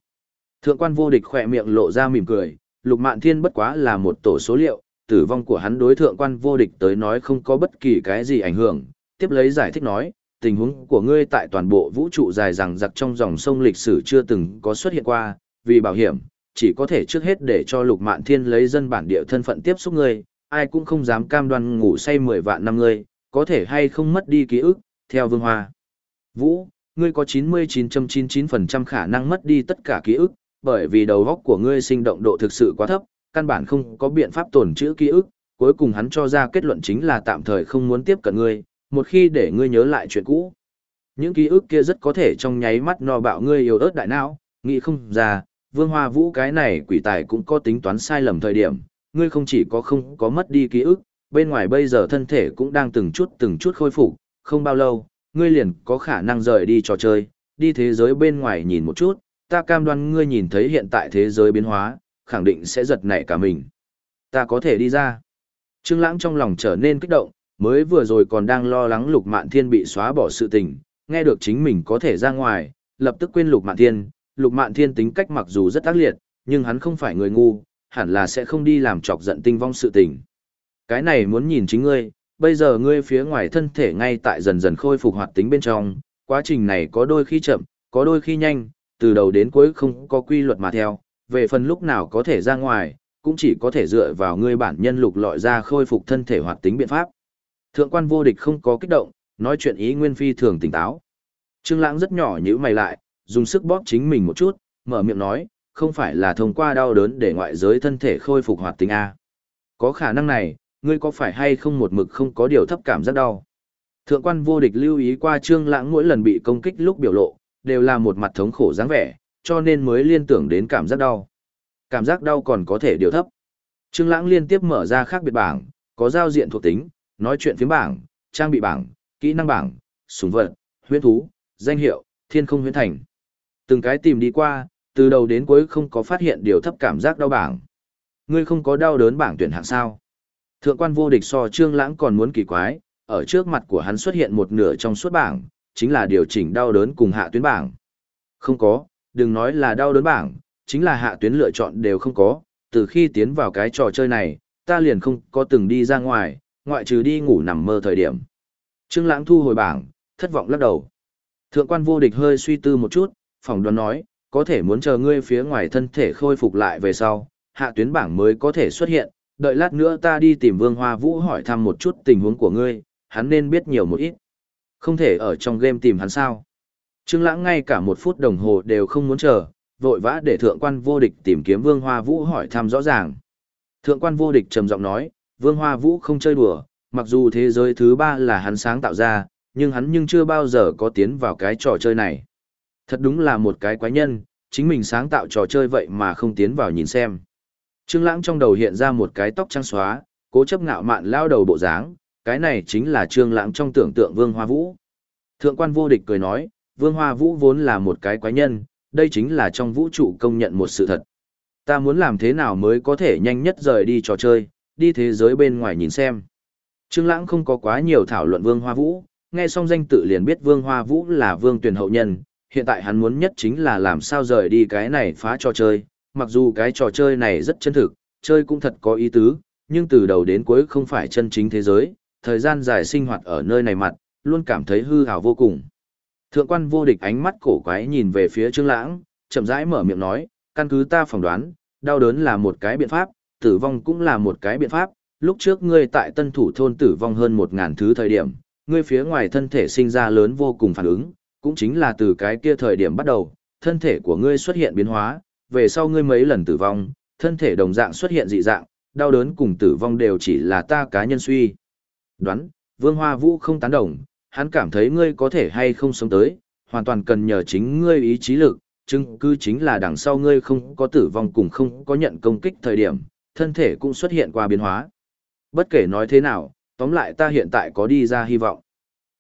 Thượng quan vô địch khỏe miệng lộ ra mỉm cười, lục mạn thiên bất quá là một tổ số liệu, tử vong của hắn đối thượng quan vô địch tới nói không có bất kỳ cái gì ảnh hưởng, tiếp lấy giải thích nói, tình huống của ngươi tại toàn bộ vũ trụ dài rằng giặc trong dòng sông lịch sử chưa từng có xuất hiện qua, vì bảo hiểm, chỉ có thể trước hết để cho lục mạn thiên lấy dân bản địa thân phận tiếp xúc ngươi, ai cũng không dám cam đoan ngủ say 10 vạn năm ngươi, có thể hay không mất đi ký ức, theo vương hoa. Vũ, ngươi có 99.99% khả năng mất đi tất cả ký ức, bởi vì đầu óc của ngươi sinh động độ thực sự quá thấp, căn bản không có biện pháp tổn trữ ký ức, cuối cùng hắn cho ra kết luận chính là tạm thời không muốn tiếp cận ngươi, một khi để ngươi nhớ lại chuyện cũ. Những ký ức kia rất có thể trong nháy mắt no bạo ngươi yếu ớt đại não, nghĩ không ra, Vương Hoa Vũ cái này quỷ tài cũng có tính toán sai lầm thời điểm, ngươi không chỉ có không có mất đi ký ức, bên ngoài bây giờ thân thể cũng đang từng chút từng chút khôi phục, không bao lâu, ngươi liền có khả năng rời đi trò chơi, đi thế giới bên ngoài nhìn một chút, ta cam đoan ngươi nhìn thấy hiện tại thế giới biến hóa, khẳng định sẽ giật nảy cả mình. Ta có thể đi ra. Trương Lãng trong lòng trở nên kích động, mới vừa rồi còn đang lo lắng Lục Mạn Thiên bị xóa bỏ sự tình, nghe được chính mình có thể ra ngoài, lập tức quên Lục Mạn Thiên, Lục Mạn Thiên tính cách mặc dù rất ác liệt, nhưng hắn không phải người ngu, hẳn là sẽ không đi làm chọc giận tinh vong sự tình. Cái này muốn nhìn chính ngươi, bây giờ ngươi phía ngoài thân thể ngay tại dần dần khôi phục hoạt tính bên trong, quá trình này có đôi khi chậm, có đôi khi nhanh, từ đầu đến cuối không có quy luật mà theo, về phần lúc nào có thể ra ngoài, cũng chỉ có thể dựa vào ngươi bản nhân lục lọi ra khôi phục thân thể hoạt tính biện pháp. Thượng quan vô địch không có kích động, nói chuyện ý nguyên phi thường tỉnh táo. Trương Lãng rất nhỏ nhíu mày lại, dùng sức bóp chính mình một chút, mở miệng nói, không phải là thông qua đau đớn để ngoại giới thân thể khôi phục hoạt tính a. Có khả năng này, ngươi có phải hay không một mực không có điều thấp cảm giác đau. Thượng quan vô địch lưu ý qua Trương Lãng mỗi lần bị công kích lúc biểu lộ, đều là một mặt thống khổ dáng vẻ, cho nên mới liên tưởng đến cảm giác đau. Cảm giác đau còn có thể điều thấp. Trương Lãng liên tiếp mở ra khác biệt bảng, có giao diện thuộc tính, nói chuyện phiếm bảng, trang bị bảng, kỹ năng bảng, súng vật, huyễn thú, danh hiệu, thiên không huyễn thành. Từng cái tìm đi qua, từ đầu đến cuối không có phát hiện điều thấp cảm giác đau bảng. Ngươi không có đau đớn bảng tuyển hạng sao? Thượng quan vô địch so Trương Lãng còn muốn kỳ quái, ở trước mặt của hắn xuất hiện một nửa trong suốt bảng, chính là điều chỉnh đau đớn cùng hạ tuyến bảng. Không có, đừng nói là đau đớn bảng, chính là hạ tuyến lựa chọn đều không có, từ khi tiến vào cái trò chơi này, ta liền không có từng đi ra ngoài, ngoại trừ đi ngủ nằm mơ thời điểm. Trương Lãng thu hồi bảng, thất vọng lắc đầu. Thượng quan vô địch hơi suy tư một chút, phỏng đoán nói, có thể muốn chờ ngươi phía ngoài thân thể khôi phục lại về sau, hạ tuyến bảng mới có thể xuất hiện, đợi lát nữa ta đi tìm Vương Hoa Vũ hỏi thăm một chút tình huống của ngươi, hắn nên biết nhiều một ít. Không thể ở trong game tìm hắn sao. Trương Lãng ngay cả một phút đồng hồ đều không muốn chờ, vội vã để thượng quan vô địch tìm kiếm Vương Hoa Vũ hỏi thăm rõ ràng. Thượng quan vô địch trầm giọng nói, Vương Hoa Vũ không chơi đùa, mặc dù thế giới thứ ba là hắn sáng tạo ra, nhưng hắn nhưng chưa bao giờ có tiến vào cái trò chơi này. Thật đúng là một cái quái nhân, chính mình sáng tạo trò chơi vậy mà không tiến vào nhìn xem. Trương Lãng trong đầu hiện ra một cái tóc trắng xóa, cố chấp ngạo mạn lao đầu bộ dáng, cái này chính là Trương Lãng trong tưởng tượng Vương Hoa Vũ. Thượng quan vô địch cười nói, Vương Hoa Vũ vốn là một cái quái nhân, đây chính là trong vũ trụ công nhận một sự thật. Ta muốn làm thế nào mới có thể nhanh nhất rời đi trò chơi, đi thế giới bên ngoài nhìn xem. Trương Lãng không có quá nhiều thảo luận Vương Hoa Vũ, nghe xong danh tự liền biết Vương Hoa Vũ là Vương Tuyền hậu nhân, hiện tại hắn muốn nhất chính là làm sao rời đi cái này phá trò chơi, mặc dù cái trò chơi này rất chân thực, chơi cũng thật có ý tứ, nhưng từ đầu đến cuối không phải chân chính thế giới, thời gian dài sinh hoạt ở nơi này mặt, luôn cảm thấy hư hào vô cùng. Thượng quan vô địch ánh mắt cổ quái nhìn về phía Trương Lãng, chậm rãi mở miệng nói, căn cứ ta phỏng đoán, đau đớn là một cái biện pháp, tử vong cũng là một cái biện pháp, lúc trước ngươi tại tân thủ thôn tử vong hơn một ngàn thứ thời điểm, ngươi phía ngoài thân thể sinh ra lớn vô cùng phản ứng, cũng chính là từ cái kia thời điểm bắt đầu, thân thể của ngươi xuất hiện biến hóa, về sau ngươi mấy lần tử vong, thân thể đồng dạng xuất hiện dị dạng, đau đớn cùng tử vong đều chỉ là ta cá nhân suy. Đoán, Vương Hoa Vũ không tán đồng, hắn cảm thấy ngươi có thể hay không sống tới, hoàn toàn cần nhờ chính ngươi ý chí lực, chứng cứ chính là đằng sau ngươi không có tử vong cùng không có nhận công kích thời điểm, thân thể cũng xuất hiện qua biến hóa. Bất kể nói thế nào, tóm lại ta hiện tại có đi ra hy vọng.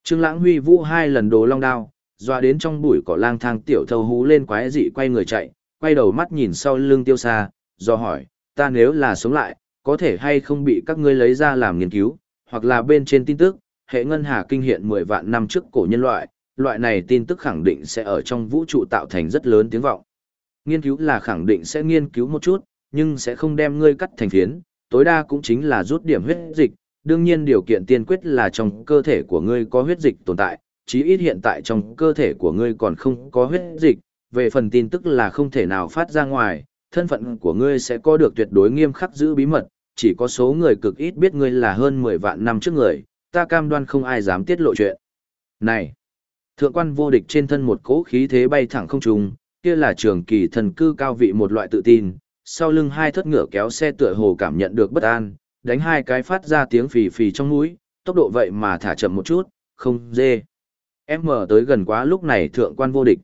Trương Lãng Huy vũ hai lần đồ long đao, doa đến trong bụi cỏ lang thang tiểu thâu hú lên quái dị quay người chạy, quay đầu mắt nhìn sau lưng tiêu xa, do hỏi, ta nếu là sống lại, có thể hay không bị các ngươi lấy ra làm nghiên cứu, hoặc là bên trên tin tức, hệ ngân hà kinh hiện 10 vạn năm trước cổ nhân loại, loại này tin tức khẳng định sẽ ở trong vũ trụ tạo thành rất lớn tiếng vọng. Nghiên cứu là khẳng định sẽ nghiên cứu một chút, nhưng sẽ không đem ngươi cắt thành phiến, tối đa cũng chính là rút điểm huyết dịch, đương nhiên điều kiện tiên quyết là trong cơ thể của ngươi có huyết dịch tồn tại, chí ít hiện tại trong cơ thể của ngươi còn không có huyết dịch, về phần tin tức là không thể nào phát ra ngoài, thân phận của ngươi sẽ có được tuyệt đối nghiêm khắc giữ bí mật, chỉ có số người cực ít biết ngươi là hơn 10 vạn năm trước người, ta cam đoan không ai dám tiết lộ chuyện. Này, thượng quan vô địch trên thân một cỗ khí thế bay thẳng không trung, kia là trường kỳ thần cư cao vị một loại tự tin, sau lưng hai thất ngựa kéo xe tựa hồ cảm nhận được bất an, đánh hai cái phát ra tiếng phì phì trong mũi, tốc độ vậy mà thả chậm một chút, không dê. Em mở tới gần quá lúc này thượng quan vô địch.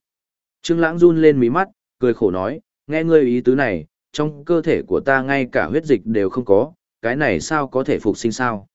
Trương Lãng run lên mí mắt, cười khổ nói, nghe ngươi ý tứ này, trong cơ thể của ta ngay cả huyết dịch đều không có, cái này sao có thể phục sinh sao?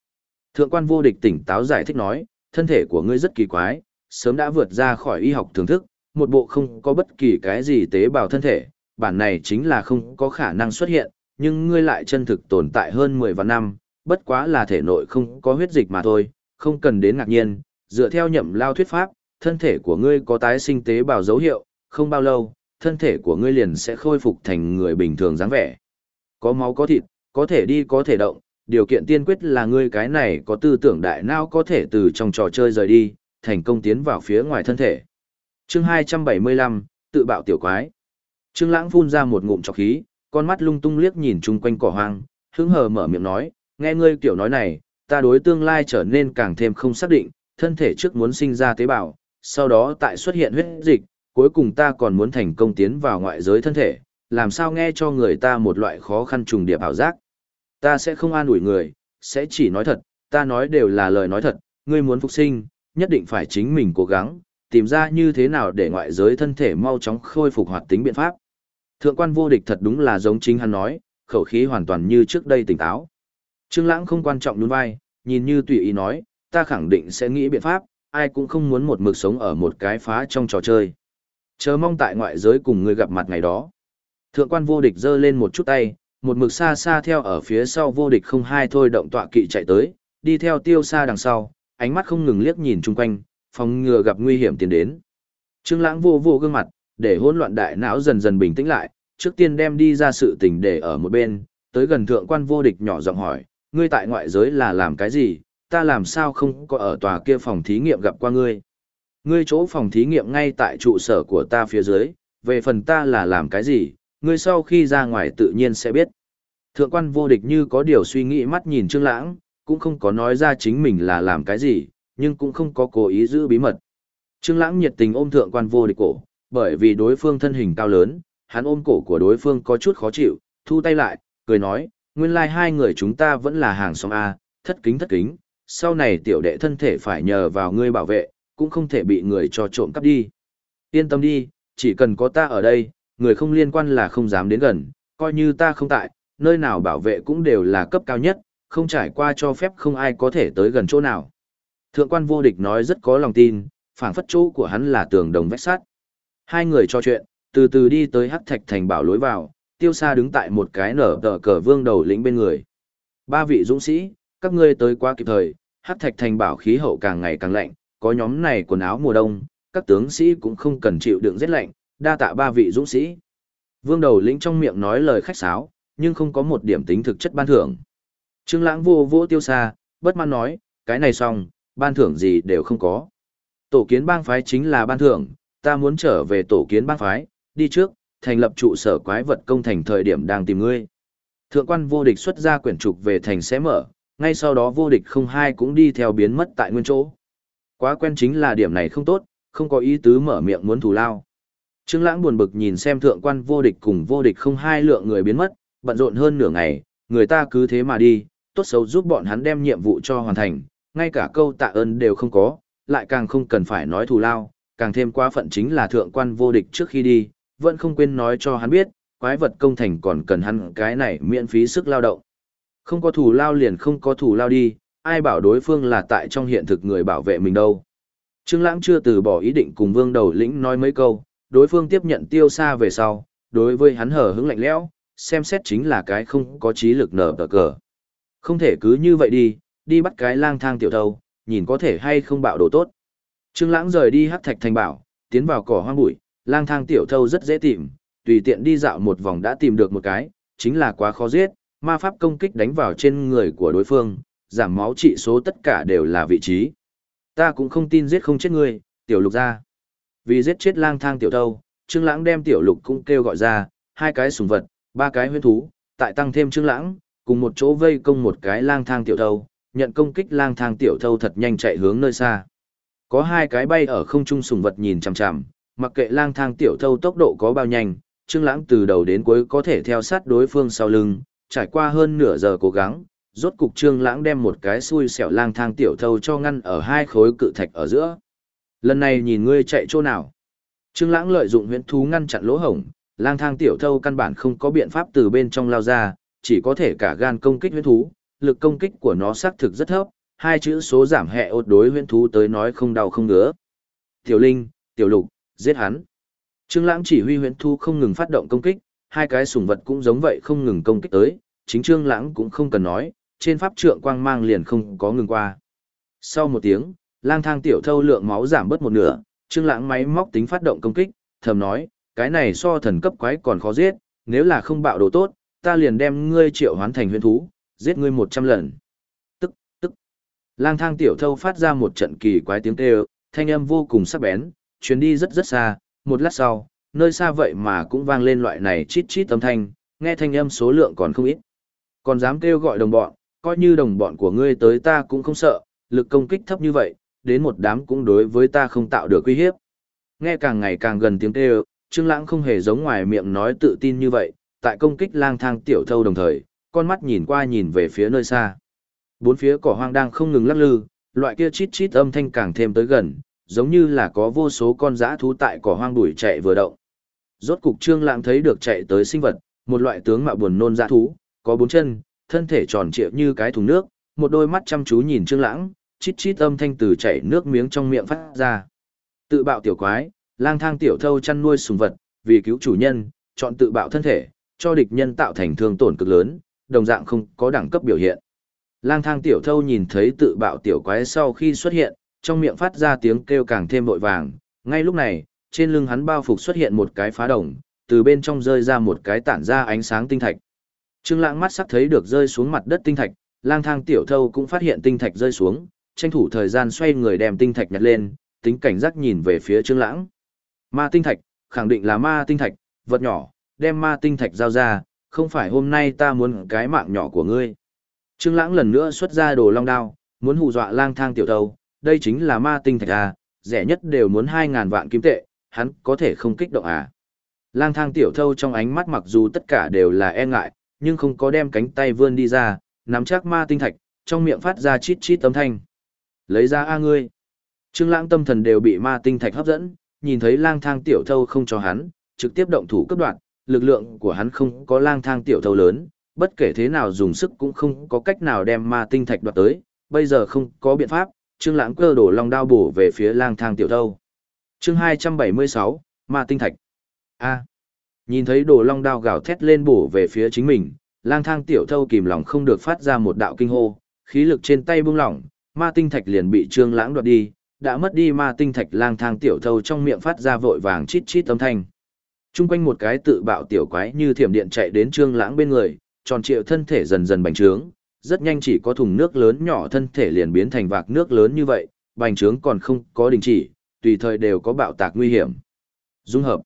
Thượng quan vô địch tỉnh táo giải thích nói, thân thể của ngươi rất kỳ quái, sớm đã vượt ra khỏi y học thưởng thức, một bộ không có bất kỳ cái gì tế bào thân thể, bản này chính là không có khả năng xuất hiện, nhưng ngươi lại chân thực tồn tại hơn 10 vạn năm, bất quá là thể nội không có huyết dịch mà thôi, không cần đến ngạc nhiên, dựa theo nhậm lao thuyết pháp, thân thể của ngươi có tái sinh tế bào dấu hiệu, không bao lâu, thân thể của ngươi liền sẽ khôi phục thành người bình thường dáng vẻ. Có máu có thịt, có thể đi có thể động, điều kiện tiên quyết là ngươi cái này có tư tưởng đại não có thể từ trong trò chơi rời đi, thành công tiến vào phía ngoài thân thể. Chương 275, tự bạo tiểu quái. Trương Lãng phun ra một ngụm trọc khí, con mắt lung tung liếc nhìn chung quanh cỏ hoang, hứng hờ mở miệng nói, nghe ngươi kiểu nói này, ta đối tương lai trở nên càng thêm không xác định, thân thể trước muốn sinh ra tế bào, sau đó tại xuất hiện huyết dịch, cuối cùng ta còn muốn thành công tiến vào ngoại giới thân thể, làm sao nghe cho người ta một loại khó khăn trùng điệp ảo giác. Ta sẽ không an ủi người, sẽ chỉ nói thật, ta nói đều là lời nói thật, ngươi muốn phục sinh, nhất định phải chính mình cố gắng, tìm ra như thế nào để ngoại giới thân thể mau chóng khôi phục hoạt tính biện pháp. Thượng quan vô địch thật đúng là giống chính hắn nói, khẩu khí hoàn toàn như trước đây tỉnh táo. Trương Lãng không quan trọng nhún vai, nhìn như tùy ý nói, ta khẳng định sẽ nghĩ biện pháp, ai cũng không muốn một mực sống ở một cái phá trong trò chơi. Chờ mong tại ngoại giới cùng ngươi gặp mặt ngày đó. Thượng quan vô địch giơ lên một chút tay, một mực xa xa theo ở phía sau vô địch không hai thôi động tọa kỵ chạy tới, đi theo tiêu xa đằng sau, ánh mắt không ngừng liếc nhìn chung quanh, phòng ngừa gặp nguy hiểm tiến đến. Trương Lãng vô vô gương mặt, để hỗn loạn đại não dần dần bình tĩnh lại, trước tiên đem đi ra sự tình để ở một bên, tới gần thượng quan vô địch nhỏ giọng hỏi, ngươi tại ngoại giới là làm cái gì, ta làm sao không có ở tòa kia phòng thí nghiệm gặp qua ngươi. Ngươi chỗ phòng thí nghiệm ngay tại trụ sở của ta phía dưới, về phần ta là làm cái gì, ngươi sau khi ra ngoài tự nhiên sẽ biết. Thượng quan vô địch như có điều suy nghĩ mắt nhìn Trương Lãng, cũng không có nói ra chính mình là làm cái gì, nhưng cũng không có cố ý giữ bí mật. Trương Lãng nhiệt tình ôm thượng quan vô địch cổ, bởi vì đối phương thân hình cao lớn, hắn ôm cổ của đối phương có chút khó chịu, thu tay lại, cười nói, nguyên lai like hai người chúng ta vẫn là hàng xóm A, thất kính thất kính, sau này tiểu đệ thân thể phải nhờ vào ngươi bảo vệ, cũng không thể bị người cho trộm cắp đi. Yên tâm đi, chỉ cần có ta ở đây, người không liên quan là không dám đến gần, coi như ta không tại, nơi nào bảo vệ cũng đều là cấp cao nhất, không trải qua cho phép không ai có thể tới gần chỗ nào. Thượng quan vô địch nói rất có lòng tin, phảng phất chỗ của hắn là tường đồng vách sắt. Hai người trò chuyện, từ từ đi tới hắc thạch thành bảo lối vào, tiêu xa đứng tại một cái nở tờ cờ vương đầu lĩnh bên người. Ba vị dũng sĩ, các ngươi tới quá kịp thời, hắc thạch thành bảo khí hậu càng ngày càng lạnh, có nhóm này quần áo mùa đông, các tướng sĩ cũng không cần chịu đựng rét lạnh, đa tạ ba vị dũng sĩ. Vương đầu lĩnh trong miệng nói lời khách sáo, nhưng không có một điểm tính thực chất ban thưởng. Trương Lãng vô vô tiêu xa, bất mãn nói, cái này xong, ban thưởng gì đều không có. Tổ kiến bang phái chính là ban thưởng, ta muốn trở về tổ kiến bang phái, đi trước, thành lập trụ sở quái vật công thành thời điểm đang tìm ngươi. Thượng quan vô địch xuất ra quyển trục về thành sẽ mở, ngay sau đó vô địch không hai cũng đi theo biến mất tại nguyên chỗ. Quá quen chính là điểm này không tốt, không có ý tứ mở miệng muốn thù lao. Trương Lãng buồn bực nhìn xem thượng quan vô địch cùng vô địch không hai lượng người biến mất, bận rộn hơn nửa ngày, người ta cứ thế mà đi, tốt xấu giúp bọn hắn đem nhiệm vụ cho hoàn thành, ngay cả câu tạ ơn đều không có, lại càng không cần phải nói thù lao, càng thêm quá phận chính là thượng quan vô địch trước khi đi, vẫn không quên nói cho hắn biết, quái vật công thành còn cần hắn cái này miễn phí sức lao động. Không có thù lao liền không có thù lao đi, ai bảo đối phương là tại trong hiện thực người bảo vệ mình đâu. Trương Lãng chưa từ bỏ ý định cùng Vương Đầu Lĩnh nói mấy câu, đối phương tiếp nhận tiêu xa về sau, đối với hắn hở hững lạnh lẽo, xem xét chính là cái không có trí lực nở tờ cờ. Không thể cứ như vậy đi, đi bắt cái lang thang tiểu thâu, nhìn có thể hay không bạo đồ tốt. Trương Lãng rời đi hắc thạch thành bảo, tiến vào cỏ hoang bụi, lang thang tiểu thâu rất dễ tìm, tùy tiện đi dạo một vòng đã tìm được một cái, chính là quá khó giết, ma pháp công kích đánh vào trên người của đối phương, giảm máu trị số tất cả đều là vị trí. Ta cũng không tin giết không chết ngươi, tiểu lục ra. Vì giết chết lang thang tiểu thâu, Trương Lãng đem tiểu lục cũng kêu gọi ra, hai cái sủng vật, ba cái huyết thú, tại tăng thêm Trương Lãng, cùng một chỗ vây công một cái lang thang tiểu thâu, nhận công kích lang thang tiểu thâu thật nhanh chạy hướng nơi xa. Có hai cái bay ở không trung sùng vật nhìn chằm chằm, mặc kệ lang thang tiểu thâu tốc độ có bao nhanh, Trương Lãng từ đầu đến cuối có thể theo sát đối phương sau lưng, trải qua hơn nửa giờ cố gắng, rốt cục Trương Lãng đem một cái xui xẻo lang thang tiểu thâu cho ngăn ở hai khối cự thạch ở giữa. Lần này nhìn ngươi chạy chỗ nào? Trương Lãng lợi dụng huyễn thú ngăn chặn lỗ hổng, lang thang tiểu thâu căn bản không có biện pháp từ bên trong lao ra, chỉ có thể cả gan công kích huyễn thú, lực công kích của nó xác thực rất thấp, hai chữ số giảm hệ ốt đối huyễn thú tới nói không đau không ngứa. Tiểu Linh, Tiểu Lục, giết hắn. Trương Lãng chỉ huy huyễn thú không ngừng phát động công kích, hai cái sủng vật cũng giống vậy không ngừng công kích tới, chính Trương Lãng cũng không cần nói, trên pháp trượng quang mang liền không có ngừng qua. Sau một tiếng, lang thang tiểu thâu lượng máu giảm bớt một nửa, Trương Lãng máy móc tính phát động công kích, thầm nói, cái này so thần cấp quái còn khó giết, nếu là không bạo đồ tốt, ta liền đem ngươi triệu hoán thành huyền thú, giết ngươi một trăm lần. Tức, tức. Lang thang tiểu thâu phát ra một trận kỳ quái tiếng kêu, thanh âm vô cùng sắc bén, chuyến đi rất rất xa, một lát sau, nơi xa vậy mà cũng vang lên loại này chít chít âm thanh, nghe thanh âm số lượng còn không ít. Còn dám kêu gọi đồng bọn, coi như đồng bọn của ngươi tới ta cũng không sợ, lực công kích thấp như vậy, đến một đám cũng đối với ta không tạo được uy hiếp. Nghe càng ngày càng gần tiếng kêu, Trương Lãng không hề giống ngoài miệng nói tự tin như vậy, tại công kích lang thang tiểu thâu đồng thời, con mắt nhìn qua nhìn về phía nơi xa. Bốn phía cỏ hoang đang không ngừng lắc lư, loại kia chít chít âm thanh càng thêm tới gần, giống như là có vô số con dã thú tại cỏ hoang đuổi chạy vừa động. Rốt cục Trương Lãng thấy được chạy tới sinh vật, một loại tướng mạo buồn nôn dã thú, có bốn chân, thân thể tròn trịa như cái thùng nước, một đôi mắt chăm chú nhìn Trương Lãng, chít chít âm thanh từ chảy nước miếng trong miệng phát ra. Tự bạo tiểu quái, lang thang tiểu thâu chăn nuôi sùng vật, vì cứu chủ nhân, chọn tự bạo thân thể, cho địch nhân tạo thành thương tổn cực lớn, đồng dạng không có đẳng cấp biểu hiện. Lang thang tiểu thâu nhìn thấy tự bạo tiểu quái sau khi xuất hiện, trong miệng phát ra tiếng kêu càng thêm vội vàng. Ngay lúc này, trên lưng hắn bao phục xuất hiện một cái phá đồng, từ bên trong rơi ra một cái tản ra ánh sáng tinh thạch. Trương Lãng mắt sắc thấy được rơi xuống mặt đất tinh thạch, lang thang tiểu thâu cũng phát hiện tinh thạch rơi xuống, tranh thủ thời gian xoay người đem tinh thạch nhặt lên, tính cảnh giác nhìn về phía Trương Lãng. Ma tinh thạch, khẳng định là ma tinh thạch, vật nhỏ, đem ma tinh thạch giao ra, không phải hôm nay ta muốn cái mạng nhỏ của ngươi. Trương Lãng lần nữa xuất ra đồ long đao, muốn hù dọa lang thang tiểu thâu, đây chính là ma tinh thạch à, rẻ nhất đều muốn 2000 vạn kim tệ, hắn có thể không kích động à. Lang thang tiểu thâu trong ánh mắt mặc dù tất cả đều là e ngại, nhưng không có đem cánh tay vươn đi ra, nắm chắc ma tinh thạch, trong miệng phát ra chít chít tấm thanh. Lấy ra a ngươi. Trương Lãng tâm thần đều bị ma tinh thạch hấp dẫn, nhìn thấy lang thang tiểu thâu không cho hắn, trực tiếp động thủ cấp đoạn, lực lượng của hắn không có lang thang tiểu thâu lớn, bất kể thế nào dùng sức cũng không có cách nào đem ma tinh thạch đoạt tới, bây giờ không có biện pháp, Trương Lãng cơ đổ long đao bổ về phía lang thang tiểu thâu. Chương 276, ma tinh thạch. A. Nhìn thấy đồ long đao gào thét lên bổ về phía chính mình, lang thang tiểu thâu kìm lòng không được phát ra một đạo kinh hô, khí lực trên tay buông lỏng, ma tinh thạch liền bị Trương Lãng đoạt đi, đã mất đi ma tinh thạch lang thang tiểu thâu trong miệng phát ra vội vàng chít chít âm thanh. Trung quanh một cái tự bạo tiểu quái như thiểm điện chạy đến Trương Lãng bên người, tròn trịa thân thể dần dần bành trướng, rất nhanh chỉ có thùng nước lớn nhỏ thân thể liền biến thành vạc nước lớn như vậy, bành trướng còn không có đình chỉ, tùy thời đều có bạo tạc nguy hiểm. Dung hợp.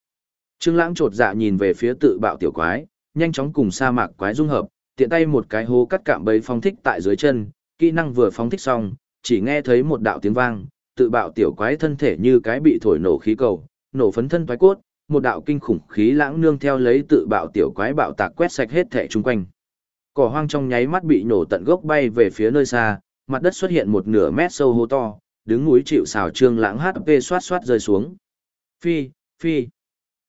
Trương Lãng chột dạ nhìn về phía tự bạo tiểu quái, nhanh chóng cùng sa mạc quái dung hợp, tiện tay một cái hố cắt cạm bẫy phóng thích tại dưới chân, kỹ năng vừa phóng thích xong, chỉ nghe thấy một đạo tiếng vang, tự bạo tiểu quái thân thể như cái bị thổi nổ khí cầu, nổ phấn thân toái cốt, một đạo kinh khủng khí lãng nương theo lấy tự bạo tiểu quái bạo tạc quét sạch hết thể xung quanh. Cỏ hoang trong nháy mắt bị nổ tận gốc bay về phía nơi xa, mặt đất xuất hiện một nửa mét sâu hố to, đứng núi chịu sào trương lãng HP xoát xoát rơi xuống. Phi, phi.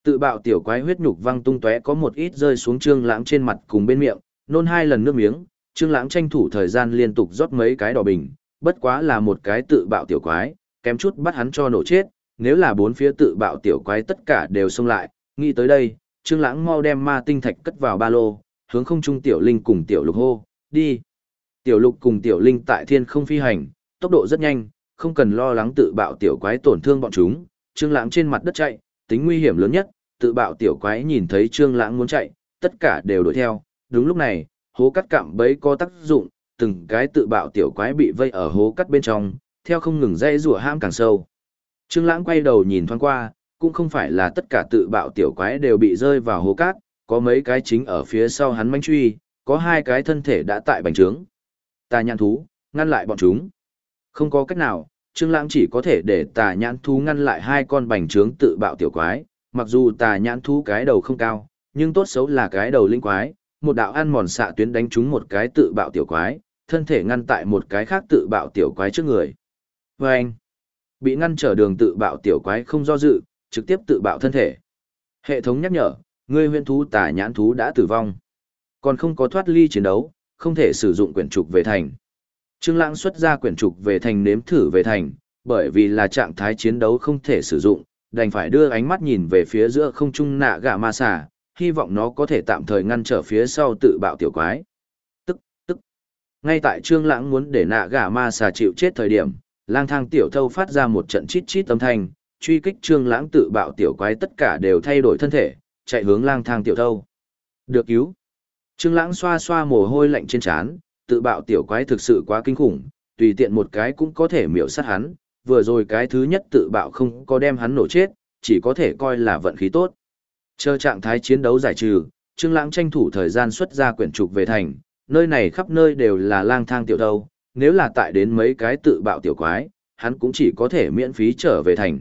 Tự bạo tiểu quái huyết nhục văng tung tóe có một ít rơi xuống trương lãng trên mặt cùng bên miệng, nôn hai lần nước miếng, trương lãng tranh thủ thời gian liên tục rót mấy cái đỏ bình, bất quá là một cái tự bạo tiểu quái, kém chút bắt hắn cho nổ chết, nếu là bốn phía tự bạo tiểu quái tất cả đều xông lại, nghĩ tới đây, Trương Lãng mau đem ma tinh thạch cất vào ba lô, hướng không trung tiểu linh cùng tiểu lục hô, đi. Tiểu lục cùng tiểu linh tại thiên không phi hành, tốc độ rất nhanh, không cần lo lắng tự bạo tiểu quái tổn thương bọn chúng, Trương Lãng trên mặt đất chạy, tính nguy hiểm lớn nhất, tự bạo tiểu quái nhìn thấy Trương Lãng muốn chạy, tất cả đều đuổi theo, đúng lúc này, hố cắt cạm bẫy có tác dụng, từng cái tự bạo tiểu quái bị vây ở hố cắt bên trong, theo không ngừng dây rùa ham càng sâu. Trương Lãng quay đầu nhìn thoáng qua, cũng không phải là tất cả tự bạo tiểu quái đều bị rơi vào hố cát, có mấy cái chính ở phía sau hắn manh truy, có hai cái thân thể đã tại bành trướng. Tà nhãn thú, ngăn lại bọn chúng. Không có cách nào, Trương Lãng chỉ có thể để tà nhãn thú ngăn lại hai con bành trướng tự bạo tiểu quái, mặc dù tà nhãn thú cái đầu không cao, nhưng tốt xấu là cái đầu linh quái, một đạo ăn mòn xạ tuyến đánh trúng một cái tự bạo tiểu quái, thân thể ngăn tại một cái khác tự bạo tiểu quái trước người. Và anh, bị ngăn trở đường tự bạo tiểu quái không do dự, trực tiếp tự bạo thân thể. Hệ thống nhắc nhở, ngươi huyên thú tà nhãn thú đã tử vong. Còn không có thoát ly chiến đấu, không thể sử dụng quyển trục về thành. Trương Lãng xuất ra quyển trục về thành nếm thử về thành, bởi vì là trạng thái chiến đấu không thể sử dụng, đành phải đưa ánh mắt nhìn về phía giữa không trung nạ gà ma xà, hy vọng nó có thể tạm thời ngăn trở phía sau tự bạo tiểu quái. Tức, tức. Ngay tại Trương Lãng muốn để nạ gà ma xà chịu chết thời điểm, lang thang tiểu thâu phát ra một trận chít chít âm thanh, truy kích Trương Lãng tự bạo tiểu quái tất cả đều thay đổi thân thể, chạy hướng lang thang tiểu thâu. Được cứu. Trương Lãng xoa xoa mồ hôi lạnh trên trán, tự bạo tiểu quái thực sự quá kinh khủng, tùy tiện một cái cũng có thể miểu sát hắn, vừa rồi cái thứ nhất tự bạo không có đem hắn nổ chết, chỉ có thể coi là vận khí tốt. Chờ trạng thái chiến đấu giải trừ, Trương Lãng tranh thủ thời gian xuất ra quyển trục về thành, nơi này khắp nơi đều là lang thang tiểu đầu nếu là tại đến mấy cái tự bạo tiểu quái, hắn cũng chỉ có thể miễn phí trở về thành.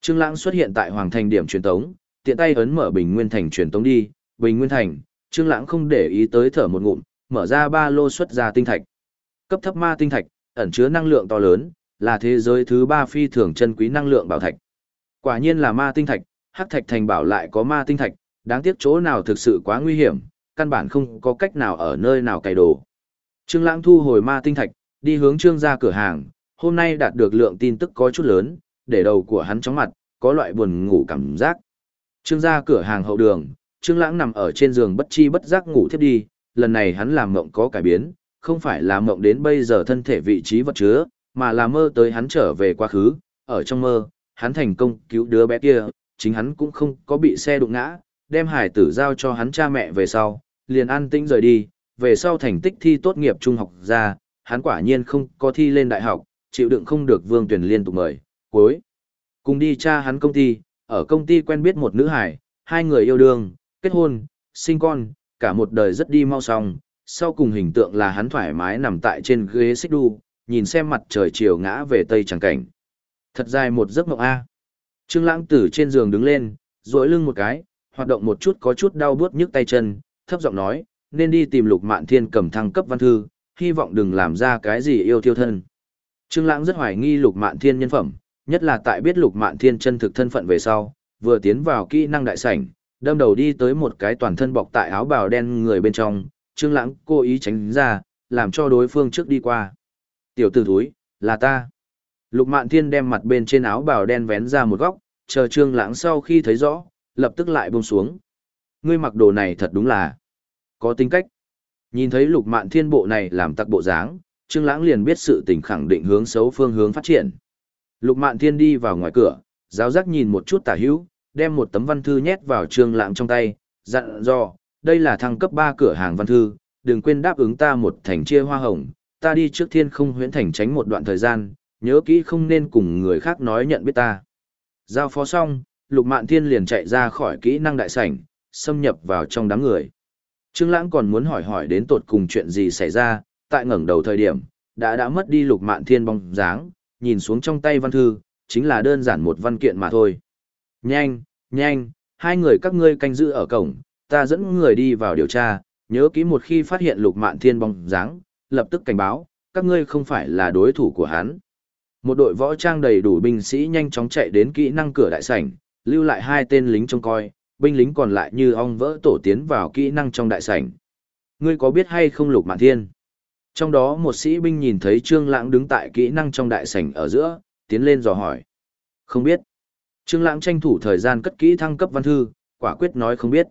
Trương Lãng xuất hiện tại Hoàng Thành điểm truyền tống, tiện tay ấn mở Bình Nguyên Thành truyền tống đi, Bình Nguyên Thành, Trương Lãng không để ý tới thở một ngụm, mở ra ba lô xuất ra tinh thạch. Cấp thấp ma tinh thạch, ẩn chứa năng lượng to lớn, là thế giới thứ ba phi thường chân quý năng lượng bảo thạch. Quả nhiên là ma tinh thạch, Hắc Thạch Thành bảo lại có ma tinh thạch, đáng tiếc chỗ nào thực sự quá nguy hiểm, căn bản không có cách nào ở nơi nào cày đồ. Trương Lãng thu hồi ma tinh thạch, đi hướng Trương gia cửa hàng, hôm nay đạt được lượng tin tức có chút lớn, để đầu của hắn chóng mặt, có loại buồn ngủ cảm giác. Trương gia cửa hàng hậu đường, Trương Lãng nằm ở trên giường bất chi bất giác ngủ thiếp đi, lần này hắn làm mộng có cải biến, không phải là mộng đến bây giờ thân thể vị trí vật chứa, mà là mơ tới hắn trở về quá khứ, ở trong mơ, hắn thành công cứu đứa bé kia, chính hắn cũng không có bị xe đụng ngã, đem hải tử giao cho hắn cha mẹ về sau, liền an tĩnh rời đi, về sau thành tích thi tốt nghiệp trung học ra, hắn quả nhiên không có thi lên đại học, chịu đựng không được Vương Tuyển liên tục mời, cuối. Cùng đi cha hắn công ty, ở công ty quen biết một nữ hải, hai người yêu đương, kết hôn, sinh con, cả một đời rất đi mau xong, sau cùng hình tượng là hắn thoải mái nằm tại trên ghế xích đu, nhìn xem mặt trời chiều ngã về tây chẳng cảnh. Thật dài một giấc mộng A. Trương Lãng từ trên giường đứng lên, duỗi lưng một cái, hoạt động một chút có chút đau buốt nhức tay chân, thấp giọng nói, nên đi tìm Lục Mạn Thiên cầm thăng cấp văn thư, hy vọng đừng làm ra cái gì yêu thiêu thân. Trương Lãng rất hoài nghi Lục Mạn Thiên nhân phẩm, nhất là tại biết Lục Mạn Thiên chân thực thân phận về sau, vừa tiến vào kỹ năng đại sảnh, đâm đầu đi tới một cái toàn thân bọc tại áo bào đen người bên trong, Trương Lãng cố ý tránh ra, làm cho đối phương trước đi qua. "Tiểu tử thúi, là ta." Lục Mạn Thiên đem mặt bên trên áo bào đen vén ra một góc, chờ Trương Lãng sau khi thấy rõ, lập tức lại buông xuống. "Ngươi mặc đồ này thật đúng là có tính cách." Nhìn thấy Lục Mạn Thiên bộ này làm tặc bộ dáng, Trương Lãng liền biết sự tình khẳng định hướng xấu phương hướng phát triển. Lục Mạn Thiên đi vào ngoài cửa, giáo giác nhìn một chút tả hữu, đem một tấm văn thư nhét vào Trương Lãng trong tay, dặn dò, đây là thăng cấp 3 cửa hàng văn thư, đừng quên đáp ứng ta một thành chia hoa hồng, ta đi trước thiên không huyễn thành tránh một đoạn thời gian, nhớ kỹ không nên cùng người khác nói nhận biết ta. Giao phó xong, Lục Mạn Thiên liền chạy ra khỏi kỹ năng đại sảnh, xâm nhập vào trong đám người. Trương Lãng còn muốn hỏi hỏi đến tột cùng chuyện gì xảy ra, tại ngẩng đầu thời điểm, đã đã mất đi Lục Mạn Thiên bóng dáng, nhìn xuống trong tay văn thư, chính là đơn giản một văn kiện mà thôi. Nhanh, nhanh, hai người các ngươi canh giữ ở cổng, ta dẫn người đi vào điều tra, nhớ kỹ một khi phát hiện Lục Mạn Thiên bóng dáng, lập tức cảnh báo, các ngươi không phải là đối thủ của hắn. Một đội võ trang đầy đủ binh sĩ nhanh chóng chạy đến kỹ năng cửa đại sảnh, lưu lại hai tên lính trông coi, binh lính còn lại như ong vỡ tổ tiến vào kỹ năng trong đại sảnh. Ngươi có biết hay không Lục Mạn Thiên? Trong đó một sĩ binh nhìn thấy Trương Lãng đứng tại kỹ năng trong đại sảnh ở giữa, tiến lên dò hỏi. Không biết. Trương Lãng tranh thủ thời gian cất kỹ thăng cấp văn thư, quả quyết nói không biết.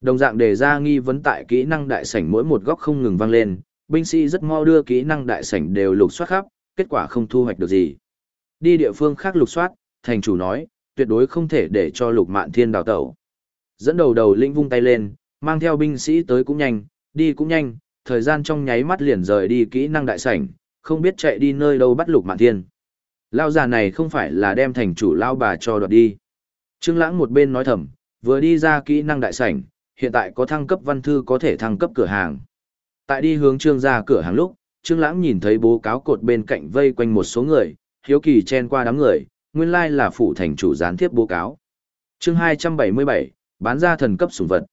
Đồng dạng đề ra nghi vấn tại kỹ năng đại sảnh mỗi một góc không ngừng vang lên, binh sĩ rất mau đưa kỹ năng đại sảnh đều lục soát khắp, kết quả không thu hoạch được gì. Đi địa phương khác lục soát, thành chủ nói, tuyệt đối không thể để cho Lục Mạn Thiên đào tẩu. Dẫn đầu đầu linh vung tay lên, mang theo binh sĩ tới cũng nhanh, đi cũng nhanh, thời gian trong nháy mắt liền rời đi kỹ năng đại sảnh, không biết chạy đi nơi đâu bắt Lục Mạn Thiên. Lao già này không phải là đem thành chủ lao bà cho đoạt đi. Trương Lãng một bên nói thầm, vừa đi ra kỹ năng đại sảnh, hiện tại có thăng cấp văn thư có thể thăng cấp cửa hàng. Tại đi hướng Trương ra cửa hàng lúc, Trương Lãng nhìn thấy bố cáo cột bên cạnh vây quanh một số người, hiếu kỳ chen qua đám người, nguyên lai là phủ thành chủ gián tiếp bố cáo. Chương 277, bán ra thần cấp sủng vật.